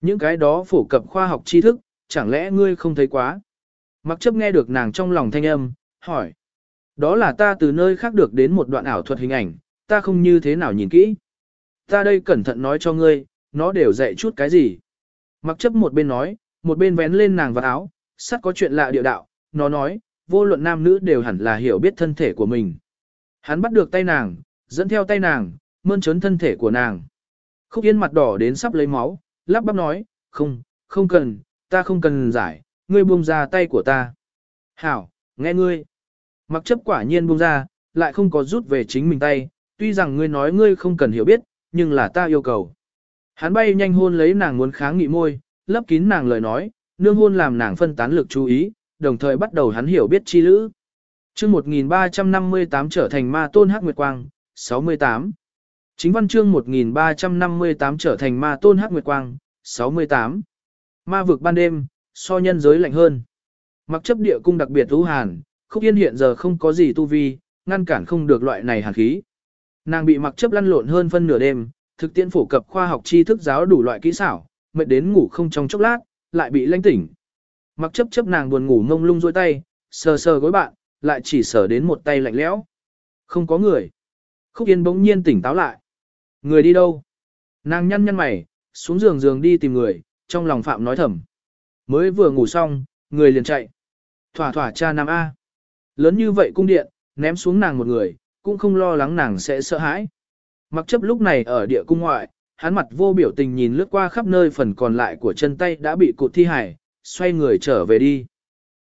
Những cái đó phổ cập khoa học tri thức, chẳng lẽ ngươi không thấy quá? Mặc chấp nghe được nàng trong lòng thanh âm, hỏi. Đó là ta từ nơi khác được đến một đoạn ảo thuật hình ảnh, ta không như thế nào nhìn kỹ. Ta đây cẩn thận nói cho ngươi, nó đều dạy chút cái gì. Mặc chấp một bên nói, một bên vén lên nàng vào áo, sắt có chuyện lạ điệu đạo, nó nói, vô luận nam nữ đều hẳn là hiểu biết thân thể của mình. Hắn bắt được tay nàng, dẫn theo tay nàng, mơn trớn thân thể của nàng. Khúc Yên mặt đỏ đến sắp lấy máu, lắp bắp nói, không, không cần, ta không cần giải, ngươi buông ra tay của ta. Hảo, nghe ngươi. Mặc chấp quả nhiên buông ra, lại không có rút về chính mình tay, tuy rằng ngươi nói ngươi không cần hiểu biết, nhưng là ta yêu cầu. Hắn bay nhanh hôn lấy nàng muốn kháng nghị môi, lấp kín nàng lời nói, nương hôn làm nàng phân tán lực chú ý, đồng thời bắt đầu hắn hiểu biết chi lữ. chương 1358 trở thành ma tôn hắc nguyệt quang, 68. Chính văn chương 1358 trở thành ma tôn hắc nguyệt quang, 68. Ma vực ban đêm, so nhân giới lạnh hơn. Mặc chấp địa cung đặc biệt thú hàn, khúc yên hiện giờ không có gì tu vi, ngăn cản không được loại này hàn khí. Nàng bị mặc chấp lăn lộn hơn phân nửa đêm, thực tiễn phổ cập khoa học tri thức giáo đủ loại kỹ xảo, mệt đến ngủ không trong chốc lát, lại bị lanh tỉnh. Mặc chấp chấp nàng buồn ngủ ngông lung dôi tay, sờ sờ gối bạn, lại chỉ sờ đến một tay lạnh lẽo. Không có người. Khúc Yên bỗng nhiên tỉnh táo lại. Người đi đâu? Nàng nhăn nhăn mày, xuống giường giường đi tìm người, trong lòng phạm nói thầm. Mới vừa ngủ xong, người liền chạy. Thỏa thỏa cha nam A. Lớn như vậy cung điện, ném xuống nàng một người, cũng không lo lắng nàng sẽ sợ hãi. Mặc chấp lúc này ở địa cung ngoại, hắn mặt vô biểu tình nhìn lướt qua khắp nơi phần còn lại của chân tay đã bị cụt thi hải, xoay người trở về đi.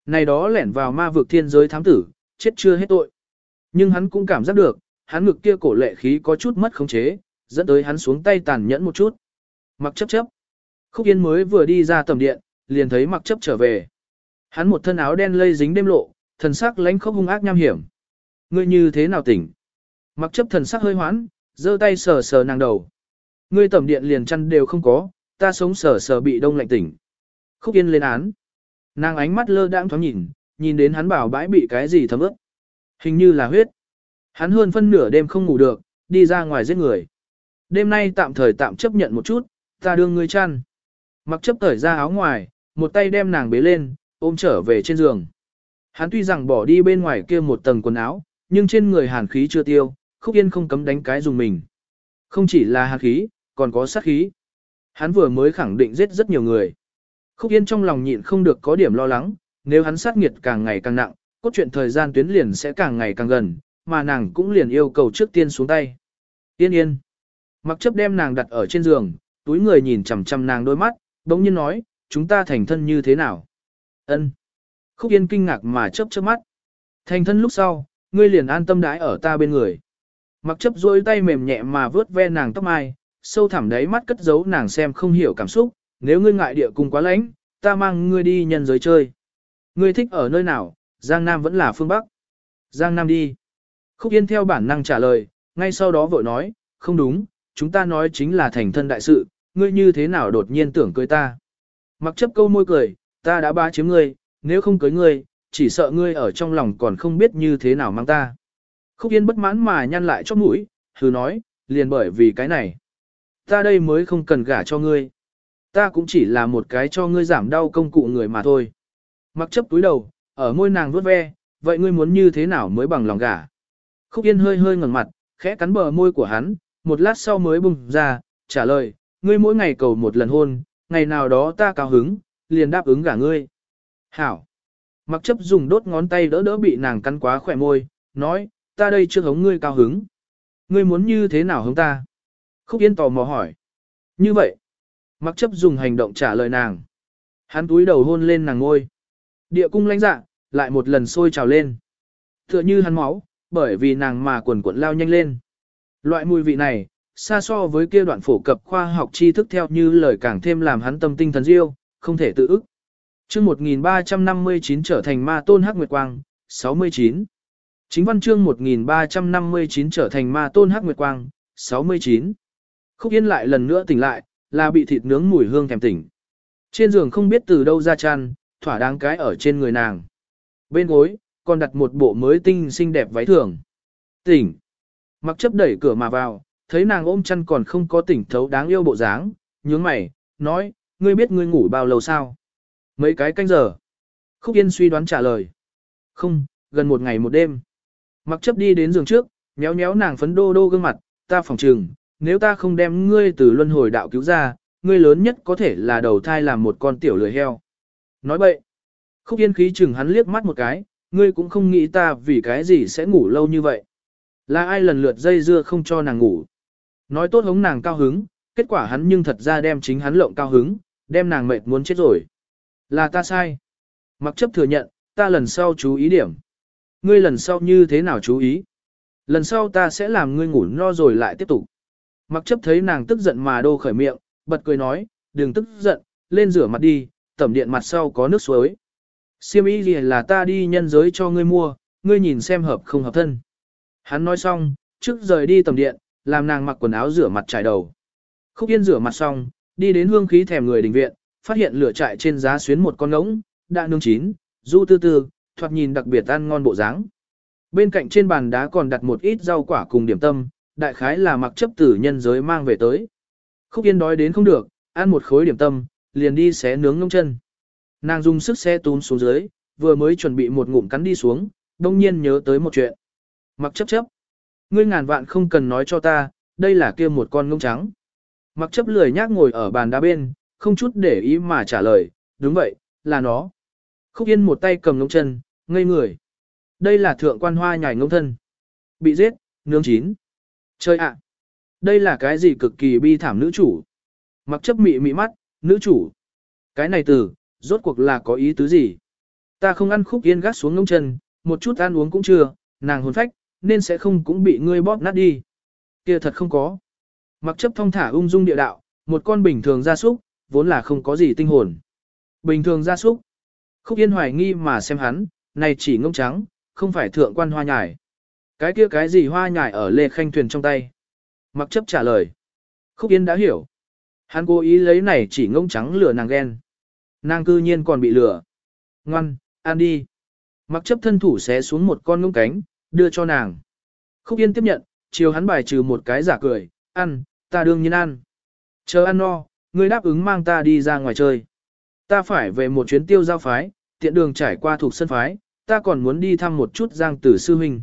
Này đó lẻn vào ma vực thiên giới thám tử, chết chưa hết tội. Nhưng hắn cũng cảm giác được, hắn ngực kia cổ lệ khí có chút mất khống chế, dẫn tới hắn xuống tay tàn nhẫn một chút. Mặc chấp chấp. Khúc Yên mới vừa đi ra tầm điện, liền thấy mặc chấp trở về. Hắn một thân áo đen lây dính đêm lộ, thần sắc lánh khóc hung ác nham hiểm. Ngươi như thế nào tỉnh? Mặc chấp thần sắc hơi hoãn, giơ tay sờ sờ nàng đầu. Ngươi tầm điện liền chăn đều không có, ta sống sờ sờ bị đông lạnh tỉnh. Khúc Yên lên án. Nàng ánh mắt lơ đãng thoáng nhìn, nhìn đến hắn bảo bãi bị cái gì thấm ướt. Hình như là huyết. Hắn hơn phân nửa đêm không ngủ được, đi ra ngoài giết người. Đêm nay tạm thời tạm chấp nhận một chút, ta đưa ngươi chăn. Mặc chấp thời ra áo ngoài, một tay đem nàng bế lên, ôm trở về trên giường. Hắn tuy rằng bỏ đi bên ngoài kia một tầng quần áo, nhưng trên người hàn khí chưa tiêu, khúc yên không cấm đánh cái dùng mình. Không chỉ là hàn khí, còn có sát khí. Hắn vừa mới khẳng định giết rất nhiều người. Khúc yên trong lòng nhịn không được có điểm lo lắng, nếu hắn sát nghiệt càng ngày càng nặng, cốt truyện thời gian tuyến liền sẽ càng ngày càng gần, mà nàng cũng liền yêu cầu trước tiên xuống tay. Yên yên. Mặc chấp đem nàng đặt ở trên giường, túi người nhìn chằm chằm nàng đôi mắt, đống nhiên nói, chúng ta thành thân như thế nào? Ân. Khúc Yên kinh ngạc mà chớp chớp mắt. Thành thân lúc sau, ngươi liền an tâm đãi ở ta bên người. Mặc chấp duỗi tay mềm nhẹ mà vướt ve nàng tóc mai, sâu thẳm đáy mắt cất giấu nàng xem không hiểu cảm xúc, nếu ngươi ngại địa cung quá lãnh, ta mang ngươi đi nhân giới chơi. Ngươi thích ở nơi nào, Giang Nam vẫn là phương Bắc. Giang Nam đi. Khúc Yên theo bản năng trả lời, ngay sau đó vội nói, không đúng, chúng ta nói chính là thành thân đại sự, ngươi như thế nào đột nhiên tưởng cưới ta. Mặc chấp câu môi cười, ta đã ba chiếm ngươi, nếu không cưới ngươi, chỉ sợ ngươi ở trong lòng còn không biết như thế nào mang ta. Khúc Yên bất mãn mà nhăn lại chóp mũi, hừ nói, liền bởi vì cái này. Ta đây mới không cần gả cho ngươi. Ta cũng chỉ là một cái cho ngươi giảm đau công cụ người mà thôi. Mặc chấp túi đầu, ở môi nàng vuốt ve, vậy ngươi muốn như thế nào mới bằng lòng gả. Khúc Yên hơi hơi ngẩng mặt, khẽ cắn bờ môi của hắn, một lát sau mới bùng ra, trả lời, ngươi mỗi ngày cầu một lần hôn, ngày nào đó ta cao hứng, liền đáp ứng gả ngươi. Hảo. Mặc chấp dùng đốt ngón tay đỡ đỡ bị nàng cắn quá khỏe môi, nói, ta đây chưa hống ngươi cao hứng. Ngươi muốn như thế nào hống ta? Khúc Yên tò mò hỏi. Như vậy. Mặc chấp dùng hành động trả lời nàng. Hắn túi đầu hôn lên nàng ngôi. Địa cung lãnh dạ, lại một lần sôi trào lên. Tựa như hắn máu, bởi vì nàng mà quần cuộn lao nhanh lên. Loại mùi vị này, xa so với kia đoạn phổ cập khoa học tri thức theo như lời càng thêm làm hắn tâm tinh thần diêu, không thể tự ức. Chương 1359 trở thành ma tôn hắc nguyệt quang, 69. Chính văn chương 1359 trở thành ma tôn hắc nguyệt quang, 69. Khúc Yên lại lần nữa tỉnh lại, là bị thịt nướng mùi hương thèm tỉnh. Trên giường không biết từ đâu ra chăn, thỏa đáng cái ở trên người nàng. Bên gối, còn đặt một bộ mới tinh xinh đẹp váy thường. Tỉnh. Mặc chấp đẩy cửa mà vào, thấy nàng ôm chăn còn không có tỉnh thấu đáng yêu bộ dáng, nhướng mày, nói, ngươi biết ngươi ngủ bao lâu sao? Mấy cái canh giờ. Khúc Yên suy đoán trả lời. Không, gần một ngày một đêm. Mặc chấp đi đến giường trước, méo méo nàng phấn đô đô gương mặt, ta phòng trừng, nếu ta không đem ngươi từ luân hồi đạo cứu ra, ngươi lớn nhất có thể là đầu thai làm một con tiểu lười heo. Nói bậy. Khúc Yên khí chừng hắn liếc mắt một cái, ngươi cũng không nghĩ ta vì cái gì sẽ ngủ lâu như vậy. Là ai lần lượt dây dưa không cho nàng ngủ. Nói tốt hống nàng cao hứng, kết quả hắn nhưng thật ra đem chính hắn lộng cao hứng, đem nàng mệt muốn chết rồi. Là ta sai. Mặc chấp thừa nhận, ta lần sau chú ý điểm. Ngươi lần sau như thế nào chú ý? Lần sau ta sẽ làm ngươi ngủ no rồi lại tiếp tục. Mặc chấp thấy nàng tức giận mà đô khởi miệng, bật cười nói, đừng tức giận, lên rửa mặt đi, tẩm điện mặt sau có nước suối. Siêm ý gì là ta đi nhân giới cho ngươi mua, ngươi nhìn xem hợp không hợp thân. Hắn nói xong, trước rời đi tầm điện, làm nàng mặc quần áo rửa mặt trải đầu. Khúc Yên rửa mặt xong, đi đến hương khí thèm người đình viện, phát hiện lửa trại trên giá xuyến một con ngỗng, đã nướng chín, du tư tư, thoạt nhìn đặc biệt ăn ngon bộ dáng. Bên cạnh trên bàn đá còn đặt một ít rau quả cùng điểm tâm, đại khái là mặc chấp tử nhân giới mang về tới. Khúc Yên đói đến không được, ăn một khối điểm tâm, liền đi xé nướng ngông chân. Nàng dùng sức xe túm xuống dưới, vừa mới chuẩn bị một ngụm cắn đi xuống, đông nhiên nhớ tới một chuyện. Mặc chấp chấp. Ngươi ngàn vạn không cần nói cho ta, đây là kia một con ngông trắng. Mặc chấp lười nhác ngồi ở bàn đá bên, không chút để ý mà trả lời, đúng vậy, là nó. Khúc Yên một tay cầm ngông chân, ngây người. Đây là thượng quan hoa nhảy ngông thân. Bị giết, nướng chín. Chơi ạ. Đây là cái gì cực kỳ bi thảm nữ chủ. Mặc chấp mị mị mắt, nữ chủ. Cái này từ, rốt cuộc là có ý tứ gì? Ta không ăn khúc yên gác xuống ngông chân, một chút ăn uống cũng chưa, nàng hồn phách, nên sẽ không cũng bị ngươi bóp nát đi. kia thật không có. Mặc chấp thông thả ung dung địa đạo, một con bình thường gia súc, vốn là không có gì tinh hồn. Bình thường gia súc. Khúc yên hoài nghi mà xem hắn, này chỉ ngông trắng, không phải thượng quan hoa nhải Cái kia cái gì hoa nhải ở lê khanh thuyền trong tay. Mặc chấp trả lời. Khúc yên đã hiểu. Hắn cố ý lấy này chỉ ngông trắng lửa nàng ghen. Nàng cư nhiên còn bị lửa. Ngoan, ăn đi. Mặc chấp thân thủ xé xuống một con ngông cánh, đưa cho nàng. Khúc Yên tiếp nhận, chiều hắn bài trừ một cái giả cười, ăn, ta đương nhiên ăn. Chờ ăn no, ngươi đáp ứng mang ta đi ra ngoài chơi. Ta phải về một chuyến tiêu giao phái, tiện đường trải qua thuộc sân phái, ta còn muốn đi thăm một chút giang tử sư huynh.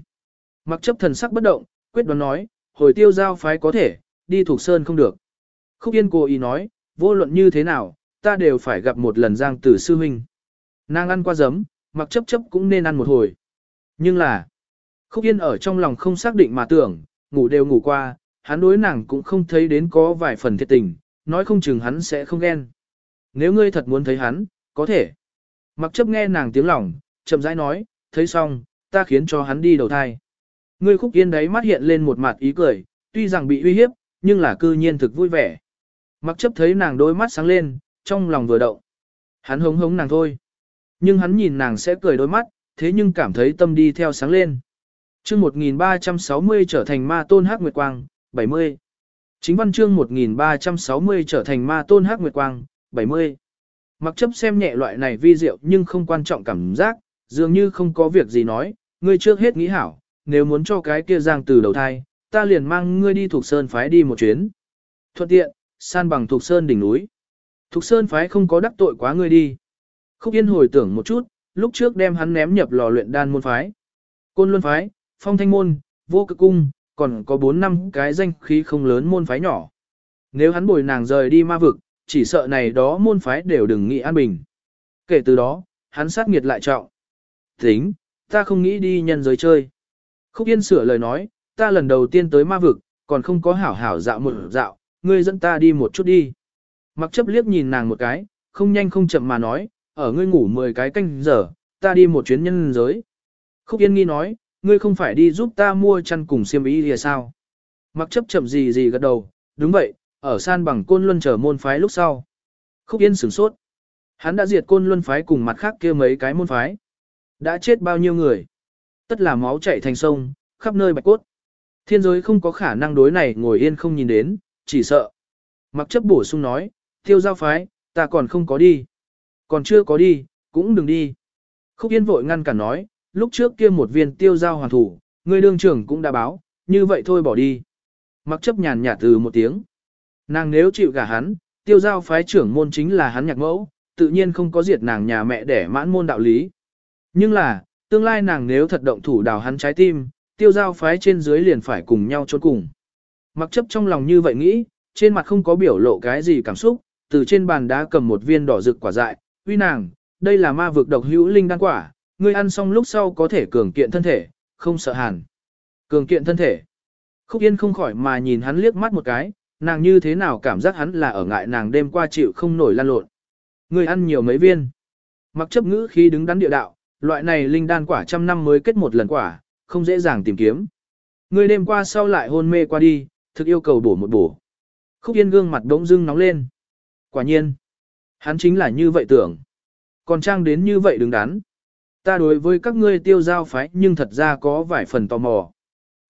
Mặc chấp thần sắc bất động, quyết đoán nói, hồi tiêu giao phái có thể, đi thuộc sơn không được. Khúc Yên cố ý nói, vô luận như thế nào, ta đều phải gặp một lần giang tử sư huynh. Nàng ăn qua giấm, mặc chấp chấp cũng nên ăn một hồi. Nhưng là, Khúc Yên ở trong lòng không xác định mà tưởng, ngủ đều ngủ qua, hắn đối nàng cũng không thấy đến có vài phần thiệt tình, nói không chừng hắn sẽ không ghen. Nếu ngươi thật muốn thấy hắn, có thể. Mặc chấp nghe nàng tiếng lòng, chậm rãi nói, thấy xong, ta khiến cho hắn đi đầu thai. Ngươi khúc yên đấy mắt hiện lên một mặt ý cười, tuy rằng bị uy hiếp, nhưng là cư nhiên thực vui vẻ. Mặc chấp thấy nàng đôi mắt sáng lên, trong lòng vừa động. Hắn hống hống nàng thôi. Nhưng hắn nhìn nàng sẽ cười đôi mắt, thế nhưng cảm thấy tâm đi theo sáng lên chương 1360 trở thành ma tôn hắc nguyệt quang, 70. Chính văn chương 1360 trở thành ma tôn hắc nguyệt quang, 70. Mặc chấp xem nhẹ loại này vi diệu nhưng không quan trọng cảm giác, dường như không có việc gì nói, ngươi trước hết nghĩ hảo, nếu muốn cho cái kia giang từ đầu thai, ta liền mang ngươi đi thuộc sơn phái đi một chuyến. Thuận tiện, san bằng thuộc sơn đỉnh núi. Thuộc sơn phái không có đắc tội quá ngươi đi. Khúc Yên hồi tưởng một chút, lúc trước đem hắn ném nhập lò luyện đan môn phái. Côn Luân phái, phong thanh môn, vô cực cung, còn có 4 năm cái danh khí không lớn môn phái nhỏ. Nếu hắn bồi nàng rời đi ma vực, chỉ sợ này đó môn phái đều đừng nghĩ an bình. Kể từ đó, hắn sát nghiệt lại trọng. Tính, ta không nghĩ đi nhân giới chơi. Khúc Yên sửa lời nói, ta lần đầu tiên tới ma vực, còn không có hảo hảo dạo một dạo, ngươi dẫn ta đi một chút đi. Mặc chấp liếc nhìn nàng một cái, không nhanh không chậm mà nói, ở ngươi ngủ 10 cái canh giờ, ta đi một chuyến nhân giới. Khúc Yên nghi nói, ngươi không phải đi giúp ta mua chăn cùng xiêm y thì sao? Mặc chấp chậm gì gì gật đầu, đúng vậy, ở san bằng côn luân chờ môn phái lúc sau. Khúc Yên sửng sốt. Hắn đã diệt côn luân phái cùng mặt khác kia mấy cái môn phái. Đã chết bao nhiêu người? Tất là máu chảy thành sông, khắp nơi bạch cốt. Thiên giới không có khả năng đối này ngồi yên không nhìn đến, chỉ sợ. Mặc chấp bổ sung nói, tiêu giao phái, ta còn không có đi. Còn chưa có đi, cũng đừng đi. Khúc Yên vội ngăn cản nói, lúc trước kia một viên tiêu giao hoàn thủ, người đương trưởng cũng đã báo, như vậy thôi bỏ đi. Mặc chấp nhàn nhạt từ một tiếng. Nàng nếu chịu gả hắn, tiêu giao phái trưởng môn chính là hắn nhạc mẫu, tự nhiên không có diệt nàng nhà mẹ để mãn môn đạo lý. Nhưng là, tương lai nàng nếu thật động thủ đào hắn trái tim, tiêu giao phái trên dưới liền phải cùng nhau trốn cùng. Mặc chấp trong lòng như vậy nghĩ, trên mặt không có biểu lộ cái gì cảm xúc, từ trên bàn đá cầm một viên đỏ rực quả dại, uy nàng, đây là ma vực độc hữu linh đan quả, ngươi ăn xong lúc sau có thể cường kiện thân thể, không sợ hàn. Cường kiện thân thể. Khúc Yên không khỏi mà nhìn hắn liếc mắt một cái, nàng như thế nào cảm giác hắn là ở ngại nàng đêm qua chịu không nổi lan lộn. Ngươi ăn nhiều mấy viên. Mặc chấp ngữ khi đứng đắn địa đạo, loại này linh đan quả trăm năm mới kết một lần quả, không dễ dàng tìm kiếm. Ngươi đêm qua sau lại hôn mê qua đi, thực yêu cầu bổ một bổ. Khúc Yên gương mặt đống dưng nóng lên. Quả nhiên, hắn chính là như vậy tưởng. Còn trang đến như vậy đứng đắn. Ta đối với các ngươi tiêu giao phái nhưng thật ra có vài phần tò mò.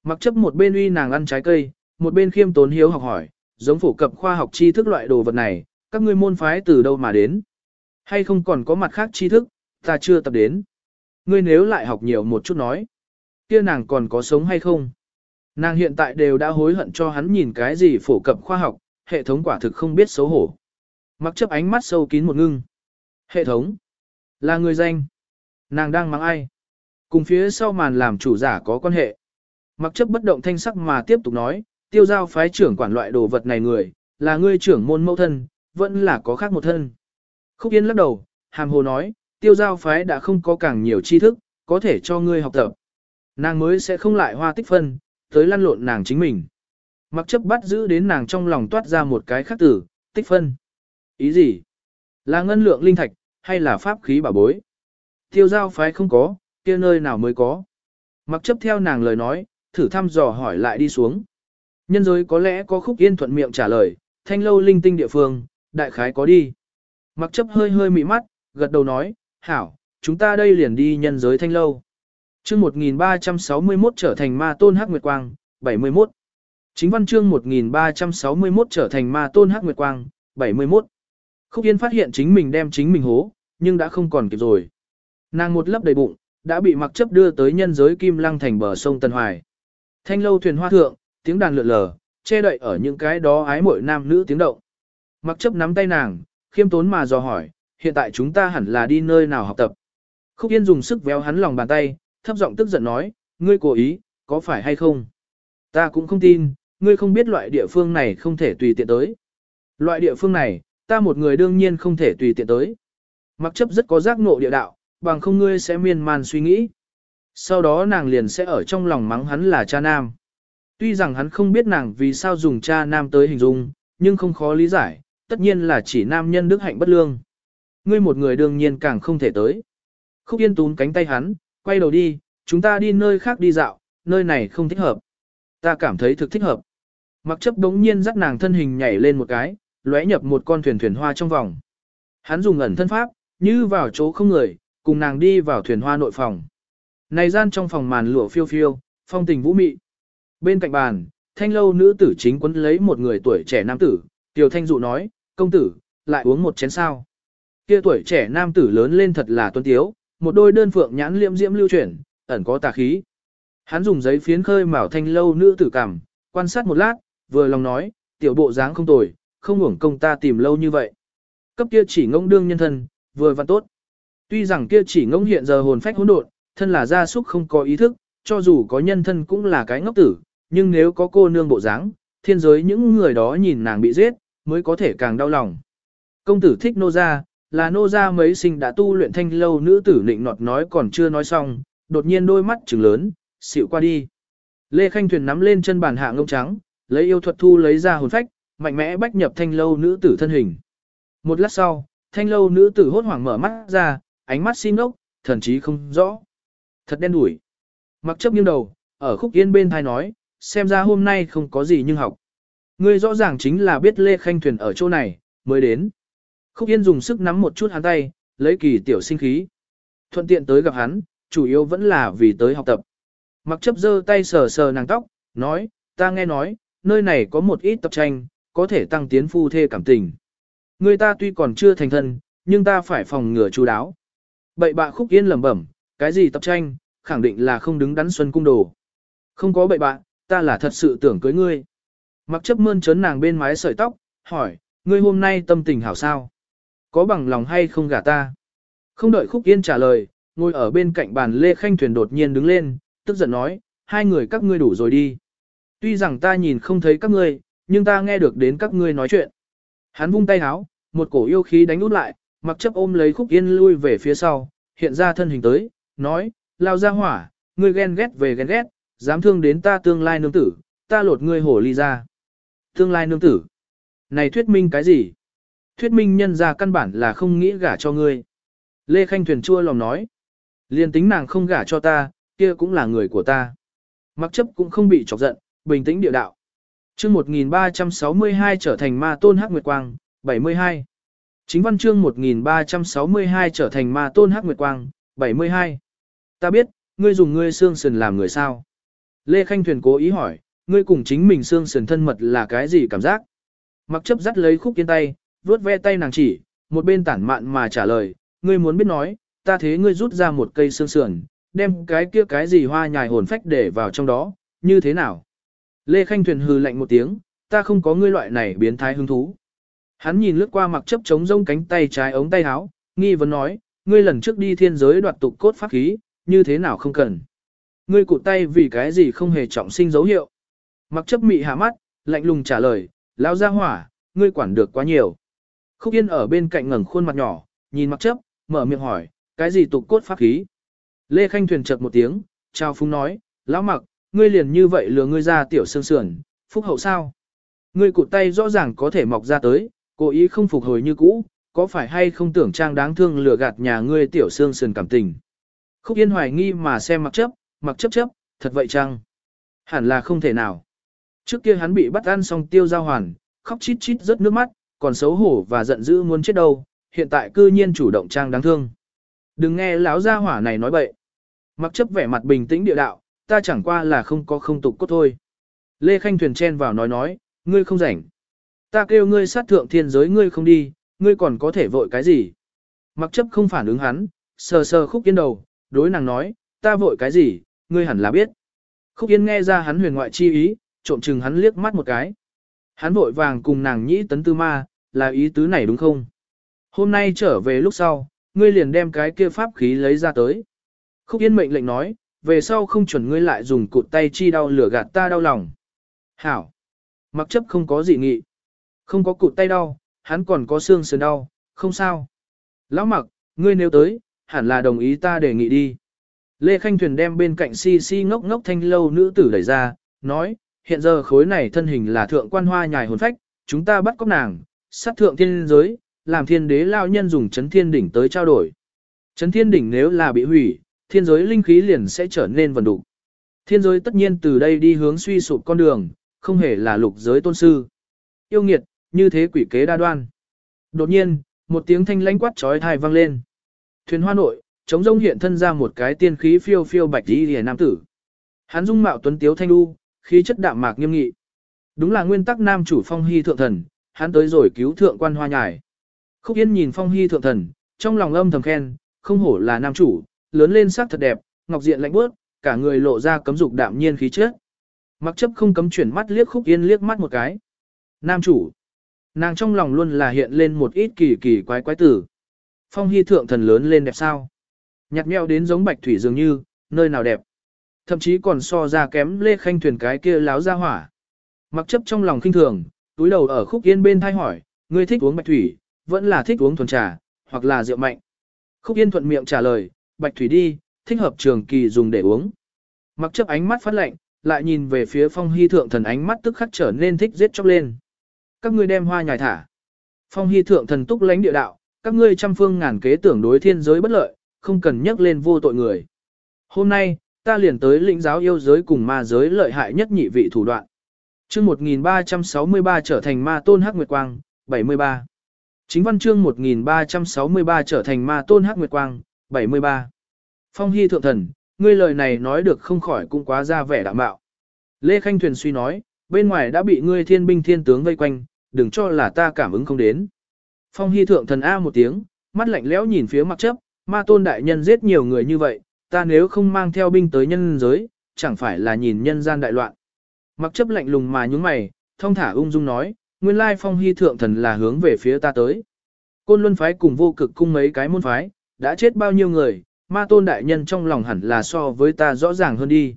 Mặc chấp một bên uy nàng ăn trái cây, một bên khiêm tốn hiếu học hỏi, giống phổ cập khoa học tri thức loại đồ vật này, các ngươi môn phái từ đâu mà đến? Hay không còn có mặt khác tri thức, ta chưa tập đến. Ngươi nếu lại học nhiều một chút nói, kia nàng còn có sống hay không? Nàng hiện tại đều đã hối hận cho hắn nhìn cái gì phổ cập khoa học, hệ thống quả thực không biết xấu hổ. Mặc chấp ánh mắt sâu kín một ngưng. Hệ thống. Là người danh. Nàng đang mang ai? Cùng phía sau màn làm chủ giả có quan hệ. Mặc chấp bất động thanh sắc mà tiếp tục nói, tiêu giao phái trưởng quản loại đồ vật này người, là ngươi trưởng môn mẫu thân, vẫn là có khác một thân. Khúc Yên lắc đầu, hàm hồ nói, tiêu giao phái đã không có càng nhiều tri thức, có thể cho ngươi học tập. Nàng mới sẽ không lại hoa tích phân, tới lăn lộn nàng chính mình. Mặc chấp bắt giữ đến nàng trong lòng toát ra một cái khắc tử, tích phân. Ý gì? Là ngân lượng linh thạch, hay là pháp khí bảo bối? Tiêu giao phái không có, kia nơi nào mới có? Mặc chấp theo nàng lời nói, thử thăm dò hỏi lại đi xuống. Nhân giới có lẽ có khúc yên thuận miệng trả lời, thanh lâu linh tinh địa phương, đại khái có đi. Mặc chấp hơi hơi mị mắt, gật đầu nói, hảo, chúng ta đây liền đi nhân giới thanh lâu. chương 1361 trở thành ma tôn hắc nguyệt quang, 71. Chính văn chương 1361 trở thành ma tôn hắc nguyệt quang, 71. Khúc Yên phát hiện chính mình đem chính mình hố, nhưng đã không còn kịp rồi. Nàng một lấp đầy bụng, đã bị mặc chấp đưa tới nhân giới kim lăng thành bờ sông Tân Hoài. Thanh lâu thuyền hoa thượng, tiếng đàn lượn lờ, che đậy ở những cái đó ái mội nam nữ tiếng động. Mặc chấp nắm tay nàng, khiêm tốn mà dò hỏi, hiện tại chúng ta hẳn là đi nơi nào học tập. Khúc Yên dùng sức véo hắn lòng bàn tay, thấp giọng tức giận nói, ngươi cố ý, có phải hay không? Ta cũng không tin, ngươi không biết loại địa phương này không thể tùy tiện tới. Loại địa phương này, ta một người đương nhiên không thể tùy tiện tới. Mặc chấp rất có giác ngộ địa đạo, bằng không ngươi sẽ miên man suy nghĩ. Sau đó nàng liền sẽ ở trong lòng mắng hắn là cha nam. Tuy rằng hắn không biết nàng vì sao dùng cha nam tới hình dung, nhưng không khó lý giải, tất nhiên là chỉ nam nhân đức hạnh bất lương. Ngươi một người đương nhiên càng không thể tới. Khúc Yên tún cánh tay hắn, quay đầu đi, chúng ta đi nơi khác đi dạo, nơi này không thích hợp. Ta cảm thấy thực thích hợp. Mặc chấp đống nhiên dắt nàng thân hình nhảy lên một cái, lóe nhập một con thuyền thuyền hoa trong vòng. Hắn dùng ẩn thân pháp, như vào chỗ không người, cùng nàng đi vào thuyền hoa nội phòng. Này gian trong phòng màn lụa phiêu phiêu, phong tình vũ mị. Bên cạnh bàn, thanh lâu nữ tử chính quấn lấy một người tuổi trẻ nam tử, Tiểu Thanh Dụ nói, công tử, lại uống một chén sao. Kia tuổi trẻ nam tử lớn lên thật là tuấn tiếu, một đôi đơn phượng nhãn liễm diễm lưu chuyển, ẩn có tà khí. Hắn dùng giấy phiến khơi mào thanh lâu nữ tử cảm, quan sát một lát, vừa lòng nói, tiểu bộ dáng không tồi, không uổng công ta tìm lâu như vậy. Cấp kia chỉ ngông đương nhân thân, vừa văn tốt. Tuy rằng kia chỉ ngông hiện giờ hồn phách hỗn độn, thân là gia súc không có ý thức, cho dù có nhân thân cũng là cái ngốc tử, nhưng nếu có cô nương bộ dáng, thiên giới những người đó nhìn nàng bị giết, mới có thể càng đau lòng. Công tử thích nô gia, là nô gia mấy sinh đã tu luyện thanh lâu nữ tử định nọt nói còn chưa nói xong, đột nhiên đôi mắt trừng lớn, xịu qua đi. Lê Khanh Thuyền nắm lên chân bàn hạ ngông trắng, lấy yêu thuật thu lấy ra hồn phách, mạnh mẽ bách nhập thanh lâu nữ tử thân hình. Một lát sau, thanh lâu nữ tử hốt hoảng mở mắt ra, ánh mắt xin ốc, thần chí không rõ. Thật đen đủi. Mặc chấp nghiêng đầu, ở khúc yên bên thai nói, xem ra hôm nay không có gì nhưng học. Ngươi rõ ràng chính là biết Lê Khanh Thuyền ở chỗ này, mới đến. Khúc Yên dùng sức nắm một chút hắn tay, lấy kỳ tiểu sinh khí. Thuận tiện tới gặp hắn, chủ yếu vẫn là vì tới học tập. Mặc chấp dơ tay sờ sờ nàng tóc, nói, ta nghe nói, nơi này có một ít tập tranh, có thể tăng tiến phu thê cảm tình. Người ta tuy còn chưa thành thân, nhưng ta phải phòng ngừa chú đáo. Bậy bạ khúc yên lầm bẩm, cái gì tập tranh, khẳng định là không đứng đắn xuân cung đồ. Không có bậy bạ, ta là thật sự tưởng cưới ngươi. Mặc chấp mơn trớn nàng bên mái sợi tóc, hỏi, ngươi hôm nay tâm tình hảo sao? Có bằng lòng hay không gả ta? Không đợi Khúc Yên trả lời, ngồi ở bên cạnh bàn Lê Khanh Thuyền đột nhiên đứng lên, tức giận nói, hai người các ngươi đủ rồi đi. Tuy rằng ta nhìn không thấy các ngươi, nhưng ta nghe được đến các ngươi nói chuyện. Hắn vung tay háo, một cổ yêu khí đánh út lại, mặc chấp ôm lấy Khúc Yên lui về phía sau, hiện ra thân hình tới, nói, lao ra hỏa, ngươi ghen ghét về ghen ghét, dám thương đến ta tương lai nương tử, ta lột ngươi hổ ly ra. Tương lai nương tử. Này thuyết minh cái gì? Thuyết minh nhân ra căn bản là không nghĩ gả cho ngươi. Lê Khanh Thuyền chua lòng nói. Liên tính nàng không gả cho ta, kia cũng là người của ta. Mặc chấp cũng không bị chọc giận, bình tĩnh địa đạo. chương 1362 trở thành ma tôn hắc nguyệt quang, 72. Chính văn chương 1362 trở thành ma tôn hắc nguyệt quang, 72. Ta biết, ngươi dùng ngươi xương sườn làm người sao. Lê Khanh Thuyền cố ý hỏi, ngươi cùng chính mình xương sườn thân mật là cái gì cảm giác? Mặc chấp dắt lấy khúc kiên tay, vuốt ve tay nàng chỉ, một bên tản mạn mà trả lời, ngươi muốn biết nói, ta thế ngươi rút ra một cây xương sườn, đem cái kia cái gì hoa nhài hồn phách để vào trong đó, như thế nào? Lê Khanh Thuyền hừ lạnh một tiếng, ta không có ngươi loại này biến thái hứng thú. Hắn nhìn lướt qua mặc chấp chống rông cánh tay trái ống tay áo, nghi vấn nói, ngươi lần trước đi thiên giới đoạt tục cốt pháp khí, như thế nào không cần. Ngươi cụt tay vì cái gì không hề trọng sinh dấu hiệu. Mặc chấp mị hạ mắt, lạnh lùng trả lời, lão gia hỏa, ngươi quản được quá nhiều. Khúc Yên ở bên cạnh ngẩng khuôn mặt nhỏ, nhìn mặc chấp, mở miệng hỏi, cái gì tục cốt pháp khí? Lê Khanh Thuyền chợt một tiếng, trao phúng nói, lão mặc, ngươi liền như vậy lừa ngươi ra tiểu sương sườn, phúc hậu sao? Ngươi cụt tay rõ ràng có thể mọc ra tới, cố ý không phục hồi như cũ, có phải hay không tưởng trang đáng thương lừa gạt nhà ngươi tiểu xương sườn cảm tình? Khúc Yên hoài nghi mà xem mặc chấp, mặc chấp chấp, thật vậy chăng? Hẳn là không thể nào. Trước kia hắn bị bắt ăn xong tiêu giao hoàn, khóc chít chít rất nước mắt, còn xấu hổ và giận dữ muốn chết đâu, hiện tại cư nhiên chủ động trang đáng thương. Đừng nghe lão gia hỏa này nói bậy. Mặc chấp vẻ mặt bình tĩnh địa đạo, ta chẳng qua là không có không tục cốt thôi. Lê Khanh Thuyền chen vào nói nói, ngươi không rảnh. Ta kêu ngươi sát thượng thiên giới ngươi không đi, ngươi còn có thể vội cái gì. Mặc chấp không phản ứng hắn, sờ sờ khúc yên đầu, đối nàng nói, ta vội cái gì, ngươi hẳn là biết. Khúc yên nghe ra hắn huyền ngoại chi ý, trộm chừng hắn liếc mắt một cái. Hắn vội vàng cùng nàng nhĩ tấn tư ma, là ý tứ này đúng không? Hôm nay trở về lúc sau, ngươi liền đem cái kia pháp khí lấy ra tới. Khúc Yên mệnh lệnh nói, về sau không chuẩn ngươi lại dùng cụt tay chi đau lửa gạt ta đau lòng. Hảo. Mặc chấp không có gì nghị. Không có cụt tay đau, hắn còn có xương sườn đau, không sao. Lão mặc, ngươi nếu tới, hẳn là đồng ý ta đề nghị đi. Lê Khanh Thuyền đem bên cạnh si si ngốc ngốc thanh lâu nữ tử đẩy ra, nói, hiện giờ khối này thân hình là thượng quan hoa nhài hồn phách, chúng ta bắt cóc nàng, sát thượng thiên giới, làm thiên đế lao nhân dùng chấn thiên đỉnh tới trao đổi. Chấn thiên đỉnh nếu là bị hủy, thiên giới linh khí liền sẽ trở nên vần đục. Thiên giới tất nhiên từ đây đi hướng suy sụp con đường, không hề là lục giới tôn sư. Yêu nghiệt, như thế quỷ kế đa đoan. Đột nhiên, một tiếng thanh lãnh quát trói thai vang lên. Thuyền hoa nội, chống rông hiện thân ra một cái tiên khí phiêu phiêu bạch đi hề nam tử. Hắn dung mạo tuấn tiếu thanh đu, khí chất đạm mạc nghiêm nghị. Đúng là nguyên tắc nam chủ phong hy thượng thần, hắn tới rồi cứu thượng quan hoa nhải. Khúc Yên nhìn phong hy thượng thần, trong lòng âm thầm khen, không hổ là nam chủ, lớn lên sắc thật đẹp, ngọc diện lạnh bước, cả người lộ ra cấm dục đạm nhiên khí chất. Mặc chấp không cấm chuyển mắt liếc Khúc Yên liếc mắt một cái. Nam chủ. Nàng trong lòng luôn là hiện lên một ít kỳ kỳ quái quái tử. Phong hy thượng thần lớn lên đẹp sao? Nhặt nheo đến giống bạch thủy dường như, nơi nào đẹp. Thậm chí còn so ra kém lê khanh thuyền cái kia láo ra hỏa. Mặc chấp trong lòng kinh thường, túi đầu ở khúc yên bên thai hỏi, ngươi thích uống bạch thủy, vẫn là thích uống thuần trà, hoặc là rượu mạnh. Khúc yên thuận miệng trả lời, bạch thủy đi, thích hợp trường kỳ dùng để uống. Mặc chấp ánh mắt phát lạnh, lại nhìn về phía phong hy thượng thần ánh mắt tức khắc trở nên thích giết chóc lên. Các ngươi đem hoa nhài thả. Phong hy thượng thần túc lãnh địa đạo, các ngươi trăm phương ngàn kế tưởng đối thiên giới bất lợi, không cần nhắc lên vô tội người. Hôm nay, ta liền tới lĩnh giáo yêu giới cùng ma giới lợi hại nhất nhị vị thủ đoạn. chương 1363 trở thành ma tôn hắc nguyệt quang, 73. Chính văn chương 1363 trở thành ma tôn hắc nguyệt quang, 73. Phong hy thượng thần, ngươi lời này nói được không khỏi cũng quá ra vẻ đạm bạo. Lê Khanh Thuyền suy nói, bên ngoài đã bị ngươi thiên binh thiên tướng vây quanh, đừng cho là ta cảm ứng không đến. Phong hy thượng thần A một tiếng, mắt lạnh lẽo nhìn phía mặt chấp, ma tôn đại nhân giết nhiều người như vậy, ta nếu không mang theo binh tới nhân giới, chẳng phải là nhìn nhân gian đại loạn. Mặc chấp lạnh lùng mà nhúng mày, thông thả ung dung nói, nguyên lai phong hy thượng thần là hướng về phía ta tới. Côn luân phái cùng vô cực cung mấy cái môn phái, đã chết bao nhiêu người, ma tôn đại nhân trong lòng hẳn là so với ta rõ ràng hơn đi.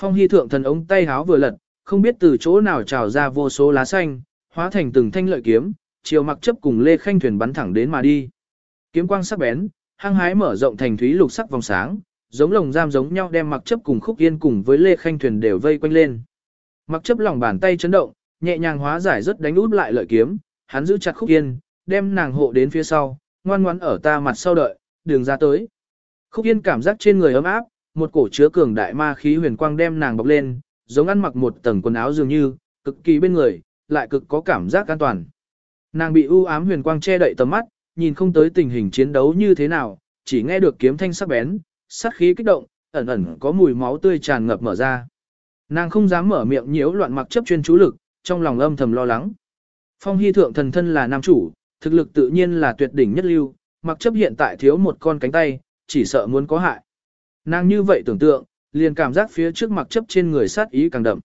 Phong hy thượng thần ống tay háo vừa lật, không biết từ chỗ nào trào ra vô số lá xanh, hóa thành từng thanh lợi kiếm, chiều mặc chấp cùng lê khanh thuyền bắn thẳng đến mà đi. Kiếm quang sắc bén, hăng hái mở rộng thành thúy lục sắc vòng sáng, giống lồng giam giống nhau đem mặc chấp cùng khúc yên cùng với lê khanh thuyền đều vây quanh lên. Mặc chấp lòng bàn tay chấn động, nhẹ nhàng hóa giải rất đánh út lại lợi kiếm, hắn giữ chặt khúc yên, đem nàng hộ đến phía sau, ngoan ngoãn ở ta mặt sau đợi, đường ra tới. Khúc yên cảm giác trên người ấm áp, một cổ chứa cường đại ma khí huyền quang đem nàng bọc lên, giống ăn mặc một tầng quần áo dường như, cực kỳ bên người, lại cực có cảm giác an toàn. Nàng bị u ám huyền quang che đậy tầm mắt, nhìn không tới tình hình chiến đấu như thế nào, chỉ nghe được kiếm thanh sắc bén, sát khí kích động, ẩn ẩn có mùi máu tươi tràn ngập mở ra. Nàng không dám mở miệng nhiễu loạn mặc chấp chuyên chú lực, trong lòng âm thầm lo lắng. Phong hy thượng thần thân là nam chủ, thực lực tự nhiên là tuyệt đỉnh nhất lưu, mặc chấp hiện tại thiếu một con cánh tay, chỉ sợ muốn có hại. Nàng như vậy tưởng tượng, liền cảm giác phía trước mặc chấp trên người sát ý càng đậm.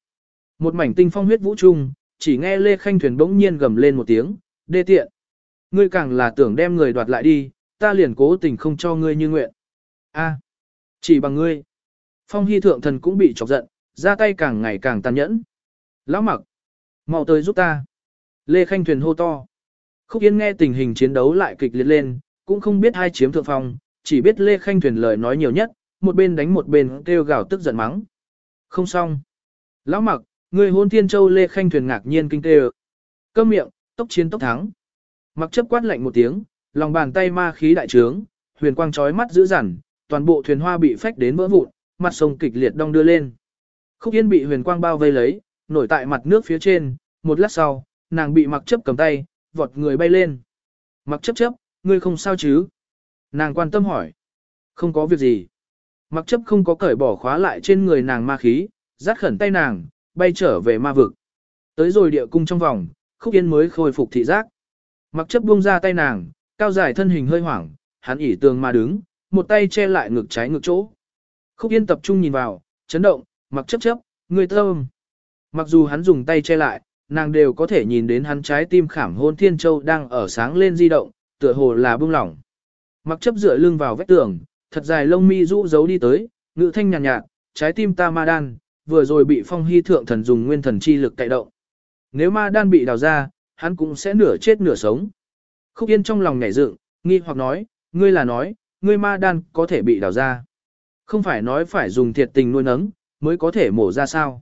Một mảnh tinh phong huyết vũ trung, chỉ nghe Lê Khanh Thuyền bỗng nhiên gầm lên một tiếng, đê tiện. Ngươi càng là tưởng đem người đoạt lại đi, ta liền cố tình không cho ngươi như nguyện. A, chỉ bằng ngươi. Phong hy thượng thần cũng bị chọc giận, ra tay càng ngày càng tàn nhẫn. Lão mặc, mau tới giúp ta. Lê Khanh Thuyền hô to. Khúc Yên nghe tình hình chiến đấu lại kịch liệt lên, cũng không biết hai chiếm thượng phong, chỉ biết Lê Khanh Thuyền lời nói nhiều nhất, một bên đánh một bên kêu gào tức giận mắng. Không xong. Lão mặc, người hôn thiên châu Lê Khanh Thuyền ngạc nhiên kinh tê Câm miệng, tốc chiến tốc thắng. Mặc chấp quát lạnh một tiếng, lòng bàn tay ma khí đại trướng, huyền quang chói mắt dữ dằn, toàn bộ thuyền hoa bị phách đến vỡ vụn, mặt sông kịch liệt đong đưa lên. Khúc Yên bị huyền quang bao vây lấy, nổi tại mặt nước phía trên, một lát sau, nàng bị mặc chấp cầm tay, vọt người bay lên. Mặc chấp chấp, ngươi không sao chứ? Nàng quan tâm hỏi. Không có việc gì. Mặc chấp không có cởi bỏ khóa lại trên người nàng ma khí, rát khẩn tay nàng, bay trở về ma vực. Tới rồi địa cung trong vòng, khúc yên mới khôi phục thị giác. Mặc chấp buông ra tay nàng, cao dài thân hình hơi hoảng, hắn ỉ tường mà đứng, một tay che lại ngực trái ngực chỗ. Khúc yên tập trung nhìn vào, chấn động, mặc chấp chấp, người thơm. Mặc dù hắn dùng tay che lại, nàng đều có thể nhìn đến hắn trái tim khảm hôn thiên châu đang ở sáng lên di động, tựa hồ là bưng lỏng. Mặc chấp dựa lưng vào vách tường, thật dài lông mi rũ giấu đi tới, ngữ thanh nhàn nhạt, nhạt, trái tim ta ma đan, vừa rồi bị phong hy thượng thần dùng nguyên thần chi lực cậy động. Nếu ma đan bị đào ra, hắn cũng sẽ nửa chết nửa sống. Khúc yên trong lòng nhảy dựng, nghi hoặc nói, ngươi là nói, ngươi ma đan có thể bị đào ra. Không phải nói phải dùng thiệt tình nuôi nấng, mới có thể mổ ra sao.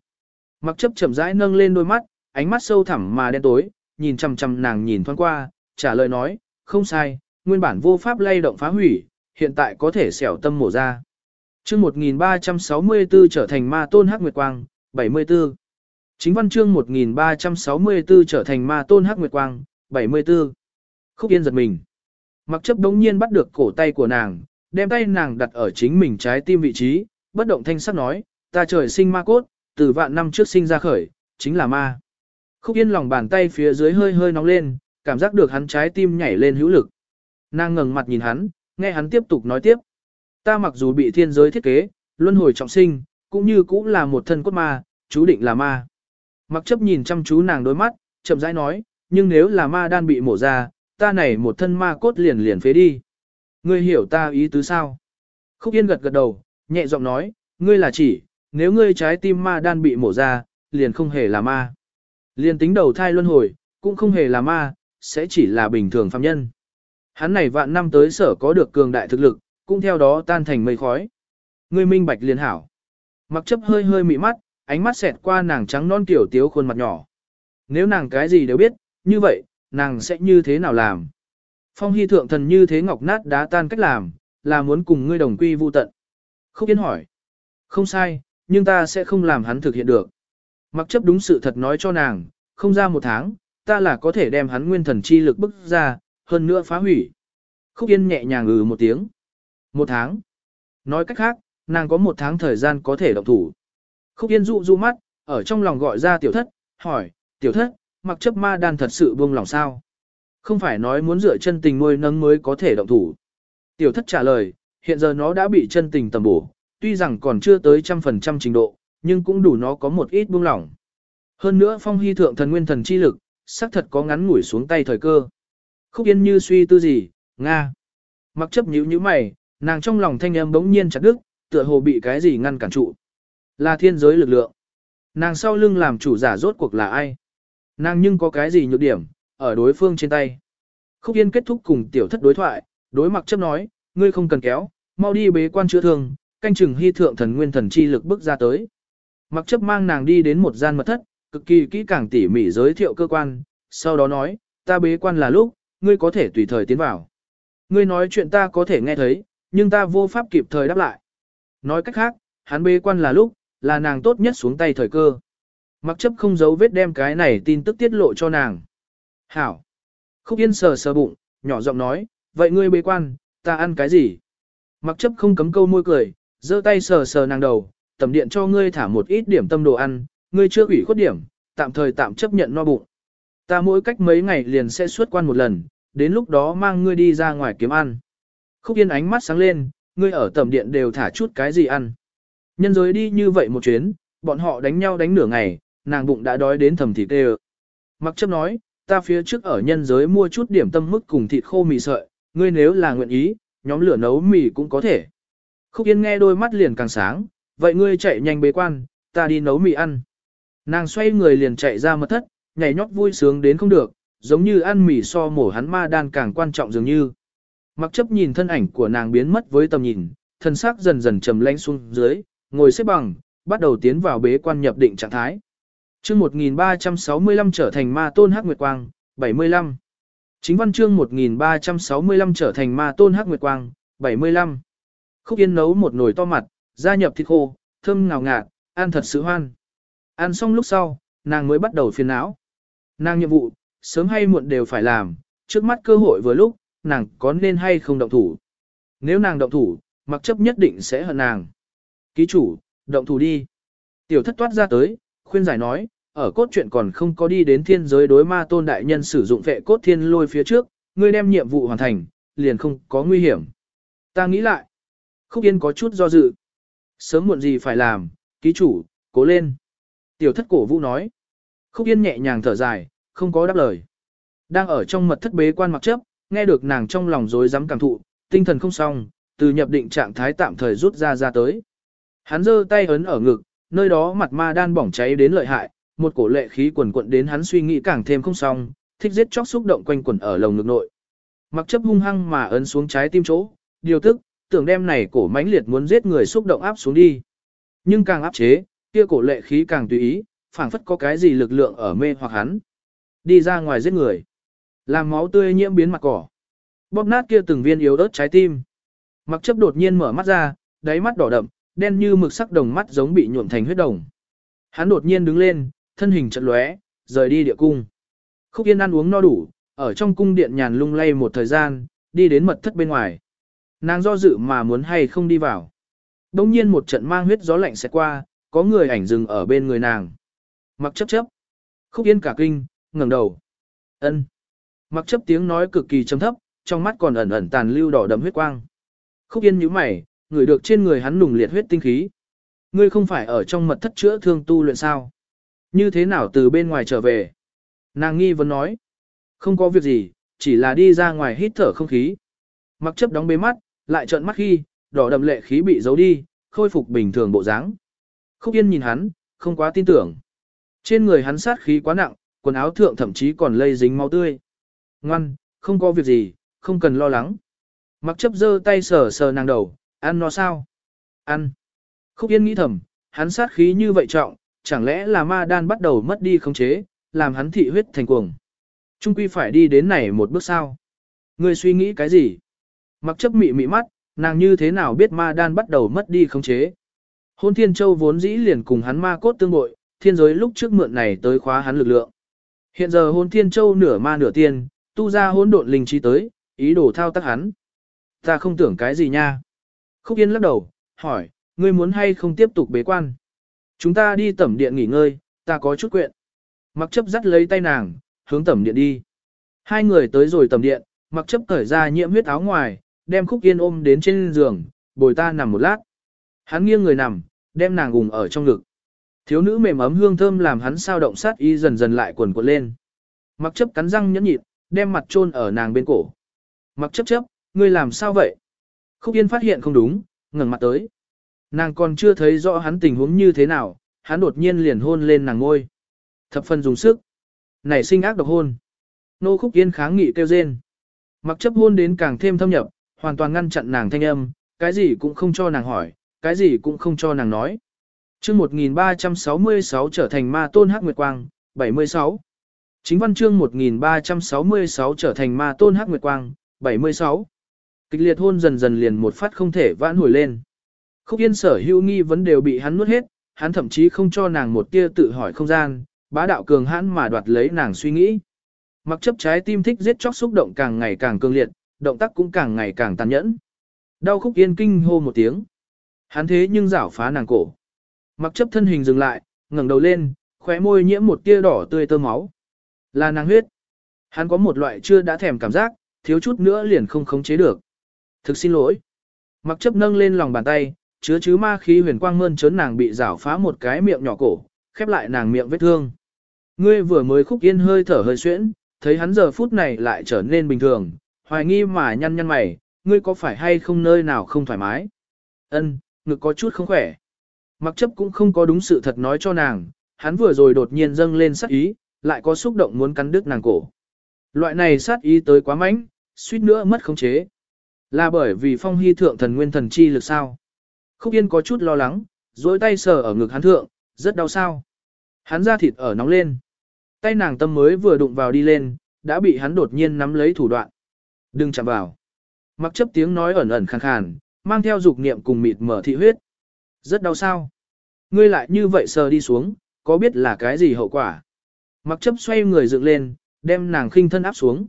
Mặc chấp chậm rãi nâng lên đôi mắt, ánh mắt sâu thẳm mà đen tối, nhìn chằm chằm nàng nhìn thoáng qua, trả lời nói, không sai, nguyên bản vô pháp lay động phá hủy, hiện tại có thể xẻo tâm mổ ra. Chương 1364 trở thành ma tôn hắc nguyệt quang, 74. Chính văn chương 1364 trở thành ma tôn hắc nguyệt quang, 74. Khúc Yên giật mình. Mặc chấp đống nhiên bắt được cổ tay của nàng, đem tay nàng đặt ở chính mình trái tim vị trí, bất động thanh sắc nói, ta trời sinh ma cốt, từ vạn năm trước sinh ra khởi, chính là ma. Khúc Yên lòng bàn tay phía dưới hơi hơi nóng lên, cảm giác được hắn trái tim nhảy lên hữu lực. Nàng ngẩng mặt nhìn hắn, nghe hắn tiếp tục nói tiếp. Ta mặc dù bị thiên giới thiết kế, luân hồi trọng sinh, cũng như cũng là một thân cốt ma, chú định là ma. Mặc chấp nhìn chăm chú nàng đôi mắt, chậm rãi nói, nhưng nếu là ma đan bị mổ ra, ta này một thân ma cốt liền liền phế đi. Ngươi hiểu ta ý tứ sao? Khúc Yên gật gật đầu, nhẹ giọng nói, ngươi là chỉ, nếu ngươi trái tim ma đan bị mổ ra, liền không hề là ma. Liền tính đầu thai luân hồi, cũng không hề là ma, sẽ chỉ là bình thường phàm nhân. Hắn này vạn năm tới sở có được cường đại thực lực, cũng theo đó tan thành mây khói. Ngươi minh bạch liền hảo. Mặc chấp hơi hơi mị mắt, ánh mắt xẹt qua nàng trắng non tiểu tiếu khuôn mặt nhỏ. Nếu nàng cái gì đều biết, như vậy, nàng sẽ như thế nào làm? Phong hy thượng thần như thế ngọc nát đá tan cách làm, là muốn cùng ngươi đồng quy vu tận. Khúc Yên hỏi. Không sai, nhưng ta sẽ không làm hắn thực hiện được. Mặc chấp đúng sự thật nói cho nàng, không ra một tháng, ta là có thể đem hắn nguyên thần chi lực bức ra, hơn nữa phá hủy. Khúc Yên nhẹ nhàng ngừ một tiếng. Một tháng. Nói cách khác, nàng có một tháng thời gian có thể động thủ. Khúc Yên dụ dụ mắt, ở trong lòng gọi ra tiểu thất, hỏi, tiểu thất, mặc chấp ma đan thật sự buông lòng sao? Không phải nói muốn dựa chân tình nuôi nâng mới có thể động thủ. Tiểu thất trả lời, hiện giờ nó đã bị chân tình tầm bổ, tuy rằng còn chưa tới trăm phần trăm trình độ, nhưng cũng đủ nó có một ít buông lỏng. Hơn nữa phong hy thượng thần nguyên thần chi lực, xác thật có ngắn ngủi xuống tay thời cơ. Khúc Yên như suy tư gì, Nga. Mặc chấp nhíu như mày, nàng trong lòng thanh âm bỗng nhiên chặt đứt, tựa hồ bị cái gì ngăn cản trụ. Là thiên giới lực lượng. Nàng sau lưng làm chủ giả rốt cuộc là ai? Nàng nhưng có cái gì nhược điểm, ở đối phương trên tay. Khúc Yên kết thúc cùng tiểu thất đối thoại, đối mặt chấp nói, ngươi không cần kéo, mau đi bế quan chữa thương, canh chừng hy thượng thần nguyên thần chi lực bước ra tới. Mặc chấp mang nàng đi đến một gian mật thất, cực kỳ kỹ càng tỉ mỉ giới thiệu cơ quan, sau đó nói, ta bế quan là lúc, ngươi có thể tùy thời tiến vào. Ngươi nói chuyện ta có thể nghe thấy, nhưng ta vô pháp kịp thời đáp lại. Nói cách khác, hắn bế quan là lúc, là nàng tốt nhất xuống tay thời cơ. Mặc chấp không giấu vết đem cái này tin tức tiết lộ cho nàng. Hảo. Khúc Yên sờ sờ bụng, nhỏ giọng nói, vậy ngươi bế quan, ta ăn cái gì? Mặc chấp không cấm câu môi cười, giơ tay sờ sờ nàng đầu, tầm điện cho ngươi thả một ít điểm tâm đồ ăn, ngươi chưa ủy khuất điểm, tạm thời tạm chấp nhận no bụng. Ta mỗi cách mấy ngày liền sẽ xuất quan một lần, đến lúc đó mang ngươi đi ra ngoài kiếm ăn. Khúc Yên ánh mắt sáng lên, ngươi ở tầm điện đều thả chút cái gì ăn. Nhân giới đi như vậy một chuyến, bọn họ đánh nhau đánh nửa ngày, nàng bụng đã đói đến thầm thịt tê Mặc chấp nói, ta phía trước ở nhân giới mua chút điểm tâm mức cùng thịt khô mì sợi, ngươi nếu là nguyện ý, nhóm lửa nấu mì cũng có thể. Khúc Yên nghe đôi mắt liền càng sáng, vậy ngươi chạy nhanh bế quan, ta đi nấu mì ăn. Nàng xoay người liền chạy ra mật thất, nhảy nhót vui sướng đến không được, giống như ăn mì so mổ hắn ma đan càng quan trọng dường như. Mặc chấp nhìn thân ảnh của nàng biến mất với tầm nhìn, thân xác dần dần trầm lánh xuống dưới, ngồi xếp bằng, bắt đầu tiến vào bế quan nhập định trạng thái. chương 1365 trở thành ma tôn hắc nguyệt quang, 75. Chính văn chương 1365 trở thành ma tôn hắc nguyệt quang, 75. Khúc Yên nấu một nồi to mặt, gia nhập thịt khô, thơm ngào ngạt, ăn thật sự hoan. Ăn xong lúc sau, nàng mới bắt đầu phiền não. Nàng nhiệm vụ, sớm hay muộn đều phải làm, trước mắt cơ hội vừa lúc, nàng có nên hay không động thủ. Nếu nàng động thủ, mặc chấp nhất định sẽ hận nàng. Ký chủ, động thủ đi. Tiểu thất toát ra tới, khuyên giải nói, ở cốt truyện còn không có đi đến thiên giới đối ma tôn đại nhân sử dụng vệ cốt thiên lôi phía trước, ngươi đem nhiệm vụ hoàn thành, liền không có nguy hiểm. Ta nghĩ lại. Khúc Yên có chút do dự. Sớm muộn gì phải làm, ký chủ, cố lên. Tiểu thất cổ vũ nói. Khúc Yên nhẹ nhàng thở dài, không có đáp lời. Đang ở trong mật thất bế quan mặc chấp, nghe được nàng trong lòng rối rắm cảm thụ, tinh thần không xong, từ nhập định trạng thái tạm thời rút ra ra tới. Hắn giơ tay ấn ở ngực, nơi đó mặt ma đan bỏng cháy đến lợi hại, một cổ lệ khí quần quận đến hắn suy nghĩ càng thêm không xong, thích giết chóc xúc động quanh quẩn ở lồng ngực nội. Mặc chấp hung hăng mà ấn xuống trái tim chỗ, điều tức, tưởng đem này cổ mãnh liệt muốn giết người xúc động áp xuống đi. Nhưng càng áp chế, kia cổ lệ khí càng tùy ý, phảng phất có cái gì lực lượng ở mê hoặc hắn. Đi ra ngoài giết người. Làm máu tươi nhiễm biến mặt cỏ. Bóp nát kia từng viên yếu ớt trái tim. Mặc chấp đột nhiên mở mắt ra, đáy mắt đỏ đậm, đen như mực sắc đồng mắt giống bị nhuộm thành huyết đồng. Hắn đột nhiên đứng lên, thân hình chật lóe, rời đi địa cung. Khúc Yên ăn uống no đủ, ở trong cung điện nhàn lung lay một thời gian, đi đến mật thất bên ngoài. Nàng do dự mà muốn hay không đi vào. Đông nhiên một trận mang huyết gió lạnh sẽ qua, có người ảnh dừng ở bên người nàng. Mặc chấp chấp. Khúc Yên cả kinh, ngẩng đầu. ân Mặc chấp tiếng nói cực kỳ trầm thấp, trong mắt còn ẩn ẩn tàn lưu đỏ đậm huyết quang. Khúc Yên nhíu mày, người được trên người hắn nùng liệt huyết tinh khí. Ngươi không phải ở trong mật thất chữa thương tu luyện sao? Như thế nào từ bên ngoài trở về? Nàng nghi vấn nói. Không có việc gì, chỉ là đi ra ngoài hít thở không khí. Mặc chấp đóng bế mắt, lại trợn mắt khi, đỏ đậm lệ khí bị giấu đi, khôi phục bình thường bộ dáng. Khúc Yên nhìn hắn, không quá tin tưởng. Trên người hắn sát khí quá nặng, quần áo thượng thậm chí còn lây dính máu tươi. Ngoan, không có việc gì, không cần lo lắng. Mặc chấp giơ tay sờ sờ nàng đầu, ăn nó sao? Ăn. Khúc Yên nghĩ thầm, hắn sát khí như vậy trọng, chẳng lẽ là ma đan bắt đầu mất đi khống chế, làm hắn thị huyết thành cuồng. Trung quy phải đi đến này một bước sao? Người suy nghĩ cái gì? Mặc chấp mị mị mắt, nàng như thế nào biết ma đan bắt đầu mất đi khống chế? Hôn Thiên Châu vốn dĩ liền cùng hắn ma cốt tương bội, thiên giới lúc trước mượn này tới khóa hắn lực lượng. Hiện giờ Hôn Thiên Châu nửa ma nửa tiên, tu ra hỗn độn linh trí tới, ý đồ thao tác hắn. Ta không tưởng cái gì nha. Khúc Yên lắc đầu, hỏi, ngươi muốn hay không tiếp tục bế quan? Chúng ta đi tẩm điện nghỉ ngơi, ta có chút quyện. Mặc chấp dắt lấy tay nàng, hướng tẩm điện đi. Hai người tới rồi tẩm điện, mặc chấp cởi ra nhiễm huyết áo ngoài, đem Khúc Yên ôm đến trên giường, bồi ta nằm một lát. Hắn nghiêng người nằm, đem nàng gùng ở trong ngực. Thiếu nữ mềm ấm hương thơm làm hắn sao động sát y dần dần lại quần quật lên. Mặc chấp cắn răng nhẫn nhịn, đem mặt chôn ở nàng bên cổ. Mặc chấp chấp, ngươi làm sao vậy? Khúc Yên phát hiện không đúng, ngẩng mặt tới. Nàng còn chưa thấy rõ hắn tình huống như thế nào, hắn đột nhiên liền hôn lên nàng ngôi. Thập phần dùng sức. Nảy sinh ác độc hôn. Nô Khúc Yên kháng nghị kêu rên. Mặc chấp hôn đến càng thêm thâm nhập, hoàn toàn ngăn chặn nàng thanh âm, cái gì cũng không cho nàng hỏi, cái gì cũng không cho nàng nói. chương 1366 trở thành ma tôn hắc nguyệt quang, 76. Chính văn chương 1366 trở thành ma tôn hắc nguyệt quang, 76. Kịch liệt hôn dần dần liền một phát không thể vãn hồi lên. Khúc yên sở hữu nghi vấn đều bị hắn nuốt hết, hắn thậm chí không cho nàng một tia tự hỏi không gian, bá đạo cường hãn mà đoạt lấy nàng suy nghĩ. Mặc chấp trái tim thích giết chóc xúc động càng ngày càng cường liệt, động tác cũng càng ngày càng tàn nhẫn. Đau khúc yên kinh hô một tiếng. Hắn thế nhưng rảo phá nàng cổ. Mặc chấp thân hình dừng lại, ngẩng đầu lên, khóe môi nhiễm một tia đỏ tươi tơ máu. Là nàng huyết. Hắn có một loại chưa đã thèm cảm giác, thiếu chút nữa liền không khống chế được. Thực xin lỗi. Mặc chấp nâng lên lòng bàn tay, chứa chứ ma khí huyền quang mơn trớn nàng bị rảo phá một cái miệng nhỏ cổ, khép lại nàng miệng vết thương. Ngươi vừa mới khúc yên hơi thở hơi xuyễn, thấy hắn giờ phút này lại trở nên bình thường, hoài nghi mà nhăn nhăn mày, ngươi có phải hay không nơi nào không thoải mái? Ân, ngực có chút không khỏe. Mặc chấp cũng không có đúng sự thật nói cho nàng, hắn vừa rồi đột nhiên dâng lên sắc ý, lại có xúc động muốn cắn đứt nàng cổ. Loại này sát ý tới quá mạnh, suýt nữa mất khống chế. Là bởi vì phong hy thượng thần nguyên thần chi lực sao? Khúc Yên có chút lo lắng, dối tay sờ ở ngực hắn thượng, rất đau sao. Hắn ra thịt ở nóng lên. Tay nàng tâm mới vừa đụng vào đi lên, đã bị hắn đột nhiên nắm lấy thủ đoạn. Đừng chạm vào. Mặc chấp tiếng nói ẩn ẩn khàn khàn, mang theo dục niệm cùng mịt mở thị huyết. Rất đau sao. Ngươi lại như vậy sờ đi xuống, có biết là cái gì hậu quả? Mặc chấp xoay người dựng lên, đem nàng khinh thân áp xuống.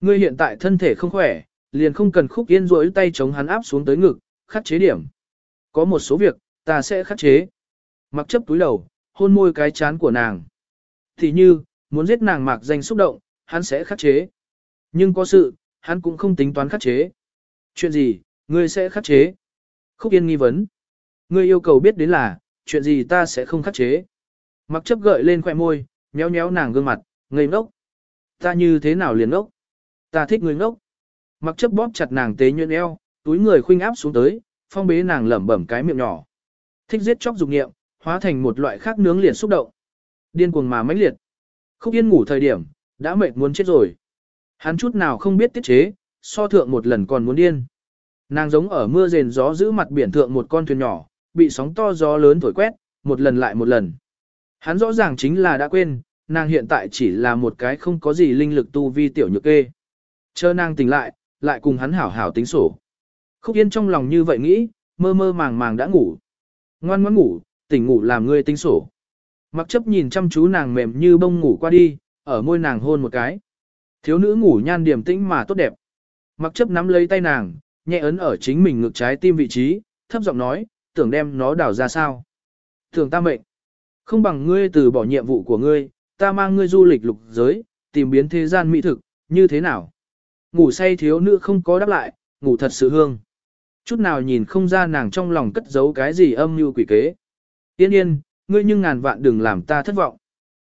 Ngươi hiện tại thân thể không khỏe, liền không cần khúc yên rỗi tay chống hắn áp xuống tới ngực, khắc chế điểm. Có một số việc, ta sẽ khắc chế. Mặc chấp túi đầu, hôn môi cái chán của nàng. Thì như, muốn giết nàng mạc danh xúc động, hắn sẽ khắc chế. Nhưng có sự, hắn cũng không tính toán khắc chế. Chuyện gì, ngươi sẽ khắc chế? Khúc Yên nghi vấn. Ngươi yêu cầu biết đến là, chuyện gì ta sẽ không khắc chế. Mặc chấp gợi lên khỏe môi, nhéo nhéo nàng gương mặt, ngây ngốc. Ta như thế nào liền ngốc? Ta thích người ngốc. Mặc chấp bóp chặt nàng tế nhuyễn eo, túi người khuynh áp xuống tới, phong bế nàng lẩm bẩm cái miệng nhỏ. Thích giết chóc dục nghiệm, hóa thành một loại khác nướng liền xúc động. Điên cuồng mà mãnh liệt. Khúc Yên ngủ thời điểm, đã mệt muốn chết rồi. Hắn chút nào không biết tiết chế, so thượng một lần còn muốn điên. Nàng giống ở mưa rền gió giữ mặt biển thượng một con thuyền nhỏ, bị sóng to gió lớn thổi quét, một lần lại một lần. Hắn rõ ràng chính là đã quên, nàng hiện tại chỉ là một cái không có gì linh lực tu vi tiểu nhược kê. Chờ nàng tỉnh lại, lại cùng hắn hảo hảo tính sổ. Khúc Yên trong lòng như vậy nghĩ, mơ mơ màng màng đã ngủ. Ngoan ngoan ngủ, tỉnh ngủ làm ngươi tính sổ. Mặc chấp nhìn chăm chú nàng mềm như bông ngủ qua đi, ở môi nàng hôn một cái. Thiếu nữ ngủ nhan điểm tĩnh mà tốt đẹp. Mặc chấp nắm lấy tay nàng, nhẹ ấn ở chính mình ngực trái tim vị trí, thấp giọng nói, tưởng đem nó đảo ra sao. Tưởng ta mệnh. Không bằng ngươi từ bỏ nhiệm vụ của ngươi, ta mang ngươi du lịch lục giới, tìm biến thế gian mỹ thực, như thế nào? Ngủ say thiếu nữ không có đáp lại, ngủ thật sự hương. Chút nào nhìn không ra nàng trong lòng cất giấu cái gì âm mưu quỷ kế. Yên yên, ngươi nhưng ngàn vạn đừng làm ta thất vọng.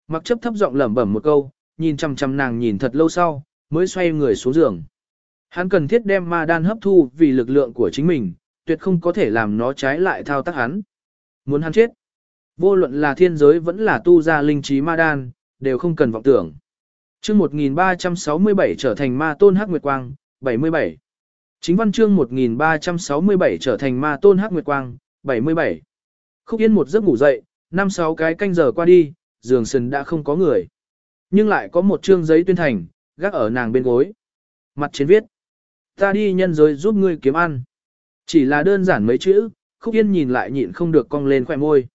Mặc chấp thấp giọng lẩm bẩm một câu, nhìn chăm chăm nàng nhìn thật lâu sau, mới xoay người xuống giường. Hắn cần thiết đem ma đan hấp thu vì lực lượng của chính mình, tuyệt không có thể làm nó trái lại thao tác hắn. Muốn hắn chết. Vô luận là thiên giới vẫn là tu ra linh trí ma đan, đều không cần vọng tưởng. chương 1367 trở thành ma tôn hắc nguyệt quang, 77. Chính văn chương 1367 trở thành ma tôn hắc nguyệt quang, 77. Khúc Yên một giấc ngủ dậy, năm sáu cái canh giờ qua đi, giường sần đã không có người. Nhưng lại có một chương giấy tuyên thành, gác ở nàng bên gối. Mặt trên viết. Ta đi nhân giới giúp ngươi kiếm ăn. Chỉ là đơn giản mấy chữ, Khúc Yên nhìn lại nhịn không được cong lên khỏe môi.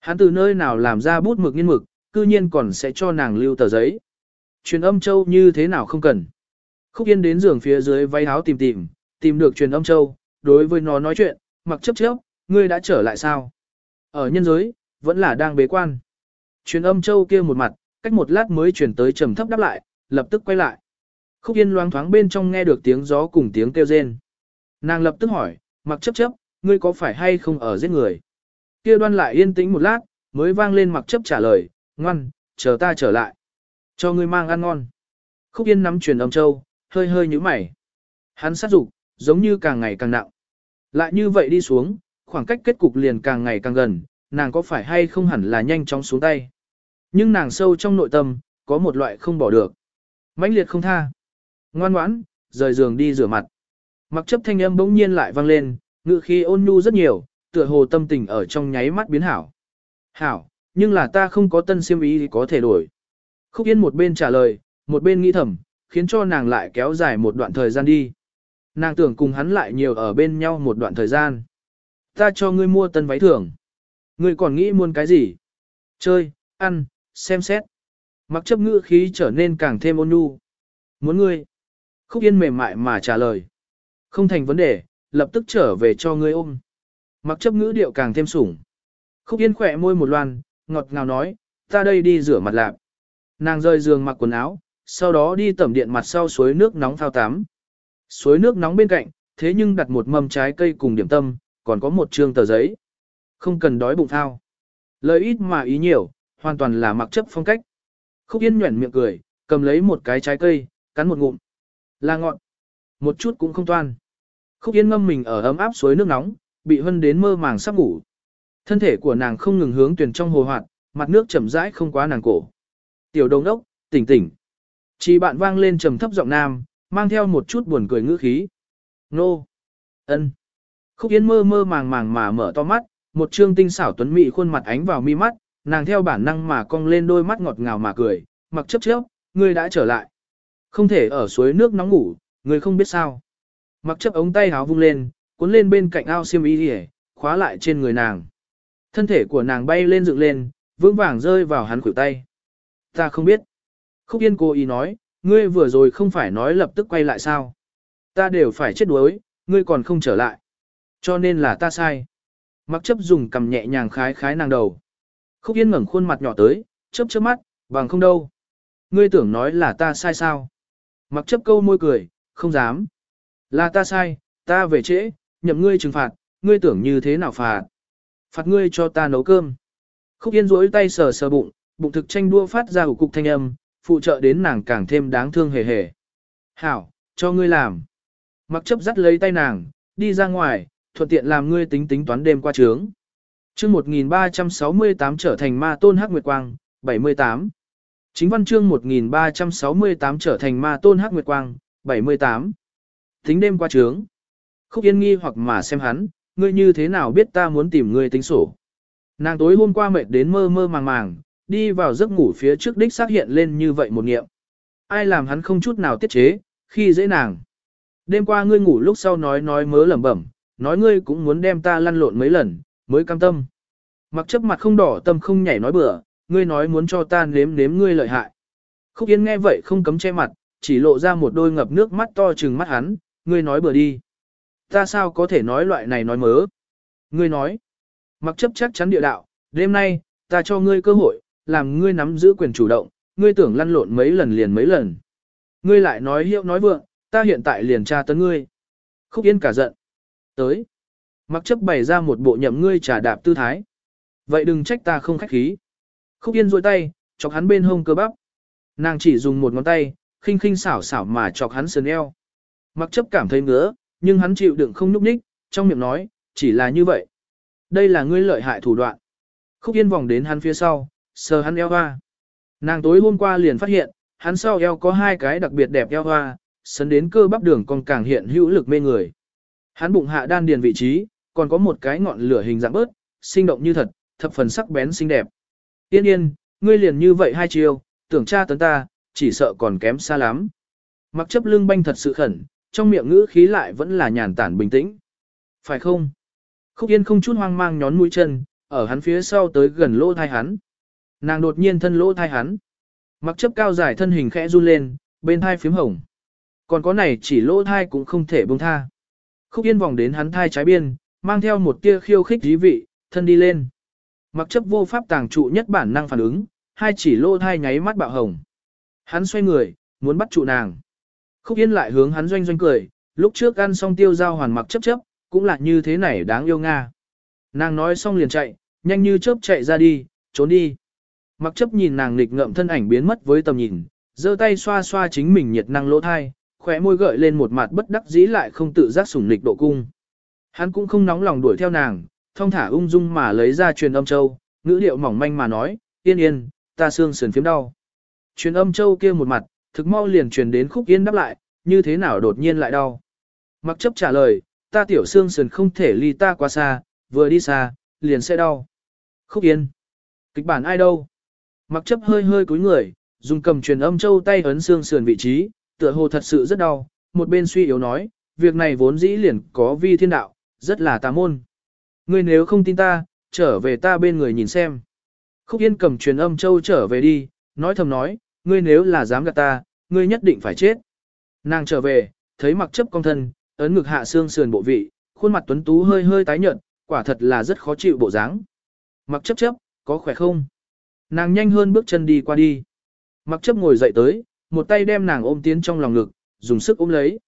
Hắn từ nơi nào làm ra bút mực nghiên mực, cư nhiên còn sẽ cho nàng lưu tờ giấy. Truyền âm châu như thế nào không cần. Khúc Yên đến giường phía dưới váy áo tìm tìm, tìm được truyền âm châu, đối với nó nói chuyện, mặc chấp chấp, ngươi đã trở lại sao? Ở nhân giới, vẫn là đang bế quan. Truyền âm châu kia một mặt, cách một lát mới chuyển tới trầm thấp đáp lại, lập tức quay lại. Khúc Yên loáng thoáng bên trong nghe được tiếng gió cùng tiếng kêu rên. Nàng lập tức hỏi, mặc chấp chấp, ngươi có phải hay không ở giết người? Kia đoan lại yên tĩnh một lát, mới vang lên mặc chấp trả lời, ngoan, chờ ta trở lại. Cho ngươi mang ăn ngon. Khúc Yên nắm truyền âm châu, hơi hơi như mày. Hắn sát dục giống như càng ngày càng nặng. Lại như vậy đi xuống, khoảng cách kết cục liền càng ngày càng gần, nàng có phải hay không hẳn là nhanh chóng xuống tay. Nhưng nàng sâu trong nội tâm, có một loại không bỏ được. mãnh liệt không tha. Ngoan ngoãn, rời giường đi rửa mặt. Mặc chấp thanh âm bỗng nhiên lại vang lên, ngự khi ôn nhu rất nhiều, tựa hồ tâm tình ở trong nháy mắt biến hảo. Hảo, nhưng là ta không có tân siêm ý thì có thể đổi. Khúc Yên một bên trả lời, một bên nghĩ thầm, khiến cho nàng lại kéo dài một đoạn thời gian đi. Nàng tưởng cùng hắn lại nhiều ở bên nhau một đoạn thời gian. Ta cho ngươi mua tân váy thưởng. Ngươi còn nghĩ muốn cái gì? Chơi, ăn, xem xét. Mặc chấp ngữ khí trở nên càng thêm ôn nhu. Muốn ngươi. Khúc Yên mềm mại mà trả lời. Không thành vấn đề, lập tức trở về cho ngươi ôm. Mặc chấp ngữ điệu càng thêm sủng. Khúc Yên khỏe môi một loan, ngọt ngào nói, ta đây đi rửa mặt lạp. Nàng rơi giường mặc quần áo, sau đó đi tẩm điện mặt sau suối nước nóng thao tắm. Suối nước nóng bên cạnh, thế nhưng đặt một mâm trái cây cùng điểm tâm, còn có một trương tờ giấy. Không cần đói bụng thao. Lời ít mà ý nhiều, hoàn toàn là mặc chấp phong cách. Khúc Yên nhuẩn miệng cười, cầm lấy một cái trái cây, cắn một ngụm. Là ngọn. Một chút cũng không toan. Khúc Yên ngâm mình ở ấm áp suối nước nóng, bị hân đến mơ màng sắp ngủ. Thân thể của nàng không ngừng hướng tuyển trong hồ hoạt, mặt nước chậm rãi không quá nàng cổ. Tiểu đồng đốc, tỉnh tỉnh. Chỉ bạn vang lên trầm thấp giọng nam, mang theo một chút buồn cười ngữ khí. Nô. ân. Khúc Yên mơ mơ màng màng mà mở to mắt, một trương tinh xảo tuấn mỹ khuôn mặt ánh vào mi mắt, nàng theo bản năng mà cong lên đôi mắt ngọt ngào mà cười, mặc chấp chấp, ngươi đã trở lại. Không thể ở suối nước nóng ngủ, ngươi không biết sao. Mặc chấp ống tay háo vung lên, cuốn lên bên cạnh ao xiêm y hề, khóa lại trên người nàng. Thân thể của nàng bay lên dựng lên, vững vàng rơi vào hắn khuỷu tay. Ta không biết. Khúc Yên cô ý nói, ngươi vừa rồi không phải nói lập tức quay lại sao. Ta đều phải chết đuối, ngươi còn không trở lại. Cho nên là ta sai. Mặc chấp dùng cầm nhẹ nhàng khái khái nàng đầu. Khúc Yên ngẩng khuôn mặt nhỏ tới, chớp chớp mắt, bằng không đâu. Ngươi tưởng nói là ta sai sao? Mặc chấp câu môi cười, không dám. Là ta sai, ta về trễ, nhậm ngươi trừng phạt, ngươi tưởng như thế nào phạt? Phạt ngươi cho ta nấu cơm. Khúc Yên rỗi tay sờ sờ bụng, bụng thực tranh đua phát ra hủ cục thanh âm, phụ trợ đến nàng càng thêm đáng thương hề hề. Hảo, cho ngươi làm. Mặc chấp dắt lấy tay nàng, đi ra ngoài, thuận tiện làm ngươi tính tính toán đêm qua trướng. chương 1368 trở thành ma tôn hắc nguyệt quang, 78. Chính văn chương 1368 trở thành ma tôn hắc nguyệt quang, 78. Tính đêm qua trướng. Khúc yên nghi hoặc mà xem hắn, ngươi như thế nào biết ta muốn tìm ngươi tính sổ. Nàng tối hôm qua mệt đến mơ mơ màng màng, đi vào giấc ngủ phía trước đích xác hiện lên như vậy một nghiệm. Ai làm hắn không chút nào tiết chế, khi dễ nàng. Đêm qua ngươi ngủ lúc sau nói nói mớ lẩm bẩm, nói ngươi cũng muốn đem ta lăn lộn mấy lần, mới cam tâm. Mặc chấp mặt không đỏ tâm không nhảy nói bừa, ngươi nói muốn cho ta nếm nếm ngươi lợi hại. Khúc Yên nghe vậy không cấm che mặt, chỉ lộ ra một đôi ngập nước mắt to trừng mắt hắn, ngươi nói bừa đi. Ta sao có thể nói loại này nói mớ? Ngươi nói. Mặc chấp chắc chắn địa đạo, đêm nay, ta cho ngươi cơ hội, làm ngươi nắm giữ quyền chủ động, ngươi tưởng lăn lộn mấy lần liền mấy lần. Ngươi lại nói hiệu nói vượng, ta hiện tại liền tra tấn ngươi. Khúc Yên cả giận. Tới. Mặc chấp bày ra một bộ nhậm ngươi trả đạp tư thái. Vậy đừng trách ta không khách khí. Khúc Yên rôi tay, chọc hắn bên hông cơ bắp. Nàng chỉ dùng một ngón tay, khinh khinh xảo xảo mà chọc hắn sườn eo. Mặc chấp cảm thấy ngứa, nhưng hắn chịu đựng không nhúc ních, trong miệng nói, chỉ là như vậy. Đây là ngươi lợi hại thủ đoạn. Khúc Yên vòng đến hắn phía sau, sờ hắn eo hoa. Nàng tối hôm qua liền phát hiện, hắn sau eo có hai cái đặc biệt đẹp eo hoa, sấn đến cơ bắp đường còn càng hiện hữu lực mê người. Hắn bụng hạ đan điền vị trí, còn có một cái ngọn lửa hình dạng bớt, sinh động như thật, thập phần sắc bén xinh đẹp. Yên yên, ngươi liền như vậy hai chiều, tưởng cha tấn ta, chỉ sợ còn kém xa lắm. Mặc chấp lưng banh thật sự khẩn, trong miệng ngữ khí lại vẫn là nhàn tản bình tĩnh. Phải không? Khúc Yên không chút hoang mang nhón mũi chân, ở hắn phía sau tới gần lỗ thai hắn. Nàng đột nhiên thân lỗ thai hắn. Mặc chấp cao dài thân hình khẽ run lên, bên thai phím hồng. Còn có này chỉ lỗ thai cũng không thể buông tha. Khúc Yên vòng đến hắn thai trái biên, mang theo một tia khiêu khích dí vị, thân đi lên. Mặc chấp vô pháp tàng trụ nhất bản năng phản ứng, hai chỉ lỗ thai nháy mắt bạo hồng. Hắn xoay người, muốn bắt trụ nàng. Khúc Yên lại hướng hắn doanh doanh cười, lúc trước ăn xong tiêu giao hoàn mặc chấp chấp, cũng là như thế này đáng yêu Nga. Nàng nói xong liền chạy, nhanh như chớp chạy ra đi, trốn đi. Mặc chấp nhìn nàng nghịch ngợm thân ảnh biến mất với tầm nhìn, giơ tay xoa xoa chính mình nhiệt năng lỗ thai, khỏe môi gợi lên một mặt bất đắc dĩ lại không tự giác sủng nịch độ cung. Hắn cũng không nóng lòng đuổi theo nàng, thong thả ung dung mà lấy ra truyền âm châu, ngữ điệu mỏng manh mà nói, yên yên, ta xương sườn phiếm đau. Truyền âm châu kia một mặt, thực mau liền truyền đến khúc yên đáp lại, như thế nào đột nhiên lại đau. Mặc chấp trả lời, ta tiểu xương sườn không thể ly ta quá xa, vừa đi xa, liền sẽ đau. Khúc yên. Kịch bản ai đâu? Mặc chấp hơi hơi cúi người, dùng cầm truyền âm châu tay ấn xương sườn vị trí, tựa hồ thật sự rất đau, một bên suy yếu nói, việc này vốn dĩ liền có vi thiên đạo, rất là tà môn. Ngươi nếu không tin ta, trở về ta bên người nhìn xem. Khúc Yên cầm truyền âm châu trở về đi, nói thầm nói, ngươi nếu là dám gạt ta, ngươi nhất định phải chết. Nàng trở về, thấy mặc chấp công thân, ấn ngực hạ xương sườn bộ vị, khuôn mặt tuấn tú hơi hơi tái nhợt, quả thật là rất khó chịu bộ dáng. Mặc chấp chấp, có khỏe không? Nàng nhanh hơn bước chân đi qua đi. Mặc chấp ngồi dậy tới, một tay đem nàng ôm tiến trong lòng ngực, dùng sức ôm lấy.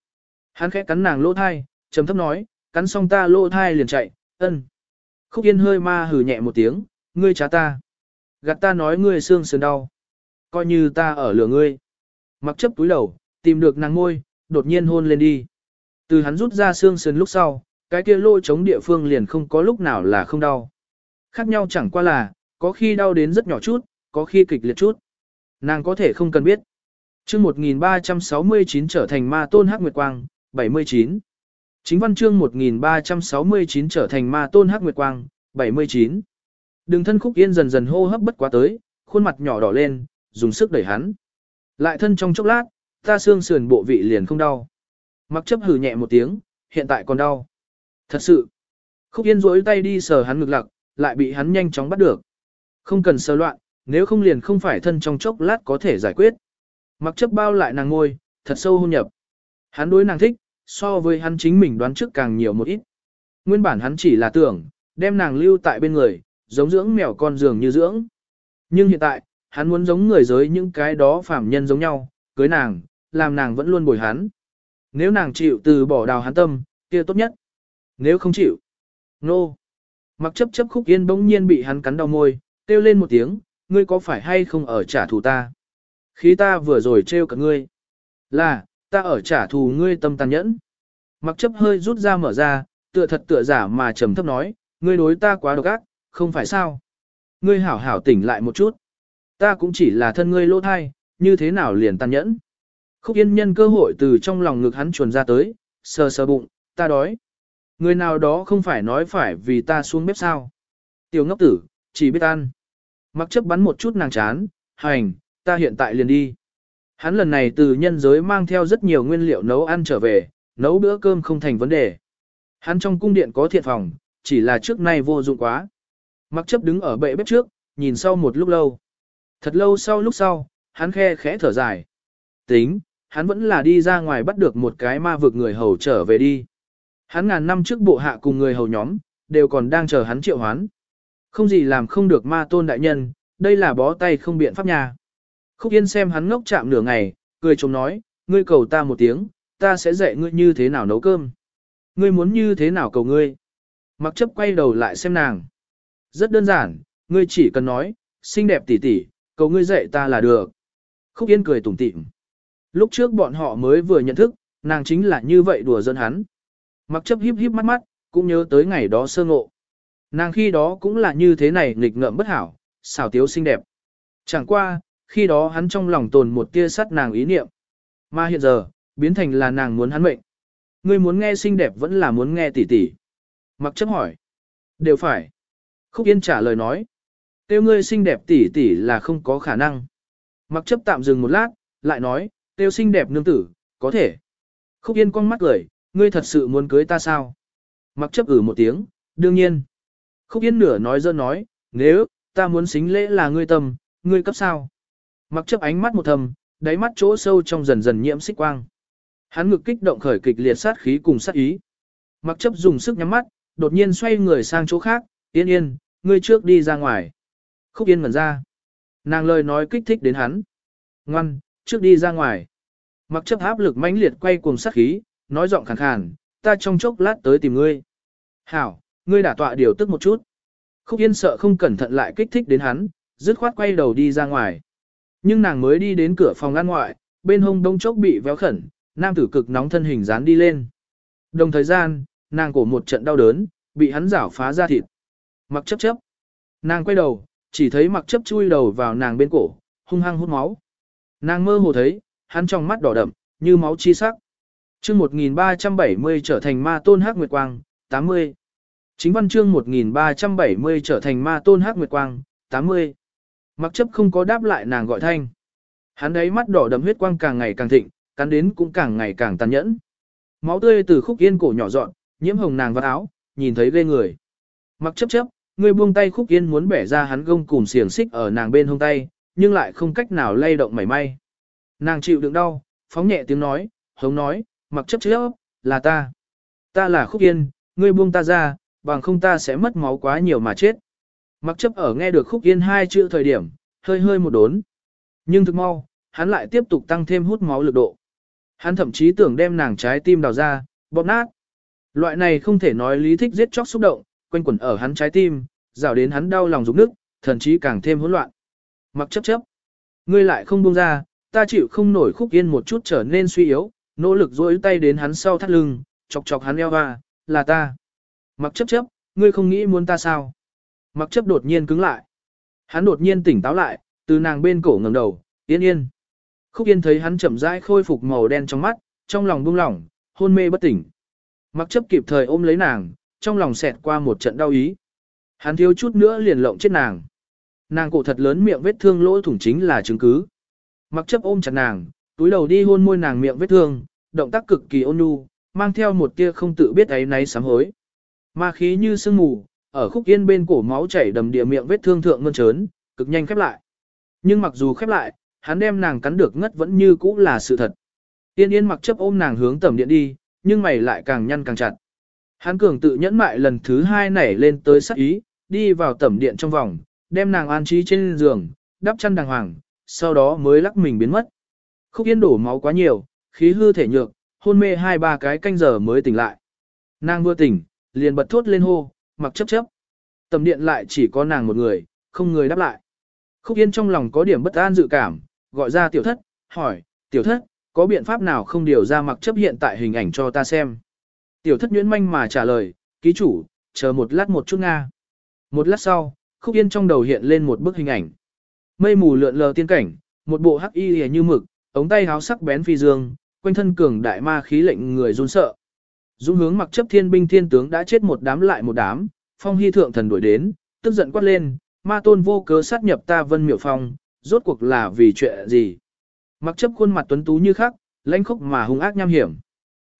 Hắn khẽ cắn nàng lỗ thai, trầm thấp nói, cắn xong ta lỗ thai liền chạy, ân. Khúc Yên hơi ma hừ nhẹ một tiếng, ngươi trá ta. Gạt ta nói ngươi xương sườn đau. Coi như ta ở lửa ngươi. Mặc chấp túi đầu, tìm được nàng ngôi, đột nhiên hôn lên đi. Từ hắn rút ra xương sườn lúc sau, cái kia lỗ chống địa phương liền không có lúc nào là không đau. Khác nhau chẳng qua là, có khi đau đến rất nhỏ chút, có khi kịch liệt chút. Nàng có thể không cần biết. chương 1369 trở thành ma tôn hắc nguyệt quang, 79. Chính văn chương 1369 trở thành ma tôn hắc nguyệt quang, 79. Đường thân khúc yên dần dần hô hấp bất quá tới, khuôn mặt nhỏ đỏ lên, dùng sức đẩy hắn. Lại thân trong chốc lát, ta xương sườn bộ vị liền không đau. Mặc chấp hừ nhẹ một tiếng, hiện tại còn đau. Thật sự. Khúc yên rỗi tay đi sờ hắn ngực lặc, lại bị hắn nhanh chóng bắt được. Không cần sờ loạn, nếu không liền không phải thân trong chốc lát có thể giải quyết. Mặc chấp bao lại nàng ngôi, thật sâu hôn nhập. Hắn đối nàng thích, so với hắn chính mình đoán trước càng nhiều một ít. Nguyên bản hắn chỉ là tưởng, đem nàng lưu tại bên người, giống dưỡng mèo con giường như dưỡng. Nhưng hiện tại, hắn muốn giống người giới những cái đó phàm nhân giống nhau, cưới nàng, làm nàng vẫn luôn bồi hắn. Nếu nàng chịu từ bỏ đào hắn tâm, kia tốt nhất. Nếu không chịu, nô. No. Mặc chấp chấp khúc yên bỗng nhiên bị hắn cắn đau môi, kêu lên một tiếng, ngươi có phải hay không ở trả thù ta? Khí ta vừa rồi trêu cả ngươi. Là, ta ở trả thù ngươi tâm tàn nhẫn. Mặc chấp hơi rút ra mở ra, tựa thật tựa giả mà trầm thấp nói, ngươi đối ta quá độc ác, không phải sao? Ngươi hảo hảo tỉnh lại một chút. Ta cũng chỉ là thân ngươi lỗ thai, như thế nào liền tàn nhẫn. Khúc yên nhân cơ hội từ trong lòng ngực hắn chuồn ra tới, sờ sờ bụng, ta đói. Người nào đó không phải nói phải vì ta xuống bếp sao. Tiểu ngốc tử, chỉ biết ăn. Mặc chấp bắn một chút nàng chán, hành, ta hiện tại liền đi. Hắn lần này từ nhân giới mang theo rất nhiều nguyên liệu nấu ăn trở về, nấu bữa cơm không thành vấn đề. Hắn trong cung điện có thiện phòng, chỉ là trước nay vô dụng quá. Mặc chấp đứng ở bệ bếp trước, nhìn sau một lúc lâu. Thật lâu sau lúc sau, hắn khe khẽ thở dài. Tính, hắn vẫn là đi ra ngoài bắt được một cái ma vực người hầu trở về đi. Hắn ngàn năm trước bộ hạ cùng người hầu nhóm, đều còn đang chờ hắn triệu hoán. Không gì làm không được ma tôn đại nhân, đây là bó tay không biện pháp nhà. Khúc Yên xem hắn ngốc chạm nửa ngày, cười trông nói, ngươi cầu ta một tiếng, ta sẽ dạy ngươi như thế nào nấu cơm. Ngươi muốn như thế nào cầu ngươi. Mặc chấp quay đầu lại xem nàng. Rất đơn giản, ngươi chỉ cần nói, xinh đẹp tỉ tỉ, cầu ngươi dạy ta là được. Khúc Yên cười tủm tỉm. Lúc trước bọn họ mới vừa nhận thức, nàng chính là như vậy đùa dân hắn. Mặc chấp híp híp mắt mắt, cũng nhớ tới ngày đó sơ ngộ. Nàng khi đó cũng là như thế này nghịch ngợm bất hảo, xảo tiếu xinh đẹp. Chẳng qua, khi đó hắn trong lòng tồn một tia sắt nàng ý niệm. Mà hiện giờ, biến thành là nàng muốn hắn mệnh. Ngươi muốn nghe xinh đẹp vẫn là muốn nghe tỉ tỉ. Mặc chấp hỏi. Đều phải. Khúc Yên trả lời nói. Tiêu ngươi xinh đẹp tỷ tỷ là không có khả năng. Mặc chấp tạm dừng một lát, lại nói, tiêu xinh đẹp nương tử, có thể. Khúc Yên quăng mắt cười, ngươi thật sự muốn cưới ta sao? Mặc chấp ử một tiếng, đương nhiên. Khúc Yên nửa nói dơ nói, nếu, ta muốn xính lễ là ngươi tâm, ngươi cấp sao? Mặc chấp ánh mắt một thầm, đáy mắt chỗ sâu trong dần dần nhiễm xích quang. Hắn ngực kích động khởi kịch liệt sát khí cùng sát ý. Mặc chấp dùng sức nhắm mắt, đột nhiên xoay người sang chỗ khác, yên yên, ngươi trước đi ra ngoài. Khúc yên ngẩn ra. Nàng lời nói kích thích đến hắn. Ngoan, trước đi ra ngoài. Mặc chấp áp lực mãnh liệt quay cuồng sát khí, nói giọng khàn khàn, ta trong chốc lát tới tìm ngươi. Hảo, ngươi đả tọa điều tức một chút. Khúc yên sợ không cẩn thận lại kích thích đến hắn, dứt khoát quay đầu đi ra ngoài. Nhưng nàng mới đi đến cửa phòng ngăn ngoại, bên hông đông chốc bị véo khẩn, nam tử cực nóng thân hình dán đi lên. Đồng thời gian, nàng cổ một trận đau đớn, bị hắn rảo phá ra thịt. Mặc chấp chấp. Nàng quay đầu, chỉ thấy mặc chấp chui đầu vào nàng bên cổ, hung hăng hút máu. Nàng mơ hồ thấy, hắn trong mắt đỏ đậm, như máu chi sắc. Chương 1370 trở thành ma tôn hắc nguyệt quang, 80. Chính văn chương 1370 trở thành ma tôn hắc nguyệt quang, 80. Mặc chấp không có đáp lại nàng gọi thanh. Hắn đấy mắt đỏ đậm huyết quang càng ngày càng thịnh, cắn đến cũng càng ngày càng tàn nhẫn. Máu tươi từ khúc yên cổ nhỏ dọn, nhiễm hồng nàng vào áo, nhìn thấy ghê người. Mặc chấp chấp, Ngươi buông tay khúc yên muốn bẻ ra hắn gông cùng xiềng xích ở nàng bên hông tay, nhưng lại không cách nào lay động mảy may. Nàng chịu đựng đau, phóng nhẹ tiếng nói, hống nói, mặc chấp chứa, là ta. Ta là khúc yên, ngươi buông ta ra, bằng không ta sẽ mất máu quá nhiều mà chết. Mặc chấp ở nghe được khúc yên hai chữ thời điểm, hơi hơi một đốn. Nhưng thực mau, hắn lại tiếp tục tăng thêm hút máu lực độ. Hắn thậm chí tưởng đem nàng trái tim đào ra, bóp nát. Loại này không thể nói lý thích giết chóc xúc động, quanh quẩn ở hắn trái tim, rào đến hắn đau lòng rụng nước, thậm chí càng thêm hỗn loạn. Mặc chấp chấp. Ngươi lại không buông ra, ta chịu không nổi khúc yên một chút trở nên suy yếu, nỗ lực dối tay đến hắn sau thắt lưng, chọc chọc hắn eo hoa, là ta. Mặc chấp chấp, ngươi không nghĩ muốn ta sao? Mặc chấp đột nhiên cứng lại. Hắn đột nhiên tỉnh táo lại, từ nàng bên cổ ngẩng đầu, yên yên. Khúc yên thấy hắn chậm rãi khôi phục màu đen trong mắt, trong lòng buông lỏng, hôn mê bất tỉnh. Mặc chấp kịp thời ôm lấy nàng, trong lòng xẹt qua một trận đau ý. Hắn thiếu chút nữa liền lộng chết nàng. Nàng cổ thật lớn miệng vết thương lỗ thủng chính là chứng cứ. Mặc chấp ôm chặt nàng, túi đầu đi hôn môi nàng miệng vết thương, động tác cực kỳ ôn nhu, mang theo một tia không tự biết ấy náy sám hối. Ma khí như sương mù, ở khúc yên bên cổ máu chảy đầm địa miệng vết thương thượng ngân trớn, cực nhanh khép lại. Nhưng mặc dù khép lại, hắn đem nàng cắn được ngất vẫn như cũ là sự thật. Tiên yên mặc chấp ôm nàng hướng tầm điện đi, nhưng mày lại càng nhăn càng chặt. Hán cường tự nhẫn mại lần thứ hai nảy lên tới sắc ý, đi vào tẩm điện trong vòng, đem nàng an trí trên giường, đắp chăn đàng hoàng, sau đó mới lắc mình biến mất. Khúc yên đổ máu quá nhiều, khí hư thể nhược, hôn mê hai ba cái canh giờ mới tỉnh lại. Nàng vừa tỉnh, liền bật thốt lên hô, mặc chấp chấp. Tầm điện lại chỉ có nàng một người, không người đáp lại. Khúc yên trong lòng có điểm bất an dự cảm, gọi ra tiểu thất, hỏi, tiểu thất, có biện pháp nào không điều ra mặc chấp hiện tại hình ảnh cho ta xem. Tiểu thất nhuyễn manh mà trả lời, ký chủ, chờ một lát một chút Nga. Một lát sau, khúc yên trong đầu hiện lên một bức hình ảnh. Mây mù lượn lờ tiên cảnh, một bộ hắc y hề như mực, ống tay háo sắc bén phi dương, quanh thân cường đại ma khí lệnh người run sợ. dũng hướng mặc chấp thiên binh thiên tướng đã chết một đám lại một đám, phong hy thượng thần đuổi đến, tức giận quát lên, ma tôn vô cớ sát nhập ta vân miệu phong, rốt cuộc là vì chuyện gì. Mặc chấp khuôn mặt tuấn tú như khắc, lãnh khốc mà hung ác nham hiểm.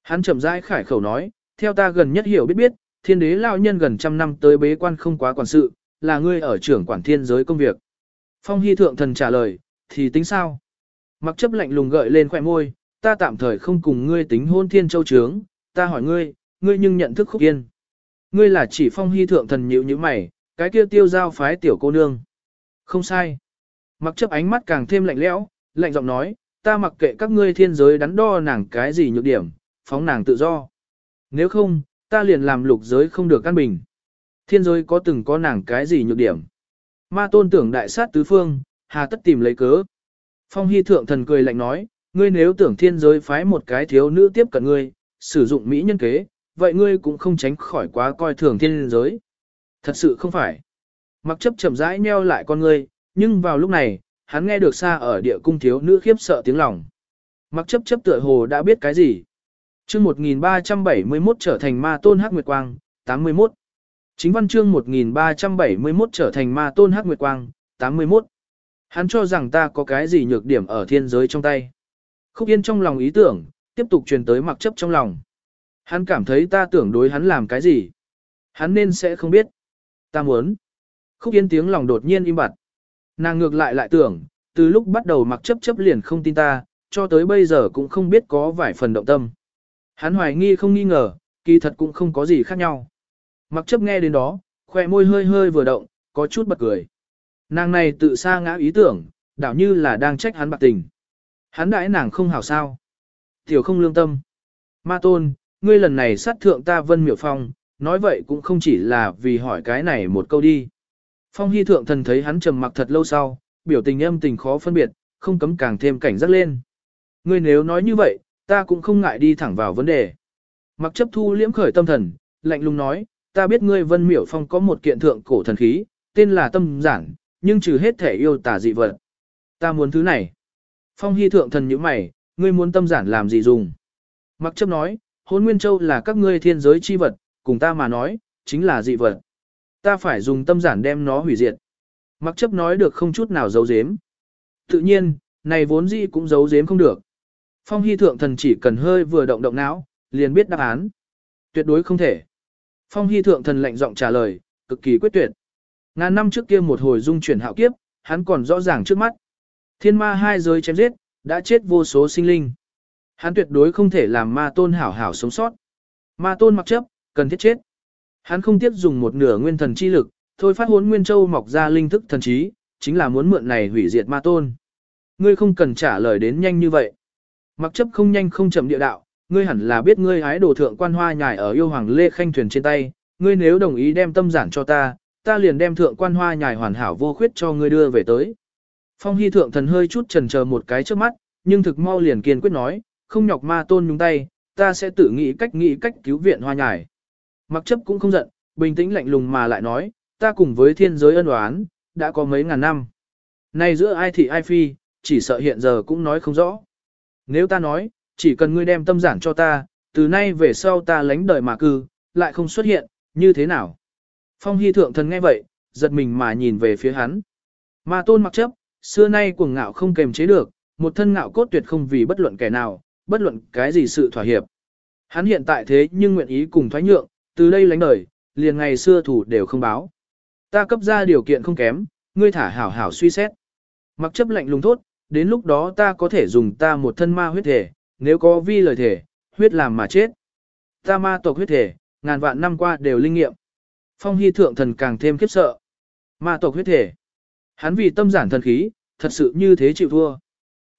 Hắn chậm rãi khải khẩu nói, theo ta gần nhất hiểu biết biết, thiên đế lao nhân gần trăm năm tới bế quan không quá quản sự, là ngươi ở trưởng quản thiên giới công việc. Phong hy thượng thần trả lời, thì tính sao? Mặc chấp lạnh lùng gợi lên khỏe môi, ta tạm thời không cùng ngươi tính hôn thiên châu trướng, ta hỏi ngươi, ngươi nhưng nhận thức khúc yên. Ngươi là chỉ phong hy thượng thần nhịu như mày, cái kia tiêu giao phái tiểu cô nương. Không sai. Mặc chấp ánh mắt càng thêm lạnh lẽo, lạnh giọng nói, ta mặc kệ các ngươi thiên giới đắn đo nàng cái gì nhược điểm, phóng nàng tự do. Nếu không, ta liền làm lục giới không được căn bình. Thiên giới có từng có nàng cái gì nhược điểm. Ma tôn tưởng đại sát tứ phương, hà tất tìm lấy cớ. Phong hy thượng thần cười lạnh nói, ngươi nếu tưởng thiên giới phái một cái thiếu nữ tiếp cận ngươi, sử dụng mỹ nhân kế, vậy ngươi cũng không tránh khỏi quá coi thường thiên giới. Thật sự không phải. Mặc chấp chậm rãi nheo lại con ngươi, nhưng vào lúc này, hắn nghe được xa ở địa cung thiếu nữ khiếp sợ tiếng lòng. Mặc chấp chấp tựa hồ đã biết cái gì chương 1371 trở thành ma tôn hắc nguyệt quang, 81. Chính văn chương 1371 trở thành ma tôn hắc nguyệt quang, 81. Hắn cho rằng ta có cái gì nhược điểm ở thiên giới trong tay. Khúc yên trong lòng ý tưởng, tiếp tục truyền tới mặc chấp trong lòng. Hắn cảm thấy ta tưởng đối hắn làm cái gì. Hắn nên sẽ không biết. Ta muốn. Khúc yên tiếng lòng đột nhiên im bặt. Nàng ngược lại lại tưởng, từ lúc bắt đầu mặc chấp chấp liền không tin ta, cho tới bây giờ cũng không biết có vài phần động tâm. Hắn hoài nghi không nghi ngờ, kỳ thật cũng không có gì khác nhau. Mặc chấp nghe đến đó, khỏe môi hơi hơi vừa động, có chút bật cười. Nàng này tự xa ngã ý tưởng, đảo như là đang trách hắn bạc tình. Hắn đãi nàng không hảo sao. Tiểu không lương tâm. Ma tôn, ngươi lần này sát thượng ta vân miệu phong, nói vậy cũng không chỉ là vì hỏi cái này một câu đi. Phong Hy thượng thần thấy hắn trầm mặc thật lâu sau, biểu tình âm tình khó phân biệt, không cấm càng thêm cảnh giác lên. Ngươi nếu nói như vậy, ta cũng không ngại đi thẳng vào vấn đề. Mặc chấp thu liễm khởi tâm thần, lạnh lùng nói, ta biết ngươi vân miểu phong có một kiện thượng cổ thần khí, tên là tâm giản, nhưng trừ hết thể yêu tà dị vật. Ta muốn thứ này. Phong hy thượng thần như mày, ngươi muốn tâm giản làm gì dùng? Mặc chấp nói, hôn nguyên châu là các ngươi thiên giới chi vật, cùng ta mà nói, chính là dị vật. Ta phải dùng tâm giản đem nó hủy diệt. Mặc chấp nói được không chút nào giấu giếm. Tự nhiên, này vốn dĩ cũng giấu giếm không được. Phong hy thượng thần chỉ cần hơi vừa động động não, liền biết đáp án. Tuyệt đối không thể. Phong hy thượng thần lạnh giọng trả lời, cực kỳ quyết tuyệt. Ngàn năm trước kia một hồi dung chuyển hạo kiếp, hắn còn rõ ràng trước mắt. Thiên ma hai giới chém giết, đã chết vô số sinh linh. Hắn tuyệt đối không thể làm ma tôn hảo hảo sống sót. Ma tôn mặc chấp, cần thiết chết. Hắn không tiếc dùng một nửa nguyên thần chi lực, thôi phát huấn nguyên châu mọc ra linh thức thần trí, chính là muốn mượn này hủy diệt ma tôn. Ngươi không cần trả lời đến nhanh như vậy. Mặc chấp không nhanh không chậm địa đạo, ngươi hẳn là biết ngươi hái đồ thượng quan hoa nhài ở yêu hoàng lê khanh thuyền trên tay, ngươi nếu đồng ý đem tâm giản cho ta, ta liền đem thượng quan hoa nhài hoàn hảo vô khuyết cho ngươi đưa về tới. Phong hy thượng thần hơi chút chần chờ một cái trước mắt, nhưng thực mau liền kiên quyết nói, không nhọc ma tôn nhúng tay, ta sẽ tự nghĩ cách nghĩ cách cứu viện hoa nhài. Mặc chấp cũng không giận, bình tĩnh lạnh lùng mà lại nói, ta cùng với thiên giới ân oán, đã có mấy ngàn năm. Này giữa ai thị ai phi, chỉ sợ hiện giờ cũng nói không rõ. Nếu ta nói, chỉ cần ngươi đem tâm giản cho ta, từ nay về sau ta lánh đời mà cư, lại không xuất hiện, như thế nào? Phong hy thượng thần nghe vậy, giật mình mà nhìn về phía hắn. mà tôn mặc chấp, xưa nay cuồng ngạo không kềm chế được, một thân ngạo cốt tuyệt không vì bất luận kẻ nào, bất luận cái gì sự thỏa hiệp. Hắn hiện tại thế nhưng nguyện ý cùng thoái nhượng, từ đây lánh đời, liền ngày xưa thủ đều không báo. Ta cấp ra điều kiện không kém, ngươi thả hảo hảo suy xét. Mặc chấp lạnh lùng thốt, đến lúc đó ta có thể dùng ta một thân ma huyết thể, nếu có vi lời thể, huyết làm mà chết. Ta ma tộc huyết thể, ngàn vạn năm qua đều linh nghiệm. Phong hy thượng thần càng thêm khiếp sợ. Ma tộc huyết thể. Hắn vì tâm giản thần khí, thật sự như thế chịu thua.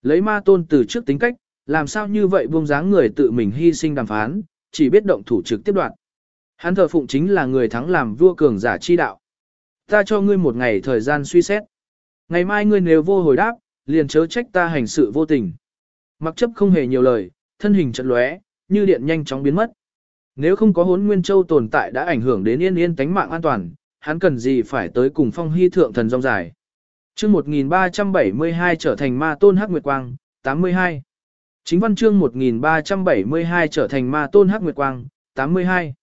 Lấy ma tôn từ trước tính cách, làm sao như vậy buông dáng người tự mình hy sinh đàm phán, chỉ biết động thủ trực tiếp đoạn. Hắn thờ phụng chính là người thắng làm vua cường giả chi đạo. Ta cho ngươi một ngày thời gian suy xét. Ngày mai ngươi nếu vô hồi đáp, liền chớ trách ta hành sự vô tình. Mặc chấp không hề nhiều lời, thân hình trận lóe, như điện nhanh chóng biến mất. Nếu không có hốn nguyên châu tồn tại đã ảnh hưởng đến yên yên tánh mạng an toàn, hắn cần gì phải tới cùng phong hy thượng thần rong dài. chương 1372 trở thành ma tôn hắc nguyệt quang, 82. Chính văn chương 1372 trở thành ma tôn hắc nguyệt quang, 82.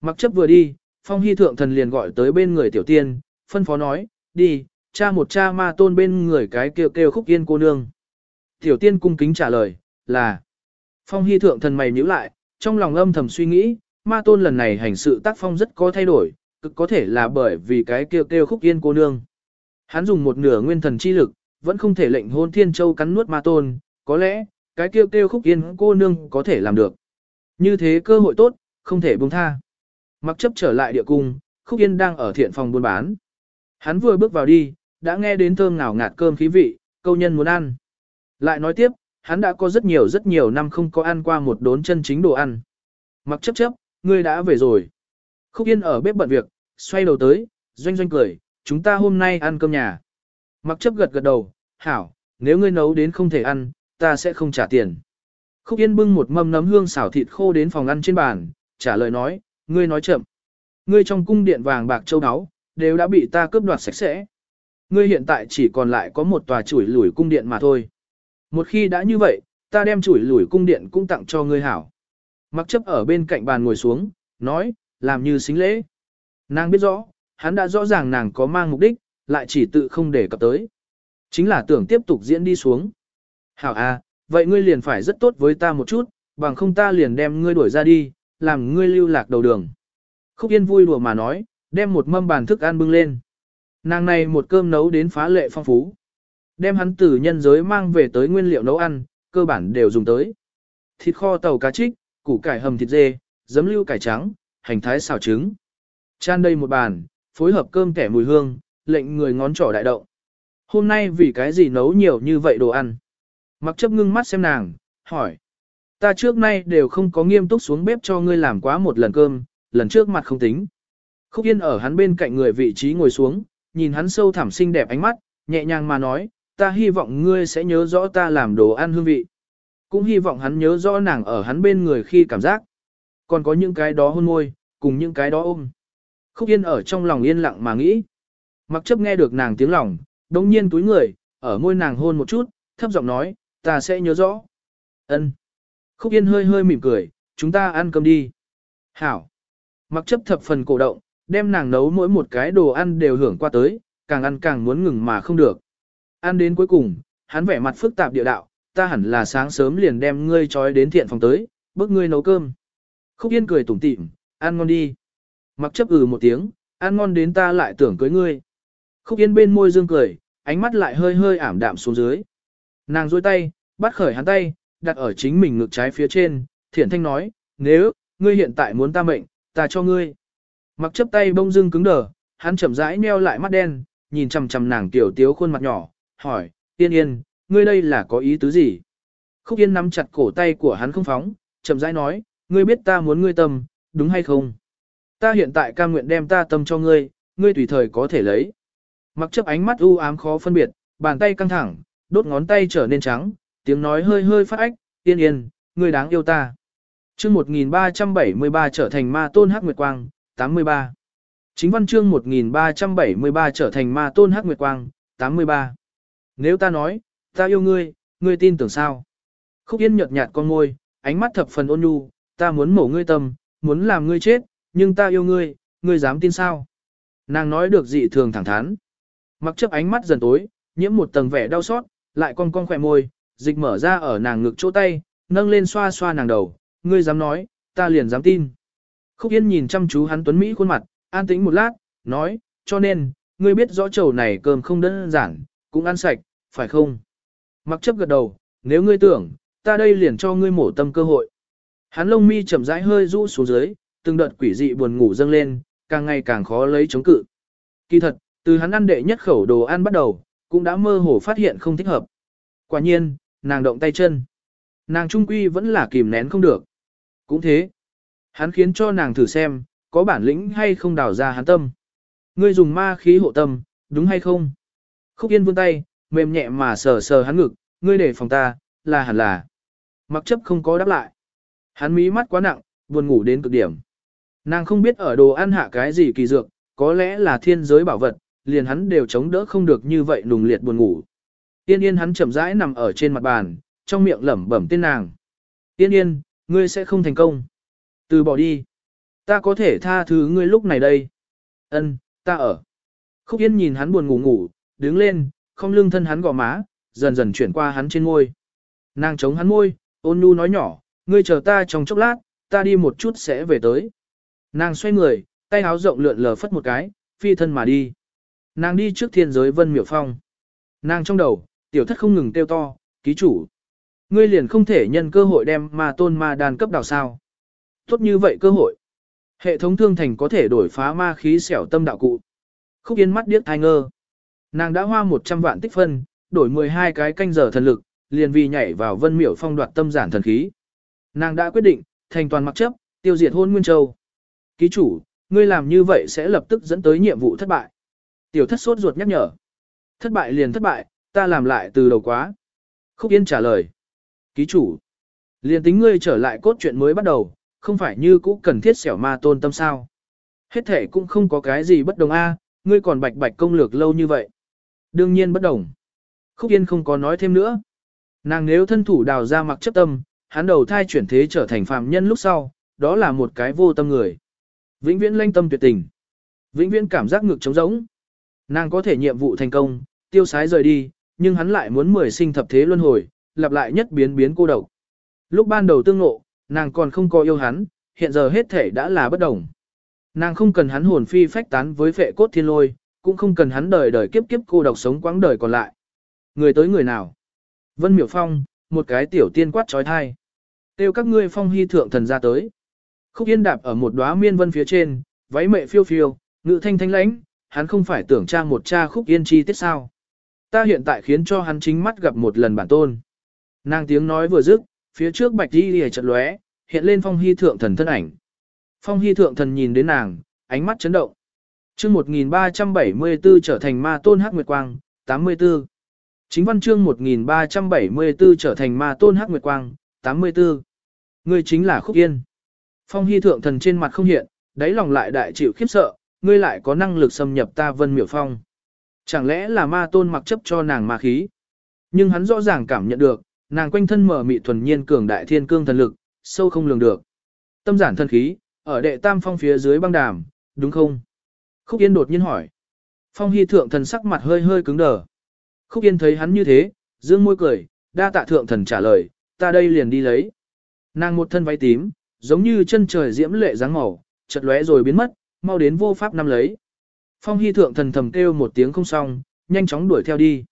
Mặc chấp vừa đi, phong hy thượng thần liền gọi tới bên người tiểu tiên, phân phó nói, đi, cha một cha ma tôn bên người cái kêu kêu khúc yên cô nương. Tiểu tiên cung kính trả lời, là. Phong hy thượng thần mày nhíu lại, trong lòng âm thầm suy nghĩ, ma tôn lần này hành sự tác phong rất có thay đổi, cực có thể là bởi vì cái kêu kêu khúc yên cô nương. Hắn dùng một nửa nguyên thần chi lực, vẫn không thể lệnh hôn thiên châu cắn nuốt ma tôn, có lẽ, cái kêu kêu khúc yên cô nương có thể làm được. Như thế cơ hội tốt, không thể buông tha. Mặc chấp trở lại địa cung, khúc yên đang ở thiện phòng buôn bán. Hắn vừa bước vào đi, đã nghe đến thơm ngào ngạt cơm khí vị, câu nhân muốn ăn. Lại nói tiếp, hắn đã có rất nhiều rất nhiều năm không có ăn qua một đốn chân chính đồ ăn. Mặc chấp chấp, ngươi đã về rồi. Khúc Yên ở bếp bận việc, xoay đầu tới, doanh doanh cười, chúng ta hôm nay ăn cơm nhà. Mặc chấp gật gật đầu, hảo, nếu ngươi nấu đến không thể ăn, ta sẽ không trả tiền. Khúc Yên bưng một mâm nấm hương xào thịt khô đến phòng ăn trên bàn, trả lời nói, ngươi nói chậm. Ngươi trong cung điện vàng bạc châu áo, đều đã bị ta cướp đoạt sạch sẽ. Ngươi hiện tại chỉ còn lại có một tòa chuỗi lủi cung điện mà thôi. Một khi đã như vậy, ta đem chuỗi lủi cung điện cũng tặng cho ngươi hảo. Mặc chấp ở bên cạnh bàn ngồi xuống, nói, làm như xính lễ. Nàng biết rõ, hắn đã rõ ràng nàng có mang mục đích, lại chỉ tự không để cập tới. Chính là tưởng tiếp tục diễn đi xuống. Hảo à, vậy ngươi liền phải rất tốt với ta một chút, bằng không ta liền đem ngươi đuổi ra đi, làm ngươi lưu lạc đầu đường. Khúc Yên vui đùa mà nói, đem một mâm bàn thức ăn bưng lên. Nàng này một cơm nấu đến phá lệ phong phú. Đem hắn từ nhân giới mang về tới nguyên liệu nấu ăn, cơ bản đều dùng tới. Thịt kho tàu cá trích, củ cải hầm thịt dê, giấm lưu cải trắng, hành thái xào trứng. Chan đây một bàn, phối hợp cơm kẻ mùi hương, lệnh người ngón trỏ đại động. Hôm nay vì cái gì nấu nhiều như vậy đồ ăn? Mặc chấp ngưng mắt xem nàng, hỏi. Ta trước nay đều không có nghiêm túc xuống bếp cho ngươi làm quá một lần cơm, lần trước mặt không tính. Khúc Yên ở hắn bên cạnh người vị trí ngồi xuống, nhìn hắn sâu thẳm xinh đẹp ánh mắt, nhẹ nhàng mà nói, ta hy vọng ngươi sẽ nhớ rõ ta làm đồ ăn hương vị. Cũng hy vọng hắn nhớ rõ nàng ở hắn bên người khi cảm giác. Còn có những cái đó hôn môi, cùng những cái đó ôm. Khúc Yên ở trong lòng yên lặng mà nghĩ. Mặc chấp nghe được nàng tiếng lòng, đồng nhiên túi người, ở môi nàng hôn một chút, thấp giọng nói, ta sẽ nhớ rõ. ân Khúc Yên hơi hơi mỉm cười, chúng ta ăn cơm đi. Hảo. Mặc chấp thập phần cổ động, đem nàng nấu mỗi một cái đồ ăn đều hưởng qua tới, càng ăn càng muốn ngừng mà không được. Ăn đến cuối cùng, hắn vẻ mặt phức tạp địa đạo, ta hẳn là sáng sớm liền đem ngươi trói đến thiện phòng tới, bước ngươi nấu cơm. Khúc Yên cười tủm tỉm, ăn ngon đi. Mặc chấp ừ một tiếng, ăn ngon đến ta lại tưởng cưới ngươi. Khúc Yên bên môi dương cười, ánh mắt lại hơi hơi ảm đạm xuống dưới. Nàng dôi tay, bắt khởi hắn tay, đặt ở chính mình ngực trái phía trên, thiện thanh nói, nếu, ngươi hiện tại muốn ta mệnh, ta cho ngươi. Mặc chấp tay bông dưng cứng đờ, hắn chậm rãi nheo lại mắt đen, nhìn chằm chằm nàng tiểu tiếu khuôn mặt nhỏ, hỏi, yên yên, ngươi đây là có ý tứ gì? Khúc yên nắm chặt cổ tay của hắn không phóng, chậm rãi nói, ngươi biết ta muốn ngươi tâm, đúng hay không? Ta hiện tại cam nguyện đem ta tâm cho ngươi, ngươi tùy thời có thể lấy. Mặc chấp ánh mắt u ám khó phân biệt, bàn tay căng thẳng, đốt ngón tay trở nên trắng, tiếng nói hơi hơi phát ách, yên yên, ngươi đáng yêu ta. chương 1373 trở thành ma tôn hắc nguyệt quang, 83. Chính văn chương 1373 trở thành ma tôn hắc nguyệt quang, 83. Nếu ta nói, ta yêu ngươi, ngươi tin tưởng sao? Khúc Yên nhợt nhạt con môi, ánh mắt thập phần ôn nhu, ta muốn mổ ngươi tâm, muốn làm ngươi chết, nhưng ta yêu ngươi, ngươi dám tin sao? Nàng nói được dị thường thẳng thắn. Mặc chấp ánh mắt dần tối, nhiễm một tầng vẻ đau xót, lại con con khỏe môi, dịch mở ra ở nàng ngực chỗ tay, nâng lên xoa xoa nàng đầu, ngươi dám nói, ta liền dám tin. Khúc Yên nhìn chăm chú hắn tuấn Mỹ khuôn mặt, an tĩnh một lát, nói, cho nên, ngươi biết rõ chầu này cơm không đơn giản, cũng ăn sạch, phải không? Mặc chấp gật đầu, nếu ngươi tưởng, ta đây liền cho ngươi mổ tâm cơ hội. Hắn lông mi chậm rãi hơi rũ xuống dưới, từng đợt quỷ dị buồn ngủ dâng lên, càng ngày càng khó lấy chống cự. Kỳ thật, từ hắn ăn đệ nhất khẩu đồ ăn bắt đầu, cũng đã mơ hồ phát hiện không thích hợp. Quả nhiên, nàng động tay chân. Nàng trung quy vẫn là kìm nén không được. Cũng thế. Hắn khiến cho nàng thử xem, có bản lĩnh hay không đào ra hắn tâm. Ngươi dùng ma khí hộ tâm, đúng hay không? Khúc Yên vươn tay, mềm nhẹ mà sờ sờ hắn ngực, ngươi để phòng ta, là hẳn là. Mặc chấp không có đáp lại. Hắn mí mắt quá nặng, buồn ngủ đến cực điểm. Nàng không biết ở đồ ăn hạ cái gì kỳ dược, có lẽ là thiên giới bảo vật, liền hắn đều chống đỡ không được như vậy nùng liệt buồn ngủ. Yên yên hắn chậm rãi nằm ở trên mặt bàn, trong miệng lẩm bẩm tên nàng. Yên yên, ngươi sẽ không thành công. Từ bỏ đi. Ta có thể tha thứ ngươi lúc này đây. Ân, ta ở. Khúc yên nhìn hắn buồn ngủ ngủ, đứng lên, không lưng thân hắn gò má, dần dần chuyển qua hắn trên môi. Nàng chống hắn môi, ôn nhu nói nhỏ, ngươi chờ ta trong chốc lát, ta đi một chút sẽ về tới. Nàng xoay người, tay áo rộng lượn lờ phất một cái, phi thân mà đi. Nàng đi trước thiên giới vân miểu phong. Nàng trong đầu, tiểu thất không ngừng kêu to, ký chủ. Ngươi liền không thể nhân cơ hội đem ma tôn ma đàn cấp đào sao. Tốt như vậy cơ hội. Hệ thống thương thành có thể đổi phá ma khí xẻo tâm đạo cụ. Khúc yên mắt điếc thai ngơ. Nàng đã hoa 100 vạn tích phân, đổi 12 cái canh giờ thần lực, liền vì nhảy vào vân miểu phong đoạt tâm giản thần khí. Nàng đã quyết định, thành toàn mặc chấp, tiêu diệt hôn Nguyên Châu. Ký chủ, ngươi làm như vậy sẽ lập tức dẫn tới nhiệm vụ thất bại. Tiểu thất sốt ruột nhắc nhở. Thất bại liền thất bại, ta làm lại từ đầu quá. Khúc Yên trả lời. Ký chủ. Liền tính ngươi trở lại cốt truyện mới bắt đầu, không phải như cũ cần thiết xẻo ma tôn tâm sao. Hết thể cũng không có cái gì bất đồng a ngươi còn bạch bạch công lược lâu như vậy. Đương nhiên bất đồng. Khúc Yên không có nói thêm nữa. Nàng nếu thân thủ đào ra mặc chấp tâm, hắn đầu thai chuyển thế trở thành phàm nhân lúc sau, đó là một cái vô tâm người. Vĩnh viễn lanh tâm tuyệt tình. Vĩnh viễn cảm giác ngực trống rỗng. Nàng có thể nhiệm vụ thành công, tiêu sái rời đi, nhưng hắn lại muốn mười sinh thập thế luân hồi, lặp lại nhất biến biến cô độc. Lúc ban đầu tương ngộ, nàng còn không có yêu hắn, hiện giờ hết thể đã là bất đồng. Nàng không cần hắn hồn phi phách tán với phệ cốt thiên lôi, cũng không cần hắn đời đời kiếp kiếp cô độc sống quãng đời còn lại. Người tới người nào? Vân Miểu Phong, một cái tiểu tiên quát trói thai. Tiêu các ngươi phong hy thượng thần ra tới. Khúc yên đạp ở một đóa miên vân phía trên, váy mệ phiêu phiêu, ngự thanh thanh lãnh, hắn không phải tưởng cha một cha khúc yên chi tiết sao. Ta hiện tại khiến cho hắn chính mắt gặp một lần bản tôn. Nàng tiếng nói vừa dứt, phía trước bạch đi lìa chật lóe, hiện lên phong hy thượng thần thân ảnh. Phong hy thượng thần nhìn đến nàng, ánh mắt chấn động. Chương 1374 trở thành ma tôn hắc nguyệt quang, 84. Chính văn chương 1374 trở thành ma tôn hắc nguyệt quang, 84. Ngươi chính là Khúc Yên. Phong Hy thượng thần trên mặt không hiện, đáy lòng lại đại chịu khiếp sợ, ngươi lại có năng lực xâm nhập ta Vân Miểu Phong. Chẳng lẽ là ma tôn mặc chấp cho nàng ma khí? Nhưng hắn rõ ràng cảm nhận được, nàng quanh thân mở mị thuần nhiên cường đại thiên cương thần lực, sâu không lường được. Tâm giản thân khí, ở đệ tam phong phía dưới băng đàm, đúng không? Khúc Yên đột nhiên hỏi. Phong Hy thượng thần sắc mặt hơi hơi cứng đờ. Khúc Yên thấy hắn như thế, dương môi cười, đa tạ thượng thần trả lời, ta đây liền đi lấy. Nàng một thân váy tím, giống như chân trời diễm lệ dáng màu, chợt lóe rồi biến mất, mau đến vô pháp năm lấy. Phong Hy thượng thần thầm kêu một tiếng không xong, nhanh chóng đuổi theo đi.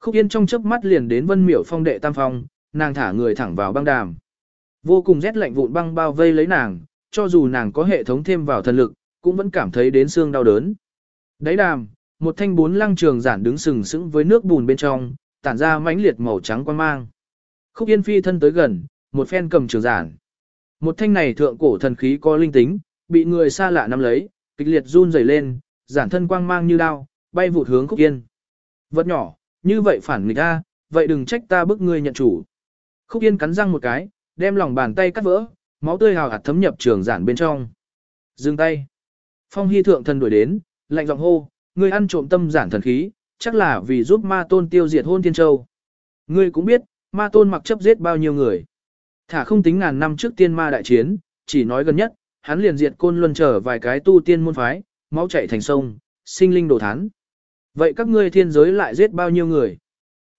Khúc Yên trong chớp mắt liền đến Vân Miểu Phong đệ tam phong, nàng thả người thẳng vào băng đàm. Vô cùng rét lạnh vụn băng bao vây lấy nàng, cho dù nàng có hệ thống thêm vào thần lực, cũng vẫn cảm thấy đến xương đau đớn. Đáy đàm, một thanh bốn lăng trường giản đứng sừng sững với nước bùn bên trong, tản ra mãnh liệt màu trắng quan mang. Khúc Yên phi thân tới gần, một phen cầm trường giản. Một thanh này thượng cổ thần khí có linh tính, bị người xa lạ nắm lấy, kịch liệt run rẩy lên, giản thân quang mang như đao, bay vụt hướng Khúc Yên. Vật nhỏ, như vậy phản nghịch ta, vậy đừng trách ta bức ngươi nhận chủ. Khúc Yên cắn răng một cái, đem lòng bàn tay cắt vỡ, máu tươi hào hạt thấm nhập trường giản bên trong. Dừng tay. Phong Hy thượng thần đuổi đến, lạnh giọng hô, ngươi ăn trộm tâm giản thần khí, chắc là vì giúp ma tôn tiêu diệt hôn thiên châu. Ngươi cũng biết, ma tôn mặc chấp giết bao nhiêu người. Thả không tính ngàn năm trước tiên ma đại chiến, chỉ nói gần nhất, hắn liền diệt côn luân trở vài cái tu tiên môn phái, máu chảy thành sông, sinh linh đổ thán. Vậy các ngươi thiên giới lại giết bao nhiêu người?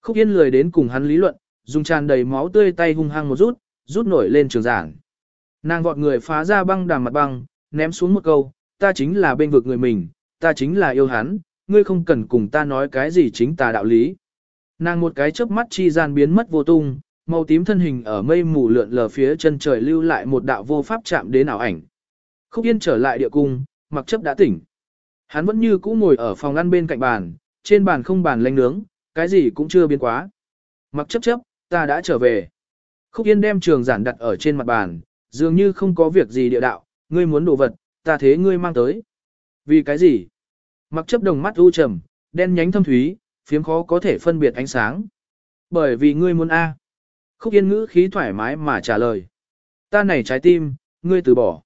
Khúc Yên lười đến cùng hắn lý luận, dùng tràn đầy máu tươi tay hung hăng một rút, rút nổi lên trường giảng. Nàng vọt người phá ra băng đàm mặt băng, ném xuống một câu, ta chính là bên vực người mình, ta chính là yêu hắn, ngươi không cần cùng ta nói cái gì chính ta đạo lý. Nàng một cái chớp mắt chi gian biến mất vô tung, màu tím thân hình ở mây mù lượn lờ phía chân trời lưu lại một đạo vô pháp chạm đến ảo ảnh. Khúc Yên trở lại địa cung, mặc chấp đã tỉnh. Hắn vẫn như cũ ngồi ở phòng ăn bên cạnh bàn, trên bàn không bàn lanh nướng, cái gì cũng chưa biến quá. Mặc chấp chấp, ta đã trở về. Khúc Yên đem trường giản đặt ở trên mặt bàn, dường như không có việc gì địa đạo, ngươi muốn đồ vật, ta thế ngươi mang tới. Vì cái gì? Mặc chấp đồng mắt u trầm, đen nhánh thâm thúy, phiếm khó có thể phân biệt ánh sáng. Bởi vì ngươi muốn A. Khúc Yên ngữ khí thoải mái mà trả lời. Ta này trái tim, ngươi từ bỏ.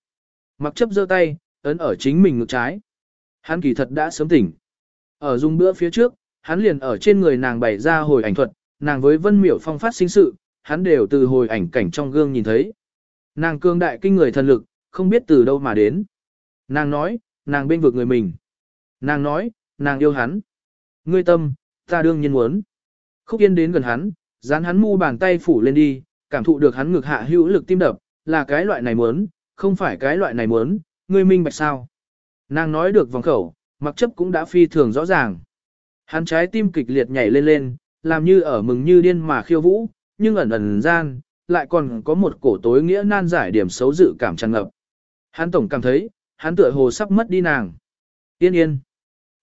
Mặc chấp giơ tay, ấn ở chính mình ngực trái. Hắn kỳ thật đã sớm tỉnh. Ở dùng bữa phía trước, hắn liền ở trên người nàng bày ra hồi ảnh thuật, nàng với Vân Miểu Phong phát sinh sự, hắn đều từ hồi ảnh cảnh trong gương nhìn thấy. Nàng cương đại kinh người thần lực, không biết từ đâu mà đến. Nàng nói, nàng bên vực người mình. Nàng nói, nàng yêu hắn. Ngươi tâm, ta đương nhiên muốn. Khúc Yên đến gần hắn, dán hắn mu bàn tay phủ lên đi, cảm thụ được hắn ngực hạ hữu lực tim đập, là cái loại này muốn, không phải cái loại này muốn, ngươi minh bạch sao. Nàng nói được vòng khẩu, mặc chấp cũng đã phi thường rõ ràng. Hắn trái tim kịch liệt nhảy lên lên, làm như ở mừng như điên mà khiêu vũ, nhưng ẩn ẩn gian, lại còn có một cổ tối nghĩa nan giải điểm xấu dự cảm tràn ngập. Hắn tổng cảm thấy, hắn tựa hồ sắp mất đi nàng. Yên yên.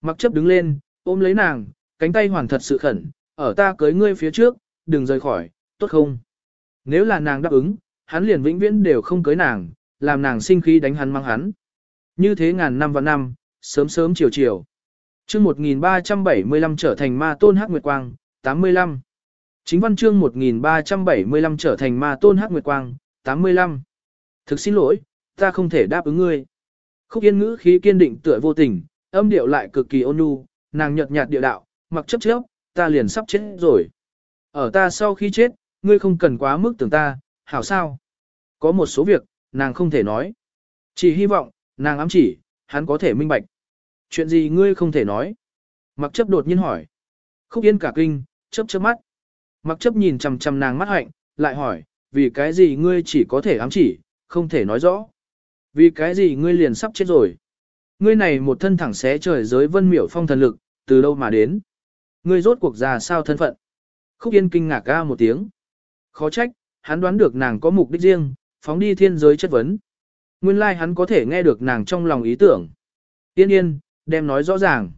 Mặc chấp đứng lên, ôm lấy nàng, cánh tay hoàn thật sự khẩn, ở ta cưới ngươi phía trước, đừng rời khỏi, tốt không? Nếu là nàng đáp ứng, hắn liền vĩnh viễn đều không cưới nàng, làm nàng sinh khí đánh hắn mang hắn. Như thế ngàn năm và năm, sớm sớm chiều chiều. chương 1375 trở thành ma tôn hắc nguyệt quang, 85. Chính văn chương 1375 trở thành ma tôn hắc nguyệt quang, 85. Thực xin lỗi, ta không thể đáp ứng ngươi. Khúc yên ngữ khí kiên định tựa vô tình, âm điệu lại cực kỳ ôn nhu, nàng nhợt nhạt địa đạo, mặc chấp chấp, ta liền sắp chết rồi. Ở ta sau khi chết, ngươi không cần quá mức tưởng ta, hảo sao? Có một số việc, nàng không thể nói. Chỉ hy vọng, nàng ám chỉ, hắn có thể minh bạch. Chuyện gì ngươi không thể nói? Mặc chấp đột nhiên hỏi. Khúc yên cả kinh, chấp chớp mắt. Mặc chấp nhìn chầm chầm nàng mắt hạnh, lại hỏi, vì cái gì ngươi chỉ có thể ám chỉ, không thể nói rõ. Vì cái gì ngươi liền sắp chết rồi. Ngươi này một thân thẳng xé trời giới vân miểu phong thần lực, từ đâu mà đến. Ngươi rốt cuộc già sao thân phận. Khúc Yên kinh ngạc ca một tiếng. Khó trách, hắn đoán được nàng có mục đích riêng, phóng đi thiên giới chất vấn. Nguyên lai like hắn có thể nghe được nàng trong lòng ý tưởng. Tiên yên, đem nói rõ ràng.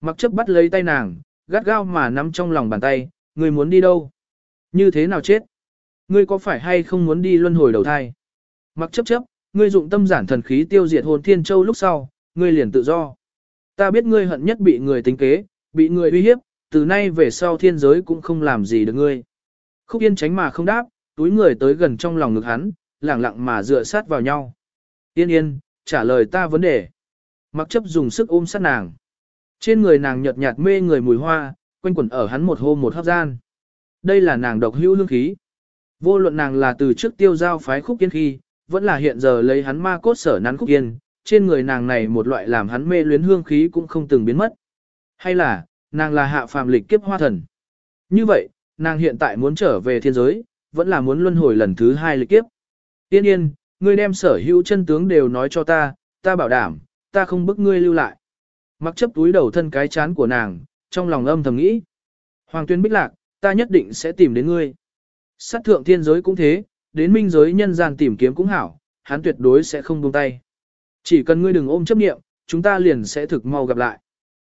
Mặc chấp bắt lấy tay nàng, gắt gao mà nắm trong lòng bàn tay, ngươi muốn đi đâu? Như thế nào chết? Ngươi có phải hay không muốn đi luân hồi đầu thai? Mặc chấp chấp, ngươi dụng tâm giản thần khí tiêu diệt hồn thiên châu lúc sau, ngươi liền tự do. Ta biết ngươi hận nhất bị người tính kế, bị người uy hiếp, từ nay về sau thiên giới cũng không làm gì được ngươi. Khúc Yên tránh mà không đáp, túi người tới gần trong lòng ngực hắn, lẳng lặng mà dựa sát vào nhau. Yên yên, trả lời ta vấn đề. Mặc chấp dùng sức ôm sát nàng. Trên người nàng nhợt nhạt mê người mùi hoa, quanh quẩn ở hắn một hôm một hấp gian. Đây là nàng độc hữu lương khí. Vô luận nàng là từ trước tiêu giao phái khúc yên khi, vẫn là hiện giờ lấy hắn ma cốt sở nắn khúc yên, trên người nàng này một loại làm hắn mê luyến hương khí cũng không từng biến mất. Hay là, nàng là hạ phàm lịch kiếp hoa thần. Như vậy, nàng hiện tại muốn trở về thiên giới, vẫn là muốn luân hồi lần thứ hai lịch kiếp. Tiên yên, ngươi đem sở hữu chân tướng đều nói cho ta, ta bảo đảm, ta không bức ngươi lưu lại. Mặc chấp túi đầu thân cái chán của nàng, trong lòng âm thầm nghĩ. Hoàng tuyên bích lạc, ta nhất định sẽ tìm đến ngươi. Sát thượng thiên giới cũng thế, đến minh giới nhân gian tìm kiếm cũng hảo, hắn tuyệt đối sẽ không buông tay. Chỉ cần ngươi đừng ôm chấp niệm, chúng ta liền sẽ thực mau gặp lại.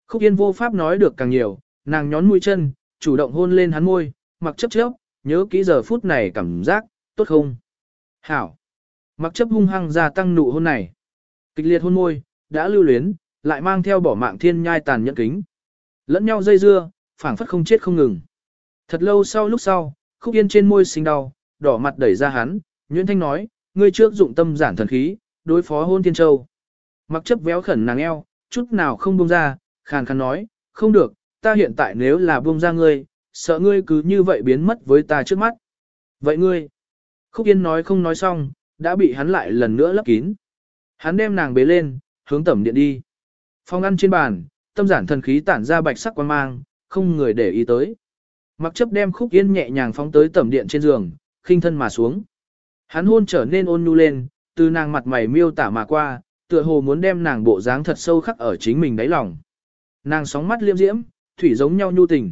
Khúc Yên vô pháp nói được càng nhiều, nàng nhón mũi chân, chủ động hôn lên hắn môi, mặc chấp chấp, nhớ kỹ giờ phút này cảm giác, tốt không? Hảo. Mặc chấp hung hăng gia tăng nụ hôn này. Kịch liệt hôn môi, đã lưu luyến, lại mang theo bỏ mạng thiên nhai tàn nhẫn kính. Lẫn nhau dây dưa, phảng phất không chết không ngừng. Thật lâu sau lúc sau, khúc yên trên môi sinh đau, đỏ mặt đẩy ra hắn, Nguyễn Thanh nói, ngươi trước dụng tâm giản thần khí, đối phó hôn thiên châu. Mặc chấp véo khẩn nàng eo, chút nào không buông ra, khàn khàn nói, không được, ta hiện tại nếu là buông ra ngươi, sợ ngươi cứ như vậy biến mất với ta trước mắt. Vậy ngươi, khúc yên nói không nói xong, đã bị hắn lại lần nữa lấp kín. Hắn đem nàng bế lên, hướng tẩm điện đi. Phong ăn trên bàn, tâm giản thần khí tản ra bạch sắc quan mang, không người để ý tới. Mặc chấp đem khúc yên nhẹ nhàng phóng tới tẩm điện trên giường, khinh thân mà xuống. Hắn hôn trở nên ôn nhu lên, từ nàng mặt mày miêu tả mà qua, tựa hồ muốn đem nàng bộ dáng thật sâu khắc ở chính mình đáy lòng. Nàng sóng mắt liêm diễm, thủy giống nhau nhu tình.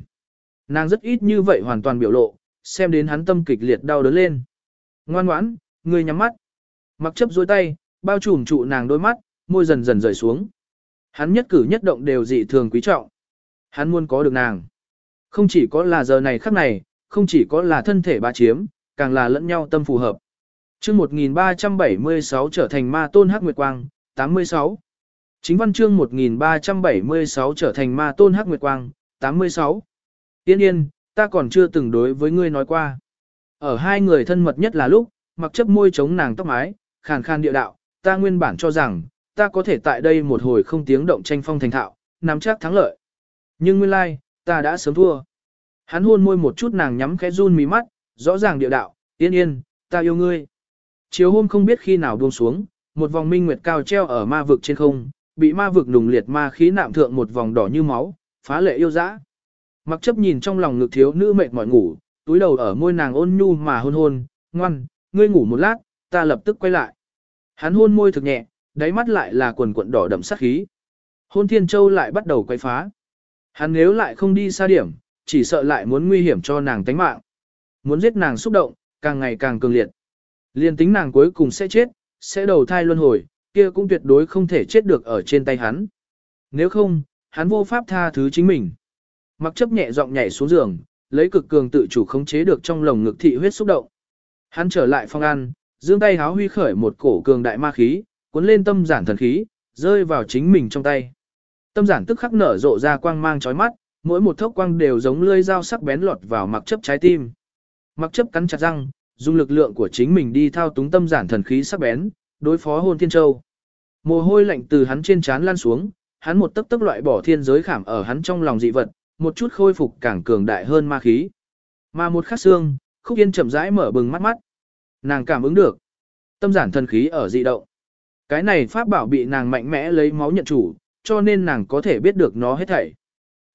Nàng rất ít như vậy hoàn toàn biểu lộ, xem đến hắn tâm kịch liệt đau đớn lên. Ngoan ngoãn, Ngươi nhắm mắt. Mặc chấp dối tay, bao trùm trụ nàng đôi mắt, môi dần dần rời xuống. Hắn nhất cử nhất động đều dị thường quý trọng. Hắn muốn có được nàng. Không chỉ có là giờ này khắc này, không chỉ có là thân thể ba chiếm, càng là lẫn nhau tâm phù hợp. Chương 1376 trở thành ma tôn hắc nguyệt quang, 86. Chính văn chương 1376 trở thành ma tôn hắc nguyệt quang, 86. Yên yên, ta còn chưa từng đối với ngươi nói qua. Ở hai người thân mật nhất là lúc, mặc chấp môi chống nàng tóc mái, khàn khàn địa đạo, ta nguyên bản cho rằng, ta có thể tại đây một hồi không tiếng động tranh phong thành thạo, nắm chắc thắng lợi. Nhưng nguyên lai, like, ta đã sớm thua. Hắn hôn môi một chút nàng nhắm khẽ run mí mắt, rõ ràng địa đạo, yên yên, ta yêu ngươi. Chiều hôm không biết khi nào buông xuống, một vòng minh nguyệt cao treo ở ma vực trên không, bị ma vực nùng liệt ma khí nạm thượng một vòng đỏ như máu, phá lệ yêu dã. Mặc chấp nhìn trong lòng ngực thiếu nữ mệt mỏi ngủ, túi đầu ở môi nàng ôn nhu mà hôn hôn, ngoan, ngươi ngủ một lát, ta lập tức quay lại. Hắn hôn môi thực nhẹ, đáy mắt lại là quần cuộn đỏ đậm sát khí. Hôn thiên châu lại bắt đầu quay phá. Hắn nếu lại không đi xa điểm, chỉ sợ lại muốn nguy hiểm cho nàng tánh mạng. Muốn giết nàng xúc động, càng ngày càng cường liệt. Liên tính nàng cuối cùng sẽ chết, sẽ đầu thai luân hồi, kia cũng tuyệt đối không thể chết được ở trên tay hắn. Nếu không, hắn vô pháp tha thứ chính mình. Mặc chấp nhẹ giọng nhảy xuống giường, lấy cực cường tự chủ khống chế được trong lồng ngực thị huyết xúc động. Hắn trở lại phòng ăn, giương tay háo huy khởi một cổ cường đại ma khí, cuốn lên tâm giản thần khí, rơi vào chính mình trong tay. Tâm giản tức khắc nở rộ ra quang mang chói mắt, mỗi một thốc quang đều giống lưỡi dao sắc bén lọt vào mặc chấp trái tim. Mặc chấp cắn chặt răng, dùng lực lượng của chính mình đi thao túng tâm giản thần khí sắc bén, đối phó hôn thiên châu. Mồ hôi lạnh từ hắn trên trán lan xuống, hắn một tấc tấc loại bỏ thiên giới khảm ở hắn trong lòng dị vật, một chút khôi phục càng cường đại hơn ma khí. Mà một khắc xương, khúc yên chậm rãi mở bừng mắt mắt. Nàng cảm ứng được. Tâm giản thần khí ở dị động. Cái này pháp bảo bị nàng mạnh mẽ lấy máu nhận chủ, cho nên nàng có thể biết được nó hết thảy.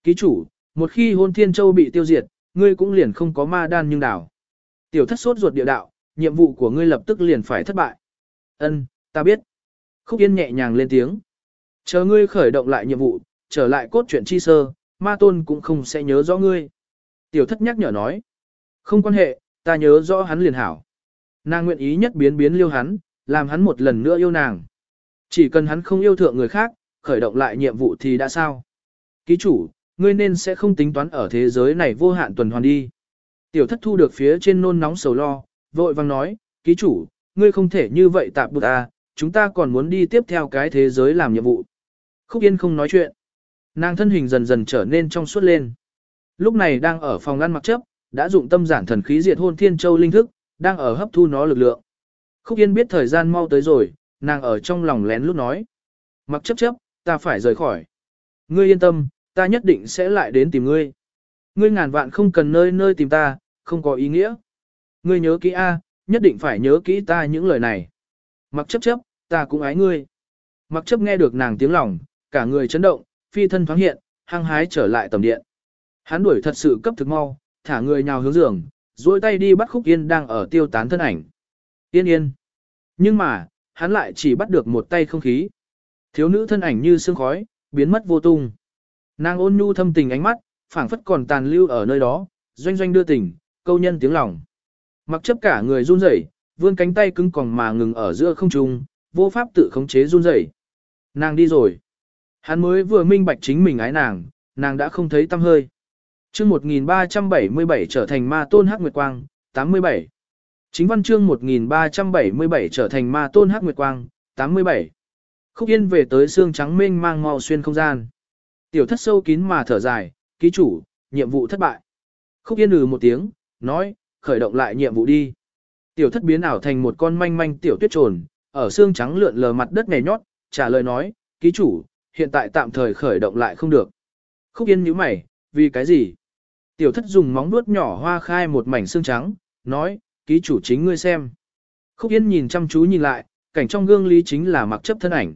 Ký chủ, một khi hôn thiên châu bị tiêu diệt, ngươi cũng liền không có ma đan nhưng đảo. Tiểu thất sốt ruột địa đạo, nhiệm vụ của ngươi lập tức liền phải thất bại. Ân, ta biết. Khúc Yên nhẹ nhàng lên tiếng. Chờ ngươi khởi động lại nhiệm vụ, trở lại cốt truyện chi sơ, ma tôn cũng không sẽ nhớ rõ ngươi. Tiểu thất nhắc nhở nói. Không quan hệ, ta nhớ rõ hắn liền hảo. Nàng nguyện ý nhất biến biến liêu hắn, làm hắn một lần nữa yêu nàng. Chỉ cần hắn không yêu thượng người khác, khởi động lại nhiệm vụ thì đã sao. Ký chủ, ngươi nên sẽ không tính toán ở thế giới này vô hạn tuần hoàn đi. Tiểu thất thu được phía trên nôn nóng sầu lo, vội vang nói, ký chủ, ngươi không thể như vậy tạp bụt à, chúng ta còn muốn đi tiếp theo cái thế giới làm nhiệm vụ. Khúc Yên không nói chuyện. Nàng thân hình dần dần trở nên trong suốt lên. Lúc này đang ở phòng ngăn mặc chấp, đã dụng tâm giản thần khí diệt hôn thiên châu linh thức, đang ở hấp thu nó lực lượng. Khúc Yên biết thời gian mau tới rồi, nàng ở trong lòng lén lúc nói. Mặc chấp chấp, ta phải rời khỏi. Ngươi yên tâm, ta nhất định sẽ lại đến tìm ngươi. Ngươi ngàn vạn không cần nơi nơi tìm ta, không có ý nghĩa. Ngươi nhớ kỹ A, nhất định phải nhớ kỹ ta những lời này. Mặc chấp chấp, ta cũng ái ngươi. Mặc chấp nghe được nàng tiếng lòng, cả người chấn động, phi thân thoáng hiện, hăng hái trở lại tầm điện. Hắn đuổi thật sự cấp thực mau, thả người nhào hướng giường, duỗi tay đi bắt khúc yên đang ở tiêu tán thân ảnh. Yên yên. Nhưng mà, hắn lại chỉ bắt được một tay không khí. Thiếu nữ thân ảnh như sương khói, biến mất vô tung. Nàng ôn nhu thâm tình ánh mắt, phảng phất còn tàn lưu ở nơi đó, doanh doanh đưa tình, câu nhân tiếng lòng. Mặc chấp cả người run rẩy, vươn cánh tay cứng còng mà ngừng ở giữa không trung, vô pháp tự khống chế run rẩy. Nàng đi rồi. Hắn mới vừa minh bạch chính mình ái nàng, nàng đã không thấy tâm hơi. Chương 1377 trở thành ma tôn hắc nguyệt quang, 87. Chính văn chương 1377 trở thành ma tôn hắc nguyệt quang, 87. Khúc Yên về tới xương trắng mênh mang màu xuyên không gian. Tiểu thất sâu kín mà thở dài, ký chủ, nhiệm vụ thất bại. Khúc Yên lừ một tiếng, nói, khởi động lại nhiệm vụ đi. Tiểu thất biến ảo thành một con manh manh tiểu tuyết trồn, ở xương trắng lượn lờ mặt đất nhảy nhót, trả lời nói, ký chủ, hiện tại tạm thời khởi động lại không được. Khúc Yên nhíu mày, vì cái gì? Tiểu thất dùng móng vuốt nhỏ hoa khai một mảnh xương trắng, nói, ký chủ chính ngươi xem. Khúc Yên nhìn chăm chú nhìn lại, cảnh trong gương lý chính là mặc chấp thân ảnh.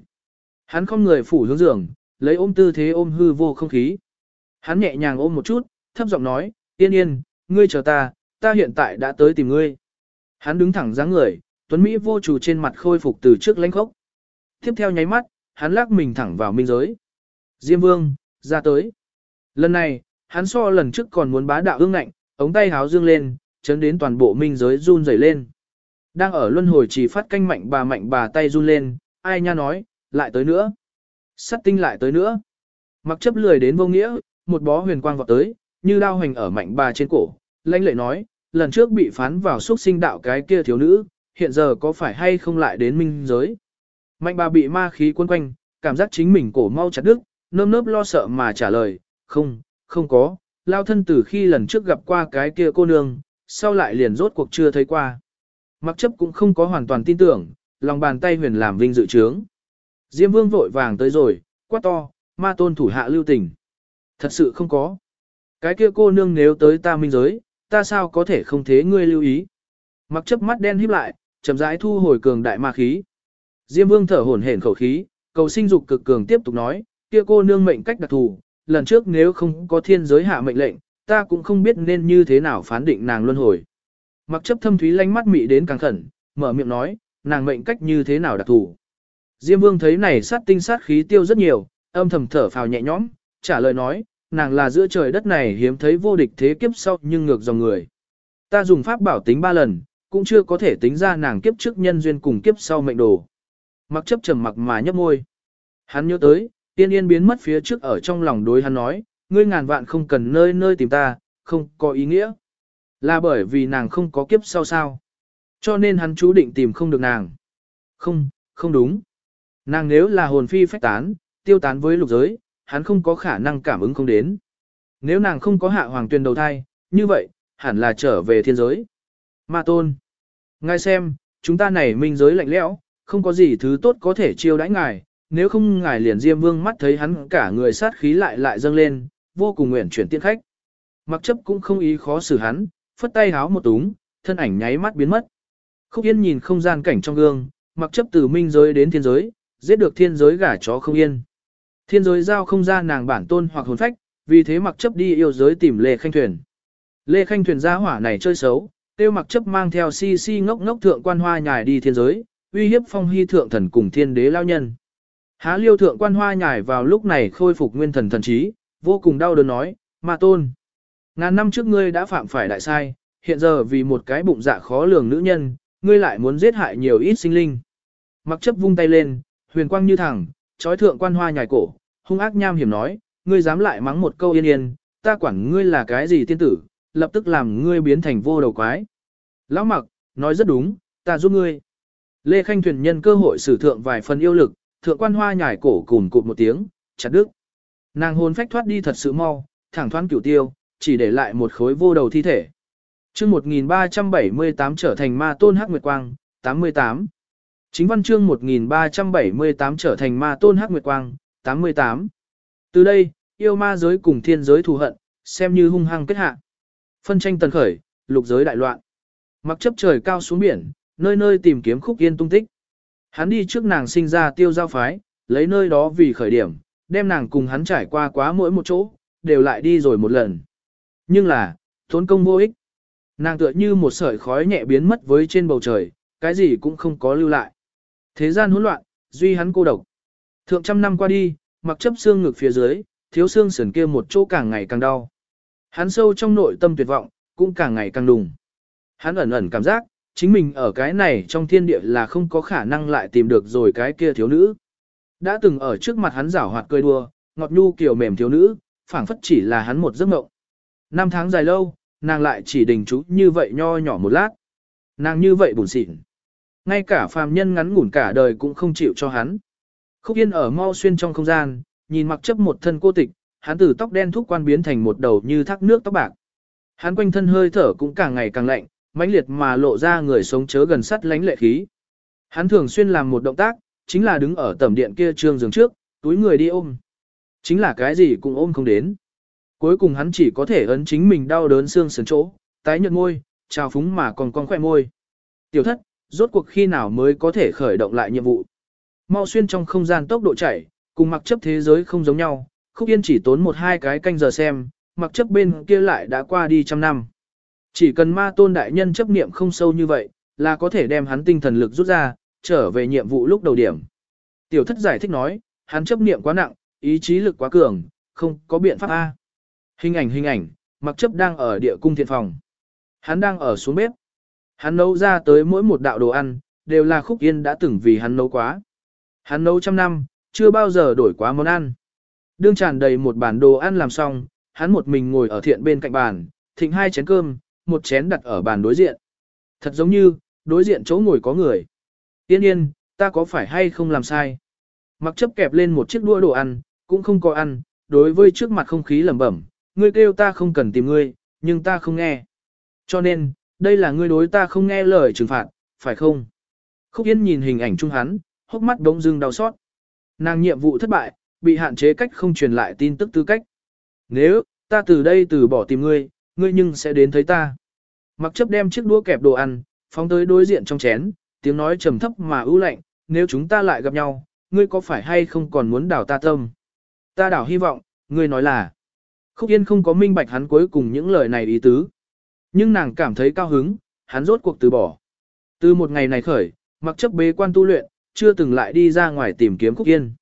Hắn không người phủ hướng giường, lấy ôm tư thế ôm hư vô không khí. Hắn nhẹ nhàng ôm một chút, thấp giọng nói, yên yên, ngươi chờ ta, ta hiện tại đã tới tìm ngươi. Hắn đứng thẳng dáng người, tuấn Mỹ vô chủ trên mặt khôi phục từ trước lãnh khốc. Tiếp theo nháy mắt, hắn lắc mình thẳng vào minh giới. Diêm vương, ra tới. Lần này, hắn so lần trước còn muốn bá đạo ương ngạnh, ống tay háo dương lên, chấn đến toàn bộ minh giới run rẩy lên. Đang ở luân hồi chỉ phát canh mạnh bà mạnh bà tay run lên, ai nha nói, lại tới nữa. Sắt tinh lại tới nữa. Mặc chấp lười đến vô nghĩa, một bó huyền quang vọt tới, như đao hành ở mạnh bà trên cổ. Lãnh lệ nói, lần trước bị phán vào xuất sinh đạo cái kia thiếu nữ, hiện giờ có phải hay không lại đến minh giới. Mạnh bà bị ma khí quân quanh, cảm giác chính mình cổ mau chặt đứt, nơm nớp lo sợ mà trả lời, không, không có, lao thân từ khi lần trước gặp qua cái kia cô nương, sau lại liền rốt cuộc chưa thấy qua. Mặc chấp cũng không có hoàn toàn tin tưởng, lòng bàn tay huyền làm vinh dự trướng. Diêm vương vội vàng tới rồi, quát to, ma tôn thủ hạ lưu tình. Thật sự không có. Cái kia cô nương nếu tới ta minh giới, ta sao có thể không thế ngươi lưu ý. Mặc chấp mắt đen híp lại, chậm rãi thu hồi cường đại ma khí. Diêm vương thở hổn hển khẩu khí, cầu sinh dục cực cường tiếp tục nói, kia cô nương mệnh cách đặc thù, lần trước nếu không có thiên giới hạ mệnh lệnh, ta cũng không biết nên như thế nào phán định nàng luân hồi. Mặc chấp thâm thúy lánh mắt mị đến càng khẩn, mở miệng nói, nàng mệnh cách như thế nào đặc thù. Diêm vương thấy này sát tinh sát khí tiêu rất nhiều, âm thầm thở phào nhẹ nhõm, trả lời nói, nàng là giữa trời đất này hiếm thấy vô địch thế kiếp sau nhưng ngược dòng người. Ta dùng pháp bảo tính ba lần, cũng chưa có thể tính ra nàng kiếp trước nhân duyên cùng kiếp sau mệnh đồ. Mặc chấp trầm mặc mà nhấp môi. Hắn nhớ tới, tiên yên biến mất phía trước ở trong lòng đối hắn nói, ngươi ngàn vạn không cần nơi nơi tìm ta, không có ý nghĩa. Là bởi vì nàng không có kiếp sau sao. Cho nên hắn chú định tìm không được nàng. Không, không đúng. Nàng nếu là hồn phi phách tán, tiêu tán với lục giới, hắn không có khả năng cảm ứng không đến. Nếu nàng không có hạ hoàng tuyên đầu thai, như vậy, hẳn là trở về thiên giới. Ma tôn. Ngài xem, chúng ta này minh giới lạnh lẽo, không có gì thứ tốt có thể chiêu đãi ngài, nếu không ngài liền diêm vương mắt thấy hắn cả người sát khí lại lại dâng lên, vô cùng nguyện chuyển tiên khách. Mặc chấp cũng không ý khó xử hắn, phất tay háo một túng, thân ảnh nháy mắt biến mất. Khúc Yên nhìn không gian cảnh trong gương, mặc chấp từ minh giới đến thiên giới, giết được thiên giới gả chó không yên. Thiên giới giao không ra nàng bản tôn hoặc hồn phách, vì thế mặc chấp đi yêu giới tìm Lê Khanh Thuyền. Lê Khanh Thuyền ra hỏa này chơi xấu, tiêu mặc chấp mang theo si si ngốc ngốc thượng quan hoa nhài đi thiên giới, uy hiếp phong hy thượng thần cùng thiên đế lao nhân. Há liêu thượng quan hoa Nhảy vào lúc này khôi phục nguyên thần thần trí, vô cùng đau đớn nói, ma tôn. Ngàn năm trước ngươi đã phạm phải đại sai, hiện giờ vì một cái bụng dạ khó lường nữ nhân, ngươi lại muốn giết hại nhiều ít sinh linh. Mặc chấp vung tay lên, huyền quang như thẳng, trói thượng quan hoa nhài cổ, hung ác nham hiểm nói, ngươi dám lại mắng một câu yên yên, ta quản ngươi là cái gì tiên tử, lập tức làm ngươi biến thành vô đầu quái. Lão mặc, nói rất đúng, ta giúp ngươi. Lê Khanh thuyền nhân cơ hội sử thượng vài phần yêu lực, thượng quan hoa nhải cổ cùn cụt một tiếng, chặt đứt. Nàng hồn phách thoát đi thật sự mau, thẳng thoáng cửu tiêu, chỉ để lại một khối vô đầu thi thể. chương 1378 trở thành ma tôn hắc nguyệt quang, 88. Chính văn chương 1378 trở thành ma tôn hắc nguyệt quang, 88. Từ đây, yêu ma giới cùng thiên giới thù hận, xem như hung hăng kết hạ. Phân tranh tần khởi, lục giới đại loạn. Mặc chấp trời cao xuống biển, nơi nơi tìm kiếm khúc yên tung tích. Hắn đi trước nàng sinh ra tiêu giao phái, lấy nơi đó vì khởi điểm, đem nàng cùng hắn trải qua quá mỗi một chỗ, đều lại đi rồi một lần. Nhưng là, thốn công vô ích. Nàng tựa như một sợi khói nhẹ biến mất với trên bầu trời, cái gì cũng không có lưu lại. Thế gian hỗn loạn, duy hắn cô độc. Thượng trăm năm qua đi, mặc chấp xương ngực phía dưới, thiếu xương sườn kia một chỗ càng ngày càng đau. Hắn sâu trong nội tâm tuyệt vọng, cũng càng ngày càng đùng. Hắn ẩn ẩn cảm giác, chính mình ở cái này trong thiên địa là không có khả năng lại tìm được rồi cái kia thiếu nữ. Đã từng ở trước mặt hắn giảo hoạt cười đùa, ngọt nhu kiểu mềm thiếu nữ, phảng phất chỉ là hắn một giấc mộng. Năm tháng dài lâu, nàng lại chỉ đình chú như vậy nho nhỏ một lát. Nàng như vậy buồn xịn. Ngay cả phàm nhân ngắn ngủn cả đời cũng không chịu cho hắn. Khúc Yên ở mau xuyên trong không gian, nhìn mặc chấp một thân cô tịch, hắn từ tóc đen thúc quan biến thành một đầu như thác nước tóc bạc. Hắn quanh thân hơi thở cũng càng ngày càng lạnh, mãnh liệt mà lộ ra người sống chớ gần sắt lánh lệ khí. Hắn thường xuyên làm một động tác, chính là đứng ở tầm điện kia trương giường trước, túi người đi ôm. Chính là cái gì cũng ôm không đến. Cuối cùng hắn chỉ có thể ấn chính mình đau đớn xương sườn chỗ, tái nhợt môi, trào phúng mà còn con khỏe môi. Tiểu thất, rốt cuộc khi nào mới có thể khởi động lại nhiệm vụ. Mau xuyên trong không gian tốc độ chảy, cùng mặc chấp thế giới không giống nhau, khúc yên chỉ tốn một hai cái canh giờ xem, mặc chấp bên kia lại đã qua đi trăm năm. Chỉ cần ma tôn đại nhân chấp niệm không sâu như vậy, là có thể đem hắn tinh thần lực rút ra, trở về nhiệm vụ lúc đầu điểm. Tiểu thất giải thích nói, hắn chấp niệm quá nặng, ý chí lực quá cường, không có biện pháp A. Hình ảnh hình ảnh, mặc chấp đang ở địa cung thiện phòng. Hắn đang ở xuống bếp. Hắn nấu ra tới mỗi một đạo đồ ăn, đều là khúc yên đã từng vì hắn nấu quá. Hắn nấu trăm năm, chưa bao giờ đổi quá món ăn. Đương tràn đầy một bản đồ ăn làm xong, hắn một mình ngồi ở thiện bên cạnh bàn, thịnh hai chén cơm, một chén đặt ở bàn đối diện. Thật giống như, đối diện chỗ ngồi có người. Yên yên, ta có phải hay không làm sai? Mặc chấp kẹp lên một chiếc đũa đồ ăn, cũng không có ăn, đối với trước mặt không khí lẩm bẩm, ngươi kêu ta không cần tìm ngươi, nhưng ta không nghe. Cho nên, đây là ngươi đối ta không nghe lời trừng phạt, phải không? Khúc Yên nhìn hình ảnh chung hắn, hốc mắt đống dưng đau xót. Nàng nhiệm vụ thất bại, bị hạn chế cách không truyền lại tin tức tư cách. Nếu, ta từ đây từ bỏ tìm ngươi, ngươi nhưng sẽ đến thấy ta. Mặc chấp đem chiếc đũa kẹp đồ ăn, phóng tới đối diện trong chén, tiếng nói trầm thấp mà ưu lạnh, nếu chúng ta lại gặp nhau, ngươi có phải hay không còn muốn đảo ta tâm? Ta đảo hy vọng, ngươi nói là. Khúc Yên không có minh bạch hắn cuối cùng những lời này ý tứ. Nhưng nàng cảm thấy cao hứng, hắn rốt cuộc từ bỏ. Từ một ngày này khởi, mặc chấp bế quan tu luyện, chưa từng lại đi ra ngoài tìm kiếm Khúc Yên.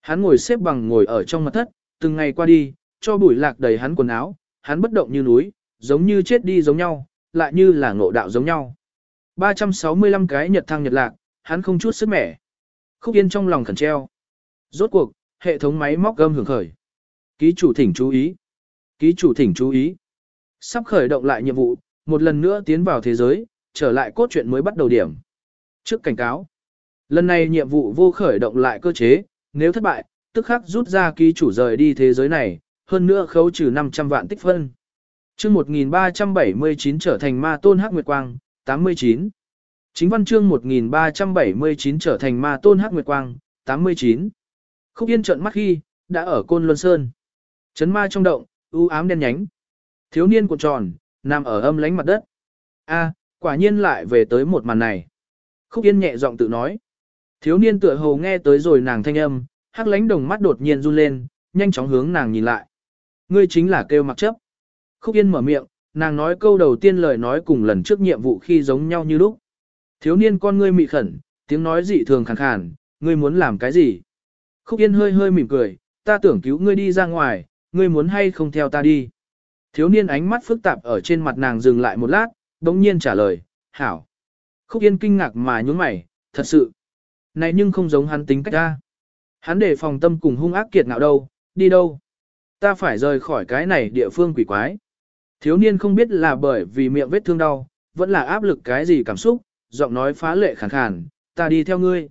Hắn ngồi xếp bằng ngồi ở trong mặt thất, từng ngày qua đi, cho bụi lạc đầy hắn quần áo, hắn bất động như núi, giống như chết đi giống nhau, lại như là ngộ đạo giống nhau. 365 cái nhật thăng nhật lạc, hắn không chút sức mẻ. Khúc Yên trong lòng khẩn treo. Rốt cuộc, hệ thống máy móc gâm hưởng khởi. Ký chủ thỉnh chú ý. Ký chủ thỉnh chú ý. Sắp khởi động lại nhiệm vụ, một lần nữa tiến vào thế giới, trở lại cốt truyện mới bắt đầu điểm. Trước cảnh cáo. Lần này nhiệm vụ vô khởi động lại cơ chế, nếu thất bại, tức khắc rút ra ký chủ rời đi thế giới này, hơn nữa khấu trừ 500 vạn tích phân. Chương 1379 trở thành ma tôn hắc nguyệt quang, 89. Chính văn chương 1379 trở thành ma tôn hắc nguyệt quang, 89. Khúc Yên trợn mắt khi, đã ở Côn Luân Sơn. Chấn ma trong động, u ám đen nhánh. Thiếu niên cuộn tròn, nằm ở âm lánh mặt đất. A, quả nhiên lại về tới một màn này. Khúc Yên nhẹ giọng tự nói. Thiếu niên tựa hồ nghe tới rồi nàng thanh âm, hắc lánh đồng mắt đột nhiên run lên, nhanh chóng hướng nàng nhìn lại. Ngươi chính là kêu mặc chấp. Khúc Yên mở miệng, nàng nói câu đầu tiên lời nói cùng lần trước nhiệm vụ khi giống nhau như lúc. Thiếu niên con ngươi mị khẩn, tiếng nói dị thường khàn khàn, ngươi muốn làm cái gì? Khúc Yên hơi hơi mỉm cười, ta tưởng cứu ngươi đi ra ngoài, ngươi muốn hay không theo ta đi? Thiếu niên ánh mắt phức tạp ở trên mặt nàng dừng lại một lát, đống nhiên trả lời, hảo. Khúc Yên kinh ngạc mà nhún mày, thật sự. Này nhưng không giống hắn tính cách ra. Hắn để phòng tâm cùng hung ác kiệt nào đâu, đi đâu. Ta phải rời khỏi cái này địa phương quỷ quái. Thiếu niên không biết là bởi vì miệng vết thương đau, vẫn là áp lực cái gì cảm xúc, giọng nói phá lệ khàn khàn, ta đi theo ngươi.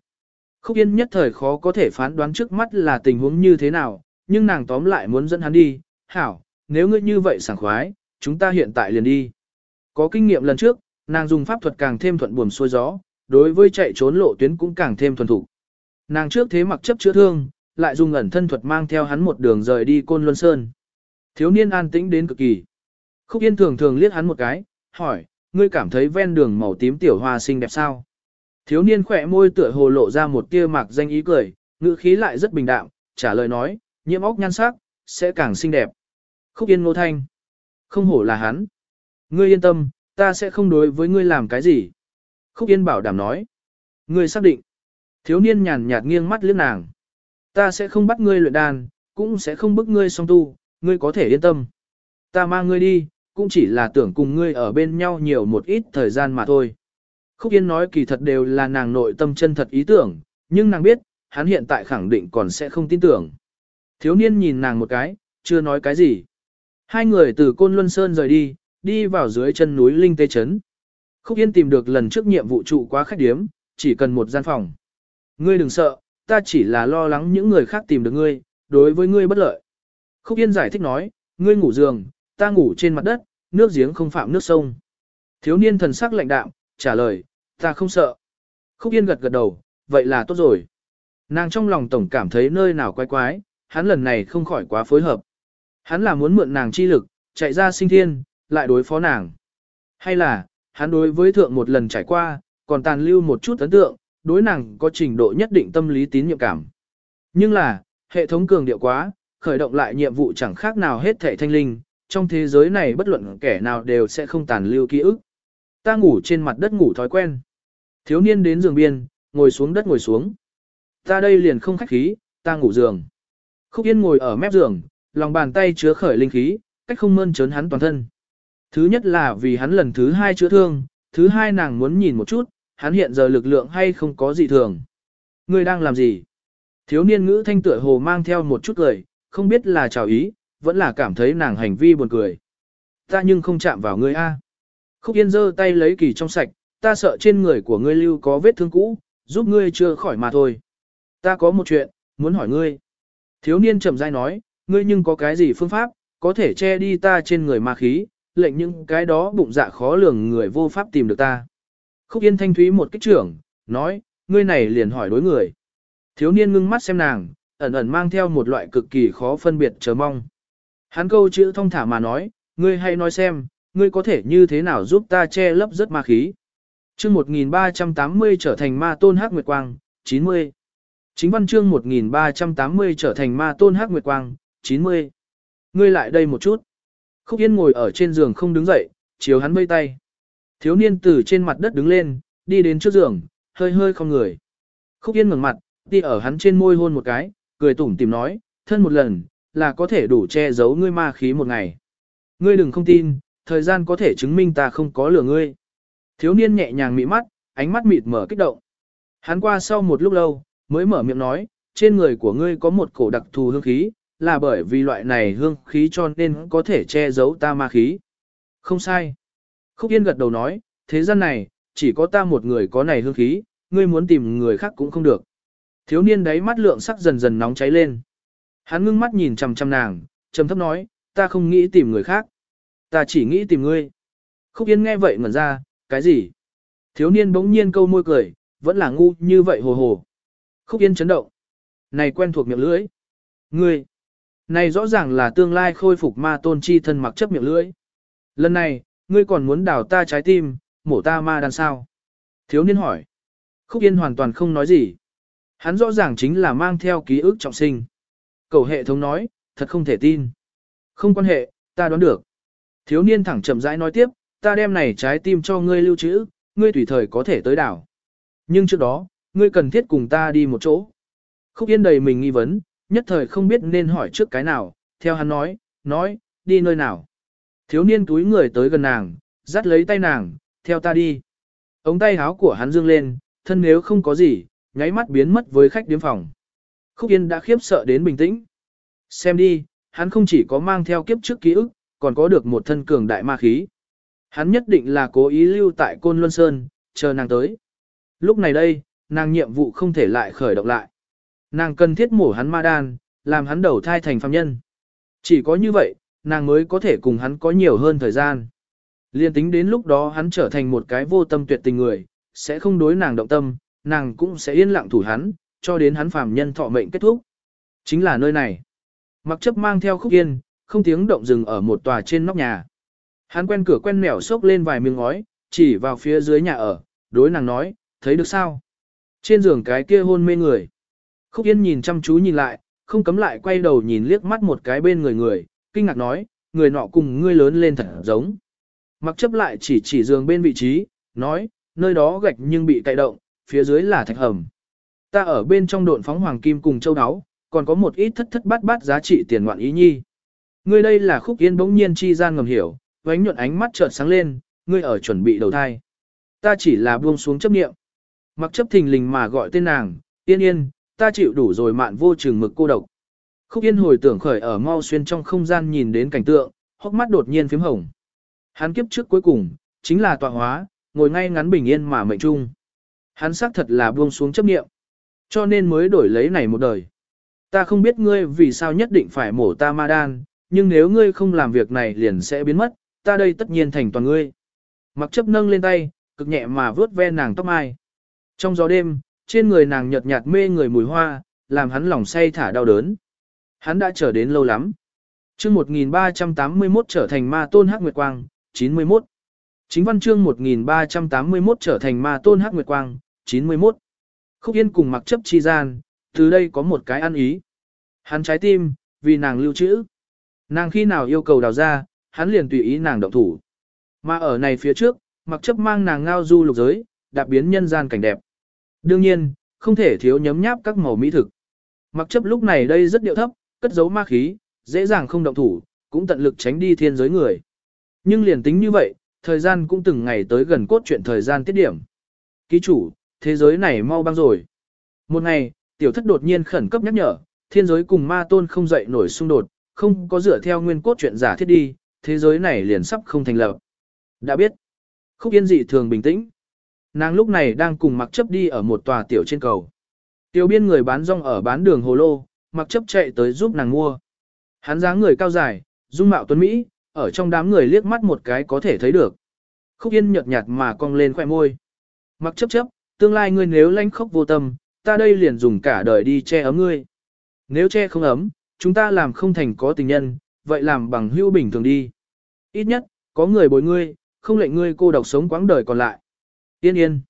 Khúc Yên nhất thời khó có thể phán đoán trước mắt là tình huống như thế nào, nhưng nàng tóm lại muốn dẫn hắn đi, hảo, nếu ngươi như vậy sảng khoái, chúng ta hiện tại liền đi. Có kinh nghiệm lần trước, nàng dùng pháp thuật càng thêm thuận buồm xuôi gió, đối với chạy trốn lộ tuyến cũng càng thêm thuần thủ. Nàng trước thế mặc chấp chữa thương, lại dùng ẩn thân thuật mang theo hắn một đường rời đi Côn Luân Sơn. Thiếu niên an tĩnh đến cực kỳ. Khúc Yên thường thường liếc hắn một cái, hỏi, ngươi cảm thấy ven đường màu tím tiểu hoa xinh đẹp sao? Thiếu niên khỏe môi tựa hồ lộ ra một tia mạc danh ý cười, ngữ khí lại rất bình đạm, trả lời nói, nhiễm óc nhan sắc, sẽ càng xinh đẹp. Khúc Yên ngô thanh. Không hổ là hắn. Ngươi yên tâm, ta sẽ không đối với ngươi làm cái gì. Khúc Yên bảo đảm nói. Ngươi xác định. Thiếu niên nhàn nhạt nghiêng mắt liếc nàng. Ta sẽ không bắt ngươi luyện đàn, cũng sẽ không bức ngươi song tu, ngươi có thể yên tâm. Ta mang ngươi đi, cũng chỉ là tưởng cùng ngươi ở bên nhau nhiều một ít thời gian mà thôi. Khúc Yên nói kỳ thật đều là nàng nội tâm chân thật ý tưởng, nhưng nàng biết, hắn hiện tại khẳng định còn sẽ không tin tưởng. Thiếu niên nhìn nàng một cái, chưa nói cái gì. Hai người từ Côn Luân Sơn rời đi, đi vào dưới chân núi Linh Tê Trấn. Khúc Yên tìm được lần trước nhiệm vụ trụ quá khách điếm, chỉ cần một gian phòng. Ngươi đừng sợ, ta chỉ là lo lắng những người khác tìm được ngươi, đối với ngươi bất lợi. Khúc Yên giải thích nói, ngươi ngủ giường, ta ngủ trên mặt đất, nước giếng không phạm nước sông. Thiếu niên thần sắc lạnh đạm, trả lời, ta không sợ. Khúc Yên gật gật đầu, vậy là tốt rồi. Nàng trong lòng tổng cảm thấy nơi nào quái quái, hắn lần này không khỏi quá phối hợp. Hắn là muốn mượn nàng chi lực, chạy ra sinh thiên, lại đối phó nàng. Hay là, hắn đối với thượng một lần trải qua, còn tàn lưu một chút ấn tượng, đối nàng có trình độ nhất định tâm lý tín nhiệm cảm. Nhưng là, hệ thống cường điệu quá, khởi động lại nhiệm vụ chẳng khác nào hết thể thanh linh, trong thế giới này bất luận kẻ nào đều sẽ không tàn lưu ký ức. Ta ngủ trên mặt đất ngủ thói quen. Thiếu niên đến giường biên, ngồi xuống đất ngồi xuống. Ta đây liền không khách khí, ta ngủ giường. Khúc Yên ngồi ở mép giường, lòng bàn tay chứa khởi linh khí, cách không mơn trớn hắn toàn thân. Thứ nhất là vì hắn lần thứ hai chữa thương, thứ hai nàng muốn nhìn một chút, hắn hiện giờ lực lượng hay không có gì thường. Ngươi đang làm gì? Thiếu niên ngữ thanh tựa hồ mang theo một chút cười, không biết là chào ý, vẫn là cảm thấy nàng hành vi buồn cười. Ta nhưng không chạm vào ngươi a. Khúc Yên giơ tay lấy kỳ trong sạch, ta sợ trên người của ngươi lưu có vết thương cũ, giúp ngươi chưa khỏi mà thôi. Ta có một chuyện, muốn hỏi ngươi. Thiếu niên chậm rãi nói, ngươi nhưng có cái gì phương pháp, có thể che đi ta trên người ma khí, lệnh những cái đó bụng dạ khó lường người vô pháp tìm được ta. Khúc Yên thanh thúy một kích trưởng, nói, ngươi này liền hỏi đối người. Thiếu niên ngưng mắt xem nàng, ẩn ẩn mang theo một loại cực kỳ khó phân biệt chờ mong. Hắn câu chữ thông thả mà nói, ngươi hay nói xem, ngươi có thể như thế nào giúp ta che lấp rất ma khí. chương 1380 trở thành ma tôn hắc nguyệt quang, 90. Chính văn chương 1380 trở thành ma tôn hắc nguyệt quang, 90. Ngươi lại đây một chút. Khúc Yên ngồi ở trên giường không đứng dậy, chiếu hắn mây tay. Thiếu niên từ trên mặt đất đứng lên, đi đến trước giường, hơi hơi không người. Khúc Yên ngừng mặt, đi ở hắn trên môi hôn một cái, cười tủm tìm nói, thân một lần, là có thể đủ che giấu ngươi ma khí một ngày. Ngươi đừng không tin, thời gian có thể chứng minh ta không có lừa ngươi. Thiếu niên nhẹ nhàng mị mắt, ánh mắt mịt mở kích động. Hắn qua sau một lúc lâu, mới mở miệng nói, trên người của ngươi có một cổ đặc thù hương khí, là bởi vì loại này hương khí cho nên có thể che giấu ta ma khí. Không sai. Khúc Yên gật đầu nói, thế gian này, chỉ có ta một người có này hương khí, ngươi muốn tìm người khác cũng không được. Thiếu niên đấy mắt lượng sắc dần dần nóng cháy lên. Hắn ngưng mắt nhìn chằm chằm nàng, trầm thấp nói, ta không nghĩ tìm người khác. Ta chỉ nghĩ tìm ngươi. Khúc Yên nghe vậy ngẩn ra, cái gì? Thiếu niên bỗng nhiên câu môi cười, vẫn là ngu như vậy hồ hồ. Khúc Yên chấn động. Này quen thuộc miệng lưỡi. Ngươi. Này rõ ràng là tương lai khôi phục ma tôn chi thân mặc chấp miệng lưỡi. Lần này, ngươi còn muốn đào ta trái tim, mổ ta ma đàn sao? Thiếu niên hỏi. Khúc Yên hoàn toàn không nói gì. Hắn rõ ràng chính là mang theo ký ức trọng sinh. Cầu hệ thống nói, thật không thể tin. Không quan hệ, ta đoán được. Thiếu niên thẳng chậm rãi nói tiếp, ta đem này trái tim cho ngươi lưu trữ, ngươi tùy thời có thể tới đảo. Nhưng trước đó, ngươi cần thiết cùng ta đi một chỗ. Khúc Yên đầy mình nghi vấn, nhất thời không biết nên hỏi trước cái nào, theo hắn nói, nói, đi nơi nào. Thiếu niên túi người tới gần nàng, dắt lấy tay nàng, theo ta đi. Ống tay áo của hắn dương lên, thân nếu không có gì, nháy mắt biến mất với khách điếm phòng. Khúc Yên đã khiếp sợ đến bình tĩnh. Xem đi, hắn không chỉ có mang theo kiếp trước ký ức, còn có được một thân cường đại ma khí. Hắn nhất định là cố ý lưu tại Côn Luân Sơn, chờ nàng tới. Lúc này đây, nàng nhiệm vụ không thể lại khởi động lại. Nàng cần thiết mổ hắn ma đan, làm hắn đầu thai thành phàm nhân. Chỉ có như vậy, nàng mới có thể cùng hắn có nhiều hơn thời gian. Liên tính đến lúc đó hắn trở thành một cái vô tâm tuyệt tình người, sẽ không đối nàng động tâm, nàng cũng sẽ yên lặng thủ hắn, cho đến hắn phàm nhân thọ mệnh kết thúc. Chính là nơi này. Mặc chấp mang theo khúc yên, không tiếng động dừng ở một tòa trên nóc nhà. Hắn quen cửa quen mẻo xốc lên vài miếng ngói, chỉ vào phía dưới nhà ở, đối nàng nói, thấy được sao? Trên giường cái kia hôn mê người. Khúc Yên nhìn chăm chú nhìn lại, không cấm lại quay đầu nhìn liếc mắt một cái bên người người, kinh ngạc nói, người nọ cùng ngươi lớn lên thật giống. Mặc chấp lại chỉ chỉ giường bên vị trí, nói, nơi đó gạch nhưng bị cậy động, phía dưới là thạch hầm. Ta ở bên trong độn phóng hoàng kim cùng châu áo, còn có một ít thất thất bát bát giá trị tiền ngoạn ý nhi. Ngươi đây là khúc yên bỗng nhiên chi gian ngầm hiểu, vánh nhuận ánh mắt chợt sáng lên, ngươi ở chuẩn bị đầu thai. Ta chỉ là buông xuống chấp niệm. Mặc chấp thình lình mà gọi tên nàng, yên yên, ta chịu đủ rồi mạn vô trường mực cô độc. Khúc yên hồi tưởng khởi ở mau xuyên trong không gian nhìn đến cảnh tượng, hốc mắt đột nhiên phím hồng. Hắn kiếp trước cuối cùng, chính là tọa hóa, ngồi ngay ngắn bình yên mà mệnh trung. Hắn xác thật là buông xuống chấp niệm. Cho nên mới đổi lấy này một đời. Ta không biết ngươi vì sao nhất định phải mổ ta ma đan, nhưng nếu ngươi không làm việc này liền sẽ biến mất, ta đây tất nhiên thành toàn ngươi. Mặc chấp nâng lên tay, cực nhẹ mà vướt ve nàng tóc mai. Trong gió đêm, trên người nàng nhợt nhạt mê người mùi hoa, làm hắn lòng say thả đau đớn. Hắn đã chờ đến lâu lắm. chương 1381 trở thành ma tôn hắc nguyệt quang, 91. Chính văn chương 1381 trở thành ma tôn hắc nguyệt quang, 91. Khúc Yên cùng mặc chấp chi gian, từ đây có một cái ăn ý. Hắn trái tim, vì nàng lưu trữ. Nàng khi nào yêu cầu đào ra, hắn liền tùy ý nàng động thủ. Mà ở này phía trước, mặc chấp mang nàng ngao du lục giới, đạp biến nhân gian cảnh đẹp. Đương nhiên, không thể thiếu nhấm nháp các màu mỹ thực. Mặc chấp lúc này đây rất điệu thấp, cất giấu ma khí, dễ dàng không động thủ, cũng tận lực tránh đi thiên giới người. Nhưng liền tính như vậy, thời gian cũng từng ngày tới gần cốt truyện thời gian tiết điểm. Ký chủ, thế giới này mau băng rồi. Một ngày, tiểu thất đột nhiên khẩn cấp nhắc nhở, thiên giới cùng ma tôn không dậy nổi xung đột, không có dựa theo nguyên cốt truyện giả thiết đi, thế giới này liền sắp không thành lập. Đã biết, khúc yên dị thường bình tĩnh. Nàng lúc này đang cùng mặc chấp đi ở một tòa tiểu trên cầu. Tiểu biên người bán rong ở bán đường hồ lô, mặc chấp chạy tới giúp nàng mua. Hắn dáng người cao dài, dung mạo tuấn Mỹ, ở trong đám người liếc mắt một cái có thể thấy được. Khúc yên nhợt nhạt mà cong lên khỏe môi. Mặc chấp chấp, tương lai ngươi nếu lanh khóc vô tâm, ta đây liền dùng cả đời đi che ấm ngươi. Nếu che không ấm, chúng ta làm không thành có tình nhân, vậy làm bằng hữu bình thường đi. Ít nhất, có người bồi ngươi, không lệnh ngươi cô độc sống quãng đời còn lại. Yên yên.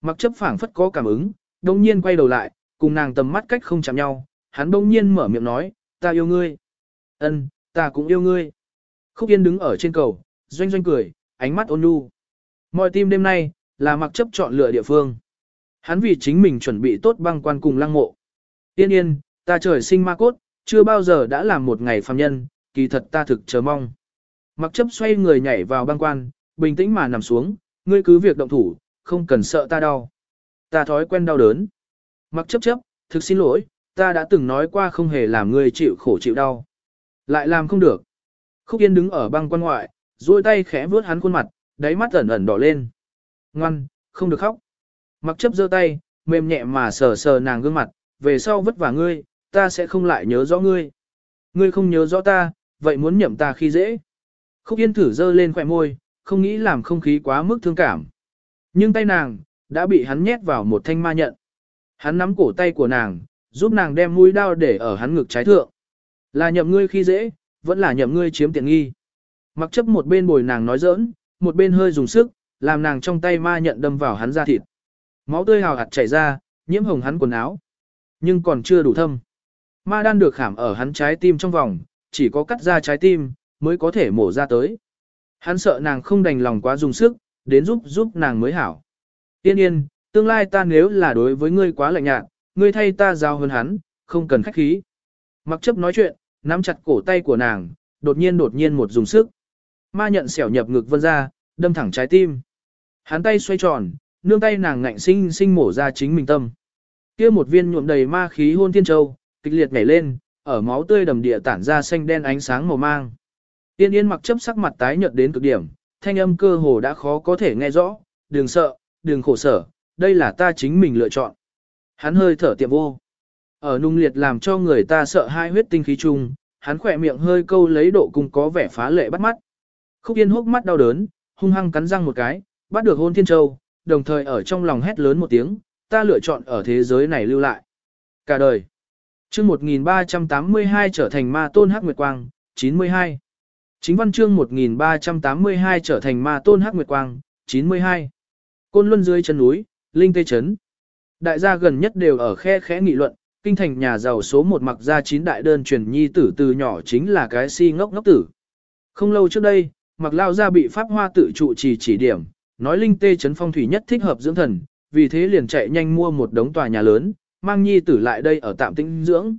Mặc chấp phảng phất có cảm ứng, đồng nhiên quay đầu lại, cùng nàng tầm mắt cách không chạm nhau, hắn bỗng nhiên mở miệng nói, ta yêu ngươi. Ân, ta cũng yêu ngươi. Khúc yên đứng ở trên cầu, doanh doanh cười, ánh mắt ôn nhu. Mọi tim đêm nay, là mặc chấp chọn lựa địa phương. Hắn vì chính mình chuẩn bị tốt băng quan cùng lăng mộ. Yên yên, ta trời sinh ma cốt, chưa bao giờ đã làm một ngày phàm nhân, kỳ thật ta thực chờ mong. Mặc chấp xoay người nhảy vào băng quan, bình tĩnh mà nằm xuống, ngươi cứ việc động thủ, không cần sợ ta đau. Ta thói quen đau đớn. Mặc chấp chấp, thực xin lỗi, ta đã từng nói qua không hề làm ngươi chịu khổ chịu đau. Lại làm không được. Khúc Yên đứng ở băng quan ngoại, duỗi tay khẽ vuốt hắn khuôn mặt, đáy mắt ẩn ẩn đỏ lên. Ngoan, không được khóc. Mặc chấp giơ tay, mềm nhẹ mà sờ sờ nàng gương mặt, về sau vất vả ngươi, ta sẽ không lại nhớ rõ ngươi. Ngươi không nhớ rõ ta, vậy muốn nhậm ta khi dễ. Khúc Yên thử dơ lên khỏe môi, không nghĩ làm không khí quá mức thương cảm. Nhưng tay nàng, đã bị hắn nhét vào một thanh ma nhận. Hắn nắm cổ tay của nàng, giúp nàng đem mũi đao để ở hắn ngực trái thượng. Là nhậm ngươi khi dễ, vẫn là nhậm ngươi chiếm tiện nghi. Mặc chấp một bên bồi nàng nói giỡn, một bên hơi dùng sức, làm nàng trong tay ma nhận đâm vào hắn da thịt. Máu tươi hào hạt chảy ra, nhiễm hồng hắn quần áo. Nhưng còn chưa đủ thâm. Ma đan được khảm ở hắn trái tim trong vòng, chỉ có cắt ra trái tim, mới có thể mổ ra tới. Hắn sợ nàng không đành lòng quá dùng sức, đến giúp giúp nàng mới hảo. Yên yên, tương lai ta nếu là đối với ngươi quá lạnh nhạt, ngươi thay ta giao hơn hắn, không cần khách khí. Mặc chấp nói chuyện, nắm chặt cổ tay của nàng, đột nhiên đột nhiên một dùng sức. Ma nhận xẻo nhập ngực vân ra, đâm thẳng trái tim. Hắn tay xoay tròn, nương tay nàng ngạnh sinh sinh mổ ra chính mình tâm. Kia một viên nhuộm đầy ma khí hôn thiên châu, kịch liệt nhảy lên, ở máu tươi đầm địa tản ra xanh đen ánh sáng màu mang. Tiên yên mặc chấp sắc mặt tái nhợt đến cực điểm, thanh âm cơ hồ đã khó có thể nghe rõ, đừng sợ, đừng khổ sở, đây là ta chính mình lựa chọn. Hắn hơi thở tiệm vô. Ở nung liệt làm cho người ta sợ hai huyết tinh khí chung, hắn khỏe miệng hơi câu lấy độ cung có vẻ phá lệ bắt mắt. Khúc Yên hốc mắt đau đớn, hung hăng cắn răng một cái, bắt được hôn thiên châu, đồng thời ở trong lòng hét lớn một tiếng, ta lựa chọn ở thế giới này lưu lại. Cả đời. chương 1382 trở thành ma tôn hắc nguyệt quang, 92. Chính văn chương 1382 trở thành ma tôn hắc nguyệt quang, 92. Côn Luân dưới chân núi, Linh Tê Trấn. Đại gia gần nhất đều ở khe khẽ nghị luận, kinh thành nhà giàu số một mặc ra chín đại đơn truyền nhi tử từ nhỏ chính là cái si ngốc ngốc tử. Không lâu trước đây, mặc lao gia bị pháp hoa tự trụ trì chỉ điểm, nói Linh Tê chấn phong thủy nhất thích hợp dưỡng thần, vì thế liền chạy nhanh mua một đống tòa nhà lớn, mang nhi tử lại đây ở tạm tĩnh dưỡng.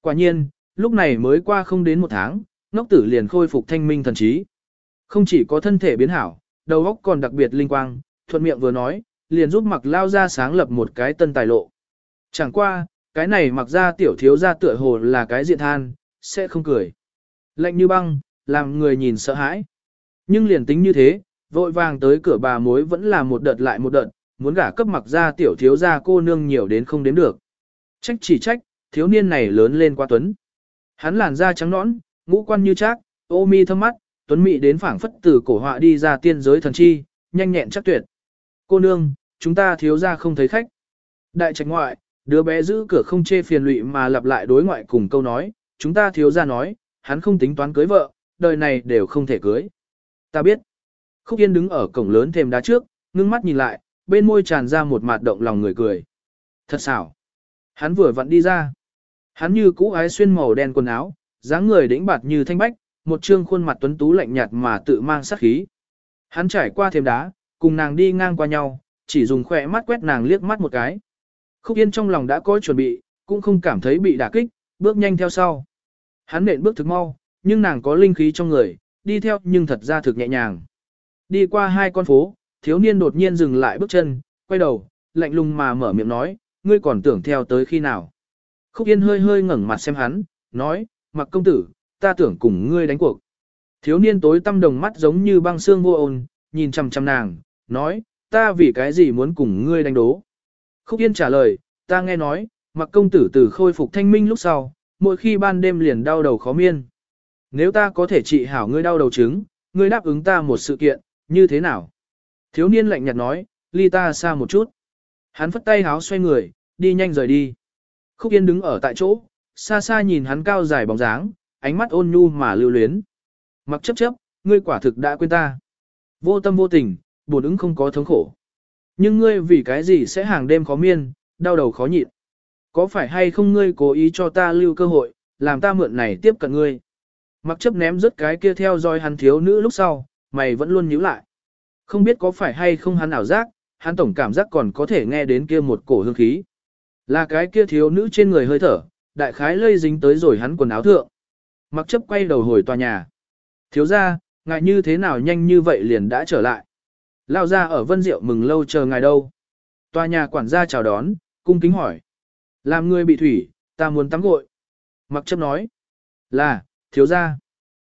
Quả nhiên, lúc này mới qua không đến một tháng, ngốc tử liền khôi phục thanh minh thần trí. Không chỉ có thân thể biến hảo, đầu óc còn đặc biệt linh quang, thuận miệng vừa nói, liền giúp mặc lao ra sáng lập một cái tân tài lộ. Chẳng qua, cái này mặc ra tiểu thiếu ra tựa hồ là cái diện than, sẽ không cười. Lạnh như băng, làm người nhìn sợ hãi. Nhưng liền tính như thế, vội vàng tới cửa bà mối vẫn là một đợt lại một đợt, muốn gả cấp mặc ra tiểu thiếu ra cô nương nhiều đến không đến được. Trách chỉ trách, thiếu niên này lớn lên qua tuấn. Hắn làn da trắng nõn, ngũ quan như trác, ô mi thâm mắt, tuấn mị đến phảng phất từ cổ họa đi ra tiên giới thần chi, nhanh nhẹn chắc tuyệt. Cô nương, chúng ta thiếu ra không thấy khách. Đại trạch ngoại, đứa bé giữ cửa không chê phiền lụy mà lặp lại đối ngoại cùng câu nói, chúng ta thiếu ra nói, hắn không tính toán cưới vợ, đời này đều không thể cưới. Ta biết. Khúc Yên đứng ở cổng lớn thềm đá trước, ngưng mắt nhìn lại, bên môi tràn ra một mạt động lòng người cười. Thật xảo. Hắn vừa vặn đi ra. Hắn như cũ ái xuyên màu đen quần áo, dáng người đĩnh bạt như thanh bách, một trương khuôn mặt tuấn tú lạnh nhạt mà tự mang sát khí. Hắn trải qua thềm đá, cùng nàng đi ngang qua nhau, chỉ dùng khỏe mắt quét nàng liếc mắt một cái. Khúc Yên trong lòng đã có chuẩn bị, cũng không cảm thấy bị đả kích, bước nhanh theo sau. Hắn nện bước thực mau, nhưng nàng có linh khí trong người, đi theo nhưng thật ra thực nhẹ nhàng. Đi qua hai con phố, thiếu niên đột nhiên dừng lại bước chân, quay đầu, lạnh lùng mà mở miệng nói, ngươi còn tưởng theo tới khi nào. Khúc Yên hơi hơi ngẩn mặt xem hắn, nói, mặc công tử, ta tưởng cùng ngươi đánh cuộc. Thiếu niên tối tâm đồng mắt giống như băng xương vô ôn, nhìn chằm chằm nàng, nói, ta vì cái gì muốn cùng ngươi đánh đố. Khúc Yên trả lời, ta nghe nói, mặc công tử từ khôi phục thanh minh lúc sau, mỗi khi ban đêm liền đau đầu khó miên. Nếu ta có thể trị hảo ngươi đau đầu chứng, ngươi đáp ứng ta một sự kiện, như thế nào? Thiếu niên lạnh nhạt nói, ly ta xa một chút. Hắn phất tay háo xoay người, đi nhanh rời đi. Khúc Yên đứng ở tại chỗ, xa xa nhìn hắn cao dài bóng dáng, ánh mắt ôn nhu mà lưu luyến. Mặc chấp chấp, ngươi quả thực đã quên ta. Vô tâm vô tình, buồn ứng không có thống khổ. Nhưng ngươi vì cái gì sẽ hàng đêm khó miên, đau đầu khó nhịn. Có phải hay không ngươi cố ý cho ta lưu cơ hội, làm ta mượn này tiếp cận ngươi. Mặc chấp ném rớt cái kia theo dõi hắn thiếu nữ lúc sau, mày vẫn luôn nhíu lại. Không biết có phải hay không hắn ảo giác, hắn tổng cảm giác còn có thể nghe đến kia một cổ hương khí. Là cái kia thiếu nữ trên người hơi thở, đại khái lây dính tới rồi hắn quần áo thượng. Mặc chấp quay đầu hồi tòa nhà. Thiếu ra, ngại như thế nào nhanh như vậy liền đã trở lại. Lao ra ở Vân Diệu mừng lâu chờ ngài đâu. Tòa nhà quản gia chào đón, cung kính hỏi. Làm người bị thủy, ta muốn tắm gội. Mặc chấp nói. Là, thiếu gia.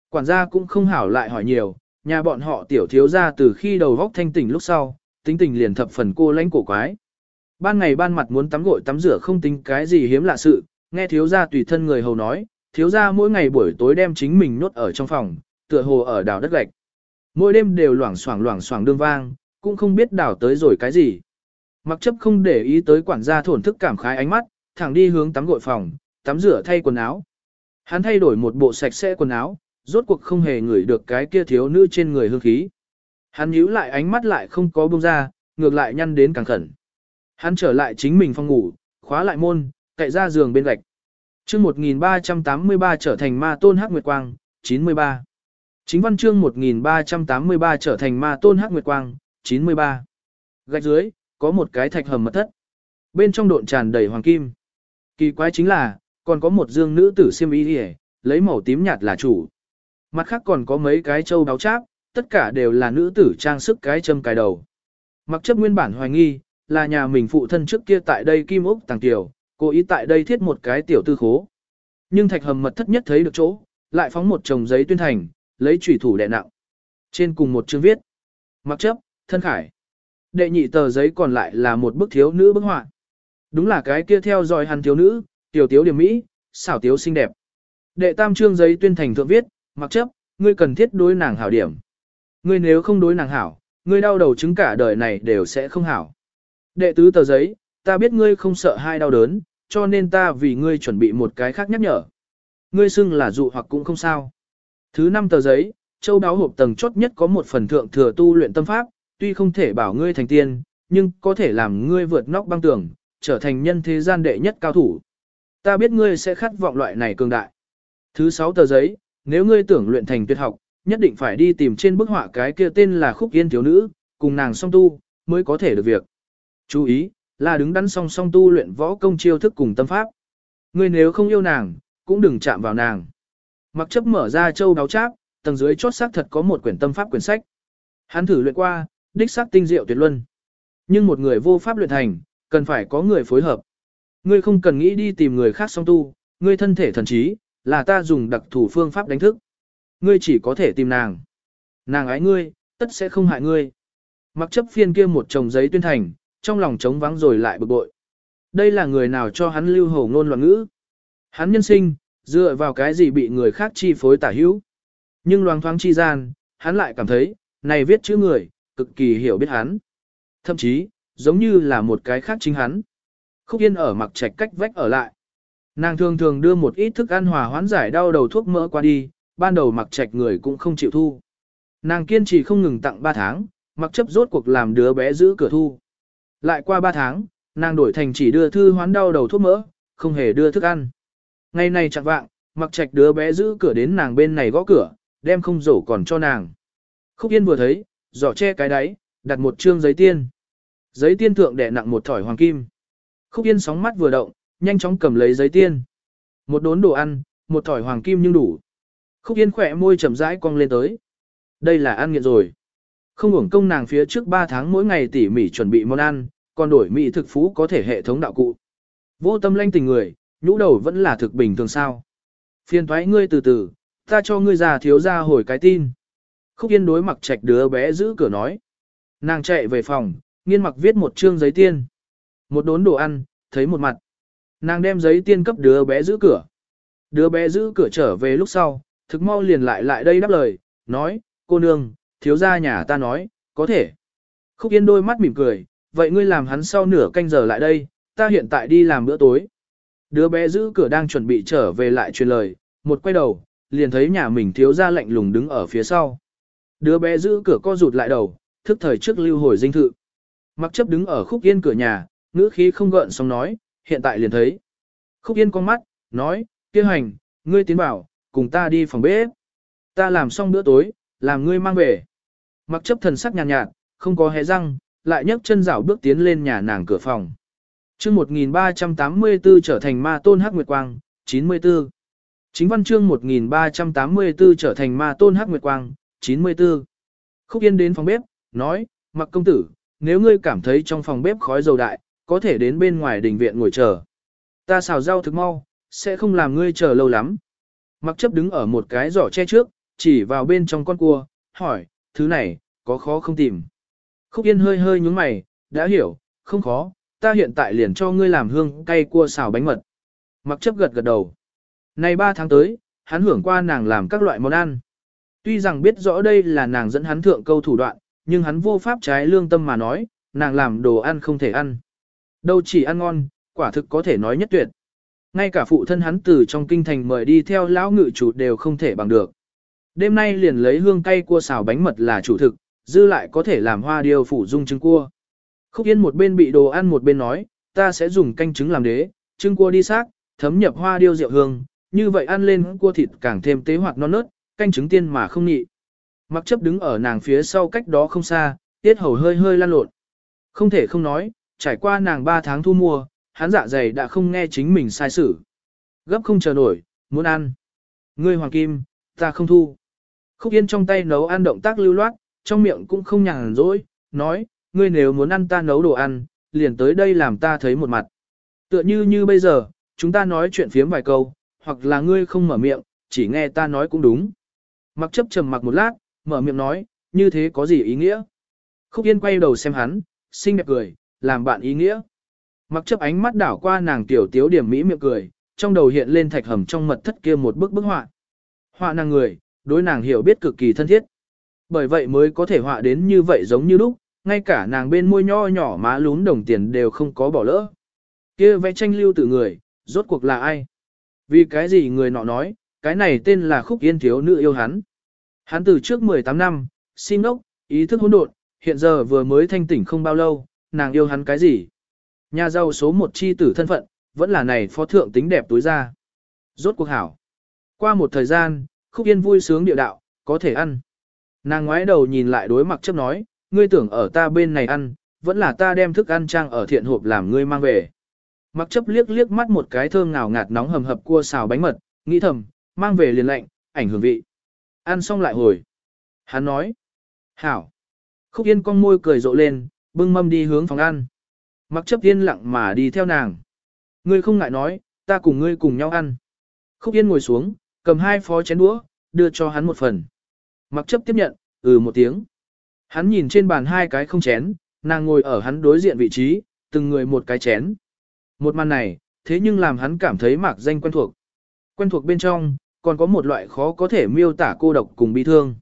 Quản gia cũng không hảo lại hỏi nhiều, nhà bọn họ tiểu thiếu gia từ khi đầu góc thanh tỉnh lúc sau, tính tình liền thập phần cô lãnh cổ quái. Ban ngày ban mặt muốn tắm gội tắm rửa không tính cái gì hiếm lạ sự, nghe thiếu gia tùy thân người hầu nói, thiếu gia mỗi ngày buổi tối đem chính mình nốt ở trong phòng, tựa hồ ở đào đất gạch. Mỗi đêm đều loảng xoảng loảng xoảng đương vang, cũng không biết đảo tới rồi cái gì. Mặc chấp không để ý tới quản gia thổn thức cảm khái ánh mắt, thẳng đi hướng tắm gội phòng, tắm rửa thay quần áo. Hắn thay đổi một bộ sạch sẽ quần áo, rốt cuộc không hề ngửi được cái kia thiếu nữ trên người hương khí. Hắn nhíu lại ánh mắt lại không có buông ra, ngược lại nhăn đến càng khẩn. Hắn trở lại chính mình phòng ngủ, khóa lại môn, cậy ra giường bên gạch. Chương 1383 trở thành ma tôn hắc nguyệt quang, 93. Chính văn chương 1383 trở thành ma tôn hắc nguyệt quang, 93. Gạch dưới, có một cái thạch hầm mật thất. Bên trong độn tràn đầy hoàng kim. Kỳ quái chính là, còn có một dương nữ tử siêm y hề, lấy màu tím nhạt là chủ. Mặt khác còn có mấy cái châu báo cháp, tất cả đều là nữ tử trang sức cái châm cài đầu. Mặc chấp nguyên bản hoài nghi, là nhà mình phụ thân trước kia tại đây kim ốc tàng tiểu, cố ý tại đây thiết một cái tiểu tư khố. Nhưng thạch hầm mật thất nhất thấy được chỗ, lại phóng một chồng giấy tuyên thành, lấy chủy thủ đè nặng. Trên cùng một chương viết. Mặc chấp, thân khải. Đệ nhị tờ giấy còn lại là một bức thiếu nữ bức họa. Đúng là cái kia theo dõi hắn thiếu nữ, Tiểu tiếu điểm mỹ, xảo tiếu xinh đẹp. Đệ tam chương giấy tuyên thành thượng viết, mặc chấp, ngươi cần thiết đối nàng hảo điểm. Ngươi nếu không đối nàng hảo, ngươi đau đầu chứng cả đời này đều sẽ không hảo. Đệ tứ tờ giấy, ta biết ngươi không sợ hai đau đớn, cho nên ta vì ngươi chuẩn bị một cái khác nhắc nhở. Ngươi xưng là dụ hoặc cũng không sao. Thứ năm tờ giấy, châu đáo hộp tầng chốt nhất có một phần thượng thừa tu luyện tâm pháp, tuy không thể bảo ngươi thành tiên, nhưng có thể làm ngươi vượt nóc băng tường, trở thành nhân thế gian đệ nhất cao thủ. Ta biết ngươi sẽ khát vọng loại này cường đại. Thứ sáu tờ giấy, nếu ngươi tưởng luyện thành tuyệt học, nhất định phải đi tìm trên bức họa cái kia tên là khúc yên thiếu nữ, cùng nàng song tu, mới có thể được việc. Chú ý, là đứng đắn song song tu luyện võ công chiêu thức cùng tâm pháp. Ngươi nếu không yêu nàng, cũng đừng chạm vào nàng. Mặc chấp mở ra châu đáo cháp, tầng dưới chốt xác thật có một quyển tâm pháp quyển sách. Hắn thử luyện qua, đích xác tinh diệu tuyệt luân. Nhưng một người vô pháp luyện thành, cần phải có người phối hợp. Ngươi không cần nghĩ đi tìm người khác song tu, ngươi thân thể thần trí, là ta dùng đặc thủ phương pháp đánh thức. Ngươi chỉ có thể tìm nàng. Nàng ái ngươi, tất sẽ không hại ngươi. Mặc chấp phiên kia một chồng giấy tuyên thành, trong lòng trống vắng rồi lại bực bội. Đây là người nào cho hắn lưu hổ ngôn loạn ngữ. Hắn nhân sinh, dựa vào cái gì bị người khác chi phối tả hữu. Nhưng loang thoáng chi gian, hắn lại cảm thấy, này viết chữ người, cực kỳ hiểu biết hắn. Thậm chí, giống như là một cái khác chính hắn. Khúc Yên ở mặc trạch cách vách ở lại. Nàng thường thường đưa một ít thức ăn hòa hoãn giải đau đầu thuốc mỡ qua đi, ban đầu mặc trạch người cũng không chịu thu. Nàng kiên trì không ngừng tặng 3 tháng, mặc chấp rốt cuộc làm đứa bé giữ cửa thu. Lại qua 3 tháng, nàng đổi thành chỉ đưa thư hoán đau đầu thuốc mỡ, không hề đưa thức ăn. Ngày này chẳng vạng, mặc trạch đứa bé giữ cửa đến nàng bên này gõ cửa, đem không rổ còn cho nàng. Khúc Yên vừa thấy, giỏ che cái đáy, đặt một trương giấy tiên. Giấy tiên thượng đẻ nặng một thỏi hoàng kim. Khúc Yên sóng mắt vừa động, nhanh chóng cầm lấy giấy tiên. Một đốn đồ ăn, một thỏi hoàng kim nhưng đủ. Khúc Yên khỏe môi chậm rãi cong lên tới. Đây là ăn nghiện rồi. Không hưởng công nàng phía trước 3 tháng mỗi ngày tỉ mỉ chuẩn bị món ăn, còn đổi mỹ thực phú có thể hệ thống đạo cụ. Vô tâm lanh tình người, nhũ đầu vẫn là thực bình thường sao. Phiền thoái ngươi từ từ, ta cho ngươi già thiếu ra hồi cái tin. Khúc Yên đối mặc trạch đứa bé giữ cửa nói. Nàng chạy về phòng, nghiên mặc viết một chương giấy tiên. Một đốn đồ ăn, thấy một mặt. Nàng đem giấy tiên cấp đứa bé giữ cửa. Đứa bé giữ cửa trở về lúc sau, thực mau liền lại lại đây đáp lời, nói, cô nương, thiếu gia nhà ta nói, có thể. Khúc Yên đôi mắt mỉm cười, vậy ngươi làm hắn sau nửa canh giờ lại đây, ta hiện tại đi làm bữa tối. Đứa bé giữ cửa đang chuẩn bị trở về lại truyền lời, một quay đầu, liền thấy nhà mình thiếu gia lạnh lùng đứng ở phía sau. Đứa bé giữ cửa co rụt lại đầu, thức thời trước lưu hồi dinh thự. Mặc chấp đứng ở khúc yên cửa nhà, ngữ khí không gợn xong nói, hiện tại liền thấy. Khúc yên con mắt, nói, kia hành, ngươi tiến bảo, cùng ta đi phòng bếp. Ta làm xong bữa tối, làm ngươi mang về. Mặc chấp thần sắc nhàn nhạt, nhạt, không có hé răng, lại nhấc chân rảo bước tiến lên nhà nàng cửa phòng chương 1384 trở thành ma tôn hắc nguyệt quang, 94. Chính văn chương 1384 trở thành ma tôn hắc nguyệt quang, 94. Khúc Yên đến phòng bếp, nói, mặc công tử, nếu ngươi cảm thấy trong phòng bếp khói dầu đại, có thể đến bên ngoài đình viện ngồi chờ. Ta xào rau thực mau, sẽ không làm ngươi chờ lâu lắm. Mặc chấp đứng ở một cái giỏ che trước, chỉ vào bên trong con cua, hỏi, thứ này, có khó không tìm. Khúc Yên hơi hơi nhúng mày, đã hiểu, không khó, ta hiện tại liền cho ngươi làm hương cay cua xào bánh mật. Mặc chấp gật gật đầu. Này 3 tháng tới, hắn hưởng qua nàng làm các loại món ăn. Tuy rằng biết rõ đây là nàng dẫn hắn thượng câu thủ đoạn, nhưng hắn vô pháp trái lương tâm mà nói, nàng làm đồ ăn không thể ăn. Đâu chỉ ăn ngon, quả thực có thể nói nhất tuyệt. Ngay cả phụ thân hắn từ trong kinh thành mời đi theo lão ngự chủ đều không thể bằng được. Đêm nay liền lấy hương cay cua xào bánh mật là chủ thực, dư lại có thể làm hoa điều phủ dung trứng cua. Khúc Yên một bên bị đồ ăn một bên nói, ta sẽ dùng canh trứng làm đế, trứng cua đi xác, thấm nhập hoa điêu rượu hương, như vậy ăn lên cua thịt càng thêm tế hoạt non nớt, canh trứng tiên mà không nhị. Mặc chấp đứng ở nàng phía sau cách đó không xa, tiết hầu hơi hơi lan lộn. Không thể không nói, trải qua nàng 3 tháng thu mua, hắn dạ dày đã không nghe chính mình sai xử. Gấp không chờ nổi, muốn ăn. Ngươi hoàng kim, ta không thu. Khúc Yên trong tay nấu ăn động tác lưu loát, trong miệng cũng không nhàn rỗi, nói, ngươi nếu muốn ăn ta nấu đồ ăn, liền tới đây làm ta thấy một mặt. Tựa như như bây giờ, chúng ta nói chuyện phiếm vài câu, hoặc là ngươi không mở miệng, chỉ nghe ta nói cũng đúng. Mặc chấp trầm mặc một lát, mở miệng nói, như thế có gì ý nghĩa? Khúc Yên quay đầu xem hắn, xinh đẹp cười, làm bạn ý nghĩa. Mặc chấp ánh mắt đảo qua nàng tiểu tiếu điểm mỹ miệng cười, trong đầu hiện lên thạch hầm trong mật thất kia một bức bức họa. Họa nàng người, đối nàng hiểu biết cực kỳ thân thiết. Bởi vậy mới có thể họa đến như vậy giống như lúc, ngay cả nàng bên môi nho nhỏ má lún đồng tiền đều không có bỏ lỡ. Kia vẽ tranh lưu từ người, rốt cuộc là ai? Vì cái gì người nọ nói, cái này tên là khúc yên thiếu nữ yêu hắn. Hắn từ trước 18 năm, xin ốc, ý thức hỗn độn, hiện giờ vừa mới thanh tỉnh không bao lâu, nàng yêu hắn cái gì? Nhà giàu số một chi tử thân phận, vẫn là này phó thượng tính đẹp tối ra. Rốt cuộc hảo. Qua một thời gian, khúc yên vui sướng địa đạo, có thể ăn. Nàng ngoái đầu nhìn lại đối mặt chấp nói, ngươi tưởng ở ta bên này ăn, vẫn là ta đem thức ăn trang ở thiện hộp làm ngươi mang về. Mặc chấp liếc liếc mắt một cái thơm ngào ngạt nóng hầm hập cua xào bánh mật, nghĩ thầm, mang về liền lạnh, ảnh hưởng vị. Ăn xong lại hồi. Hắn nói, hảo. Khúc yên con môi cười rộ lên, bưng mâm đi hướng phòng ăn. Mặc chấp yên lặng mà đi theo nàng. Ngươi không ngại nói, ta cùng ngươi cùng nhau ăn. Khúc yên ngồi xuống, cầm hai phó chén đũa, đưa cho hắn một phần. Mặc chấp tiếp nhận, ừ một tiếng. Hắn nhìn trên bàn hai cái không chén, nàng ngồi ở hắn đối diện vị trí, từng người một cái chén. Một màn này, thế nhưng làm hắn cảm thấy mạc danh quen thuộc. Quen thuộc bên trong, còn có một loại khó có thể miêu tả cô độc cùng bi thương.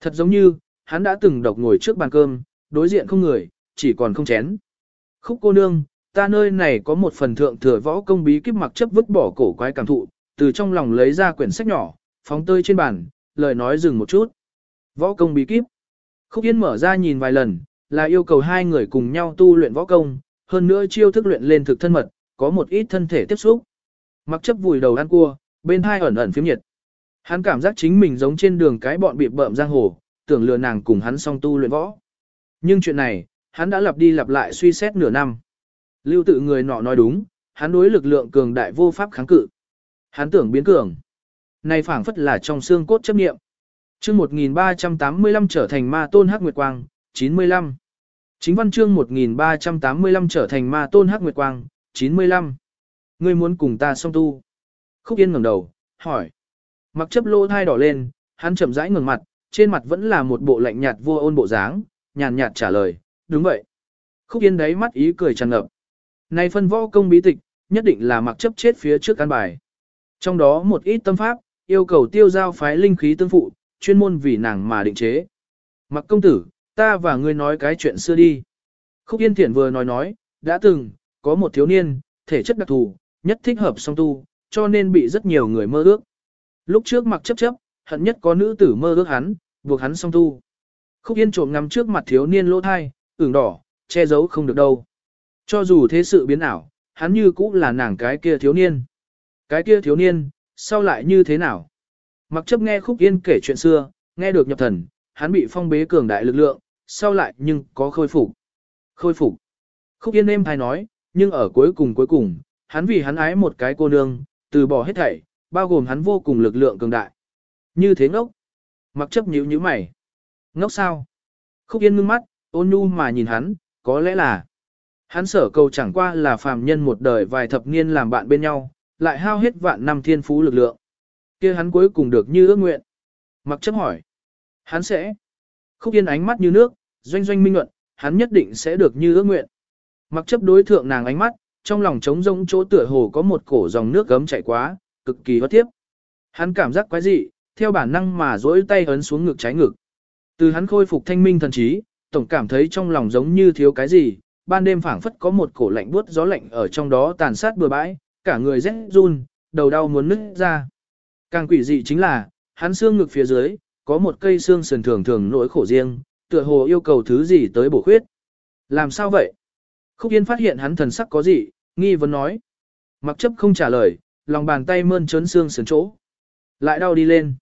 Thật giống như, hắn đã từng độc ngồi trước bàn cơm, đối diện không người, chỉ còn không chén. Khúc cô nương, ta nơi này có một phần thượng thừa võ công bí kíp mặc chấp vứt bỏ cổ quái cảm thụ, từ trong lòng lấy ra quyển sách nhỏ, phóng tơi trên bàn, lời nói dừng một chút. Võ công bí kíp. Khúc Yên mở ra nhìn vài lần, là yêu cầu hai người cùng nhau tu luyện võ công, hơn nữa chiêu thức luyện lên thực thân mật, có một ít thân thể tiếp xúc. Mặc chấp vùi đầu ăn cua, bên hai ẩn ẩn phiếm nhiệt. Hắn cảm giác chính mình giống trên đường cái bọn bị bợm giang hồ, tưởng lừa nàng cùng hắn song tu luyện võ. Nhưng chuyện này, hắn đã lặp đi lặp lại suy xét nửa năm. Lưu tự người nọ nói đúng, hắn đối lực lượng cường đại vô pháp kháng cự. Hắn tưởng biến cường. Này phảng phất là trong xương cốt chấp nghiệm chương 1385 trở thành ma tôn hắc nguyệt quang, 95. Chính văn chương 1385 trở thành ma tôn hắc nguyệt quang, 95. Ngươi muốn cùng ta song tu. Khúc Yên ngẩng đầu, hỏi. Mặc chấp lô thai đỏ lên, hắn chậm rãi ngừng mặt, trên mặt vẫn là một bộ lạnh nhạt vô ôn bộ dáng, nhàn nhạt trả lời, đúng vậy. Khúc Yên đấy mắt ý cười tràn ngập. Này phân võ công bí tịch, nhất định là mặc chấp chết phía trước căn bài. Trong đó một ít tâm pháp, yêu cầu tiêu giao phái linh khí tương phụ, chuyên môn vì nàng mà định chế. Mặc công tử, ta và ngươi nói cái chuyện xưa đi. Khúc Yên Thiển vừa nói nói, đã từng, có một thiếu niên, thể chất đặc thù, nhất thích hợp song tu, cho nên bị rất nhiều người mơ ước. Lúc trước mặc chấp chấp, hận nhất có nữ tử mơ ước hắn, buộc hắn song tu. Khúc Yên trộm ngắm trước mặt thiếu niên lỗ thai, ửng đỏ, che giấu không được đâu. Cho dù thế sự biến ảo, hắn như cũ là nàng cái kia thiếu niên. Cái kia thiếu niên, sau lại như thế nào? Mặc chấp nghe Khúc Yên kể chuyện xưa, nghe được nhập thần, hắn bị phong bế cường đại lực lượng, sau lại nhưng có khôi phục. Khôi phục. Khúc Yên êm thai nói, nhưng ở cuối cùng cuối cùng, hắn vì hắn ái một cái cô nương, từ bỏ hết thảy, bao gồm hắn vô cùng lực lượng cường đại. Như thế ngốc. Mặc chấp nhíu như mày. Ngốc sao? Khúc Yên ngưng mắt, ôn nhu mà nhìn hắn, có lẽ là hắn sở cầu chẳng qua là phàm nhân một đời vài thập niên làm bạn bên nhau, lại hao hết vạn năm thiên phú lực lượng kia hắn cuối cùng được như ước nguyện. Mặc chấp hỏi. Hắn sẽ. Khúc Yên ánh mắt như nước, doanh doanh minh luận, hắn nhất định sẽ được như ước nguyện. Mặc chấp đối thượng nàng ánh mắt, trong lòng trống rỗng chỗ tựa hồ có một cổ dòng nước gấm chảy quá, cực kỳ hóa tiếp. Hắn cảm giác quái dị, theo bản năng mà duỗi tay ấn xuống ngực trái ngực. Từ hắn khôi phục thanh minh thần trí, tổng cảm thấy trong lòng giống như thiếu cái gì, ban đêm phảng phất có một cổ lạnh buốt gió lạnh ở trong đó tàn sát bừa bãi, cả người rét run, đầu đau muốn nứt ra. Càng quỷ dị chính là, hắn xương ngực phía dưới, có một cây xương sườn thường thường nỗi khổ riêng, tựa hồ yêu cầu thứ gì tới bổ khuyết. Làm sao vậy? Khúc Yên phát hiện hắn thần sắc có gì, nghi vấn nói. Mặc chấp không trả lời, lòng bàn tay mơn trớn xương sườn chỗ. Lại đau đi lên.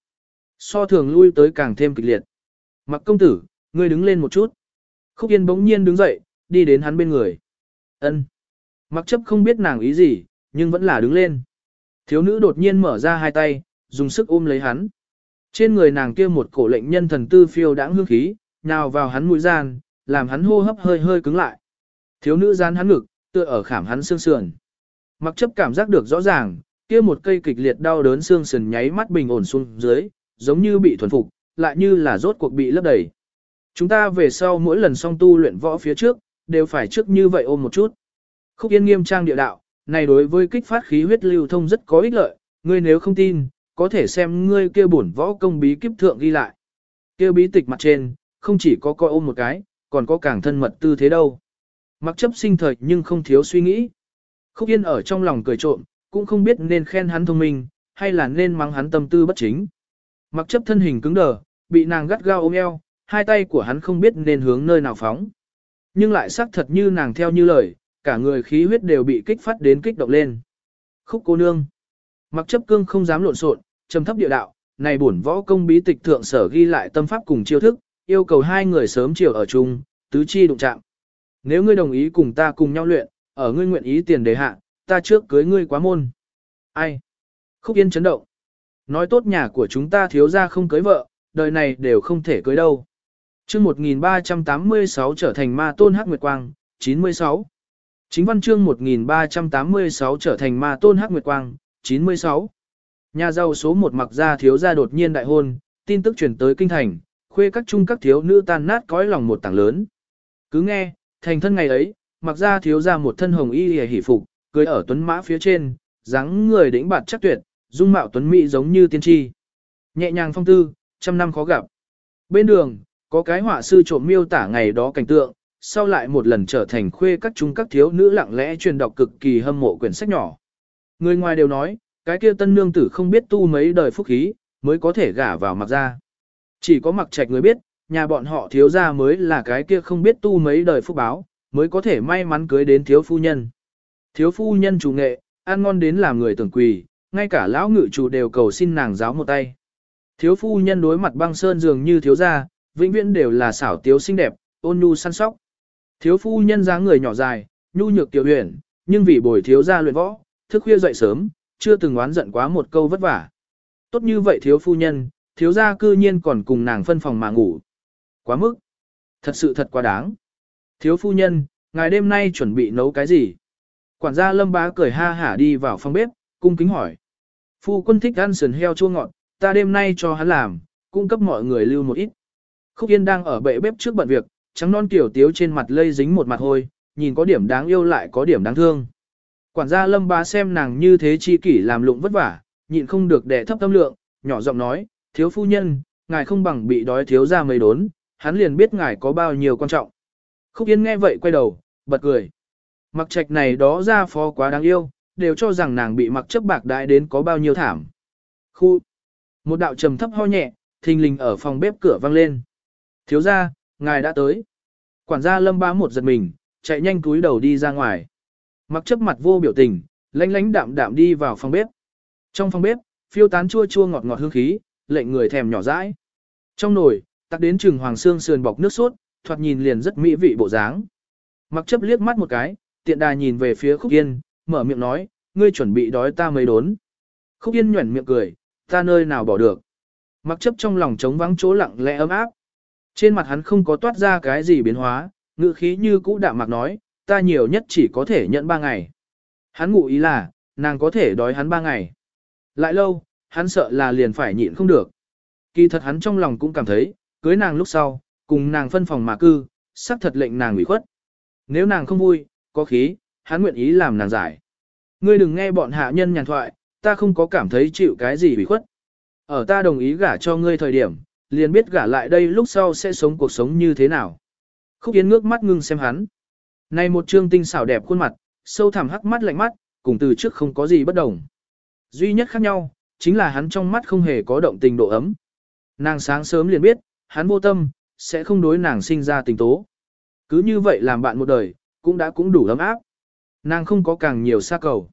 So thường lui tới càng thêm kịch liệt. Mặc công tử, ngươi đứng lên một chút. Khúc Yên bỗng nhiên đứng dậy, đi đến hắn bên người. ân Mặc chấp không biết nàng ý gì, nhưng vẫn là đứng lên. Thiếu nữ đột nhiên mở ra hai tay, dùng sức ôm lấy hắn. Trên người nàng kia một cổ lệnh nhân thần tư phiêu đãng hương khí, nào vào hắn mũi gian, làm hắn hô hấp hơi hơi cứng lại. Thiếu nữ gian hắn ngực, tựa ở khảm hắn xương sườn. Mặc chấp cảm giác được rõ ràng, kia một cây kịch liệt đau đớn xương sườn nháy mắt bình ổn xuống dưới, giống như bị thuần phục, lại như là rốt cuộc bị lấp đầy. Chúng ta về sau mỗi lần song tu luyện võ phía trước, đều phải trước như vậy ôm một chút. Khúc Yên nghiêm trang địa đạo, này đối với kích phát khí huyết lưu thông rất có ích lợi, ngươi nếu không tin, có thể xem ngươi kia bổn võ công bí kíp thượng ghi lại. Kia bí tịch mặt trên, không chỉ có coi ôm một cái, còn có càng thân mật tư thế đâu. Mặc chấp sinh thời nhưng không thiếu suy nghĩ. Khúc Yên ở trong lòng cười trộm, cũng không biết nên khen hắn thông minh, hay là nên mắng hắn tâm tư bất chính. Mặc chấp thân hình cứng đờ, bị nàng gắt gao ôm eo, hai tay của hắn không biết nên hướng nơi nào phóng. Nhưng lại xác thật như nàng theo như lời, cả người khí huyết đều bị kích phát đến kích động lên. Khúc cô nương. Mặc chấp cương không dám lộn xộn, trầm thấp địa đạo, này bổn võ công bí tịch thượng sở ghi lại tâm pháp cùng chiêu thức, yêu cầu hai người sớm chiều ở chung, tứ chi đụng chạm. Nếu ngươi đồng ý cùng ta cùng nhau luyện, ở ngươi nguyện ý tiền đề hạ, ta trước cưới ngươi quá môn. Ai? Khúc Yên chấn động. Nói tốt nhà của chúng ta thiếu ra không cưới vợ, đời này đều không thể cưới đâu. chương 1386 trở thành ma tôn hắc nguyệt quang, 96. Chính văn chương 1386 trở thành ma tôn hắc nguyệt quang, 96. Nhà giàu số một mặc gia thiếu gia đột nhiên đại hôn, tin tức truyền tới kinh thành, khuê các trung các thiếu nữ tan nát cõi lòng một tảng lớn. Cứ nghe, thành thân ngày ấy, mặc gia thiếu gia một thân hồng y hề hỉ phục, cưới ở tuấn mã phía trên, dáng người đĩnh bạt chắc tuyệt, dung mạo tuấn mỹ giống như tiên tri. Nhẹ nhàng phong tư, trăm năm khó gặp. Bên đường, có cái họa sư trộm miêu tả ngày đó cảnh tượng, sau lại một lần trở thành khuê các chúng các thiếu nữ lặng lẽ truyền đọc cực kỳ hâm mộ quyển sách nhỏ. Người ngoài đều nói, cái kia tân nương tử không biết tu mấy đời phúc khí, mới có thể gả vào mặc ra. Chỉ có mặc trạch người biết, nhà bọn họ thiếu gia mới là cái kia không biết tu mấy đời phúc báo, mới có thể may mắn cưới đến thiếu phu nhân. Thiếu phu nhân chủ nghệ, ăn ngon đến làm người tưởng quỳ, ngay cả lão ngự chủ đều cầu xin nàng giáo một tay. Thiếu phu nhân đối mặt băng sơn dường như thiếu gia, vĩnh viễn đều là xảo tiếu xinh đẹp, ôn nhu săn sóc. Thiếu phu nhân dáng người nhỏ dài, nhu nhược tiểu huyền, nhưng vì bồi thiếu gia luyện võ, thức khuya dậy sớm, chưa từng oán giận quá một câu vất vả. Tốt như vậy thiếu phu nhân, thiếu gia cư nhiên còn cùng nàng phân phòng mà ngủ. Quá mức. Thật sự thật quá đáng. Thiếu phu nhân, ngài đêm nay chuẩn bị nấu cái gì? Quản gia lâm bá cười ha hả đi vào phòng bếp, cung kính hỏi. Phu quân thích ăn sườn heo chua ngọt, ta đêm nay cho hắn làm, cung cấp mọi người lưu một ít. Khúc Yên đang ở bệ bếp trước bận việc, trắng non tiểu tiếu trên mặt lây dính một mặt hôi, nhìn có điểm đáng yêu lại có điểm đáng thương. Quản gia lâm bá xem nàng như thế chi kỷ làm lụng vất vả, nhịn không được đẻ thấp tâm lượng, nhỏ giọng nói, thiếu phu nhân, ngài không bằng bị đói thiếu ra mấy đốn, hắn liền biết ngài có bao nhiêu quan trọng. Khúc Yên nghe vậy quay đầu, bật cười. Mặc trạch này đó ra phó quá đáng yêu, đều cho rằng nàng bị mặc chấp bạc đại đến có bao nhiêu thảm. Khu. Một đạo trầm thấp ho nhẹ, thình lình ở phòng bếp cửa vang lên. Thiếu ra, ngài đã tới. Quản gia lâm bá một giật mình, chạy nhanh túi đầu đi ra ngoài. Mặc chấp mặt vô biểu tình, lánh lánh đạm đạm đi vào phòng bếp. Trong phòng bếp, phiêu tán chua chua ngọt ngọt hương khí, lệnh người thèm nhỏ dãi. Trong nồi, tắc đến trừng hoàng xương sườn bọc nước sốt, thoạt nhìn liền rất mỹ vị bộ dáng. Mặc chấp liếc mắt một cái, tiện đà nhìn về phía Khúc Yên, mở miệng nói, ngươi chuẩn bị đói ta mấy đốn. Khúc Yên nhuẩn miệng cười, ta nơi nào bỏ được. Mặc chấp trong lòng trống vắng chỗ lặng lẽ ấm áp. Trên mặt hắn không có toát ra cái gì biến hóa, ngữ khí như cũ đạm mặc nói, ta nhiều nhất chỉ có thể nhận ba ngày. Hắn ngụ ý là, nàng có thể đói hắn ba ngày. Lại lâu, hắn sợ là liền phải nhịn không được. Kỳ thật hắn trong lòng cũng cảm thấy, cưới nàng lúc sau, cùng nàng phân phòng mà cư, sắc thật lệnh nàng ủy khuất. Nếu nàng không vui, có khí, hắn nguyện ý làm nàng giải. Ngươi đừng nghe bọn hạ nhân nhàn thoại, ta không có cảm thấy chịu cái gì ủy khuất. Ở ta đồng ý gả cho ngươi thời điểm, liền biết gả lại đây lúc sau sẽ sống cuộc sống như thế nào. Khúc Yến ngước mắt ngưng xem hắn. Này một trương tinh xảo đẹp khuôn mặt, sâu thẳm hắc mắt lạnh mắt, cùng từ trước không có gì bất đồng. Duy nhất khác nhau, chính là hắn trong mắt không hề có động tình độ ấm. Nàng sáng sớm liền biết, hắn vô tâm, sẽ không đối nàng sinh ra tình tố. Cứ như vậy làm bạn một đời, cũng đã cũng đủ ấm áp. Nàng không có càng nhiều xa cầu.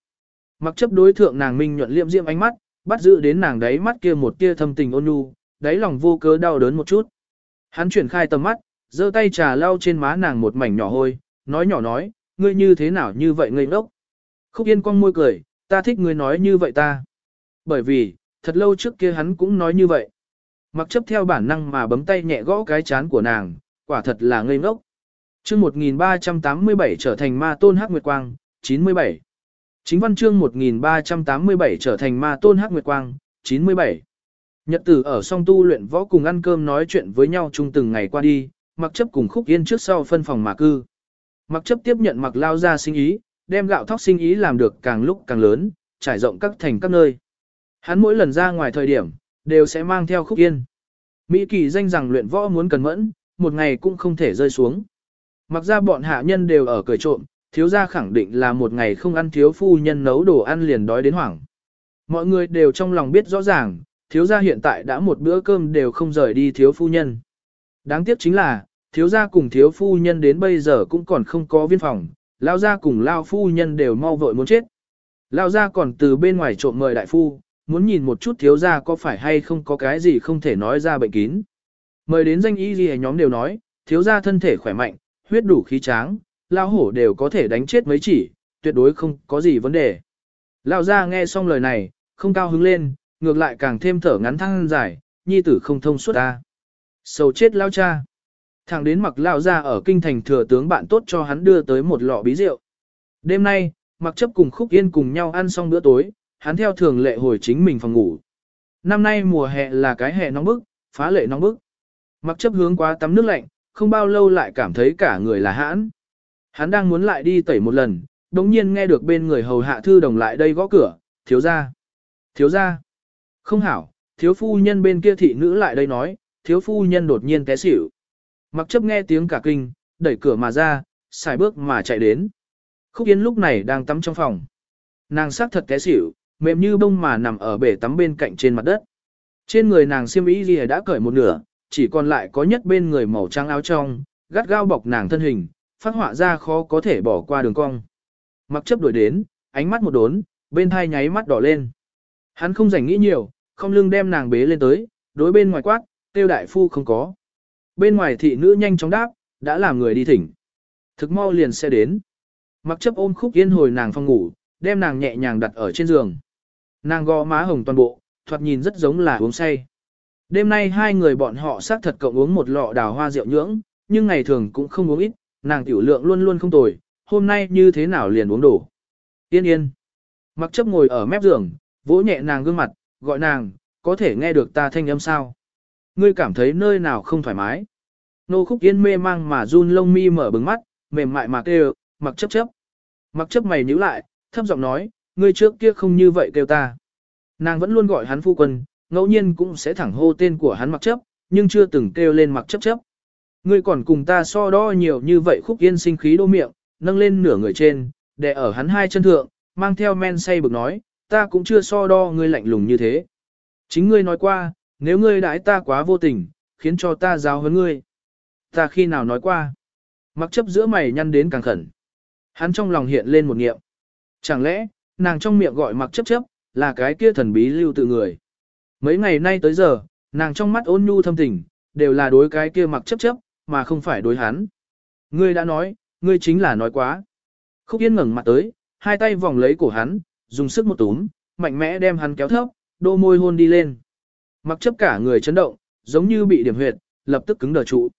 Mặc chấp đối thượng nàng minh nhuận liệm diệm ánh mắt, bắt giữ đến nàng đáy mắt kia một kia thâm tình ôn nhu, đáy lòng vô cớ đau đớn một chút. Hắn chuyển khai tầm mắt, giơ tay trà lau trên má nàng một mảnh nhỏ hôi, nói nhỏ nói, ngươi như thế nào như vậy ngây ngốc. Khúc Yên cong môi cười, ta thích ngươi nói như vậy ta. Bởi vì, thật lâu trước kia hắn cũng nói như vậy. Mặc chấp theo bản năng mà bấm tay nhẹ gõ cái chán của nàng, quả thật là ngây ngốc. chương 1387 trở thành ma tôn hắc nguyệt quang, 97. Chính văn chương 1387 trở thành ma tôn hắc nguyệt quang, 97. Nhật tử ở song tu luyện võ cùng ăn cơm nói chuyện với nhau chung từng ngày qua đi, mặc chấp cùng khúc yên trước sau phân phòng mà cư. Mặc chấp tiếp nhận mặc lao ra sinh ý, đem gạo thóc sinh ý làm được càng lúc càng lớn, trải rộng các thành các nơi. Hắn mỗi lần ra ngoài thời điểm, đều sẽ mang theo khúc yên. Mỹ kỳ danh rằng luyện võ muốn cần mẫn, một ngày cũng không thể rơi xuống. Mặc ra bọn hạ nhân đều ở cười trộm, thiếu gia khẳng định là một ngày không ăn thiếu phu nhân nấu đồ ăn liền đói đến hoảng. Mọi người đều trong lòng biết rõ ràng, thiếu gia hiện tại đã một bữa cơm đều không rời đi thiếu phu nhân. Đáng tiếc chính là, thiếu gia cùng thiếu phu nhân đến bây giờ cũng còn không có viên phòng, lao gia cùng lao phu nhân đều mau vội muốn chết. Lao gia còn từ bên ngoài trộm mời đại phu, muốn nhìn một chút thiếu gia có phải hay không có cái gì không thể nói ra bệnh kín. Mời đến danh y gì nhóm đều nói, thiếu gia thân thể khỏe mạnh, huyết đủ khí tráng, lao hổ đều có thể đánh chết mấy chỉ, tuyệt đối không có gì vấn đề. Lao gia nghe xong lời này, không cao hứng lên, ngược lại càng thêm thở ngắn thăng dài, nhi tử không thông suốt ta. Sầu chết lao cha. Thẳng đến mặc lao ra ở kinh thành thừa tướng bạn tốt cho hắn đưa tới một lọ bí rượu. Đêm nay, mặc chấp cùng khúc yên cùng nhau ăn xong bữa tối, hắn theo thường lệ hồi chính mình phòng ngủ. Năm nay mùa hè là cái hè nóng bức, phá lệ nóng bức. Mặc chấp hướng qua tắm nước lạnh, không bao lâu lại cảm thấy cả người là hãn. Hắn đang muốn lại đi tẩy một lần, đồng nhiên nghe được bên người hầu hạ thư đồng lại đây gõ cửa, thiếu ra. Thiếu ra. Không hảo, thiếu phu nhân bên kia thị nữ lại đây nói, thiếu phu nhân đột nhiên té xỉu. Mặc chấp nghe tiếng cả kinh, đẩy cửa mà ra, xài bước mà chạy đến. Khúc Yên lúc này đang tắm trong phòng. Nàng sắc thật té xỉu, mềm như bông mà nằm ở bể tắm bên cạnh trên mặt đất. Trên người nàng xiêm y gì đã cởi một nửa, chỉ còn lại có nhất bên người màu trắng áo trong, gắt gao bọc nàng thân hình, phát họa ra khó có thể bỏ qua đường cong. Mặc chấp đuổi đến, ánh mắt một đốn, bên thai nháy mắt đỏ lên. Hắn không rảnh nghĩ nhiều, không lưng đem nàng bế lên tới, đối bên ngoài quát, tiêu đại phu không có. Bên ngoài thị nữ nhanh chóng đáp, đã làm người đi thỉnh. Thực mau liền sẽ đến. Mặc chấp ôm khúc yên hồi nàng phòng ngủ, đem nàng nhẹ nhàng đặt ở trên giường. Nàng gò má hồng toàn bộ, thoạt nhìn rất giống là uống say. Đêm nay hai người bọn họ xác thật cộng uống một lọ đào hoa rượu nhưỡng, nhưng ngày thường cũng không uống ít, nàng tiểu lượng luôn luôn không tồi, hôm nay như thế nào liền uống đổ. Yên yên. Mặc chấp ngồi ở mép giường, vỗ nhẹ nàng gương mặt, gọi nàng, có thể nghe được ta thanh âm sao. Ngươi cảm thấy nơi nào không thoải mái. Nô khúc yên mê mang mà run lông mi mở bừng mắt, mềm mại mà kêu, mặc chấp chấp. Mặc chấp mày nhíu lại, thấp giọng nói, ngươi trước kia không như vậy kêu ta. Nàng vẫn luôn gọi hắn phu quân, ngẫu nhiên cũng sẽ thẳng hô tên của hắn mặc chấp, nhưng chưa từng kêu lên mặc chấp chấp. Ngươi còn cùng ta so đo nhiều như vậy khúc yên sinh khí đô miệng, nâng lên nửa người trên, để ở hắn hai chân thượng, mang theo men say bực nói, ta cũng chưa so đo ngươi lạnh lùng như thế. Chính ngươi nói qua, nếu ngươi đãi ta quá vô tình, khiến cho ta giáo huấn ngươi. Ta khi nào nói qua? Mặc chấp giữa mày nhăn đến càng khẩn. Hắn trong lòng hiện lên một niệm. Chẳng lẽ, nàng trong miệng gọi mặc chấp chấp, là cái kia thần bí lưu tự người. Mấy ngày nay tới giờ, nàng trong mắt ôn nhu thâm tình, đều là đối cái kia mặc chấp chấp, mà không phải đối hắn. Ngươi đã nói, ngươi chính là nói quá. Khúc Yên ngẩng mặt tới, hai tay vòng lấy cổ hắn, dùng sức một túm, mạnh mẽ đem hắn kéo thấp, đô môi hôn đi lên. Mặc chấp cả người chấn động, giống như bị điểm huyệt, lập tức cứng đờ trụ.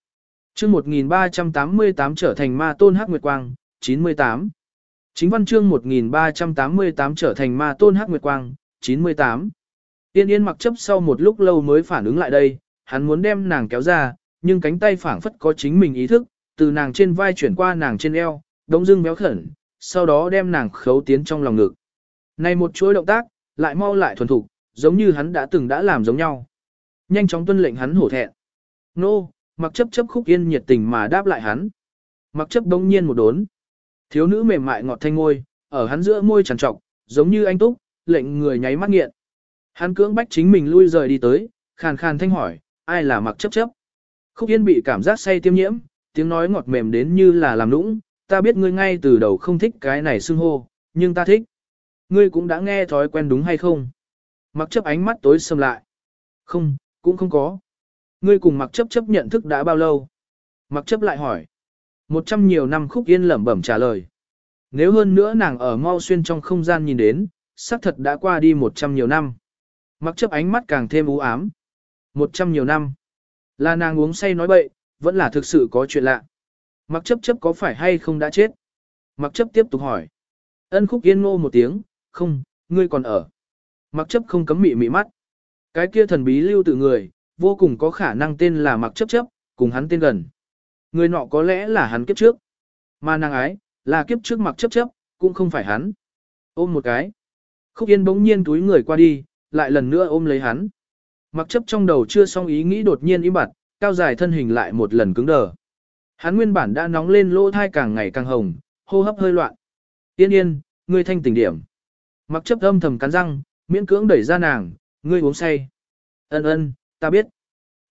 Chương 1388 trở thành ma tôn hắc nguyệt quang, 98. Chính văn chương 1388 trở thành ma tôn hắc nguyệt quang, 98. Tiên yên mặc chấp sau một lúc lâu mới phản ứng lại đây, hắn muốn đem nàng kéo ra, nhưng cánh tay phản phất có chính mình ý thức, từ nàng trên vai chuyển qua nàng trên eo, đống dưng béo khẩn, sau đó đem nàng khấu tiến trong lòng ngực. Này một chuỗi động tác, lại mau lại thuần thục, giống như hắn đã từng đã làm giống nhau. Nhanh chóng tuân lệnh hắn hổ thẹn. Nô, mặc chấp chấp khúc yên nhiệt tình mà đáp lại hắn. Mặc chấp đông nhiên một đốn. Thiếu nữ mềm mại ngọt thanh ngôi, ở hắn giữa môi tràn trọc, giống như anh túc, lệnh người nháy mắt nghiện. Hắn cưỡng bách chính mình lui rời đi tới, khàn khàn thanh hỏi, ai là mặc chấp chấp. Khúc yên bị cảm giác say tiêm nhiễm, tiếng nói ngọt mềm đến như là làm nũng, ta biết ngươi ngay từ đầu không thích cái này xưng hô, nhưng ta thích. Ngươi cũng đã nghe thói quen đúng hay không? Mặc chấp ánh mắt tối sầm lại. Không, cũng không có. Ngươi cùng mặc chấp chấp nhận thức đã bao lâu? Mặc chấp lại hỏi. Một trăm nhiều năm khúc yên lẩm bẩm trả lời. Nếu hơn nữa nàng ở mau xuyên trong không gian nhìn đến, xác thật đã qua đi một trăm nhiều năm. Mặc chấp ánh mắt càng thêm u ám. Một trăm nhiều năm. Là nàng uống say nói bậy, vẫn là thực sự có chuyện lạ. Mặc chấp chấp có phải hay không đã chết? Mặc chấp tiếp tục hỏi. Ân khúc yên ngô một tiếng, không, ngươi còn ở. Mặc chấp không cấm mị mị mắt. Cái kia thần bí lưu tự người, vô cùng có khả năng tên là mặc chấp chấp, cùng hắn tên gần. Người nọ có lẽ là hắn kiếp trước. Mà nàng ái, là kiếp trước mặc chấp chấp, cũng không phải hắn. Ôm một cái. Khúc Yên bỗng nhiên túi người qua đi, lại lần nữa ôm lấy hắn. Mặc chấp trong đầu chưa xong ý nghĩ đột nhiên im bặt, cao dài thân hình lại một lần cứng đờ. Hắn nguyên bản đã nóng lên lỗ thai càng ngày càng hồng, hô hấp hơi loạn. Yên yên, ngươi thanh tỉnh điểm. Mặc chấp âm thầm cắn răng, miễn cưỡng đẩy ra nàng, ngươi uống say. Ân ân, ta biết.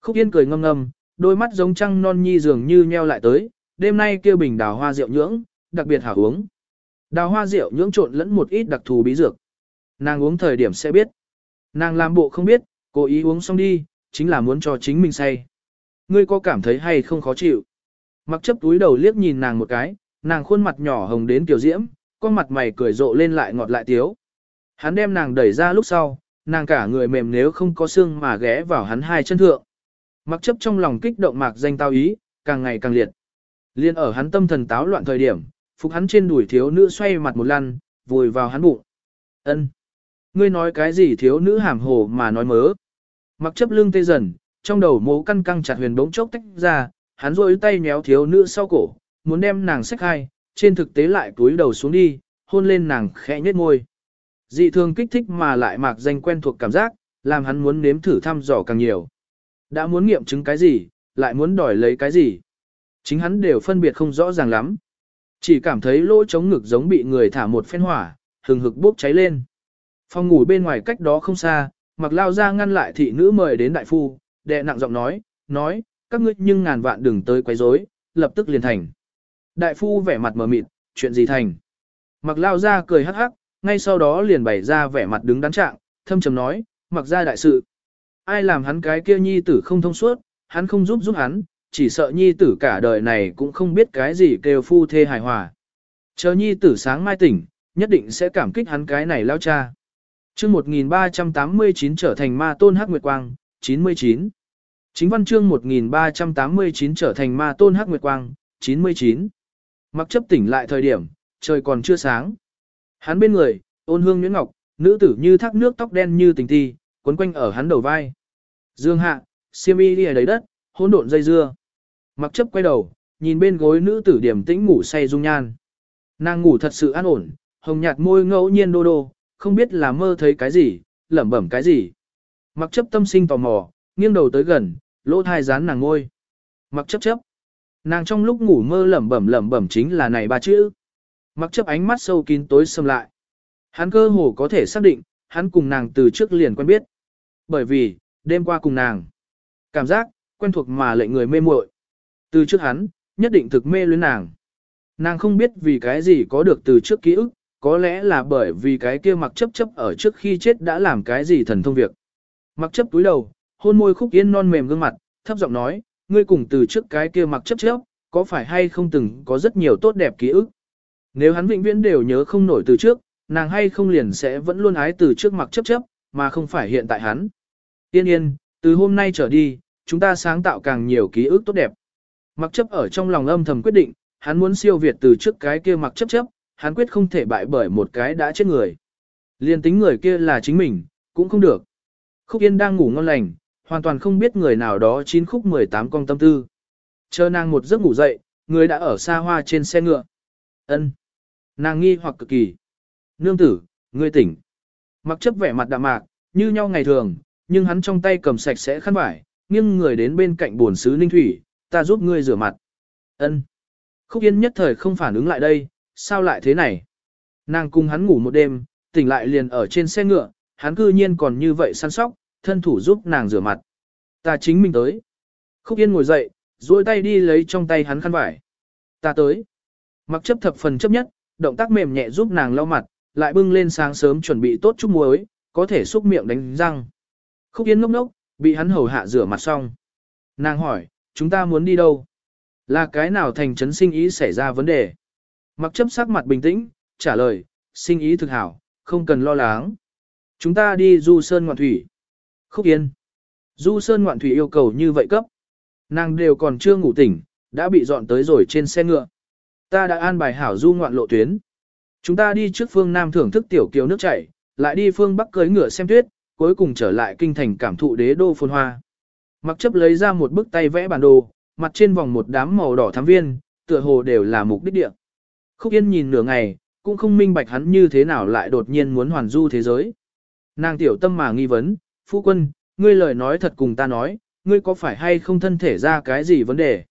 Khúc yên cười ngâm ngâm, đôi mắt giống trăng non nhi dường như nheo lại tới, đêm nay kêu bình đào hoa rượu nhưỡng, đặc biệt hảo uống. Đào hoa rượu nhưỡng trộn lẫn một ít đặc thù bí dược. Nàng uống thời điểm sẽ biết. Nàng làm bộ không biết, cố ý uống xong đi, chính là muốn cho chính mình say. Ngươi có cảm thấy hay không khó chịu? Mặc chấp túi đầu liếc nhìn nàng một cái, nàng khuôn mặt nhỏ hồng đến tiểu diễm, con mặt mày cười rộ lên lại ngọt lại tiếu. Hắn đem nàng đẩy ra lúc sau, nàng cả người mềm nếu không có xương mà ghé vào hắn hai chân thượng. Mặc chấp trong lòng kích động mạc danh tao ý, càng ngày càng liệt. Liên ở hắn tâm thần táo loạn thời điểm, phục hắn trên đùi thiếu nữ xoay mặt một lăn, vùi vào hắn bụng. Ân, Ngươi nói cái gì thiếu nữ hàm hồ mà nói mớ. Mặc chấp lưng tê dần, trong đầu mố căn căng chặt huyền bỗng chốc tách ra, hắn rôi tay nhéo thiếu nữ sau cổ, muốn đem nàng xách hai, trên thực tế lại túi đầu xuống đi, hôn lên nàng khẽ nhếch môi. Dị thường kích thích mà lại mạc danh quen thuộc cảm giác, làm hắn muốn nếm thử thăm dò càng nhiều. Đã muốn nghiệm chứng cái gì, lại muốn đòi lấy cái gì. Chính hắn đều phân biệt không rõ ràng lắm. Chỉ cảm thấy lỗ chống ngực giống bị người thả một phen hỏa, hừng hực bốc cháy lên. Phòng ngủ bên ngoài cách đó không xa, mặc lao ra ngăn lại thị nữ mời đến đại phu, đệ nặng giọng nói, nói, các ngươi nhưng ngàn vạn đừng tới quấy rối, lập tức liền thành. Đại phu vẻ mặt mờ mịt, chuyện gì thành? Mặc lao ra cười hắc hắc, ngay sau đó liền bày ra vẻ mặt đứng đắn trạng, thâm trầm nói, mặc ra đại sự. Ai làm hắn cái kia nhi tử không thông suốt, hắn không giúp giúp hắn, chỉ sợ nhi tử cả đời này cũng không biết cái gì kêu phu thê hài hòa. Chờ nhi tử sáng mai tỉnh, nhất định sẽ cảm kích hắn cái này lao cha. chương 1389 trở thành ma tôn hắc nguyệt quang, 99. Chính văn chương 1389 trở thành ma tôn hắc nguyệt quang, 99. Mặc chấp tỉnh lại thời điểm, trời còn chưa sáng. Hắn bên người, ôn hương nhuyễn ngọc, nữ tử như thác nước tóc đen như tình ti, quấn quanh ở hắn đầu vai. Dương hạ, siêm y đi ở đấy đất, hỗn độn dây dưa. Mặc chấp quay đầu, nhìn bên gối nữ tử điểm tĩnh ngủ say dung nhan. Nàng ngủ thật sự an ổn, hồng nhạt môi ngẫu nhiên đô đô, không biết là mơ thấy cái gì, lẩm bẩm cái gì. Mặc chấp tâm sinh tò mò, nghiêng đầu tới gần, lỗ thai dán nàng ngôi. Mặc chấp chấp. Nàng trong lúc ngủ mơ lẩm bẩm lẩm bẩm chính là này ba chữ. Mặc chấp ánh mắt sâu kín tối xâm lại. Hắn cơ hồ có thể xác định, hắn cùng nàng từ trước liền quen biết. Bởi vì, đêm qua cùng nàng. Cảm giác, quen thuộc mà lệnh người mê muội. Từ trước hắn, nhất định thực mê luyến nàng. Nàng không biết vì cái gì có được từ trước ký ức, có lẽ là bởi vì cái kia mặc chấp chấp ở trước khi chết đã làm cái gì thần thông việc. Mặc chấp túi đầu, hôn môi khúc yên non mềm gương mặt, thấp giọng nói, ngươi cùng từ trước cái kia mặc chấp chấp, có phải hay không từng có rất nhiều tốt đẹp ký ức. Nếu hắn vĩnh viễn đều nhớ không nổi từ trước, nàng hay không liền sẽ vẫn luôn ái từ trước mặc chấp chấp, mà không phải hiện tại hắn. Tiên yên, từ hôm nay trở đi, chúng ta sáng tạo càng nhiều ký ức tốt đẹp. Mặc chấp ở trong lòng âm thầm quyết định, hắn muốn siêu việt từ trước cái kia mặc chấp chấp, hắn quyết không thể bại bởi một cái đã chết người. Liên tính người kia là chính mình, cũng không được. Khúc Yên đang ngủ ngon lành, hoàn toàn không biết người nào đó chín khúc 18 con tâm tư. Chờ nàng một giấc ngủ dậy, người đã ở xa hoa trên xe ngựa ân Nàng nghi hoặc cực kỳ. Nương tử, ngươi tỉnh. Mặc chấp vẻ mặt đạm mạc, như nhau ngày thường, nhưng hắn trong tay cầm sạch sẽ khăn vải, nghiêng người đến bên cạnh buồn sứ ninh thủy, ta giúp ngươi rửa mặt. ân Khúc Yên nhất thời không phản ứng lại đây, sao lại thế này? Nàng cùng hắn ngủ một đêm, tỉnh lại liền ở trên xe ngựa, hắn cư nhiên còn như vậy săn sóc, thân thủ giúp nàng rửa mặt. Ta chính mình tới. Khúc Yên ngồi dậy, duỗi tay đi lấy trong tay hắn khăn vải. Ta tới. Mặc chấp thập phần chấp nhất, động tác mềm nhẹ giúp nàng lau mặt, lại bưng lên sáng sớm chuẩn bị tốt chút muối, có thể xúc miệng đánh răng. Khúc Yên ngốc ngốc, bị hắn hầu hạ rửa mặt xong. Nàng hỏi, chúng ta muốn đi đâu? Là cái nào thành trấn sinh ý xảy ra vấn đề? Mặc chấp sắc mặt bình tĩnh, trả lời, sinh ý thực hảo, không cần lo lắng. Chúng ta đi du sơn ngoạn thủy. Khúc Yên. Du sơn ngoạn thủy yêu cầu như vậy cấp. Nàng đều còn chưa ngủ tỉnh, đã bị dọn tới rồi trên xe ngựa. Ta đã an bài hảo du ngoạn lộ tuyến. Chúng ta đi trước phương Nam thưởng thức tiểu kiều nước chảy, lại đi phương Bắc cưới ngựa xem tuyết, cuối cùng trở lại kinh thành cảm thụ đế đô phồn hoa. Mặc chấp lấy ra một bức tay vẽ bản đồ, mặt trên vòng một đám màu đỏ thắm viên, tựa hồ đều là mục đích địa. Khúc Yên nhìn nửa ngày, cũng không minh bạch hắn như thế nào lại đột nhiên muốn hoàn du thế giới. Nàng tiểu tâm mà nghi vấn, phu quân, ngươi lời nói thật cùng ta nói, ngươi có phải hay không thân thể ra cái gì vấn đề?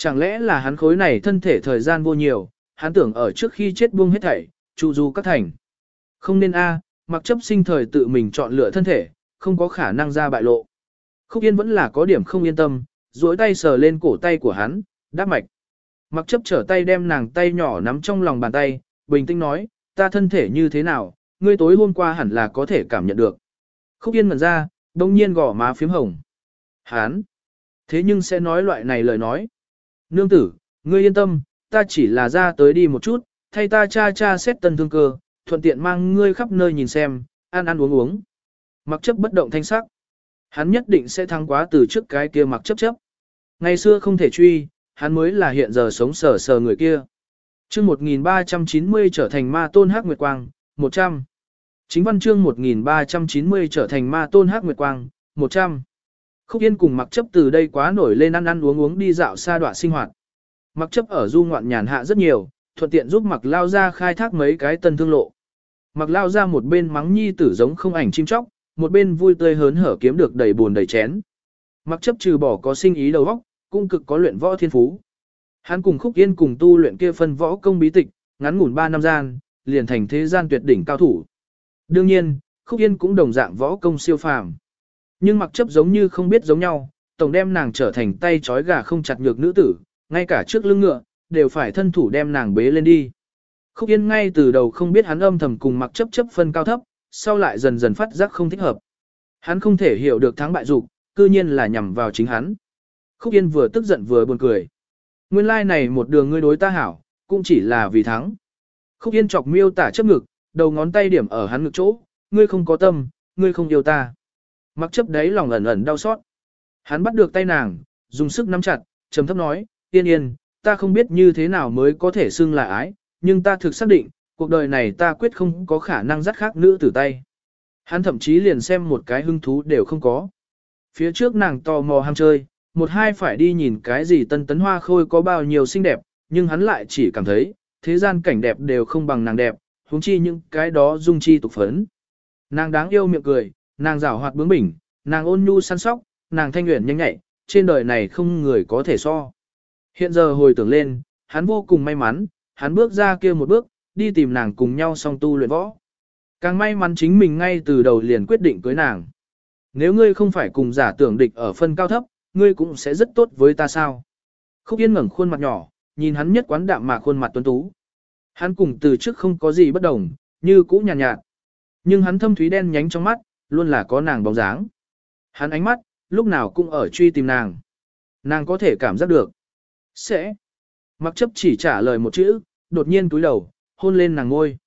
Chẳng lẽ là hắn khối này thân thể thời gian vô nhiều, hắn tưởng ở trước khi chết buông hết thảy, trụ du các thành. Không nên a, mặc chấp sinh thời tự mình chọn lựa thân thể, không có khả năng ra bại lộ. Khúc Yên vẫn là có điểm không yên tâm, duỗi tay sờ lên cổ tay của hắn, đáp mạch. Mặc chấp trở tay đem nàng tay nhỏ nắm trong lòng bàn tay, bình tĩnh nói, ta thân thể như thế nào, ngươi tối hôm qua hẳn là có thể cảm nhận được. Khúc Yên ngần ra, đông nhiên gỏ má phím hồng. Hán! Thế nhưng sẽ nói loại này lời nói. Nương tử, ngươi yên tâm, ta chỉ là ra tới đi một chút, thay ta cha cha xét tân thương cơ, thuận tiện mang ngươi khắp nơi nhìn xem, ăn ăn uống uống. Mặc chấp bất động thanh sắc. Hắn nhất định sẽ thắng quá từ trước cái kia mặc chấp chấp. Ngày xưa không thể truy, hắn mới là hiện giờ sống sờ sờ người kia. chương 1390 trở thành ma tôn hắc nguyệt quang, 100. Chính văn chương 1390 trở thành ma tôn hắc nguyệt quang, 100. Khúc Yên cùng mặc chấp từ đây quá nổi lên ăn ăn uống uống đi dạo xa đoạn sinh hoạt. Mặc chấp ở du ngoạn nhàn hạ rất nhiều, thuận tiện giúp mặc lao ra khai thác mấy cái tân thương lộ. Mặc lao ra một bên mắng nhi tử giống không ảnh chim chóc, một bên vui tươi hớn hở kiếm được đầy buồn đầy chén. Mặc chấp trừ bỏ có sinh ý đầu óc, cũng cực có luyện võ thiên phú. Hắn cùng Khúc Yên cùng tu luyện kia phân võ công bí tịch, ngắn ngủn 3 năm gian, liền thành thế gian tuyệt đỉnh cao thủ. Đương nhiên, Khúc Yên cũng đồng dạng võ công siêu phàm. Nhưng mặc chấp giống như không biết giống nhau, tổng đem nàng trở thành tay trói gà không chặt nhược nữ tử, ngay cả trước lưng ngựa, đều phải thân thủ đem nàng bế lên đi. Khúc Yên ngay từ đầu không biết hắn âm thầm cùng mặc chấp chấp phân cao thấp, sau lại dần dần phát giác không thích hợp. Hắn không thể hiểu được thắng bại dục, cư nhiên là nhằm vào chính hắn. Khúc Yên vừa tức giận vừa buồn cười. Nguyên lai like này một đường ngươi đối ta hảo, cũng chỉ là vì thắng. Khúc Yên chọc miêu tả chấp ngực, đầu ngón tay điểm ở hắn ngực chỗ, ngươi không có tâm, ngươi không yêu ta. Mặc chấp đấy lòng ẩn ẩn đau xót. Hắn bắt được tay nàng, dùng sức nắm chặt, trầm thấp nói, yên yên, ta không biết như thế nào mới có thể xưng là ái, nhưng ta thực xác định, cuộc đời này ta quyết không có khả năng dắt khác nữ tử tay. Hắn thậm chí liền xem một cái hứng thú đều không có. Phía trước nàng tò mò ham chơi, một hai phải đi nhìn cái gì tân tấn hoa khôi có bao nhiêu xinh đẹp, nhưng hắn lại chỉ cảm thấy, thế gian cảnh đẹp đều không bằng nàng đẹp, huống chi những cái đó dung chi tục phấn. Nàng đáng yêu miệng cười, nàng rảo hoạt bướng bỉnh, nàng ôn nhu săn sóc, nàng thanh nguyện nhanh nhạy, trên đời này không người có thể so. Hiện giờ hồi tưởng lên, hắn vô cùng may mắn, hắn bước ra kia một bước, đi tìm nàng cùng nhau song tu luyện võ. Càng may mắn chính mình ngay từ đầu liền quyết định cưới nàng. Nếu ngươi không phải cùng giả tưởng địch ở phân cao thấp, ngươi cũng sẽ rất tốt với ta sao. Khúc Yên ngẩng khuôn mặt nhỏ, nhìn hắn nhất quán đạm mà khuôn mặt tuấn tú. Hắn cùng từ trước không có gì bất đồng, như cũ nhàn nhạt, nhạt. Nhưng hắn thâm thúy đen nhánh trong mắt, luôn là có nàng bóng dáng. Hắn ánh mắt, lúc nào cũng ở truy tìm nàng. Nàng có thể cảm giác được. Sẽ. Mặc chấp chỉ trả lời một chữ, đột nhiên túi đầu, hôn lên nàng ngôi.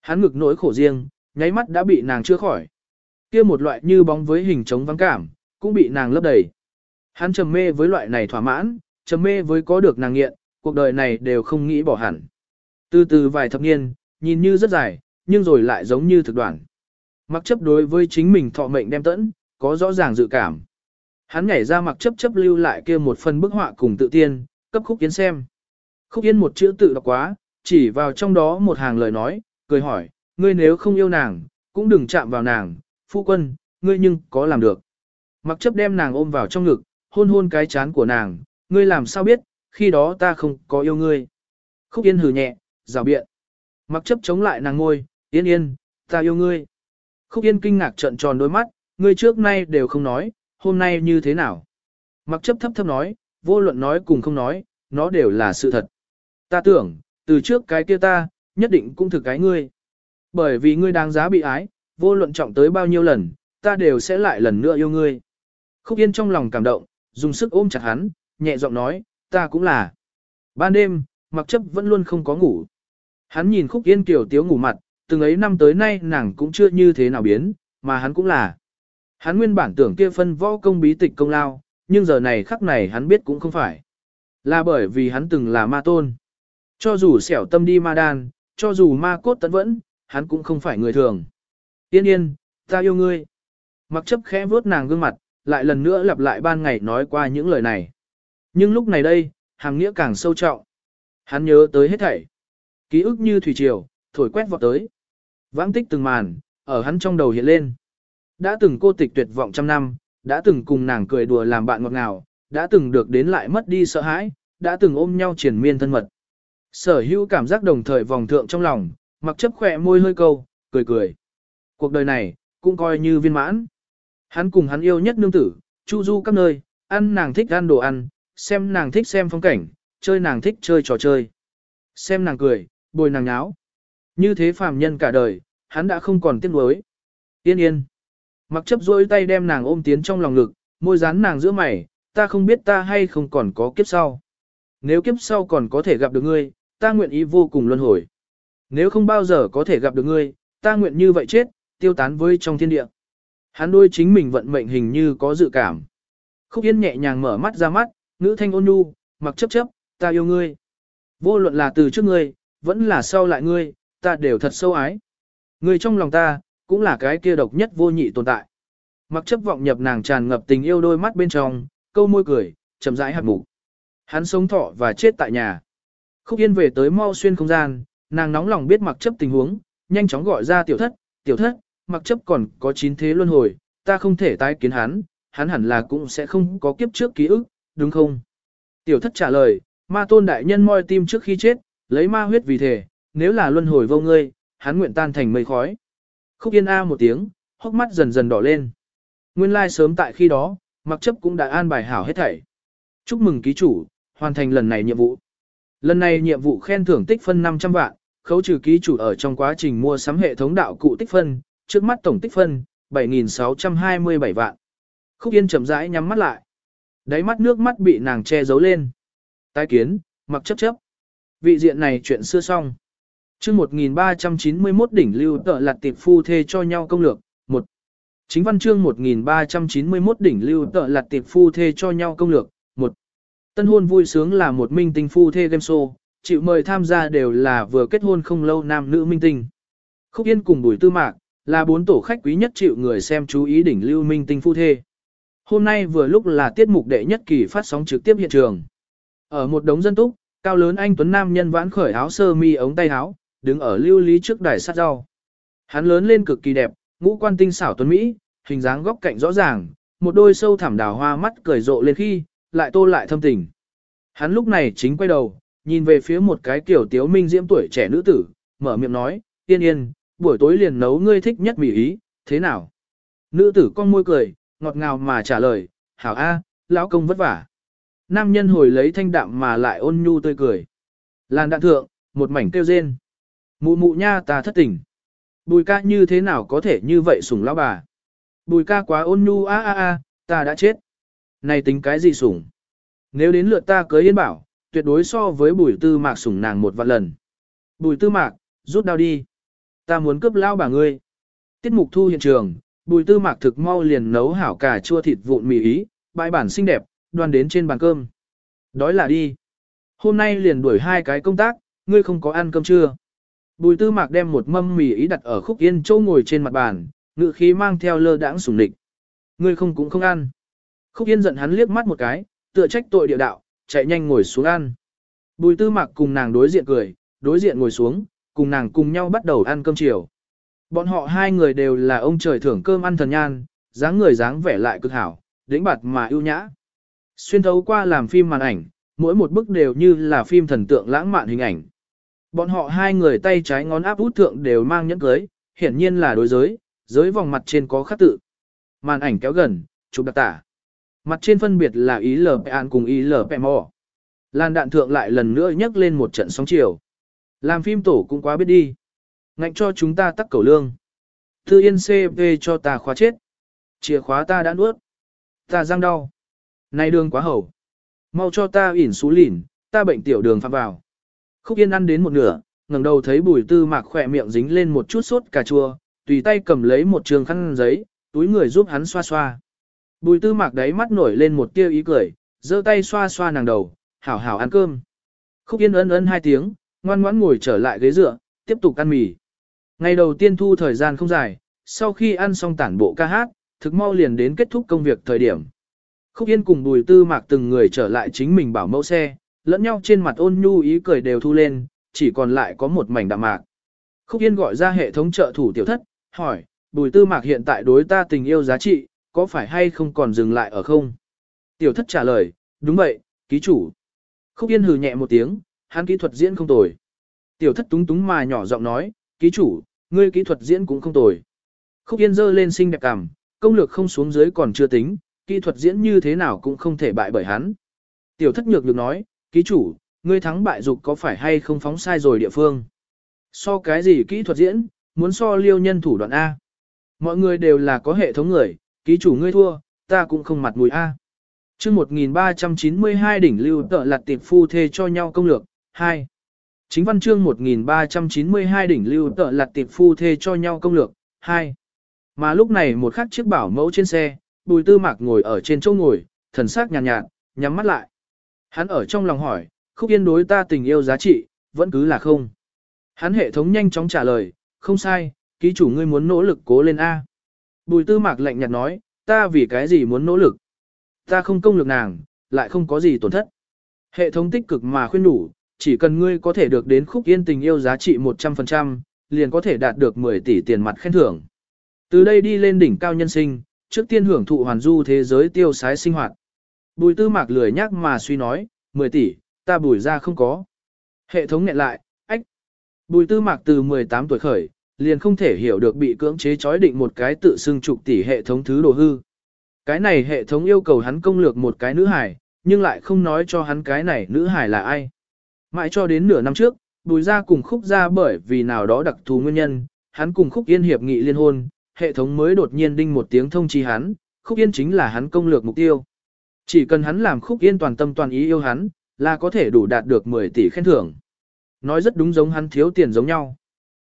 Hắn ngực nỗi khổ riêng, nháy mắt đã bị nàng chữa khỏi. kia một loại như bóng với hình trống vắng cảm, cũng bị nàng lấp đầy. Hắn trầm mê với loại này thỏa mãn, trầm mê với có được nàng nghiện, cuộc đời này đều không nghĩ bỏ hẳn. Từ từ vài thập niên, nhìn như rất dài, nhưng rồi lại giống như thực đoạn. Mặc chấp đối với chính mình thọ mệnh đem tẫn, có rõ ràng dự cảm. Hắn nhảy ra mặc chấp chấp lưu lại kia một phần bức họa cùng tự tiên, cấp khúc kiến xem. Khúc yên một chữ tự đọc quá, chỉ vào trong đó một hàng lời nói, cười hỏi, ngươi nếu không yêu nàng, cũng đừng chạm vào nàng, phu quân, ngươi nhưng có làm được. Mặc chấp đem nàng ôm vào trong ngực, hôn hôn cái chán của nàng, ngươi làm sao biết, khi đó ta không có yêu ngươi. Khúc yên hừ nhẹ, rào biện. Mặc chấp chống lại nàng ngôi, yên yên, ta yêu ngươi. Khúc yên kinh ngạc trận tròn đôi mắt, ngươi trước nay đều không nói, hôm nay như thế nào. Mặc chấp thấp thấp nói, vô luận nói cùng không nói, nó đều là sự thật. Ta tưởng, từ trước cái kia ta, nhất định cũng thực cái ngươi. Bởi vì ngươi đáng giá bị ái, vô luận trọng tới bao nhiêu lần, ta đều sẽ lại lần nữa yêu ngươi. Khúc Yên trong lòng cảm động, dùng sức ôm chặt hắn, nhẹ giọng nói, ta cũng là. Ban đêm, mặc chấp vẫn luôn không có ngủ. Hắn nhìn Khúc Yên kiểu tiếu ngủ mặt, từng ấy năm tới nay nàng cũng chưa như thế nào biến, mà hắn cũng là. Hắn nguyên bản tưởng kia phân võ công bí tịch công lao, nhưng giờ này khắc này hắn biết cũng không phải. Là bởi vì hắn từng là ma tôn. Cho dù xẻo tâm đi ma đan, cho dù ma cốt tấn vẫn, hắn cũng không phải người thường. Yên yên, ta yêu ngươi. Mặc chấp khẽ vuốt nàng gương mặt, lại lần nữa lặp lại ban ngày nói qua những lời này. Nhưng lúc này đây, hàng nghĩa càng sâu trọng. Hắn nhớ tới hết thảy. Ký ức như thủy triều, thổi quét vọt tới. Vãng tích từng màn, ở hắn trong đầu hiện lên. Đã từng cô tịch tuyệt vọng trăm năm, đã từng cùng nàng cười đùa làm bạn ngọt ngào, đã từng được đến lại mất đi sợ hãi, đã từng ôm nhau triển miên thân mật. Sở hữu cảm giác đồng thời vòng thượng trong lòng, mặc chấp khỏe môi hơi câu, cười cười. Cuộc đời này, cũng coi như viên mãn. Hắn cùng hắn yêu nhất nương tử, chu du các nơi, ăn nàng thích ăn đồ ăn, xem nàng thích xem phong cảnh, chơi nàng thích chơi trò chơi. Xem nàng cười, bồi nàng nháo. Như thế phàm nhân cả đời, hắn đã không còn tiếc nuối. Yên yên. Mặc chấp rôi tay đem nàng ôm tiến trong lòng ngực, môi dán nàng giữa mày, ta không biết ta hay không còn có kiếp sau. Nếu kiếp sau còn có thể gặp được ngươi, ta nguyện ý vô cùng luân hồi. Nếu không bao giờ có thể gặp được ngươi, ta nguyện như vậy chết, tiêu tán với trong thiên địa. Hắn đôi chính mình vận mệnh hình như có dự cảm. Khúc Yên nhẹ nhàng mở mắt ra mắt, ngữ thanh ôn nhu, mặc chấp chấp, ta yêu ngươi. Vô luận là từ trước ngươi, vẫn là sau lại ngươi, ta đều thật sâu ái. người trong lòng ta, cũng là cái kia độc nhất vô nhị tồn tại. Mặc chấp vọng nhập nàng tràn ngập tình yêu đôi mắt bên trong, câu môi cười, chậm rãi hạt mục. Hắn sống thọ và chết tại nhà. Khúc Yên về tới mau xuyên không gian, nàng nóng lòng biết mặc chấp tình huống, nhanh chóng gọi ra tiểu thất, tiểu thất, mặc chấp còn có chín thế luân hồi, ta không thể tái kiến hắn, hắn hẳn là cũng sẽ không có kiếp trước ký ức, đúng không? Tiểu thất trả lời, ma tôn đại nhân moi tim trước khi chết, lấy ma huyết vì thể, nếu là luân hồi vô ngươi, hắn nguyện tan thành mây khói. Khúc yên a một tiếng, hốc mắt dần dần đỏ lên. Nguyên lai sớm tại khi đó, mặc chấp cũng đã an bài hảo hết thảy. Chúc mừng ký chủ, hoàn thành lần này nhiệm vụ. Lần này nhiệm vụ khen thưởng tích phân 500 vạn, khấu trừ ký chủ ở trong quá trình mua sắm hệ thống đạo cụ tích phân, trước mắt tổng tích phân, 7.627 vạn. Khúc Yên chậm rãi nhắm mắt lại. Đáy mắt nước mắt bị nàng che giấu lên. Tái kiến, mặc chấp chấp. Vị diện này chuyện xưa xong chương 1391 đỉnh lưu tợ lặt tiệp phu thê cho nhau công lược. 1. Chính văn chương 1391 đỉnh lưu tợ lặt tiệp phu thê cho nhau công lược. 1. Tân hôn vui sướng là một minh tinh phu thê game show, chịu mời tham gia đều là vừa kết hôn không lâu nam nữ minh tinh. Khúc Yên cùng Bùi Tư Mạc, là bốn tổ khách quý nhất chịu người xem chú ý đỉnh lưu minh tinh phu thê. Hôm nay vừa lúc là tiết mục đệ nhất kỳ phát sóng trực tiếp hiện trường. Ở một đống dân túc, cao lớn anh Tuấn Nam nhân vãn khởi áo sơ mi ống tay áo, đứng ở lưu lý trước đài sát rau. Hắn lớn lên cực kỳ đẹp, ngũ quan tinh xảo tuấn Mỹ, hình dáng góc cạnh rõ ràng, một đôi sâu thẳm đào hoa mắt cười rộ lên khi, lại tô lại thâm tình. Hắn lúc này chính quay đầu, nhìn về phía một cái kiểu tiếu minh diễm tuổi trẻ nữ tử, mở miệng nói, yên yên, buổi tối liền nấu ngươi thích nhất mỹ ý, thế nào? Nữ tử con môi cười, ngọt ngào mà trả lời, hảo a, lão công vất vả. Nam nhân hồi lấy thanh đạm mà lại ôn nhu tươi cười. Làn đạn thượng, một mảnh kêu rên. Mụ mụ nha ta thất tình. Bùi ca như thế nào có thể như vậy sủng lão bà. Bùi ca quá ôn nhu a a a, ta đã chết. Này tính cái gì sủng? Nếu đến lượt ta cưới yên bảo, tuyệt đối so với bùi tư mạc sủng nàng một vạn lần. Bùi tư mạc, rút đau đi. Ta muốn cướp lao bà ngươi. Tiết mục thu hiện trường, bùi tư mạc thực mau liền nấu hảo cà chua thịt vụn mì ý, bãi bản xinh đẹp, đoan đến trên bàn cơm. Đói là đi. Hôm nay liền đuổi hai cái công tác, ngươi không có ăn cơm chưa? Bùi tư mạc đem một mâm mì ý đặt ở khúc yên châu ngồi trên mặt bàn, ngự khí mang theo lơ đãng sủng địch. Ngươi không cũng không ăn. Khúc yên giận hắn liếc mắt một cái, tựa trách tội địa đạo, chạy nhanh ngồi xuống ăn. Bùi tư mạc cùng nàng đối diện cười, đối diện ngồi xuống, cùng nàng cùng nhau bắt đầu ăn cơm chiều. Bọn họ hai người đều là ông trời thưởng cơm ăn thần nhan, dáng người dáng vẻ lại cực hảo, đĩnh bạt mà ưu nhã. Xuyên thấu qua làm phim màn ảnh, mỗi một bức đều như là phim thần tượng lãng mạn hình ảnh. Bọn họ hai người tay trái ngón áp út thượng đều mang nhẫn cưới, hiển nhiên là đối giới, giới vòng mặt trên có khắc tự. Màn ảnh kéo gần, chụp đặc tả. Mặt trên phân biệt là ý lờ cùng ý lờ mò. Lan đạn thượng lại lần nữa nhấc lên một trận sóng chiều. Làm phim tổ cũng quá biết đi. Ngạnh cho chúng ta tắc cầu lương. Thư yên CV cho ta khóa chết. Chìa khóa ta đã nuốt. Ta răng đau. Này đường quá hầu. Mau cho ta ỉn xú lỉn, ta bệnh tiểu đường phạm vào. Khúc yên ăn đến một nửa, ngẩng đầu thấy bùi tư mạc khỏe miệng dính lên một chút sốt cà chua, tùy tay cầm lấy một trường khăn giấy, túi người giúp hắn xoa xoa. Bùi tư mạc đáy mắt nổi lên một tia ý cười, giơ tay xoa xoa nàng đầu, hảo hảo ăn cơm. Khúc yên ân ân hai tiếng, ngoan ngoãn ngồi trở lại ghế dựa, tiếp tục ăn mì. Ngày đầu tiên thu thời gian không dài, sau khi ăn xong tản bộ ca hát, thực mau liền đến kết thúc công việc thời điểm. Khúc Yên cùng Bùi Tư Mạc từng người trở lại chính mình bảo mẫu xe, lẫn nhau trên mặt ôn nhu ý cười đều thu lên, chỉ còn lại có một mảnh đạm mạc. Khúc Yên gọi ra hệ thống trợ thủ tiểu thất, hỏi, bùi tư mạc hiện tại đối ta tình yêu giá trị, có phải hay không còn dừng lại ở không? Tiểu thất trả lời, đúng vậy, ký chủ. Khúc Yên hừ nhẹ một tiếng, hắn kỹ thuật diễn không tồi. Tiểu thất túng túng mà nhỏ giọng nói, ký chủ, ngươi kỹ thuật diễn cũng không tồi. Khúc Yên dơ lên xinh đẹp cảm công lược không xuống dưới còn chưa tính, kỹ thuật diễn như thế nào cũng không thể bại bởi hắn. Tiểu thất nhược được nói, ký chủ, ngươi thắng bại dục có phải hay không phóng sai rồi địa phương. So cái gì kỹ thuật diễn, muốn so liêu nhân thủ đoạn A. Mọi người đều là có hệ thống người, ký chủ ngươi thua, ta cũng không mặt mũi A. chương 1392 đỉnh lưu tợ lặt tiệp phu thê cho nhau công lược, 2. Chính văn chương 1392 đỉnh lưu tợ lặt tiệp phu thê cho nhau công lược, 2. Mà lúc này một khắc chiếc bảo mẫu trên xe, bùi tư mạc ngồi ở trên chỗ ngồi, thần sắc nhàn nhạt, nhạt, nhắm mắt lại. Hắn ở trong lòng hỏi, khúc yên đối ta tình yêu giá trị, vẫn cứ là không. Hắn hệ thống nhanh chóng trả lời, không sai, ký chủ ngươi muốn nỗ lực cố lên A. Bùi tư mạc lạnh nhạt nói, ta vì cái gì muốn nỗ lực. Ta không công lực nàng, lại không có gì tổn thất. Hệ thống tích cực mà khuyên đủ, chỉ cần ngươi có thể được đến khúc yên tình yêu giá trị 100%, liền có thể đạt được 10 tỷ tiền mặt khen thưởng. Từ đây đi lên đỉnh cao nhân sinh, trước tiên hưởng thụ hoàn du thế giới tiêu sái sinh hoạt. Bùi tư mạc lười nhắc mà suy nói, 10 tỷ, ta bùi ra không có. Hệ thống nghẹn lại, ách. Bùi tư mạc từ 18 tuổi khởi, liền không thể hiểu được bị cưỡng chế chói định một cái tự xưng trục tỷ hệ thống thứ đồ hư. Cái này hệ thống yêu cầu hắn công lược một cái nữ hải, nhưng lại không nói cho hắn cái này nữ hải là ai. Mãi cho đến nửa năm trước, bùi ra cùng khúc ra bởi vì nào đó đặc thù nguyên nhân, hắn cùng khúc yên hiệp nghị liên hôn, hệ thống mới đột nhiên đinh một tiếng thông chi hắn, khúc yên chính là hắn công lược mục tiêu. Chỉ cần hắn làm khúc yên toàn tâm toàn ý yêu hắn, là có thể đủ đạt được 10 tỷ khen thưởng. Nói rất đúng giống hắn thiếu tiền giống nhau.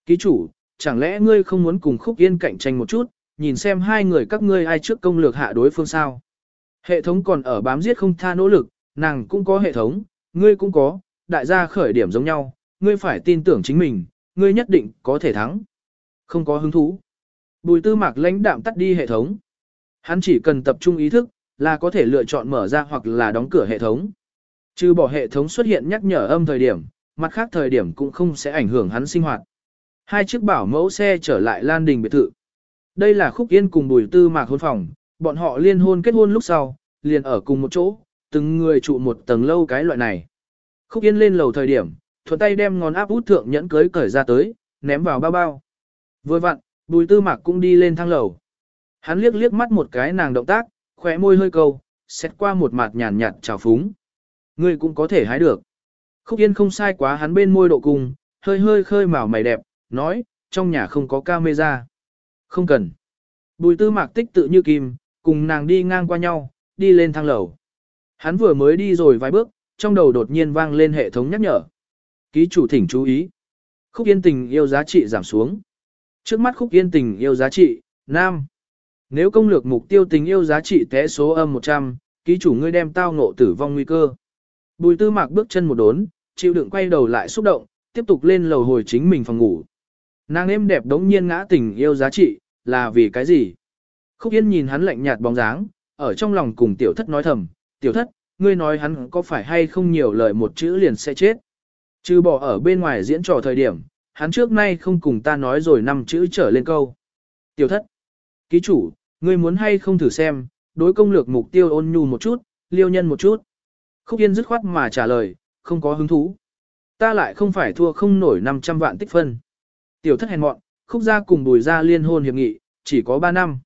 Ký chủ, chẳng lẽ ngươi không muốn cùng khúc yên cạnh tranh một chút, nhìn xem hai người các ngươi ai trước công lược hạ đối phương sao. Hệ thống còn ở bám giết không tha nỗ lực, nàng cũng có hệ thống, ngươi cũng có, đại gia khởi điểm giống nhau, ngươi phải tin tưởng chính mình, ngươi nhất định có thể thắng. Không có hứng thú. Bùi tư mạc lãnh đạm tắt đi hệ thống. Hắn chỉ cần tập trung ý thức, là có thể lựa chọn mở ra hoặc là đóng cửa hệ thống. Trừ bỏ hệ thống xuất hiện nhắc nhở âm thời điểm, mặt khác thời điểm cũng không sẽ ảnh hưởng hắn sinh hoạt. Hai chiếc bảo mẫu xe trở lại Lan Đình biệt thự. Đây là Khúc Yên cùng Bùi Tư Mạc hôn phòng, bọn họ liên hôn kết hôn lúc sau, liền ở cùng một chỗ, từng người trụ một tầng lâu cái loại này. Khúc Yên lên lầu thời điểm, thuận tay đem ngón áp út thượng nhẫn cưới cởi ra tới, ném vào bao bao. Vừa vặn, Bùi Tư Mạc cũng đi lên thang lầu. Hắn liếc liếc mắt một cái nàng động tác, khóe môi hơi câu, xét qua một mặt nhàn nhạt trào phúng. Ngươi cũng có thể hái được. Khúc Yên không sai quá hắn bên môi độ cùng, hơi hơi khơi màu mày đẹp, nói, trong nhà không có camera. Không cần. Bùi tư mạc tích tự như kim, cùng nàng đi ngang qua nhau, đi lên thang lầu. Hắn vừa mới đi rồi vài bước, trong đầu đột nhiên vang lên hệ thống nhắc nhở. Ký chủ thỉnh chú ý. Khúc yên tình yêu giá trị giảm xuống. Trước mắt khúc yên tình yêu giá trị, nam. Nếu công lược mục tiêu tình yêu giá trị té số âm 100, ký chủ ngươi đem tao ngộ tử vong nguy cơ. Bùi tư mạc bước chân một đốn, chịu đựng quay đầu lại xúc động, tiếp tục lên lầu hồi chính mình phòng ngủ. Nàng êm đẹp đống nhiên ngã tình yêu giá trị, là vì cái gì? Khúc Yên nhìn hắn lạnh nhạt bóng dáng, ở trong lòng cùng tiểu thất nói thầm, tiểu thất, ngươi nói hắn có phải hay không nhiều lời một chữ liền sẽ chết. Chứ bỏ ở bên ngoài diễn trò thời điểm, hắn trước nay không cùng ta nói rồi năm chữ trở lên câu. Tiểu thất, ký chủ, ngươi muốn hay không thử xem, đối công lược mục tiêu ôn nhu một chút, liêu nhân một chút. Khúc Yên dứt khoát mà trả lời, không có hứng thú. Ta lại không phải thua không nổi 500 vạn tích phân. Tiểu thất hèn mọn, khúc gia cùng bùi gia liên hôn hiệp nghị, chỉ có 3 năm.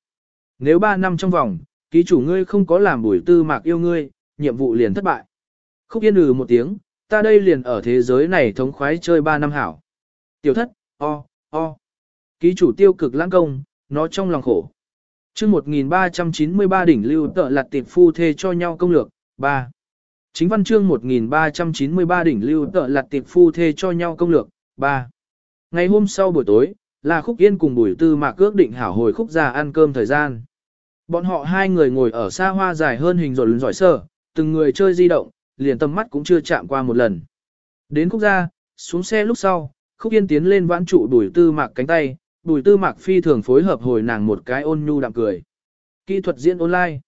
Nếu 3 năm trong vòng, ký chủ ngươi không có làm bùi tư mạc yêu ngươi, nhiệm vụ liền thất bại. Khúc yên ừ một tiếng, ta đây liền ở thế giới này thống khoái chơi 3 năm hảo. Tiểu thất, o, o. Ký chủ tiêu cực lãng công, nó trong lòng khổ. chương 1393 đỉnh lưu tợ lặt tiệp phu thê cho nhau công lược, 3. Chính văn chương 1393 đỉnh lưu tợ lặt tiệp phu thê cho nhau công lược, 3. Ngày hôm sau buổi tối, là Khúc Yên cùng Bùi Tư Mạc ước định hảo hồi Khúc già ăn cơm thời gian. Bọn họ hai người ngồi ở xa hoa dài hơn hình rồi giỏi sơ, từng người chơi di động, liền tầm mắt cũng chưa chạm qua một lần. Đến Khúc gia xuống xe lúc sau, Khúc Yên tiến lên vãn trụ Bùi Tư Mạc cánh tay, Bùi Tư Mạc phi thường phối hợp hồi nàng một cái ôn nhu đạm cười. Kỹ thuật diễn online.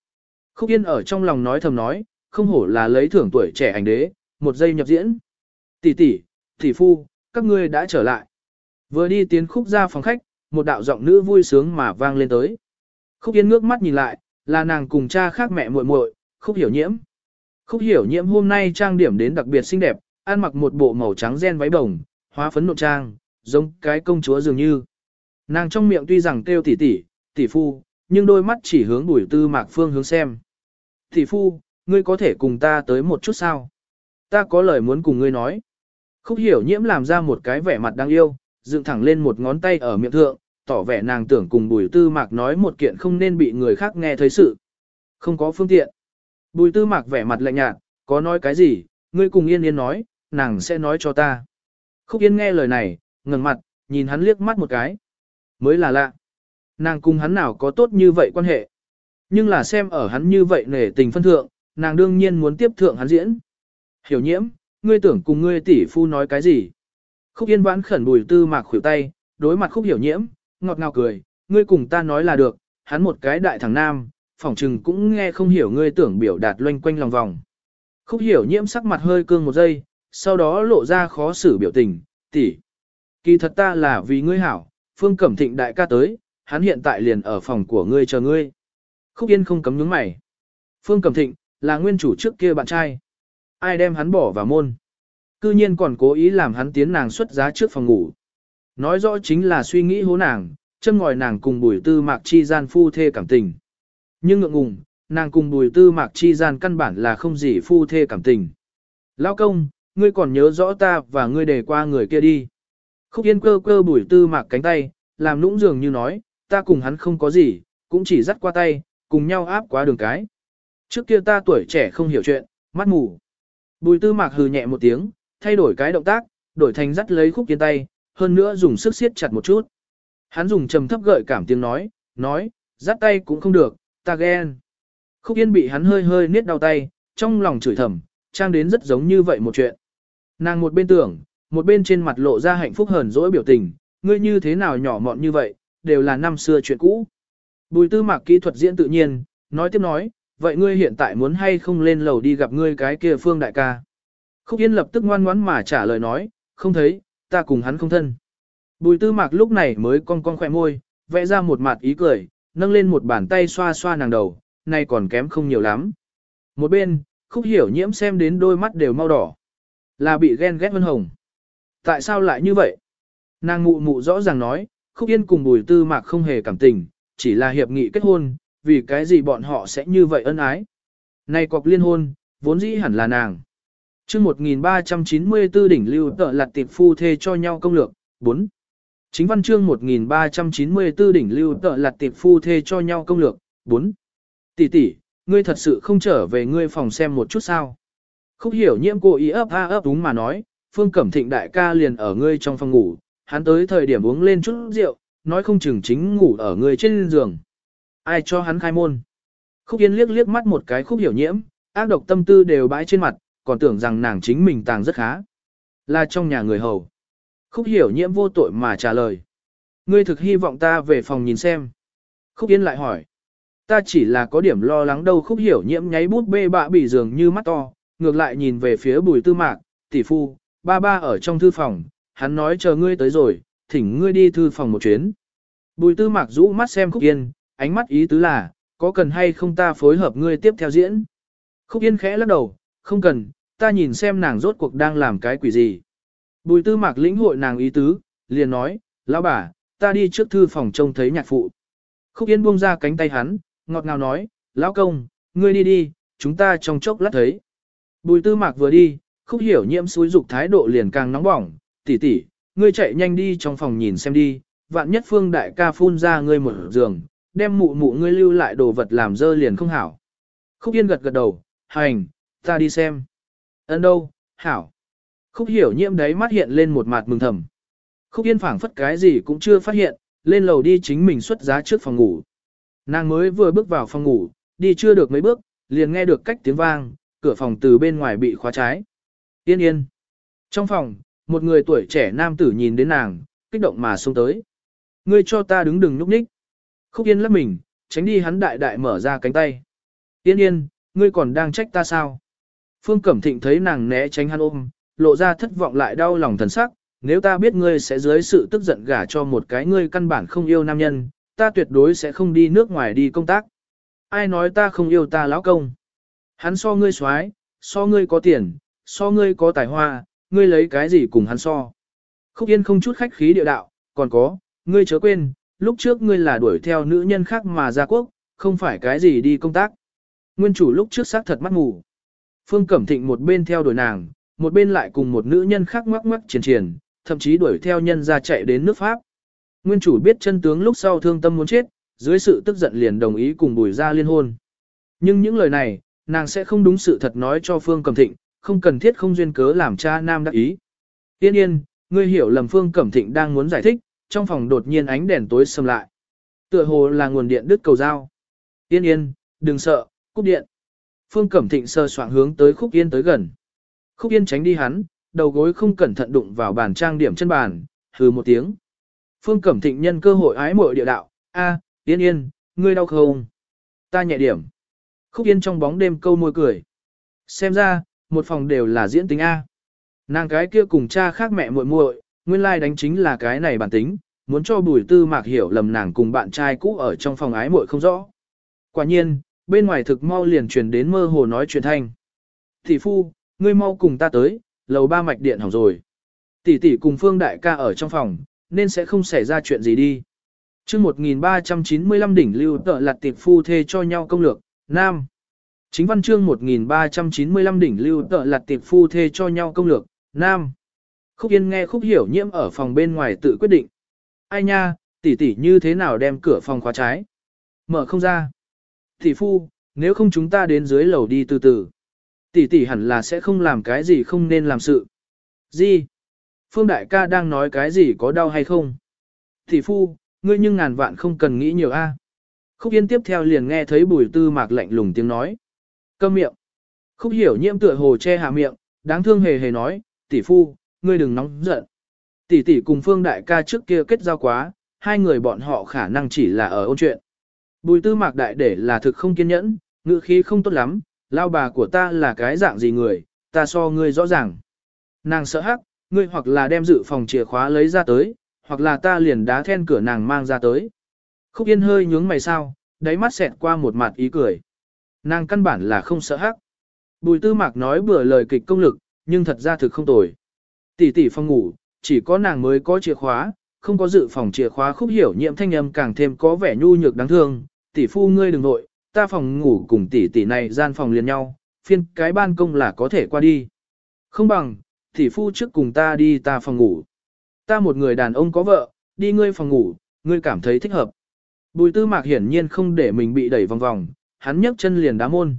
Khúc Yên ở trong lòng nói thầm nói, không hổ là lấy thưởng tuổi trẻ ảnh đế, một giây nhập diễn. Tỷ tỷ, tỷ phu, các ngươi đã trở lại. Vừa đi tiến khúc ra phòng khách, một đạo giọng nữ vui sướng mà vang lên tới. Khúc Yên ngước mắt nhìn lại, là nàng cùng cha khác mẹ muội muội, Khúc Hiểu Nhiễm. Khúc Hiểu Nhiễm hôm nay trang điểm đến đặc biệt xinh đẹp, ăn mặc một bộ màu trắng ren váy bồng, hóa phấn nộn trang, giống cái công chúa dường như. Nàng trong miệng tuy rằng kêu tỷ tỷ, tỷ phu, nhưng đôi mắt chỉ hướng Bùi Tư Mạc phương hướng xem. Tỷ phu, ngươi có thể cùng ta tới một chút sao? Ta có lời muốn cùng ngươi nói. Khúc Hiểu Nhiễm làm ra một cái vẻ mặt đáng yêu, dựng thẳng lên một ngón tay ở miệng thượng, tỏ vẻ nàng tưởng cùng Bùi Tư Mạc nói một kiện không nên bị người khác nghe thấy sự. Không có phương tiện. Bùi Tư Mạc vẻ mặt lạnh nhạt, có nói cái gì, ngươi cùng Yên Yên nói, nàng sẽ nói cho ta. Khúc Yên nghe lời này, ngẩng mặt, nhìn hắn liếc mắt một cái. Mới là lạ. Nàng cùng hắn nào có tốt như vậy quan hệ. Nhưng là xem ở hắn như vậy nể tình phân thượng, nàng đương nhiên muốn tiếp thượng hắn diễn. Hiểu nhiễm, ngươi tưởng cùng ngươi tỷ phu nói cái gì? Khúc Yên vãn khẩn bùi tư mạc khuỷu tay, đối mặt khúc hiểu nhiễm, ngọt ngào cười, ngươi cùng ta nói là được, hắn một cái đại thằng nam, phỏng chừng cũng nghe không hiểu ngươi tưởng biểu đạt loanh quanh lòng vòng. Khúc hiểu nhiễm sắc mặt hơi cương một giây, sau đó lộ ra khó xử biểu tình, tỷ. Kỳ thật ta là vì ngươi hảo, Phương Cẩm Thịnh đại ca tới, hắn hiện tại liền ở phòng của ngươi chờ ngươi. Khúc Yên không cấm nhướng mày. Phương Cẩm Thịnh, là nguyên chủ trước kia bạn trai. Ai đem hắn bỏ vào môn. Cư nhiên còn cố ý làm hắn tiến nàng xuất giá trước phòng ngủ. Nói rõ chính là suy nghĩ hố nàng, châm ngòi nàng cùng bùi tư mạc chi gian phu thê cảm tình. Nhưng ngượng ngùng, nàng cùng bùi tư mạc chi gian căn bản là không gì phu thê cảm tình. Lao công, ngươi còn nhớ rõ ta và ngươi để qua người kia đi. Khúc yên cơ cơ bùi tư mạc cánh tay, làm nũng dường như nói, ta cùng hắn không có gì, cũng chỉ dắt qua tay, cùng nhau áp qua đường cái. Trước kia ta tuổi trẻ không hiểu chuyện, mắt mù. Bùi tư mạc hừ nhẹ một tiếng, thay đổi cái động tác, đổi thành dắt lấy khúc yên tay, hơn nữa dùng sức siết chặt một chút. Hắn dùng trầm thấp gợi cảm tiếng nói, nói, dắt tay cũng không được, ta ghen. Khúc yên bị hắn hơi hơi niết đau tay, trong lòng chửi thầm, trang đến rất giống như vậy một chuyện. Nàng một bên tưởng, một bên trên mặt lộ ra hạnh phúc hờn dỗi biểu tình, ngươi như thế nào nhỏ mọn như vậy, đều là năm xưa chuyện cũ. Bùi tư mạc kỹ thuật diễn tự nhiên, nói tiếp nói, vậy ngươi hiện tại muốn hay không lên lầu đi gặp ngươi cái kia phương đại ca. Khúc Yên lập tức ngoan ngoãn mà trả lời nói, không thấy, ta cùng hắn không thân. Bùi tư mạc lúc này mới cong cong khỏe môi, vẽ ra một mặt ý cười, nâng lên một bàn tay xoa xoa nàng đầu, nay còn kém không nhiều lắm. Một bên, khúc hiểu nhiễm xem đến đôi mắt đều mau đỏ. Là bị ghen ghét vân hồng. Tại sao lại như vậy? Nàng mụ mụ rõ ràng nói, khúc yên cùng bùi tư mạc không hề cảm tình, chỉ là hiệp nghị kết hôn, vì cái gì bọn họ sẽ như vậy ân ái. Này cọc liên hôn, vốn dĩ hẳn là nàng. chương 1394 đỉnh lưu tợ lặt tiệp phu thê cho nhau công lược, 4. Chính văn chương 1394 đỉnh lưu tợ lặt tiệp phu thê cho nhau công lược, 4. Tỷ tỷ, ngươi thật sự không trở về ngươi phòng xem một chút sao. Khúc hiểu nhiễm cô ý ấp a ấp đúng mà nói, Phương Cẩm Thịnh đại ca liền ở ngươi trong phòng ngủ, hắn tới thời điểm uống lên chút rượu, nói không chừng chính ngủ ở ngươi trên giường. Ai cho hắn khai môn? Khúc Yên liếc liếc mắt một cái khúc hiểu nhiễm, ác độc tâm tư đều bãi trên mặt, còn tưởng rằng nàng chính mình tàng rất khá. Là trong nhà người hầu. Khúc hiểu nhiễm vô tội mà trả lời. Ngươi thực hy vọng ta về phòng nhìn xem. Khúc Yên lại hỏi. Ta chỉ là có điểm lo lắng đâu khúc hiểu nhiễm nháy bút bê bạ bị dường như mắt to, ngược lại nhìn về phía bùi tư mạc, tỷ phu, ba ba ở trong thư phòng, hắn nói chờ ngươi tới rồi, thỉnh ngươi đi thư phòng một chuyến. Bùi tư mạc rũ mắt xem khúc yên, ánh mắt ý tứ là, có cần hay không ta phối hợp ngươi tiếp theo diễn. Khúc yên khẽ lắc đầu, không cần, ta nhìn xem nàng rốt cuộc đang làm cái quỷ gì. Bùi tư mạc lĩnh hội nàng ý tứ, liền nói, lão bà, ta đi trước thư phòng trông thấy nhạc phụ. Khúc yên buông ra cánh tay hắn, ngọt ngào nói, lão công, ngươi đi đi, chúng ta trong chốc lát thấy. Bùi tư mạc vừa đi, khúc hiểu nhiễm xúi dục thái độ liền càng nóng bỏng, tỷ tỷ, ngươi chạy nhanh đi trong phòng nhìn xem đi, vạn nhất phương đại ca phun ra ngươi một giường, đem mụ mụ ngươi lưu lại đồ vật làm dơ liền không hảo. Khúc yên gật gật đầu, hành, ta đi xem. Ấn đâu, hảo. Khúc hiểu nhiễm đấy mắt hiện lên một mặt mừng thầm. Khúc yên phảng phất cái gì cũng chưa phát hiện, lên lầu đi chính mình xuất giá trước phòng ngủ. Nàng mới vừa bước vào phòng ngủ, đi chưa được mấy bước, liền nghe được cách tiếng vang, cửa phòng từ bên ngoài bị khóa trái. Yên yên. Trong phòng, một người tuổi trẻ nam tử nhìn đến nàng, kích động mà xông tới. Ngươi cho ta đứng đừng nhúc nhích. Khúc yên lấp mình, tránh đi hắn đại đại mở ra cánh tay. Yên yên, ngươi còn đang trách ta sao? Phương Cẩm Thịnh thấy nàng né tránh hắn ôm, lộ ra thất vọng lại đau lòng thần sắc, nếu ta biết ngươi sẽ dưới sự tức giận gả cho một cái ngươi căn bản không yêu nam nhân, ta tuyệt đối sẽ không đi nước ngoài đi công tác. Ai nói ta không yêu ta lão công? Hắn so ngươi xoái, so ngươi có tiền, so ngươi có tài hoa, ngươi lấy cái gì cùng hắn so? Khúc Yên không chút khách khí địa đạo, còn có, ngươi chớ quên, lúc trước ngươi là đuổi theo nữ nhân khác mà ra quốc, không phải cái gì đi công tác. Nguyên chủ lúc trước xác thật mắt ngủ. Phương Cẩm Thịnh một bên theo đuổi nàng, một bên lại cùng một nữ nhân khác ngoắc ngoắc triển triển, thậm chí đuổi theo nhân ra chạy đến nước Pháp. Nguyên chủ biết chân tướng lúc sau thương tâm muốn chết, dưới sự tức giận liền đồng ý cùng bùi ra liên hôn. Nhưng những lời này, nàng sẽ không đúng sự thật nói cho Phương Cẩm Thịnh, không cần thiết không duyên cớ làm cha nam đắc ý. Yên yên, ngươi hiểu lầm Phương Cẩm Thịnh đang muốn giải thích, trong phòng đột nhiên ánh đèn tối sầm lại. Tựa hồ là nguồn điện đứt cầu dao. Yên yên, đừng sợ, cúp điện. Phương Cẩm Thịnh sơ soạn hướng tới Khúc Yên tới gần. Khúc Yên tránh đi hắn, đầu gối không cẩn thận đụng vào bàn trang điểm chân bàn, hừ một tiếng. Phương Cẩm Thịnh nhân cơ hội ái muội địa đạo, "A, Yên Yên, ngươi đau không?" Ta nhẹ điểm. Khúc Yên trong bóng đêm câu môi cười. Xem ra, một phòng đều là diễn tính A. Nàng cái kia cùng cha khác mẹ muội muội, nguyên lai đánh chính là cái này bản tính, muốn cho Bùi Tư Mạc hiểu lầm nàng cùng bạn trai cũ ở trong phòng ái muội không rõ. Quả nhiên, bên ngoài thực mau liền truyền đến mơ hồ nói chuyện thanh. Tỷ phu, ngươi mau cùng ta tới, lầu ba mạch điện hỏng rồi. Tỷ tỷ cùng Phương Đại ca ở trong phòng, nên sẽ không xảy ra chuyện gì đi. chương 1395 đỉnh lưu tợ lặt tiệp phu thê cho nhau công lược, Nam. Chính văn chương 1395 đỉnh lưu tợ lặt tiệp phu thê cho nhau công lược, Nam. Khúc Yên nghe Khúc Hiểu Nhiễm ở phòng bên ngoài tự quyết định. Ai nha, tỷ tỷ như thế nào đem cửa phòng khóa trái? Mở không ra. Tỷ phu, nếu không chúng ta đến dưới lầu đi từ từ. Tỷ tỷ hẳn là sẽ không làm cái gì không nên làm sự. Gì? Phương đại ca đang nói cái gì có đau hay không? Tỷ phu, ngươi nhưng ngàn vạn không cần nghĩ nhiều a. Khúc Yên tiếp theo liền nghe thấy Bùi Tư Mạc lạnh lùng tiếng nói. Câm miệng. Khúc Hiểu Nhiễm tựa hồ che hạ miệng, đáng thương hề hề nói, tỷ phu, ngươi đừng nóng giận. Tỷ tỷ cùng Phương đại ca trước kia kết giao quá, hai người bọn họ khả năng chỉ là ở ôn chuyện. Bùi Tư Mạc đại để là thực không kiên nhẫn, ngữ khí không tốt lắm, lao bà của ta là cái dạng gì người, ta so ngươi rõ ràng. Nàng sợ hắc, ngươi hoặc là đem dự phòng chìa khóa lấy ra tới, hoặc là ta liền đá then cửa nàng mang ra tới. Khúc Yên hơi nhướng mày sao, đáy mắt xẹt qua một mặt ý cười. Nàng căn bản là không sợ hắc. Bùi tư mạc nói bừa lời kịch công lực, nhưng thật ra thực không tồi. Tỷ tỷ phòng ngủ, chỉ có nàng mới có chìa khóa, không có dự phòng chìa khóa khúc hiểu nhiễm thanh âm càng thêm có vẻ nhu nhược đáng thương. Tỷ phu ngươi đừng nội, ta phòng ngủ cùng tỷ tỷ này gian phòng liền nhau, phiên cái ban công là có thể qua đi. Không bằng, tỷ phu trước cùng ta đi ta phòng ngủ. Ta một người đàn ông có vợ, đi ngươi phòng ngủ, ngươi cảm thấy thích hợp. Bùi tư mạc hiển nhiên không để mình bị đẩy vòng vòng, hắn nhấc chân liền đá môn.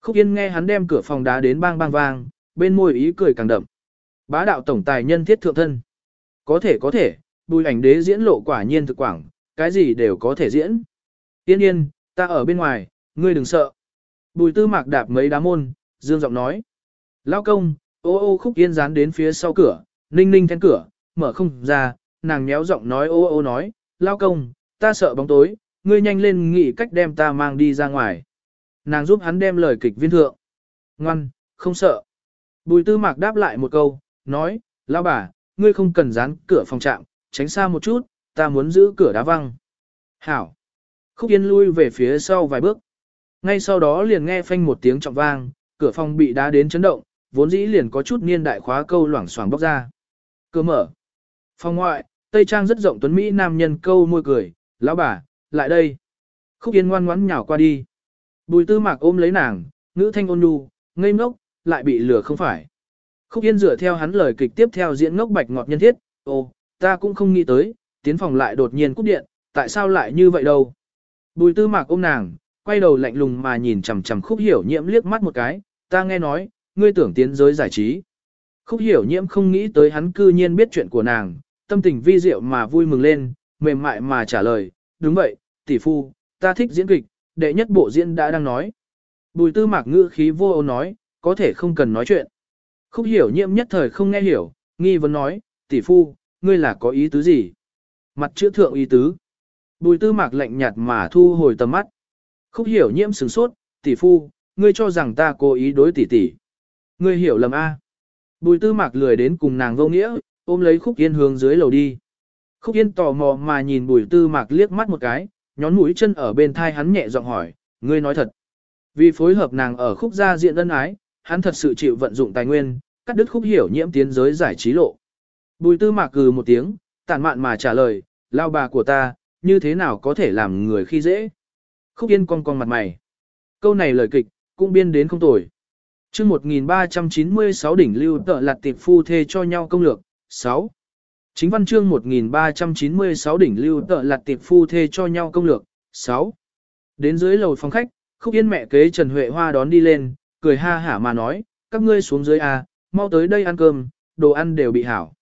Khúc Yên nghe hắn đem cửa phòng đá đến bang bang vang, bên môi ý cười càng đậm. Bá đạo tổng tài nhân thiết thượng thân. Có thể có thể, bùi ảnh đế diễn lộ quả nhiên thực quảng, cái gì đều có thể diễn. Yên yên, ta ở bên ngoài, ngươi đừng sợ. Bùi tư mạc đạp mấy đá môn, dương giọng nói. Lao công, ô ô khúc yên dán đến phía sau cửa, ninh ninh then cửa, mở không ra, nàng nhéo giọng nói ô ô nói, Lao công, ta sợ bóng tối, ngươi nhanh lên nghĩ cách đem ta mang đi ra ngoài. Nàng giúp hắn đem lời kịch viên thượng. Ngoan, không sợ. Bùi tư mạc đáp lại một câu, nói, Lao bà, ngươi không cần dán cửa phòng trạm, tránh xa một chút, ta muốn giữ cửa đá văng. Hảo. Khúc Yên lui về phía sau vài bước. Ngay sau đó liền nghe phanh một tiếng trọng vang, cửa phòng bị đá đến chấn động, vốn dĩ liền có chút niên đại khóa câu loảng xoảng bóc ra. Cửa mở. Phòng ngoại, Tây Trang rất rộng tuấn Mỹ nam nhân câu môi cười, lão bà, lại đây. Khúc Yên ngoan ngoãn nhào qua đi. Bùi tư mạc ôm lấy nàng, ngữ thanh ôn nhu, ngây ngốc, lại bị lừa không phải. Khúc Yên dựa theo hắn lời kịch tiếp theo diễn ngốc bạch ngọt nhân thiết, ồ, ta cũng không nghĩ tới, tiến phòng lại đột nhiên cúp điện, tại sao lại như vậy đâu. Bùi tư mạc ôm nàng, quay đầu lạnh lùng mà nhìn chằm chằm khúc hiểu nhiễm liếc mắt một cái, ta nghe nói, ngươi tưởng tiến giới giải trí. Khúc hiểu nhiễm không nghĩ tới hắn cư nhiên biết chuyện của nàng, tâm tình vi diệu mà vui mừng lên, mềm mại mà trả lời, đúng vậy, tỷ phu, ta thích diễn kịch, đệ nhất bộ diễn đã đang nói. Bùi tư mạc ngữ khí vô âu nói, có thể không cần nói chuyện. Khúc hiểu nhiễm nhất thời không nghe hiểu, nghi vấn nói, tỷ phu, ngươi là có ý tứ gì? Mặt chữa thượng ý tứ. Bùi tư mạc lạnh nhạt mà thu hồi tầm mắt. Khúc hiểu nhiễm sửng sốt, tỷ phu, ngươi cho rằng ta cố ý đối tỷ tỷ. Ngươi hiểu lầm A. Bùi tư mạc lười đến cùng nàng vô nghĩa, ôm lấy Khúc Yên hướng dưới lầu đi. Khúc Yên tò mò mà nhìn Bùi Tư Mạc liếc mắt một cái, nhón mũi chân ở bên thai hắn nhẹ giọng hỏi, ngươi nói thật. Vì phối hợp nàng ở khúc gia diện ân ái, hắn thật sự chịu vận dụng tài nguyên, cắt đứt khúc hiểu nhiễm tiến giới giải trí lộ. Bùi Tư Mạc cừ một tiếng, tản mạn mà trả lời, lao bà của ta, như thế nào có thể làm người khi dễ. Khúc Yên cong cong mặt mày. Câu này lời kịch, cũng biên đến không tồi. chương 1396 đỉnh lưu tợ lạt tiệp phu thê cho nhau công lược, 6. Chính văn chương 1396 đỉnh lưu tợ lạt tiệp phu thê cho nhau công lược, 6. Đến dưới lầu phòng khách, Khúc Yên mẹ kế Trần Huệ Hoa đón đi lên, cười ha hả mà nói, các ngươi xuống dưới à, mau tới đây ăn cơm, đồ ăn đều bị hảo.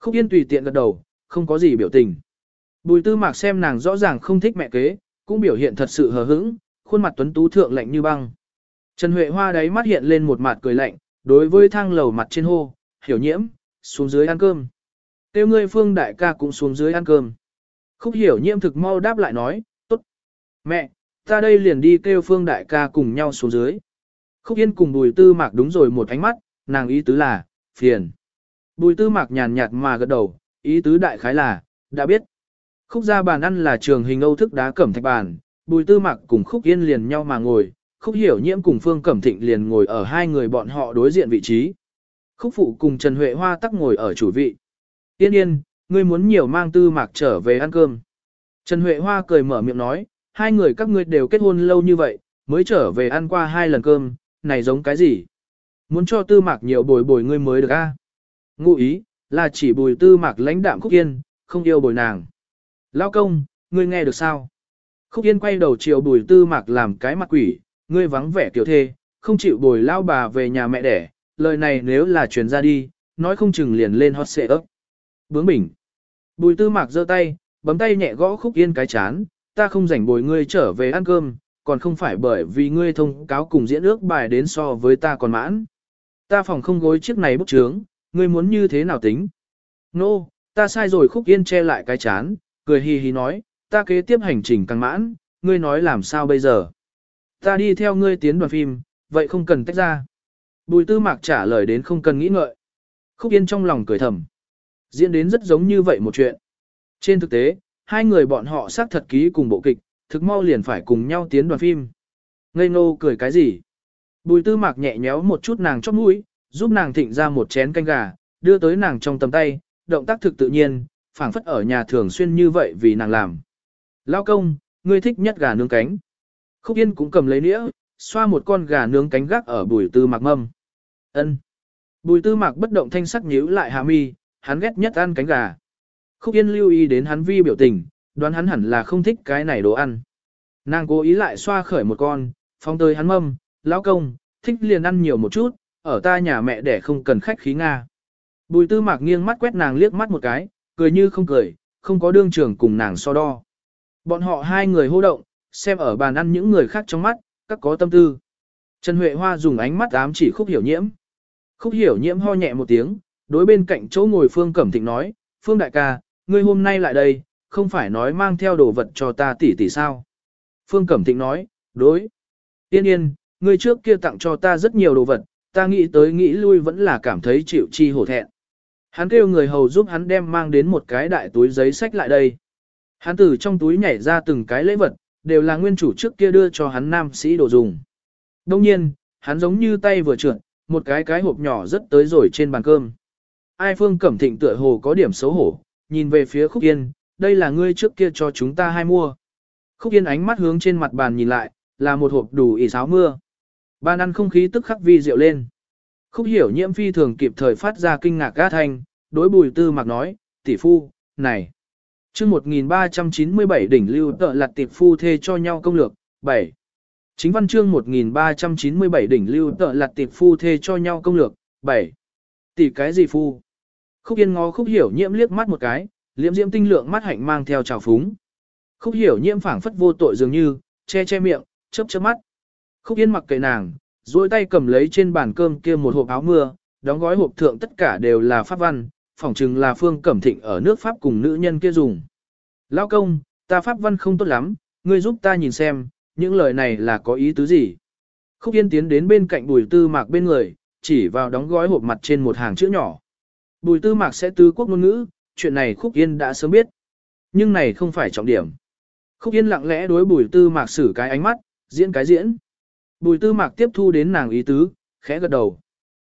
Khúc Yên tùy tiện gật đầu, không có gì biểu tình. Bùi tư mạc xem nàng rõ ràng không thích mẹ kế, cũng biểu hiện thật sự hờ hững, khuôn mặt tuấn tú thượng lạnh như băng. Trần Huệ Hoa đáy mắt hiện lên một mặt cười lạnh, đối với thang lầu mặt trên hô, hiểu nhiễm, xuống dưới ăn cơm. Tiêu ngươi phương đại ca cũng xuống dưới ăn cơm. Khúc hiểu nhiễm thực mau đáp lại nói, tốt. Mẹ, ta đây liền đi kêu phương đại ca cùng nhau xuống dưới. Khúc yên cùng bùi tư mạc đúng rồi một ánh mắt, nàng ý tứ là, phiền. Bùi tư mạc nhàn nhạt mà gật đầu, ý tứ đại khái là, đã biết. Khúc ra bàn ăn là trường hình âu thức đá cẩm thạch bàn, bùi tư mạc cùng khúc yên liền nhau mà ngồi, khúc hiểu nhiễm cùng phương cẩm thịnh liền ngồi ở hai người bọn họ đối diện vị trí. Khúc phụ cùng Trần Huệ Hoa tắc ngồi ở chủ vị. Yên yên, ngươi muốn nhiều mang tư mạc trở về ăn cơm. Trần Huệ Hoa cười mở miệng nói, hai người các ngươi đều kết hôn lâu như vậy, mới trở về ăn qua hai lần cơm, này giống cái gì? Muốn cho tư mạc nhiều bồi bồi ngươi mới được a? Ngụ ý, là chỉ bồi tư mạc lãnh đạm khúc yên, không yêu bồi nàng. Lao công, ngươi nghe được sao? Khúc yên quay đầu chiều bùi tư mạc làm cái mặt quỷ, ngươi vắng vẻ tiểu thê, không chịu bồi lao bà về nhà mẹ đẻ, lời này nếu là truyền ra đi, nói không chừng liền lên hot xệ ấp. Bướng bỉnh. Bùi tư mạc giơ tay, bấm tay nhẹ gõ khúc yên cái chán, ta không rảnh bồi ngươi trở về ăn cơm, còn không phải bởi vì ngươi thông cáo cùng diễn ước bài đến so với ta còn mãn. Ta phòng không gối chiếc này bức trướng, ngươi muốn như thế nào tính? Nô, no, ta sai rồi khúc yên che lại cái chán, cười hì hì nói, ta kế tiếp hành trình càng mãn, ngươi nói làm sao bây giờ? Ta đi theo ngươi tiến đoàn phim, vậy không cần tách ra. Bùi tư mạc trả lời đến không cần nghĩ ngợi. Khúc yên trong lòng cười thầm. Diễn đến rất giống như vậy một chuyện. Trên thực tế, hai người bọn họ xác thật ký cùng bộ kịch, thực mau liền phải cùng nhau tiến đoàn phim. Ngây nô cười cái gì? Bùi tư mạc nhẹ nhéo một chút nàng chóp mũi, giúp nàng thịnh ra một chén canh gà, đưa tới nàng trong tầm tay, động tác thực tự nhiên, phảng phất ở nhà thường xuyên như vậy vì nàng làm. Lao công, ngươi thích nhất gà nướng cánh. Khúc Yên cũng cầm lấy nĩa, xoa một con gà nướng cánh gác ở bùi tư mạc mâm. ân Bùi tư mạc bất động thanh sắc nhíu lại hạ mi, hắn ghét nhất ăn cánh gà. Khúc Yên lưu ý đến hắn vi biểu tình, đoán hắn hẳn là không thích cái này đồ ăn. Nàng cố ý lại xoa khởi một con, phong tới hắn mâm, lão công, thích liền ăn nhiều một chút, ở ta nhà mẹ để không cần khách khí Nga. Bùi tư mạc nghiêng mắt quét nàng liếc mắt một cái, cười như không cười, không có đương trưởng cùng nàng so đo. Bọn họ hai người hô động, xem ở bàn ăn những người khác trong mắt, các có tâm tư. Trần Huệ Hoa dùng ánh mắt ám chỉ khúc hiểu nhiễm. Khúc hiểu nhiễm ho nhẹ một tiếng, đối bên cạnh chỗ ngồi Phương Cẩm Thịnh nói, Phương đại ca, ngươi hôm nay lại đây, không phải nói mang theo đồ vật cho ta tỷ tỷ sao. Phương Cẩm Thịnh nói, đối. Tiên yên, ngươi trước kia tặng cho ta rất nhiều đồ vật, ta nghĩ tới nghĩ lui vẫn là cảm thấy chịu chi hổ thẹn. Hắn kêu người hầu giúp hắn đem mang đến một cái đại túi giấy sách lại đây. Hắn từ trong túi nhảy ra từng cái lễ vật, đều là nguyên chủ trước kia đưa cho hắn nam sĩ đồ dùng. Đông nhiên, hắn giống như tay vừa trượt, một cái cái hộp nhỏ rất tới rồi trên bàn cơm. Ai Phương Cẩm Thịnh tựa hồ có điểm xấu hổ, nhìn về phía Khúc Yên, đây là ngươi trước kia cho chúng ta hai mua. Khúc Yên ánh mắt hướng trên mặt bàn nhìn lại, là một hộp đủ ỉ sáo mưa. Bàn ăn không khí tức khắc vi rượu lên. Khúc hiểu nhiễm phi thường kịp thời phát ra kinh ngạc gát thanh, đối bùi tư mặc nói, tỷ phu, này. chương 1397 đỉnh lưu tợ lặt tiệp phu thê cho nhau công lược, 7. Chính văn chương 1397 đỉnh lưu tợ lặt tiệp phu thê cho nhau công lược, 7. Tỷ cái gì phu? Khúc yên ngó khúc hiểu nhiễm liếc mắt một cái, liễm diễm tinh lượng mắt hạnh mang theo trào phúng. Khúc hiểu nhiễm phảng phất vô tội dường như, che che miệng, chớp chớp mắt. Khúc yên mặc kệ nàng, duỗi tay cầm lấy trên bàn cơm kia một hộp áo mưa, đóng gói hộp thượng tất cả đều là pháp văn, phỏng chừng là phương cẩm thịnh ở nước Pháp cùng nữ nhân kia dùng. Lao công, ta pháp văn không tốt lắm, ngươi giúp ta nhìn xem, những lời này là có ý tứ gì. Khúc Yên tiến đến bên cạnh bùi tư mạc bên người, chỉ vào đóng gói hộp mặt trên một hàng chữ nhỏ. Bùi tư mạc sẽ tư quốc ngôn ngữ, chuyện này Khúc Yên đã sớm biết. Nhưng này không phải trọng điểm. Khúc Yên lặng lẽ đối bùi tư mạc xử cái ánh mắt, diễn cái diễn. Bùi tư mạc tiếp thu đến nàng ý tứ, khẽ gật đầu.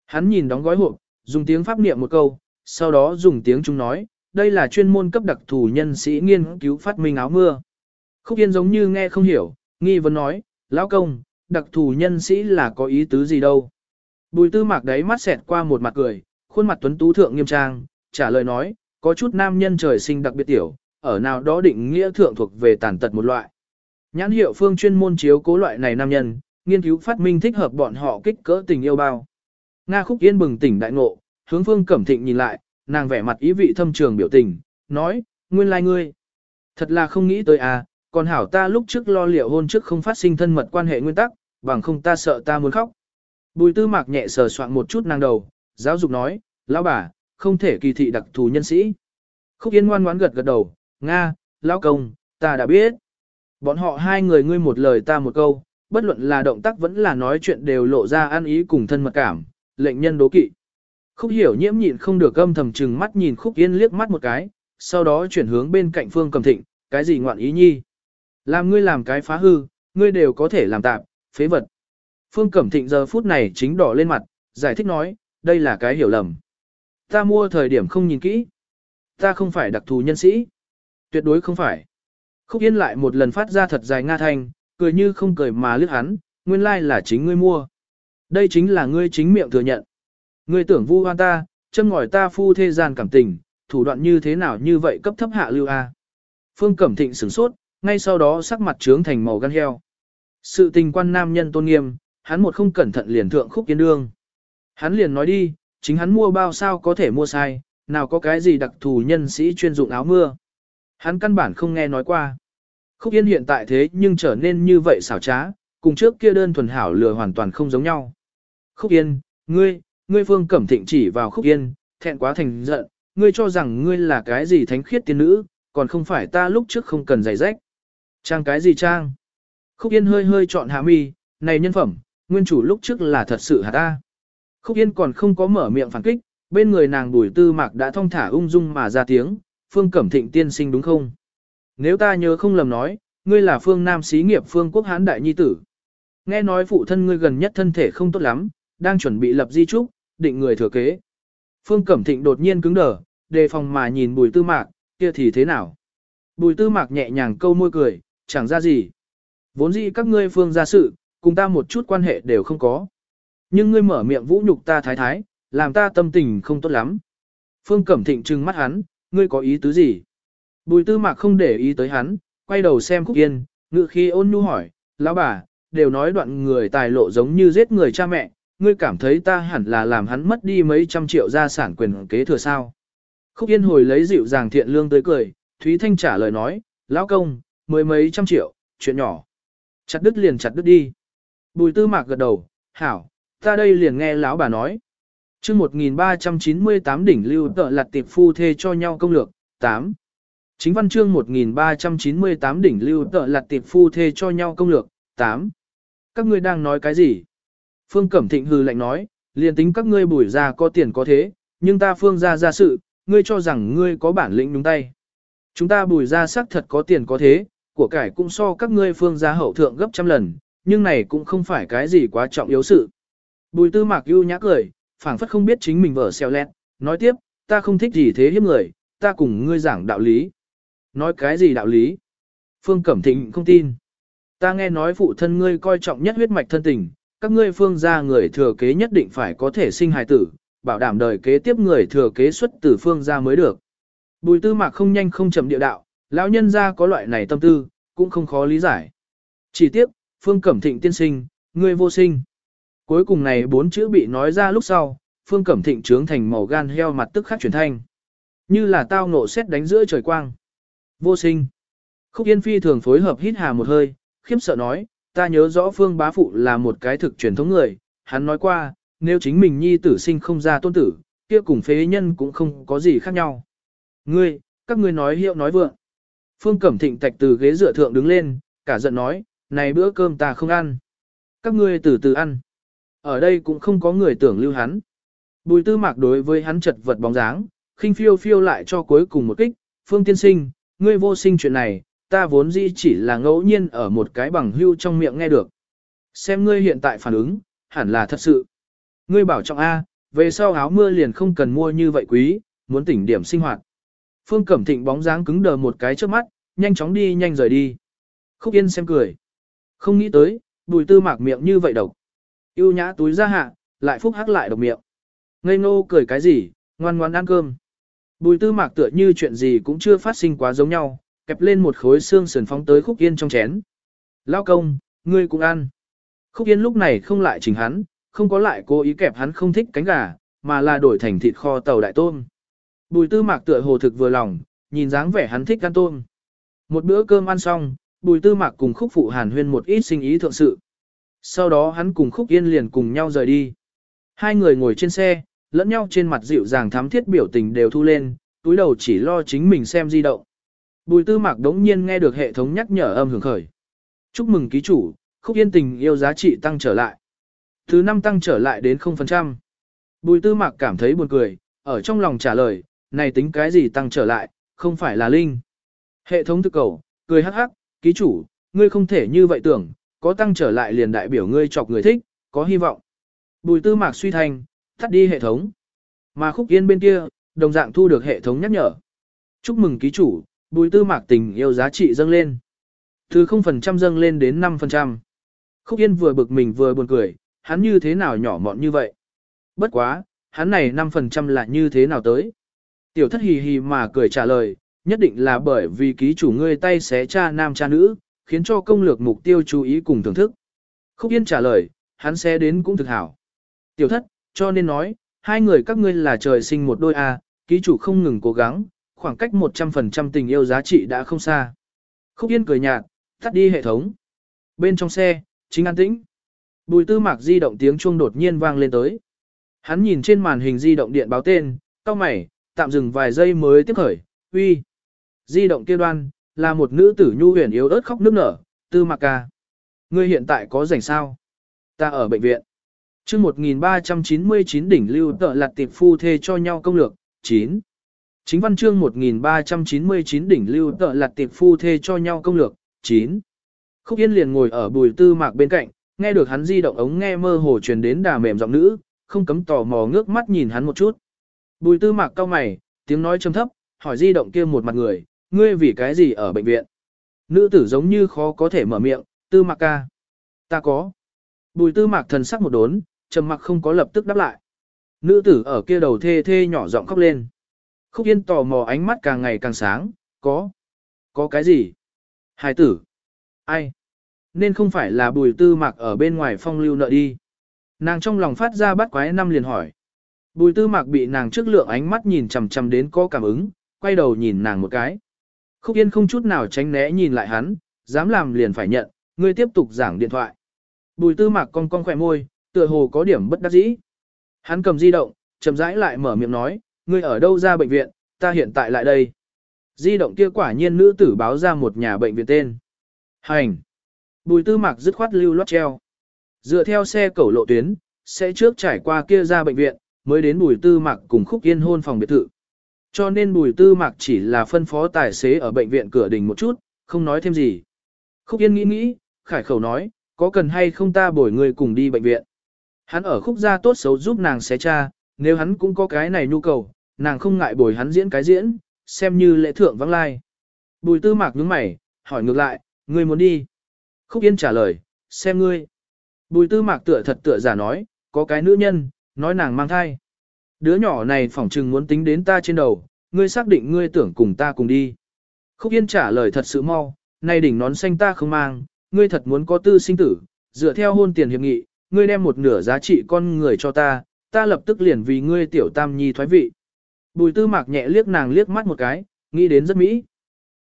Hắn nhìn đóng gói hộp, dùng tiếng pháp niệm một câu, sau đó dùng tiếng chúng nói, đây là chuyên môn cấp đặc thù nhân sĩ nghiên cứu phát minh áo mưa. Khúc Yên giống như nghe không hiểu, nghi vấn nói, lão công, đặc thù nhân sĩ là có ý tứ gì đâu. Bùi tư mạc đấy mắt xẹt qua một mặt cười, khuôn mặt tuấn tú thượng nghiêm trang, trả lời nói, có chút nam nhân trời sinh đặc biệt tiểu, ở nào đó định nghĩa thượng thuộc về tàn tật một loại. Nhãn hiệu phương chuyên môn chiếu cố loại này nam nhân, nghiên cứu phát minh thích hợp bọn họ kích cỡ tình yêu bao. Nga Khúc Yên bừng tỉnh đại ngộ, hướng Phương Cẩm Thịnh nhìn lại, nàng vẻ mặt ý vị thâm trường biểu tình, nói, nguyên lai like ngươi. Thật là không nghĩ tới à, còn hảo ta lúc trước lo liệu hôn trước không phát sinh thân mật quan hệ nguyên tắc, bằng không ta sợ ta muốn khóc. Bùi tư mạc nhẹ sờ soạn một chút nàng đầu, giáo dục nói, lão bà, không thể kỳ thị đặc thù nhân sĩ. Khúc Yên ngoan ngoãn gật gật đầu, Nga, lão công, ta đã biết. Bọn họ hai người ngươi một lời ta một câu, bất luận là động tác vẫn là nói chuyện đều lộ ra ăn ý cùng thân mật cảm, lệnh nhân đố kỵ. Khúc hiểu nhiễm nhịn không được âm thầm trừng mắt nhìn khúc yên liếc mắt một cái, sau đó chuyển hướng bên cạnh phương cầm thịnh, cái gì ngoạn ý nhi. Làm ngươi làm cái phá hư, ngươi đều có thể làm tạm, phế vật. Phương Cẩm Thịnh giờ phút này chính đỏ lên mặt, giải thích nói, đây là cái hiểu lầm. Ta mua thời điểm không nhìn kỹ. Ta không phải đặc thù nhân sĩ. Tuyệt đối không phải. Khúc Yên lại một lần phát ra thật dài nga thanh, cười như không cười mà lướt hắn, nguyên lai like là chính ngươi mua. Đây chính là ngươi chính miệng thừa nhận. Ngươi tưởng vu hoan ta, châm ngòi ta phu thế gian cảm tình, thủ đoạn như thế nào như vậy cấp thấp hạ lưu a. Phương Cẩm Thịnh sửng sốt, ngay sau đó sắc mặt trướng thành màu gan heo. Sự tình quan nam nhân tôn nghiêm, hắn một không cẩn thận liền thượng khúc yên đương. Hắn liền nói đi, chính hắn mua bao sao có thể mua sai, nào có cái gì đặc thù nhân sĩ chuyên dụng áo mưa. Hắn căn bản không nghe nói qua. Khúc Yên hiện tại thế nhưng trở nên như vậy xảo trá, cùng trước kia đơn thuần hảo lừa hoàn toàn không giống nhau. Khúc Yên, ngươi, ngươi phương cẩm thịnh chỉ vào Khúc Yên, thẹn quá thành giận, ngươi cho rằng ngươi là cái gì thánh khiết tiên nữ, còn không phải ta lúc trước không cần giày rách. Trang cái gì trang? Khúc Yên hơi hơi chọn hạ mi, này nhân phẩm, nguyên chủ lúc trước là thật sự hả ta. Khúc Yên còn không có mở miệng phản kích, bên người nàng Bùi tư mạc đã thong thả ung dung mà ra tiếng, Phương Cẩm Thịnh tiên sinh đúng không? Nếu ta nhớ không lầm nói, ngươi là Phương Nam xí nghiệp Phương Quốc Hán Đại Nhi Tử. Nghe nói phụ thân ngươi gần nhất thân thể không tốt lắm, đang chuẩn bị lập di trúc, định người thừa kế. Phương Cẩm Thịnh đột nhiên cứng đờ, đề phòng mà nhìn bùi tư mạc, kia thì thế nào? Bùi tư mạc nhẹ nhàng câu môi cười, chẳng ra gì. Vốn dĩ các ngươi phương gia sự, cùng ta một chút quan hệ đều không có. Nhưng ngươi mở miệng vũ nhục ta thái thái, làm ta tâm tình không tốt lắm. Phương Cẩm Thịnh trừng mắt hắn, ngươi có ý tứ gì? Bùi tư mạc không để ý tới hắn, quay đầu xem Khúc Yên, ngự khi ôn nhu hỏi, lão bà, đều nói đoạn người tài lộ giống như giết người cha mẹ, ngươi cảm thấy ta hẳn là làm hắn mất đi mấy trăm triệu gia sản quyền kế thừa sao? Khúc Yên hồi lấy dịu dàng thiện lương tới cười, Thúy Thanh trả lời nói, lão công, mười mấy trăm triệu, chuyện nhỏ. Chặt đứt liền chặt đứt đi. Bùi tư mạc gật đầu, hảo, ta đây liền nghe lão bà nói. chương 1398 đỉnh lưu tợ lặt tiệp phu thê cho nhau công lược, 8. Chính văn chương 1398 đỉnh lưu tợ lặt tiệp phu thê cho nhau công lược, 8. Các ngươi đang nói cái gì? Phương Cẩm Thịnh hừ lạnh nói, liền tính các ngươi bùi ra có tiền có thế, nhưng ta phương ra ra sự, ngươi cho rằng ngươi có bản lĩnh đúng tay. Chúng ta bùi ra xác thật có tiền có thế, của cải cũng so các ngươi phương gia hậu thượng gấp trăm lần, nhưng này cũng không phải cái gì quá trọng yếu sự. Bùi tư mạc ưu nhã cười, phảng phất không biết chính mình vở xeo lẹt, nói tiếp, ta không thích gì thế hiếp người, ta cùng ngươi giảng đạo lý. Nói cái gì đạo lý? Phương Cẩm Thịnh không tin. Ta nghe nói phụ thân ngươi coi trọng nhất huyết mạch thân tình, các ngươi phương gia người thừa kế nhất định phải có thể sinh hài tử, bảo đảm đời kế tiếp người thừa kế xuất từ phương gia mới được. Bùi tư mạc không nhanh không chậm địa đạo, lão nhân gia có loại này tâm tư, cũng không khó lý giải. Chỉ tiếc, phương cẩm thịnh tiên sinh, ngươi vô sinh. Cuối cùng này bốn chữ bị nói ra lúc sau, phương cẩm thịnh trướng thành màu gan heo mặt tức khắc chuyển thanh. Như là tao nộ xét đánh giữa trời quang. Vô sinh. Khúc Yên Phi thường phối hợp hít hà một hơi, khiếp sợ nói, ta nhớ rõ phương bá phụ là một cái thực truyền thống người, hắn nói qua, nếu chính mình nhi tử sinh không ra tôn tử, kia cùng phế nhân cũng không có gì khác nhau. Ngươi, các ngươi nói hiệu nói vượng. Phương Cẩm Thịnh tạch từ ghế dựa thượng đứng lên, cả giận nói, này bữa cơm ta không ăn. Các ngươi từ từ ăn. Ở đây cũng không có người tưởng lưu hắn. Bùi tư mạc đối với hắn chật vật bóng dáng, khinh phiêu phiêu lại cho cuối cùng một kích, phương tiên sinh, ngươi vô sinh chuyện này, ta vốn dĩ chỉ là ngẫu nhiên ở một cái bằng hưu trong miệng nghe được. Xem ngươi hiện tại phản ứng, hẳn là thật sự. Ngươi bảo trọng A, về sau áo mưa liền không cần mua như vậy quý, muốn tỉnh điểm sinh hoạt. Phương Cẩm Thịnh bóng dáng cứng đờ một cái trước mắt, nhanh chóng đi nhanh rời đi. Khúc Yên xem cười. Không nghĩ tới, bùi tư mạc miệng như vậy độc. Yêu nhã túi ra hạ, lại phúc hắc lại độc miệng. Ngây ngô cười cái gì, ngoan ngoan ăn cơm. Bùi tư mạc tựa như chuyện gì cũng chưa phát sinh quá giống nhau, kẹp lên một khối xương sườn phóng tới khúc yên trong chén. Lao công, ngươi cũng ăn. Khúc yên lúc này không lại chỉnh hắn, không có lại cố ý kẹp hắn không thích cánh gà, mà là đổi thành thịt kho tàu đại tôm. Bùi tư mạc tựa hồ thực vừa lòng, nhìn dáng vẻ hắn thích ăn tôm. Một bữa cơm ăn xong, bùi tư mạc cùng khúc phụ hàn huyên một ít sinh ý thượng sự. Sau đó hắn cùng khúc yên liền cùng nhau rời đi. Hai người ngồi trên xe, lẫn nhau trên mặt dịu dàng thám thiết biểu tình đều thu lên, túi đầu chỉ lo chính mình xem di động. Bùi tư mạc đống nhiên nghe được hệ thống nhắc nhở âm hưởng khởi. Chúc mừng ký chủ, khúc yên tình yêu giá trị tăng trở lại. Thứ năm tăng trở lại đến 0%. Bùi tư mạc cảm thấy buồn cười, ở trong lòng trả lời, này tính cái gì tăng trở lại, không phải là linh. Hệ thống thực cầu, cười hắc hắc, ký chủ, ngươi không thể như vậy tưởng, có tăng trở lại liền đại biểu ngươi chọc người thích, có hy vọng. Bùi tư mạc suy thành, tắt đi hệ thống. Mà khúc yên bên kia, đồng dạng thu được hệ thống nhắc nhở. Chúc mừng ký chủ, bùi tư mạc tình yêu giá trị dâng lên. Từ 0% dâng lên đến 5%. Khúc yên vừa bực mình vừa buồn cười, hắn như thế nào nhỏ mọn như vậy. Bất quá, hắn này 5% là như thế nào tới. Tiểu thất hì hì mà cười trả lời, nhất định là bởi vì ký chủ ngươi tay xé cha nam cha nữ, khiến cho công lược mục tiêu chú ý cùng thưởng thức. Khúc Yên trả lời, hắn sẽ đến cũng thực hảo. Tiểu thất, cho nên nói, hai người các ngươi là trời sinh một đôi A, ký chủ không ngừng cố gắng, khoảng cách 100% tình yêu giá trị đã không xa. Khúc Yên cười nhạt, tắt đi hệ thống. Bên trong xe, chính an tĩnh. Bùi tư mạc di động tiếng chuông đột nhiên vang lên tới. Hắn nhìn trên màn hình di động điện báo tên, cao mày, tạm dừng vài giây mới tiếp khởi, uy. Di động kia đoan, là một nữ tử nhu huyền yếu ớt khóc nức nở, tư mạc ca. Ngươi hiện tại có rảnh sao? Ta ở bệnh viện. chương 1399 đỉnh lưu tợ lạt tiệp phu thê cho nhau công lược, 9. Chính văn chương 1399 đỉnh lưu tợ lạt tiệp phu thê cho nhau công lược, 9. Khúc Yên liền ngồi ở bùi tư mạc bên cạnh, nghe được hắn di động ống nghe mơ hồ truyền đến đà mềm giọng nữ, không cấm tò mò ngước mắt nhìn hắn một chút. Bùi tư mạc cao mày, tiếng nói trầm thấp, hỏi di động kia một mặt người, ngươi vì cái gì ở bệnh viện? Nữ tử giống như khó có thể mở miệng, tư mạc ca. Ta có. Bùi tư mạc thần sắc một đốn, trầm mặc không có lập tức đáp lại. Nữ tử ở kia đầu thê thê nhỏ giọng khóc lên. Khúc yên tò mò ánh mắt càng ngày càng sáng, có. Có cái gì? Hải tử. Ai? Nên không phải là bùi tư mạc ở bên ngoài phong lưu nợ đi. Nàng trong lòng phát ra bắt quái năm liền hỏi. Bùi tư mạc bị nàng trước lượng ánh mắt nhìn chầm chầm đến có cảm ứng, quay đầu nhìn nàng một cái. Khúc Yên không chút nào tránh né nhìn lại hắn, dám làm liền phải nhận, ngươi tiếp tục giảng điện thoại. Bùi tư mạc cong cong khỏe môi, tựa hồ có điểm bất đắc dĩ. Hắn cầm di động, chậm rãi lại mở miệng nói, ngươi ở đâu ra bệnh viện, ta hiện tại lại đây. Di động kia quả nhiên nữ tử báo ra một nhà bệnh viện tên. Hành. Bùi tư mạc dứt khoát lưu loát treo. Dựa theo xe cẩu lộ tuyến, sẽ trước trải qua kia ra bệnh viện, mới đến bùi tư mạc cùng khúc yên hôn phòng biệt thự. Cho nên bùi tư mạc chỉ là phân phó tài xế ở bệnh viện cửa đình một chút, không nói thêm gì. Khúc yên nghĩ nghĩ, khải khẩu nói, có cần hay không ta bồi người cùng đi bệnh viện. Hắn ở khúc gia tốt xấu giúp nàng xé cha, nếu hắn cũng có cái này nhu cầu, nàng không ngại bồi hắn diễn cái diễn, xem như lễ thượng vắng lai. Bùi tư mạc nhướng mày, hỏi ngược lại, ngươi muốn đi. Khúc yên trả lời, xem ngươi. Bùi tư mạc tựa thật tựa giả nói, có cái nữ nhân, nói nàng mang thai. Đứa nhỏ này phỏng chừng muốn tính đến ta trên đầu, ngươi xác định ngươi tưởng cùng ta cùng đi. Khúc Yên trả lời thật sự mau, nay đỉnh nón xanh ta không mang, ngươi thật muốn có tư sinh tử, dựa theo hôn tiền hiệp nghị, ngươi đem một nửa giá trị con người cho ta, ta lập tức liền vì ngươi tiểu tam nhi thoái vị. Bùi tư mạc nhẹ liếc nàng liếc mắt một cái, nghĩ đến rất mỹ.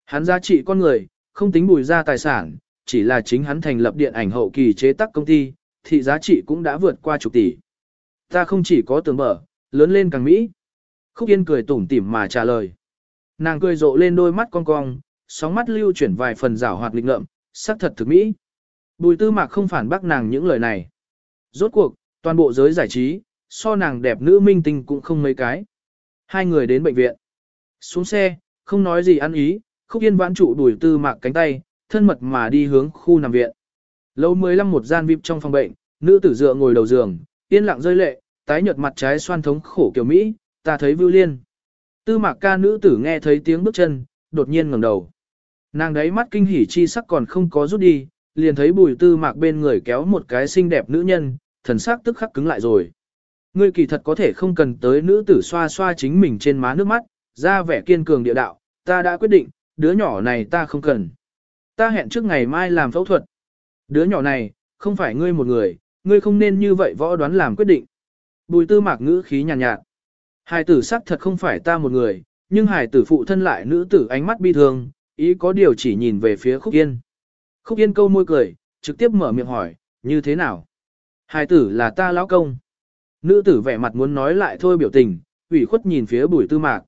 Hắn giá trị con người, không tính bùi ra tài sản, chỉ là chính hắn thành lập điện ảnh hậu kỳ chế tác công ty, thị giá trị cũng đã vượt qua chục tỷ. Ta không chỉ có tưởng mở, lớn lên càng mỹ. Khúc Yên cười tủm tỉm mà trả lời. Nàng cười rộ lên đôi mắt cong cong, sóng mắt lưu chuyển vài phần rảo hoạt lịch ngợm, sắc thật thực mỹ. Bùi tư mạc không phản bác nàng những lời này. Rốt cuộc, toàn bộ giới giải trí, so nàng đẹp nữ minh tinh cũng không mấy cái. Hai người đến bệnh viện. Xuống xe, không nói gì ăn ý, khúc yên vãn trụ đuổi tư mạc cánh tay, thân mật mà đi hướng khu nằm viện. Lâu 15 một gian vip trong phòng bệnh, nữ tử dựa ngồi đầu giường, yên lặng rơi lệ, tái nhợt mặt trái xoan thống khổ kiểu Mỹ, ta thấy vưu liên. Tư mạc ca nữ tử nghe thấy tiếng bước chân, đột nhiên ngẩng đầu. Nàng đấy mắt kinh hỉ chi sắc còn không có rút đi, liền thấy bùi tư mạc bên người kéo một cái xinh đẹp nữ nhân, thần sắc tức khắc cứng lại rồi. Ngươi kỳ thật có thể không cần tới nữ tử xoa xoa chính mình trên má nước mắt, ra vẻ kiên cường địa đạo, ta đã quyết định, đứa nhỏ này ta không cần. Ta hẹn trước ngày mai làm phẫu thuật. Đứa nhỏ này, không phải ngươi một người, ngươi không nên như vậy võ đoán làm quyết định. Bùi tư mạc ngữ khí nhàn nhạt, nhạt. Hài tử sắc thật không phải ta một người, nhưng hài tử phụ thân lại nữ tử ánh mắt bi thương, ý có điều chỉ nhìn về phía khúc yên. Khúc yên câu môi cười, trực tiếp mở miệng hỏi, như thế nào? Hài tử là ta lão công. Nữ tử vẻ mặt muốn nói lại thôi biểu tình, ủy khuất nhìn phía bùi tư mạc.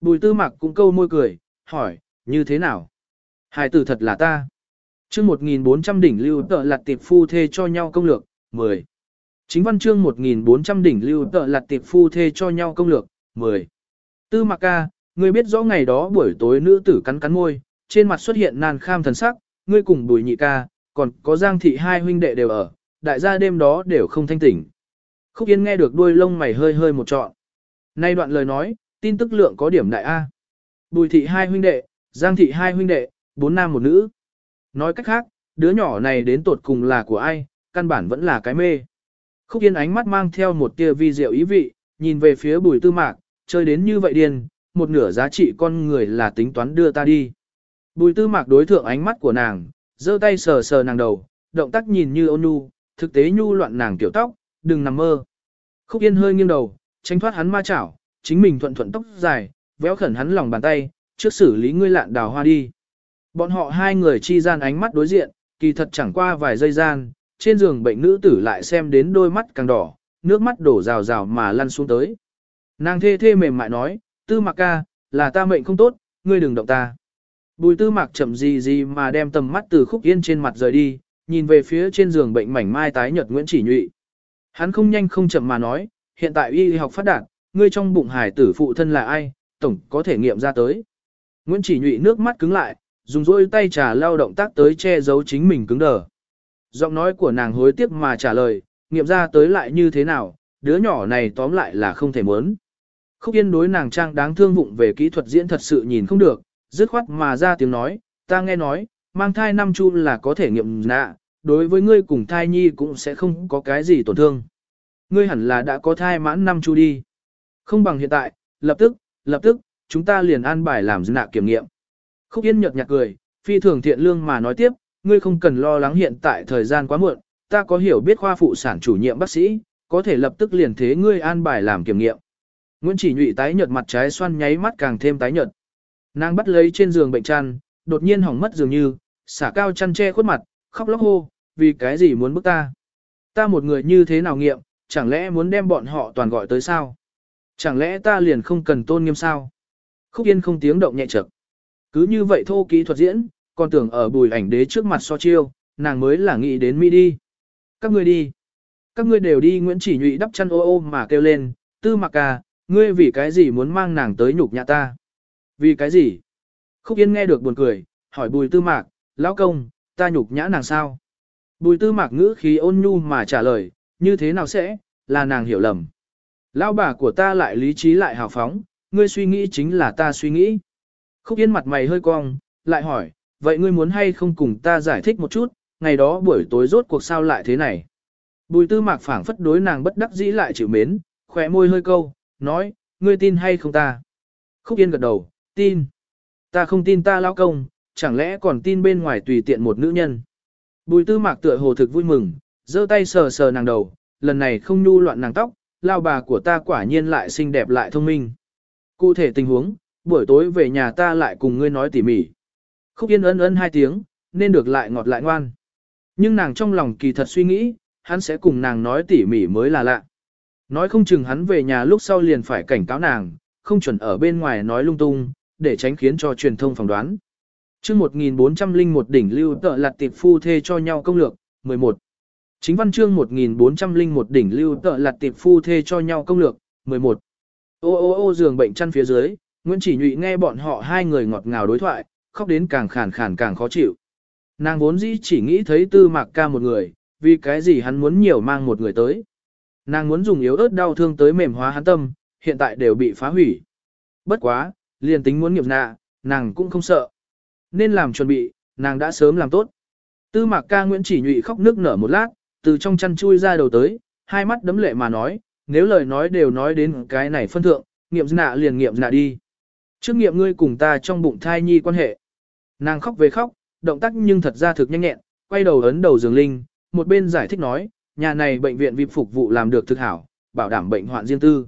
Bùi tư mạc cũng câu môi cười, hỏi, như thế nào? Hài tử thật là ta. chương 1400 đỉnh lưu tợ lặt tiệp phu thê cho nhau công lược, 10. Chính văn chương 1400 đỉnh lưu tợ lặt tiệp phu thê cho nhau công lược, 10. Tư mạc ca, ngươi biết rõ ngày đó buổi tối nữ tử cắn cắn môi, trên mặt xuất hiện nan kham thần sắc, ngươi cùng bùi nhị ca, còn có giang thị hai huynh đệ đều ở, đại gia đêm đó đều không thanh tỉnh. Khúc Yên nghe được đuôi lông mày hơi hơi một trọn. Nay đoạn lời nói, tin tức lượng có điểm đại A. Bùi thị hai huynh đệ, giang thị hai huynh đệ, bốn nam một nữ. Nói cách khác, đứa nhỏ này đến tột cùng là của ai, căn bản vẫn là cái mê. Khúc Yên ánh mắt mang theo một tia vi diệu ý vị, nhìn về phía bùi tư mạc, chơi đến như vậy điên, một nửa giá trị con người là tính toán đưa ta đi. Bùi tư mạc đối thượng ánh mắt của nàng, giơ tay sờ sờ nàng đầu, động tác nhìn như ôn nhu, thực tế nhu loạn nàng tiểu tóc, đừng nằm mơ. Khúc Yên hơi nghiêng đầu, tránh thoát hắn ma chảo, chính mình thuận thuận tóc dài, véo khẩn hắn lòng bàn tay, trước xử lý ngươi lạn đào hoa đi. Bọn họ hai người chi gian ánh mắt đối diện, kỳ thật chẳng qua vài giây gian, trên giường bệnh nữ tử lại xem đến đôi mắt càng đỏ, nước mắt đổ rào rào mà lăn xuống tới. Nàng thê thê mềm mại nói, tư mạc ca, là ta mệnh không tốt, ngươi đừng động ta. Bùi tư mạc chậm gì gì mà đem tầm mắt từ khúc yên trên mặt rời đi, nhìn về phía trên giường bệnh mảnh mai tái nhật Nguyễn Chỉ Nhụy. Hắn không nhanh không chậm mà nói, hiện tại y học phát đạt, ngươi trong bụng hải tử phụ thân là ai, tổng có thể nghiệm ra tới. Nguyễn Chỉ Nhụy nước mắt cứng lại, dùng dôi tay trà lao động tác tới che giấu chính mình cứng đờ. Giọng nói của nàng hối tiếc mà trả lời, nghiệm ra tới lại như thế nào, đứa nhỏ này tóm lại là không thể muốn. Khúc Yên đối nàng trang đáng thương vụng về kỹ thuật diễn thật sự nhìn không được, dứt khoát mà ra tiếng nói, ta nghe nói, mang thai năm chu là có thể nghiệm nạ, đối với ngươi cùng thai nhi cũng sẽ không có cái gì tổn thương. Ngươi hẳn là đã có thai mãn năm chu đi. Không bằng hiện tại, lập tức, lập tức, chúng ta liền an bài làm nạ kiểm nghiệm. Khúc Yên nhợt nhạt cười, phi thường thiện lương mà nói tiếp, ngươi không cần lo lắng hiện tại thời gian quá muộn, ta có hiểu biết khoa phụ sản chủ nhiệm bác sĩ, có thể lập tức liền thế ngươi an bài làm kiểm nghiệm. Nguyễn Chỉ Nhụy tái nhợt mặt trái xoan nháy mắt càng thêm tái nhợt. Nàng bắt lấy trên giường bệnh chăn, đột nhiên hỏng mất dường như, xả cao chăn che khuất mặt, khóc lóc hô, vì cái gì muốn bức ta? Ta một người như thế nào nghiệm, chẳng lẽ muốn đem bọn họ toàn gọi tới sao? Chẳng lẽ ta liền không cần tôn nghiêm sao? Khúc Yên không tiếng động nhẹ chậm. Cứ như vậy thô kỹ thuật diễn, còn tưởng ở bùi ảnh đế trước mặt so chiêu, nàng mới là nghĩ đến Mỹ đi. Các ngươi đi. Các ngươi đều đi Nguyễn Chỉ Nhụy đắp chăn ô ô mà kêu lên, tư mặc ca, à, ngươi vì cái gì muốn mang nàng tới nhục nhã ta? Vì cái gì? Khúc Yên nghe được buồn cười, hỏi bùi tư mạc, lão công, ta nhục nhã nàng sao? Bùi tư mạc ngữ khí ôn nhu mà trả lời, như thế nào sẽ, là nàng hiểu lầm. Lão bà của ta lại lý trí lại hào phóng, ngươi suy nghĩ chính là ta suy nghĩ. Khúc Yên mặt mày hơi cong, lại hỏi, vậy ngươi muốn hay không cùng ta giải thích một chút, ngày đó buổi tối rốt cuộc sao lại thế này. Bùi tư mạc phảng phất đối nàng bất đắc dĩ lại chịu mến, khỏe môi hơi câu, nói, ngươi tin hay không ta. Khúc Yên gật đầu, tin. Ta không tin ta lao công, chẳng lẽ còn tin bên ngoài tùy tiện một nữ nhân. Bùi tư mạc tựa hồ thực vui mừng, giơ tay sờ sờ nàng đầu, lần này không nhu loạn nàng tóc, lao bà của ta quả nhiên lại xinh đẹp lại thông minh. Cụ thể tình huống, buổi tối về nhà ta lại cùng ngươi nói tỉ mỉ. Khúc Yên ân ân hai tiếng, nên được lại ngọt lại ngoan. Nhưng nàng trong lòng kỳ thật suy nghĩ, hắn sẽ cùng nàng nói tỉ mỉ mới là lạ. Nói không chừng hắn về nhà lúc sau liền phải cảnh cáo nàng, không chuẩn ở bên ngoài nói lung tung, để tránh khiến cho truyền thông phỏng đoán. Trước 1401 đỉnh lưu tợ lạt tiệp phu thê cho nhau công lược, 11. Chính văn chương 1401 đỉnh lưu tợ lạt tiệp phu thê cho nhau công lược, 11. Ô ô ô giường bệnh chăn phía dưới, Nguyễn Chỉ Nhụy nghe bọn họ hai người ngọt ngào đối thoại, khóc đến càng khàn khàn càng khó chịu. Nàng vốn dĩ chỉ nghĩ thấy tư mạc ca một người, vì cái gì hắn muốn nhiều mang một người tới. Nàng muốn dùng yếu ớt đau thương tới mềm hóa hắn tâm, hiện tại đều bị phá hủy. Bất quá, liền tính muốn nghiệp nạ, nàng cũng không sợ. Nên làm chuẩn bị, nàng đã sớm làm tốt. Tư mạc ca Nguyễn chỉ nhụy khóc nước nở một lát, từ trong chăn chui ra đầu tới, hai mắt đấm lệ mà nói, nếu lời nói đều nói đến cái này phân thượng, nghiệm nạ liền nghiệm nạ đi. Trước nghiệm ngươi cùng ta trong bụng thai nhi quan hệ. Nàng khóc về khóc, động tác nhưng thật ra thực nhanh nhẹn, quay đầu ấn đầu giường linh, một bên giải thích nói, nhà này bệnh viện vip phục vụ làm được thực hảo, bảo đảm bệnh hoạn riêng tư.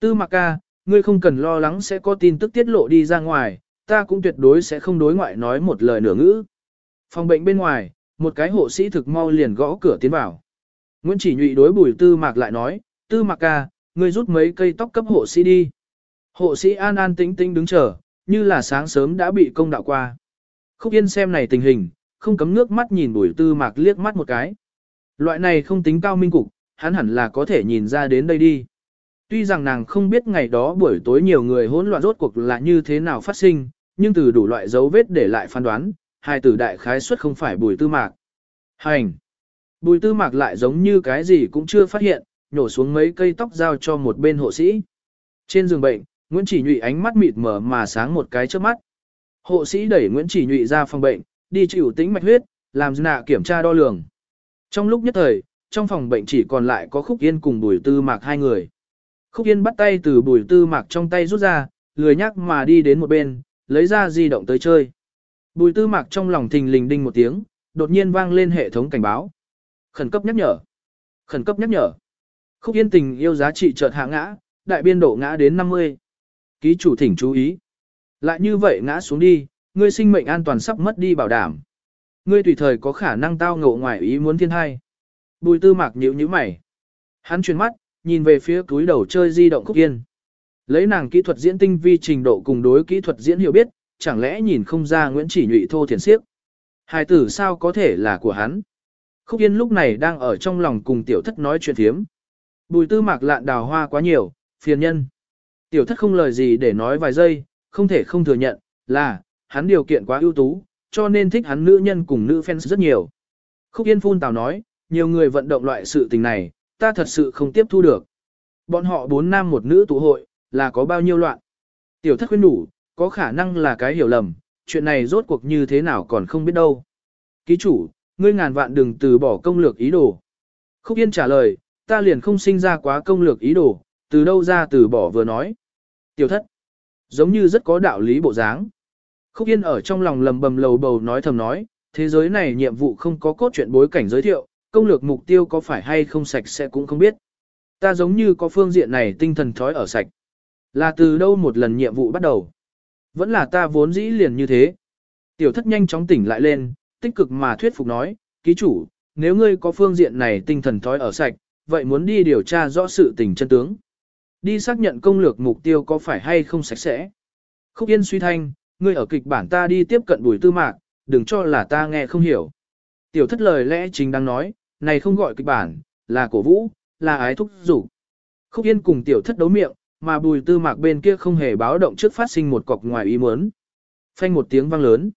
Tư Mạc Ca, ngươi không cần lo lắng sẽ có tin tức tiết lộ đi ra ngoài, ta cũng tuyệt đối sẽ không đối ngoại nói một lời nửa ngữ. Phòng bệnh bên ngoài, một cái hộ sĩ thực mau liền gõ cửa tiến vào. Nguyễn Chỉ Nhụy đối Bùi Tư Mạc lại nói, Tư Mạc Ca, ngươi rút mấy cây tóc cấp hộ sĩ đi. Hộ sĩ an an tĩnh tĩnh đứng chờ, như là sáng sớm đã bị công đạo qua. Khúc Yên xem này tình hình, không cấm nước mắt nhìn Bùi Tư Mạc liếc mắt một cái. Loại này không tính cao minh cục, hắn hẳn là có thể nhìn ra đến đây đi. Tuy rằng nàng không biết ngày đó buổi tối nhiều người hỗn loạn rốt cuộc là như thế nào phát sinh, nhưng từ đủ loại dấu vết để lại phán đoán, hai tử đại khái suất không phải bùi tư mạc. Hành! Bùi tư mạc lại giống như cái gì cũng chưa phát hiện, nhổ xuống mấy cây tóc giao cho một bên hộ sĩ. Trên giường bệnh, Nguyễn Chỉ Nhụy ánh mắt mịt mở mà sáng một cái trước mắt. Hộ sĩ đẩy Nguyễn Chỉ Nhụy ra phòng bệnh, đi chịu tính mạch huyết, làm nạ kiểm tra đo lường. Trong lúc nhất thời, trong phòng bệnh chỉ còn lại có Khúc Yên cùng Bùi Tư Mạc hai người. Khúc Yên bắt tay từ Bùi Tư Mạc trong tay rút ra, lười nhắc mà đi đến một bên, lấy ra di động tới chơi. Bùi Tư Mạc trong lòng thình lình đinh một tiếng, đột nhiên vang lên hệ thống cảnh báo. Khẩn cấp nhắc nhở. Khẩn cấp nhắc nhở. Khúc Yên tình yêu giá trị chợt hạ ngã, đại biên độ ngã đến 50. Ký chủ thỉnh chú ý. Lại như vậy ngã xuống đi, ngươi sinh mệnh an toàn sắp mất đi bảo đảm. Ngươi tùy thời có khả năng tao ngộ ngoài ý muốn thiên hai. Bùi tư mạc nhíu nhíu mày. Hắn chuyển mắt, nhìn về phía túi đầu chơi di động khúc yên. Lấy nàng kỹ thuật diễn tinh vi trình độ cùng đối kỹ thuật diễn hiểu biết, chẳng lẽ nhìn không ra Nguyễn Chỉ Nhụy thô thiền siếp. Hài tử sao có thể là của hắn. Khúc yên lúc này đang ở trong lòng cùng tiểu thất nói chuyện thiếm. Bùi tư mạc lạn đào hoa quá nhiều, phiền nhân. Tiểu thất không lời gì để nói vài giây, không thể không thừa nhận, là, hắn điều kiện quá ưu tú, cho nên thích hắn nữ nhân cùng nữ fans rất nhiều. Khúc Yên phun tào nói, nhiều người vận động loại sự tình này, ta thật sự không tiếp thu được. Bọn họ bốn nam một nữ tụ hội, là có bao nhiêu loạn. Tiểu thất khuyên đủ, có khả năng là cái hiểu lầm, chuyện này rốt cuộc như thế nào còn không biết đâu. Ký chủ, ngươi ngàn vạn đừng từ bỏ công lược ý đồ. Khúc Yên trả lời, ta liền không sinh ra quá công lược ý đồ, từ đâu ra từ bỏ vừa nói. Tiểu thất, giống như rất có đạo lý bộ dáng. Khúc Yên ở trong lòng lầm bầm lầu bầu nói thầm nói, thế giới này nhiệm vụ không có cốt truyện bối cảnh giới thiệu, công lược mục tiêu có phải hay không sạch sẽ cũng không biết. Ta giống như có phương diện này tinh thần thói ở sạch. Là từ đâu một lần nhiệm vụ bắt đầu. Vẫn là ta vốn dĩ liền như thế. Tiểu thất nhanh chóng tỉnh lại lên, tích cực mà thuyết phục nói, ký chủ, nếu ngươi có phương diện này tinh thần thói ở sạch, vậy muốn đi điều tra rõ sự tình chân tướng. Đi xác nhận công lược mục tiêu có phải hay không sạch sẽ. Khúc Yên suy thanh, ngươi ở kịch bản ta đi tiếp cận bùi tư mạc, đừng cho là ta nghe không hiểu. Tiểu thất lời lẽ chính đang nói, này không gọi kịch bản, là cổ vũ, là ái thúc rủ. Khúc Yên cùng tiểu thất đấu miệng, mà bùi tư mạc bên kia không hề báo động trước phát sinh một cọc ngoài ý muốn. Phanh một tiếng vang lớn.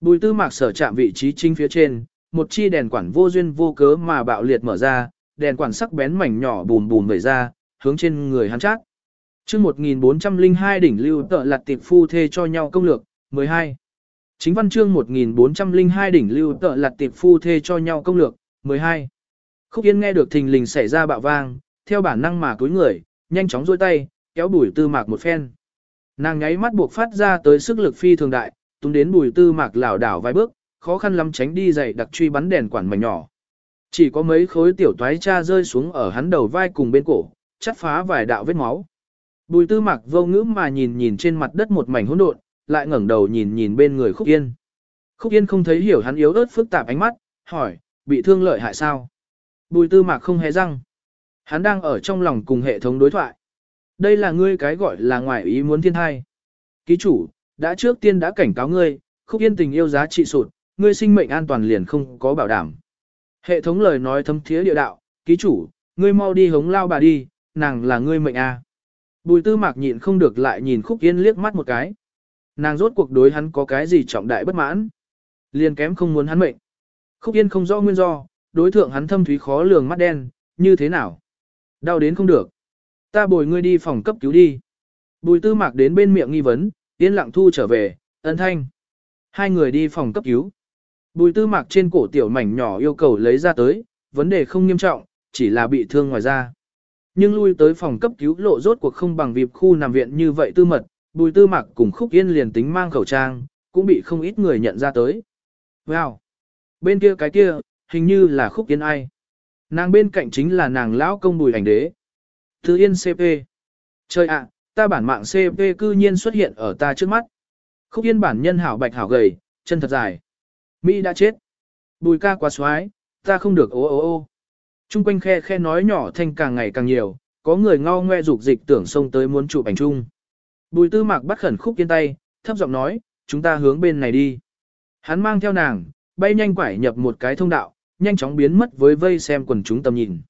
Bùi tư mạc sở chạm vị trí chính phía trên, một chi đèn quản vô duyên vô cớ mà bạo liệt mở ra, đèn quản sắc bén mảnh nhỏ bùm bùm vẩy ra, hướng trên người hắn chát chương 1402 đỉnh lưu tợ lặt tiệp phu thê cho nhau công lược, 12. Chính văn chương 1402 đỉnh lưu tợ lặt tiệp phu thê cho nhau công lược, 12. Khúc Yên nghe được thình lình xảy ra bạo vang, theo bản năng mà cúi người, nhanh chóng duỗi tay, kéo bùi tư mạc một phen. Nàng nháy mắt buộc phát ra tới sức lực phi thường đại, tung đến bùi tư mạc lảo đảo vài bước, khó khăn lắm tránh đi dậy đặc truy bắn đèn quản mảnh nhỏ. Chỉ có mấy khối tiểu toái cha rơi xuống ở hắn đầu vai cùng bên cổ, chắt phá vài đạo vết máu. Bùi tư mặc vô ngữ mà nhìn nhìn trên mặt đất một mảnh hỗn độn, lại ngẩng đầu nhìn nhìn bên người Khúc Yên. Khúc Yên không thấy hiểu hắn yếu ớt phức tạp ánh mắt, hỏi, bị thương lợi hại sao? Bùi tư mạc không hề răng. Hắn đang ở trong lòng cùng hệ thống đối thoại. Đây là ngươi cái gọi là ngoại ý muốn thiên thai. Ký chủ, đã trước tiên đã cảnh cáo ngươi, khúc yên tình yêu giá trị sụt, ngươi sinh mệnh an toàn liền không có bảo đảm. Hệ thống lời nói thấm thiế địa đạo, ký chủ, ngươi mau đi hống lao bà đi, nàng là ngươi mệnh a. Bùi tư mạc nhịn không được lại nhìn khúc yên liếc mắt một cái. Nàng rốt cuộc đối hắn có cái gì trọng đại bất mãn. Liền kém không muốn hắn mệnh. Khúc yên không rõ nguyên do, đối thượng hắn thâm thúy khó lường mắt đen, như thế nào? Đau đến không được. Ta bồi ngươi đi phòng cấp cứu đi. Bùi tư mạc đến bên miệng nghi vấn, yên lặng thu trở về, ân thanh. Hai người đi phòng cấp cứu. Bùi tư mạc trên cổ tiểu mảnh nhỏ yêu cầu lấy ra tới, vấn đề không nghiêm trọng, chỉ là bị thương ngoài da. Nhưng lui tới phòng cấp cứu lộ rốt cuộc không bằng vịp khu nằm viện như vậy tư mật, bùi tư Mặc cùng khúc yên liền tính mang khẩu trang, cũng bị không ít người nhận ra tới. Wow! Bên kia cái kia, hình như là khúc yên ai. Nàng bên cạnh chính là nàng lão công bùi ảnh đế. Thư yên CP. Trời ạ, ta bản mạng CP cư nhiên xuất hiện ở ta trước mắt. Khúc yên bản nhân hảo bạch hảo gầy, chân thật dài. Mỹ đã chết. Bùi ca quá xoái, ta không được ô ô ô. Trung quanh khe khe nói nhỏ thanh càng ngày càng nhiều, có người ngao ngoe dục dịch tưởng xông tới muốn chụp ảnh chung. Bùi tư mạc bắt khẩn khúc yên tay, thấp giọng nói, chúng ta hướng bên này đi. Hắn mang theo nàng, bay nhanh quải nhập một cái thông đạo, nhanh chóng biến mất với vây xem quần chúng tầm nhìn.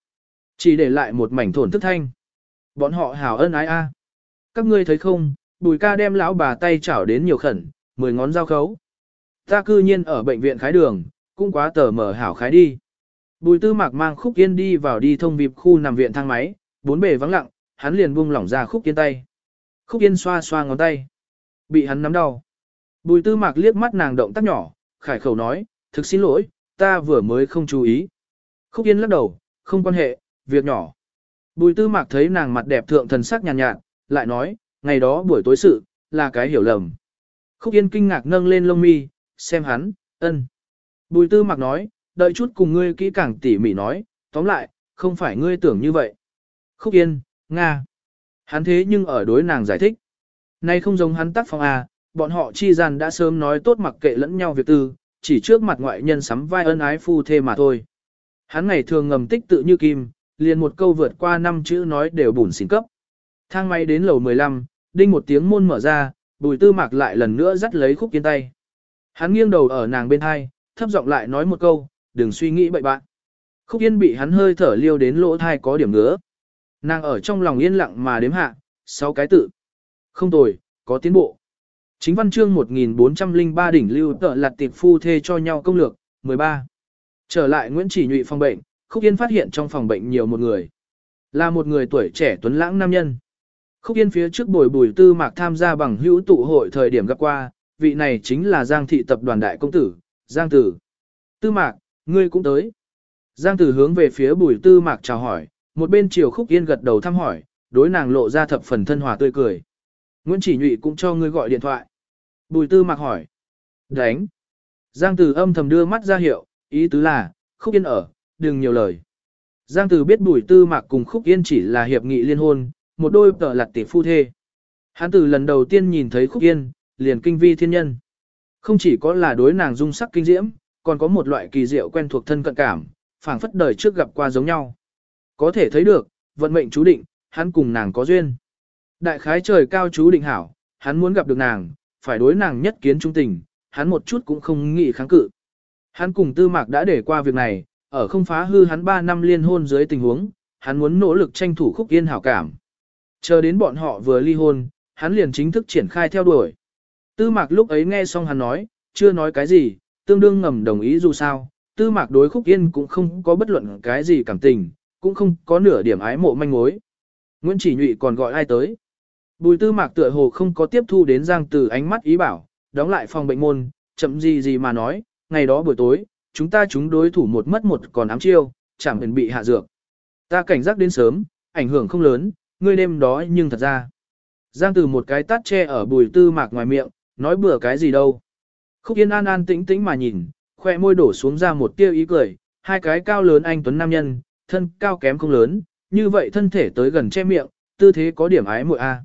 Chỉ để lại một mảnh thổn thức thanh. Bọn họ hảo ân ái a. Các ngươi thấy không, bùi ca đem lão bà tay chảo đến nhiều khẩn, mười ngón dao khấu. Ta cư nhiên ở bệnh viện khái đường, cũng quá tờ mở hảo khái đi. Bùi tư mạc mang khúc yên đi vào đi thông vịp khu nằm viện thang máy, bốn bề vắng lặng, hắn liền buông lỏng ra khúc yên tay. Khúc yên xoa xoa ngón tay. Bị hắn nắm đau. Bùi tư mạc liếc mắt nàng động tác nhỏ, khải khẩu nói, thực xin lỗi, ta vừa mới không chú ý. Khúc yên lắc đầu, không quan hệ, việc nhỏ. Bùi tư mạc thấy nàng mặt đẹp thượng thần sắc nhàn nhạt, nhạt, lại nói, ngày đó buổi tối sự, là cái hiểu lầm. Khúc yên kinh ngạc nâng lên lông mi, xem hắn, ân. Bùi tư mạc nói, đợi chút cùng ngươi kỹ càng tỉ mỉ nói, tóm lại, không phải ngươi tưởng như vậy. Khúc yên, Nga. Hắn thế nhưng ở đối nàng giải thích. Nay không giống hắn tác phong à? bọn họ chi gian đã sớm nói tốt mặc kệ lẫn nhau việc tư, chỉ trước mặt ngoại nhân sắm vai ân ái phu thê mà thôi. Hắn ngày thường ngầm tích tự như kim, liền một câu vượt qua năm chữ nói đều bùn xin cấp. Thang máy đến lầu 15, đinh một tiếng môn mở ra, bùi tư mạc lại lần nữa dắt lấy khúc kiên tay. Hắn nghiêng đầu ở nàng bên hai, thấp giọng lại nói một câu, đừng suy nghĩ bậy bạn. Khúc yên bị hắn hơi thở liêu đến lỗ thai có điểm ngứa. Nàng ở trong lòng yên lặng mà đếm hạ, sáu cái tự. Không tồi, có tiến bộ. Chính văn chương 1403 đỉnh lưu tợ lặt tiệp phu thê cho nhau công lược, 13. Trở lại Nguyễn Chỉ Nhụy phòng bệnh, Khúc Yên phát hiện trong phòng bệnh nhiều một người. Là một người tuổi trẻ tuấn lãng nam nhân. Khúc Yên phía trước bồi bùi tư mạc tham gia bằng hữu tụ hội thời điểm gặp qua, vị này chính là Giang thị tập đoàn đại công tử, Giang Tử. Tư mạc, ngươi cũng tới. Giang Tử hướng về phía bùi tư mạc chào hỏi, một bên chiều Khúc Yên gật đầu thăm hỏi, đối nàng lộ ra thập phần thân hòa tươi cười. Nguyễn Chỉ Nhụy cũng cho ngươi gọi điện thoại. Bùi tư mạc hỏi. Đánh. Giang Tử âm thầm đưa mắt ra hiệu, ý tứ là, Khúc Yên ở, đừng nhiều lời. Giang Tử biết bùi tư mạc cùng Khúc Yên chỉ là hiệp nghị liên hôn, một đôi tờ lặt tỷ phu thê. Hắn từ lần đầu tiên nhìn thấy Khúc Yên, liền kinh vi thiên nhân. Không chỉ có là đối nàng dung sắc kinh diễm, còn có một loại kỳ diệu quen thuộc thân cận cảm, phảng phất đời trước gặp qua giống nhau. Có thể thấy được, vận mệnh chú định, hắn cùng nàng có duyên. Đại khái trời cao chú định hảo, hắn muốn gặp được nàng, phải đối nàng nhất kiến trung tình, hắn một chút cũng không nghĩ kháng cự. Hắn cùng tư mạc đã để qua việc này, ở không phá hư hắn 3 năm liên hôn dưới tình huống, hắn muốn nỗ lực tranh thủ khúc yên hảo cảm. Chờ đến bọn họ vừa ly hôn, hắn liền chính thức triển khai theo đuổi. Tư mạc lúc ấy nghe xong hắn nói, chưa nói cái gì, tương đương ngầm đồng ý dù sao, tư mạc đối khúc yên cũng không có bất luận cái gì cảm tình, cũng không có nửa điểm ái mộ manh mối. Nguyễn Chỉ Nhụy còn gọi ai tới. Bùi tư mạc tựa hồ không có tiếp thu đến Giang Từ ánh mắt ý bảo, đóng lại phòng bệnh môn, chậm gì gì mà nói, ngày đó buổi tối, chúng ta chúng đối thủ một mất một còn ám chiêu, chẳng hề bị hạ dược. Ta cảnh giác đến sớm, ảnh hưởng không lớn, ngươi đêm đó nhưng thật ra. Giang Từ một cái tắt che ở bùi tư mạc ngoài miệng, nói bừa cái gì đâu. Khúc Yên an an tĩnh tĩnh mà nhìn, khoe môi đổ xuống ra một tia ý cười, hai cái cao lớn anh tuấn nam nhân, thân cao kém không lớn, như vậy thân thể tới gần che miệng, tư thế có điểm ái muội a.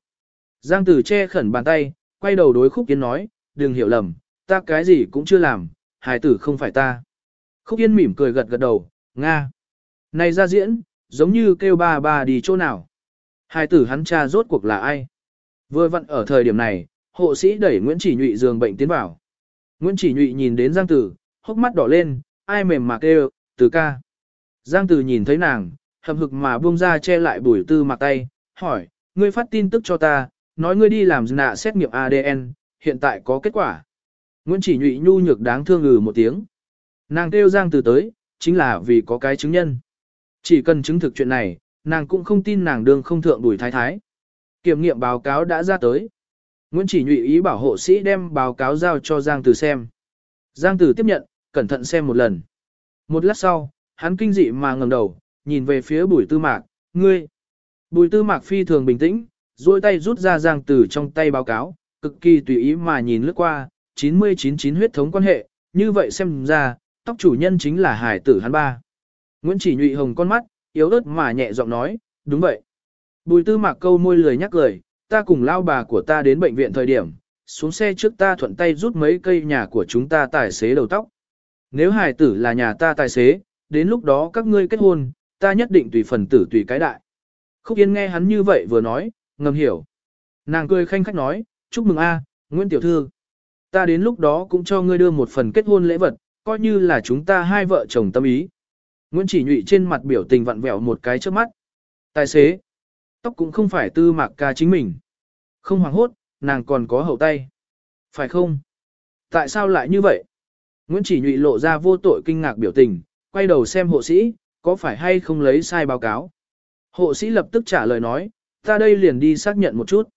Giang Tử che khẩn bàn tay, quay đầu đối Khúc Yên nói, đừng hiểu lầm, ta cái gì cũng chưa làm, hài tử không phải ta. Khúc Yên mỉm cười gật gật đầu, Nga. Này ra diễn, giống như kêu ba ba đi chỗ nào. Hài tử hắn cha rốt cuộc là ai? Vừa vặn ở thời điểm này, hộ sĩ đẩy Nguyễn Chỉ Nhụy giường bệnh tiến vào. Nguyễn Chỉ Nhụy nhìn đến Giang Tử, hốc mắt đỏ lên, ai mềm mà kêu, từ ca. Giang Tử nhìn thấy nàng, hầm hực mà buông ra che lại bùi tư mặc tay, hỏi, ngươi phát tin tức cho ta, nói ngươi đi làm nạ xét nghiệm ADN, hiện tại có kết quả. Nguyễn chỉ nhụy nhu nhược đáng thương ngừ một tiếng. Nàng kêu Giang Tử tới, chính là vì có cái chứng nhân. Chỉ cần chứng thực chuyện này, nàng cũng không tin nàng đương không thượng đuổi thái thái. Kiểm nghiệm báo cáo đã ra tới. Nguyễn chỉ nhụy ý bảo hộ sĩ đem báo cáo giao cho Giang Tử xem. Giang Tử tiếp nhận, cẩn thận xem một lần. Một lát sau, hắn kinh dị mà ngẩng đầu, nhìn về phía bùi tư mạc, ngươi. Bùi tư mạc phi thường bình tĩnh, duỗi tay rút ra Giang Tử trong tay báo cáo, cực kỳ tùy ý mà nhìn lướt qua, 999 huyết thống quan hệ, như vậy xem ra, tóc chủ nhân chính là hải tử hắn ba. Nguyễn chỉ nhụy hồng con mắt, yếu ớt mà nhẹ giọng nói, đúng vậy. Bùi tư mạc câu môi lười nhắc lời, ta cùng lao bà của ta đến bệnh viện thời điểm, xuống xe trước ta thuận tay rút mấy cây nhà của chúng ta tài xế đầu tóc. Nếu hài tử là nhà ta tài xế, đến lúc đó các ngươi kết hôn, ta nhất định tùy phần tử tùy cái đại. Khúc Yên nghe hắn như vậy vừa nói, ngầm hiểu. Nàng cười khanh khách nói, chúc mừng a Nguyễn Tiểu Thư. Ta đến lúc đó cũng cho ngươi đưa một phần kết hôn lễ vật, coi như là chúng ta hai vợ chồng tâm ý. Nguyễn chỉ nhụy trên mặt biểu tình vặn vẹo một cái trước mắt. Tài xế. Tóc cũng không phải tư mạc ca chính mình. Không hoảng hốt, nàng còn có hậu tay. Phải không? Tại sao lại như vậy? Nguyễn chỉ nhụy lộ ra vô tội kinh ngạc biểu tình, quay đầu xem hộ sĩ, có phải hay không lấy sai báo cáo. Hộ sĩ lập tức trả lời nói, ta đây liền đi xác nhận một chút.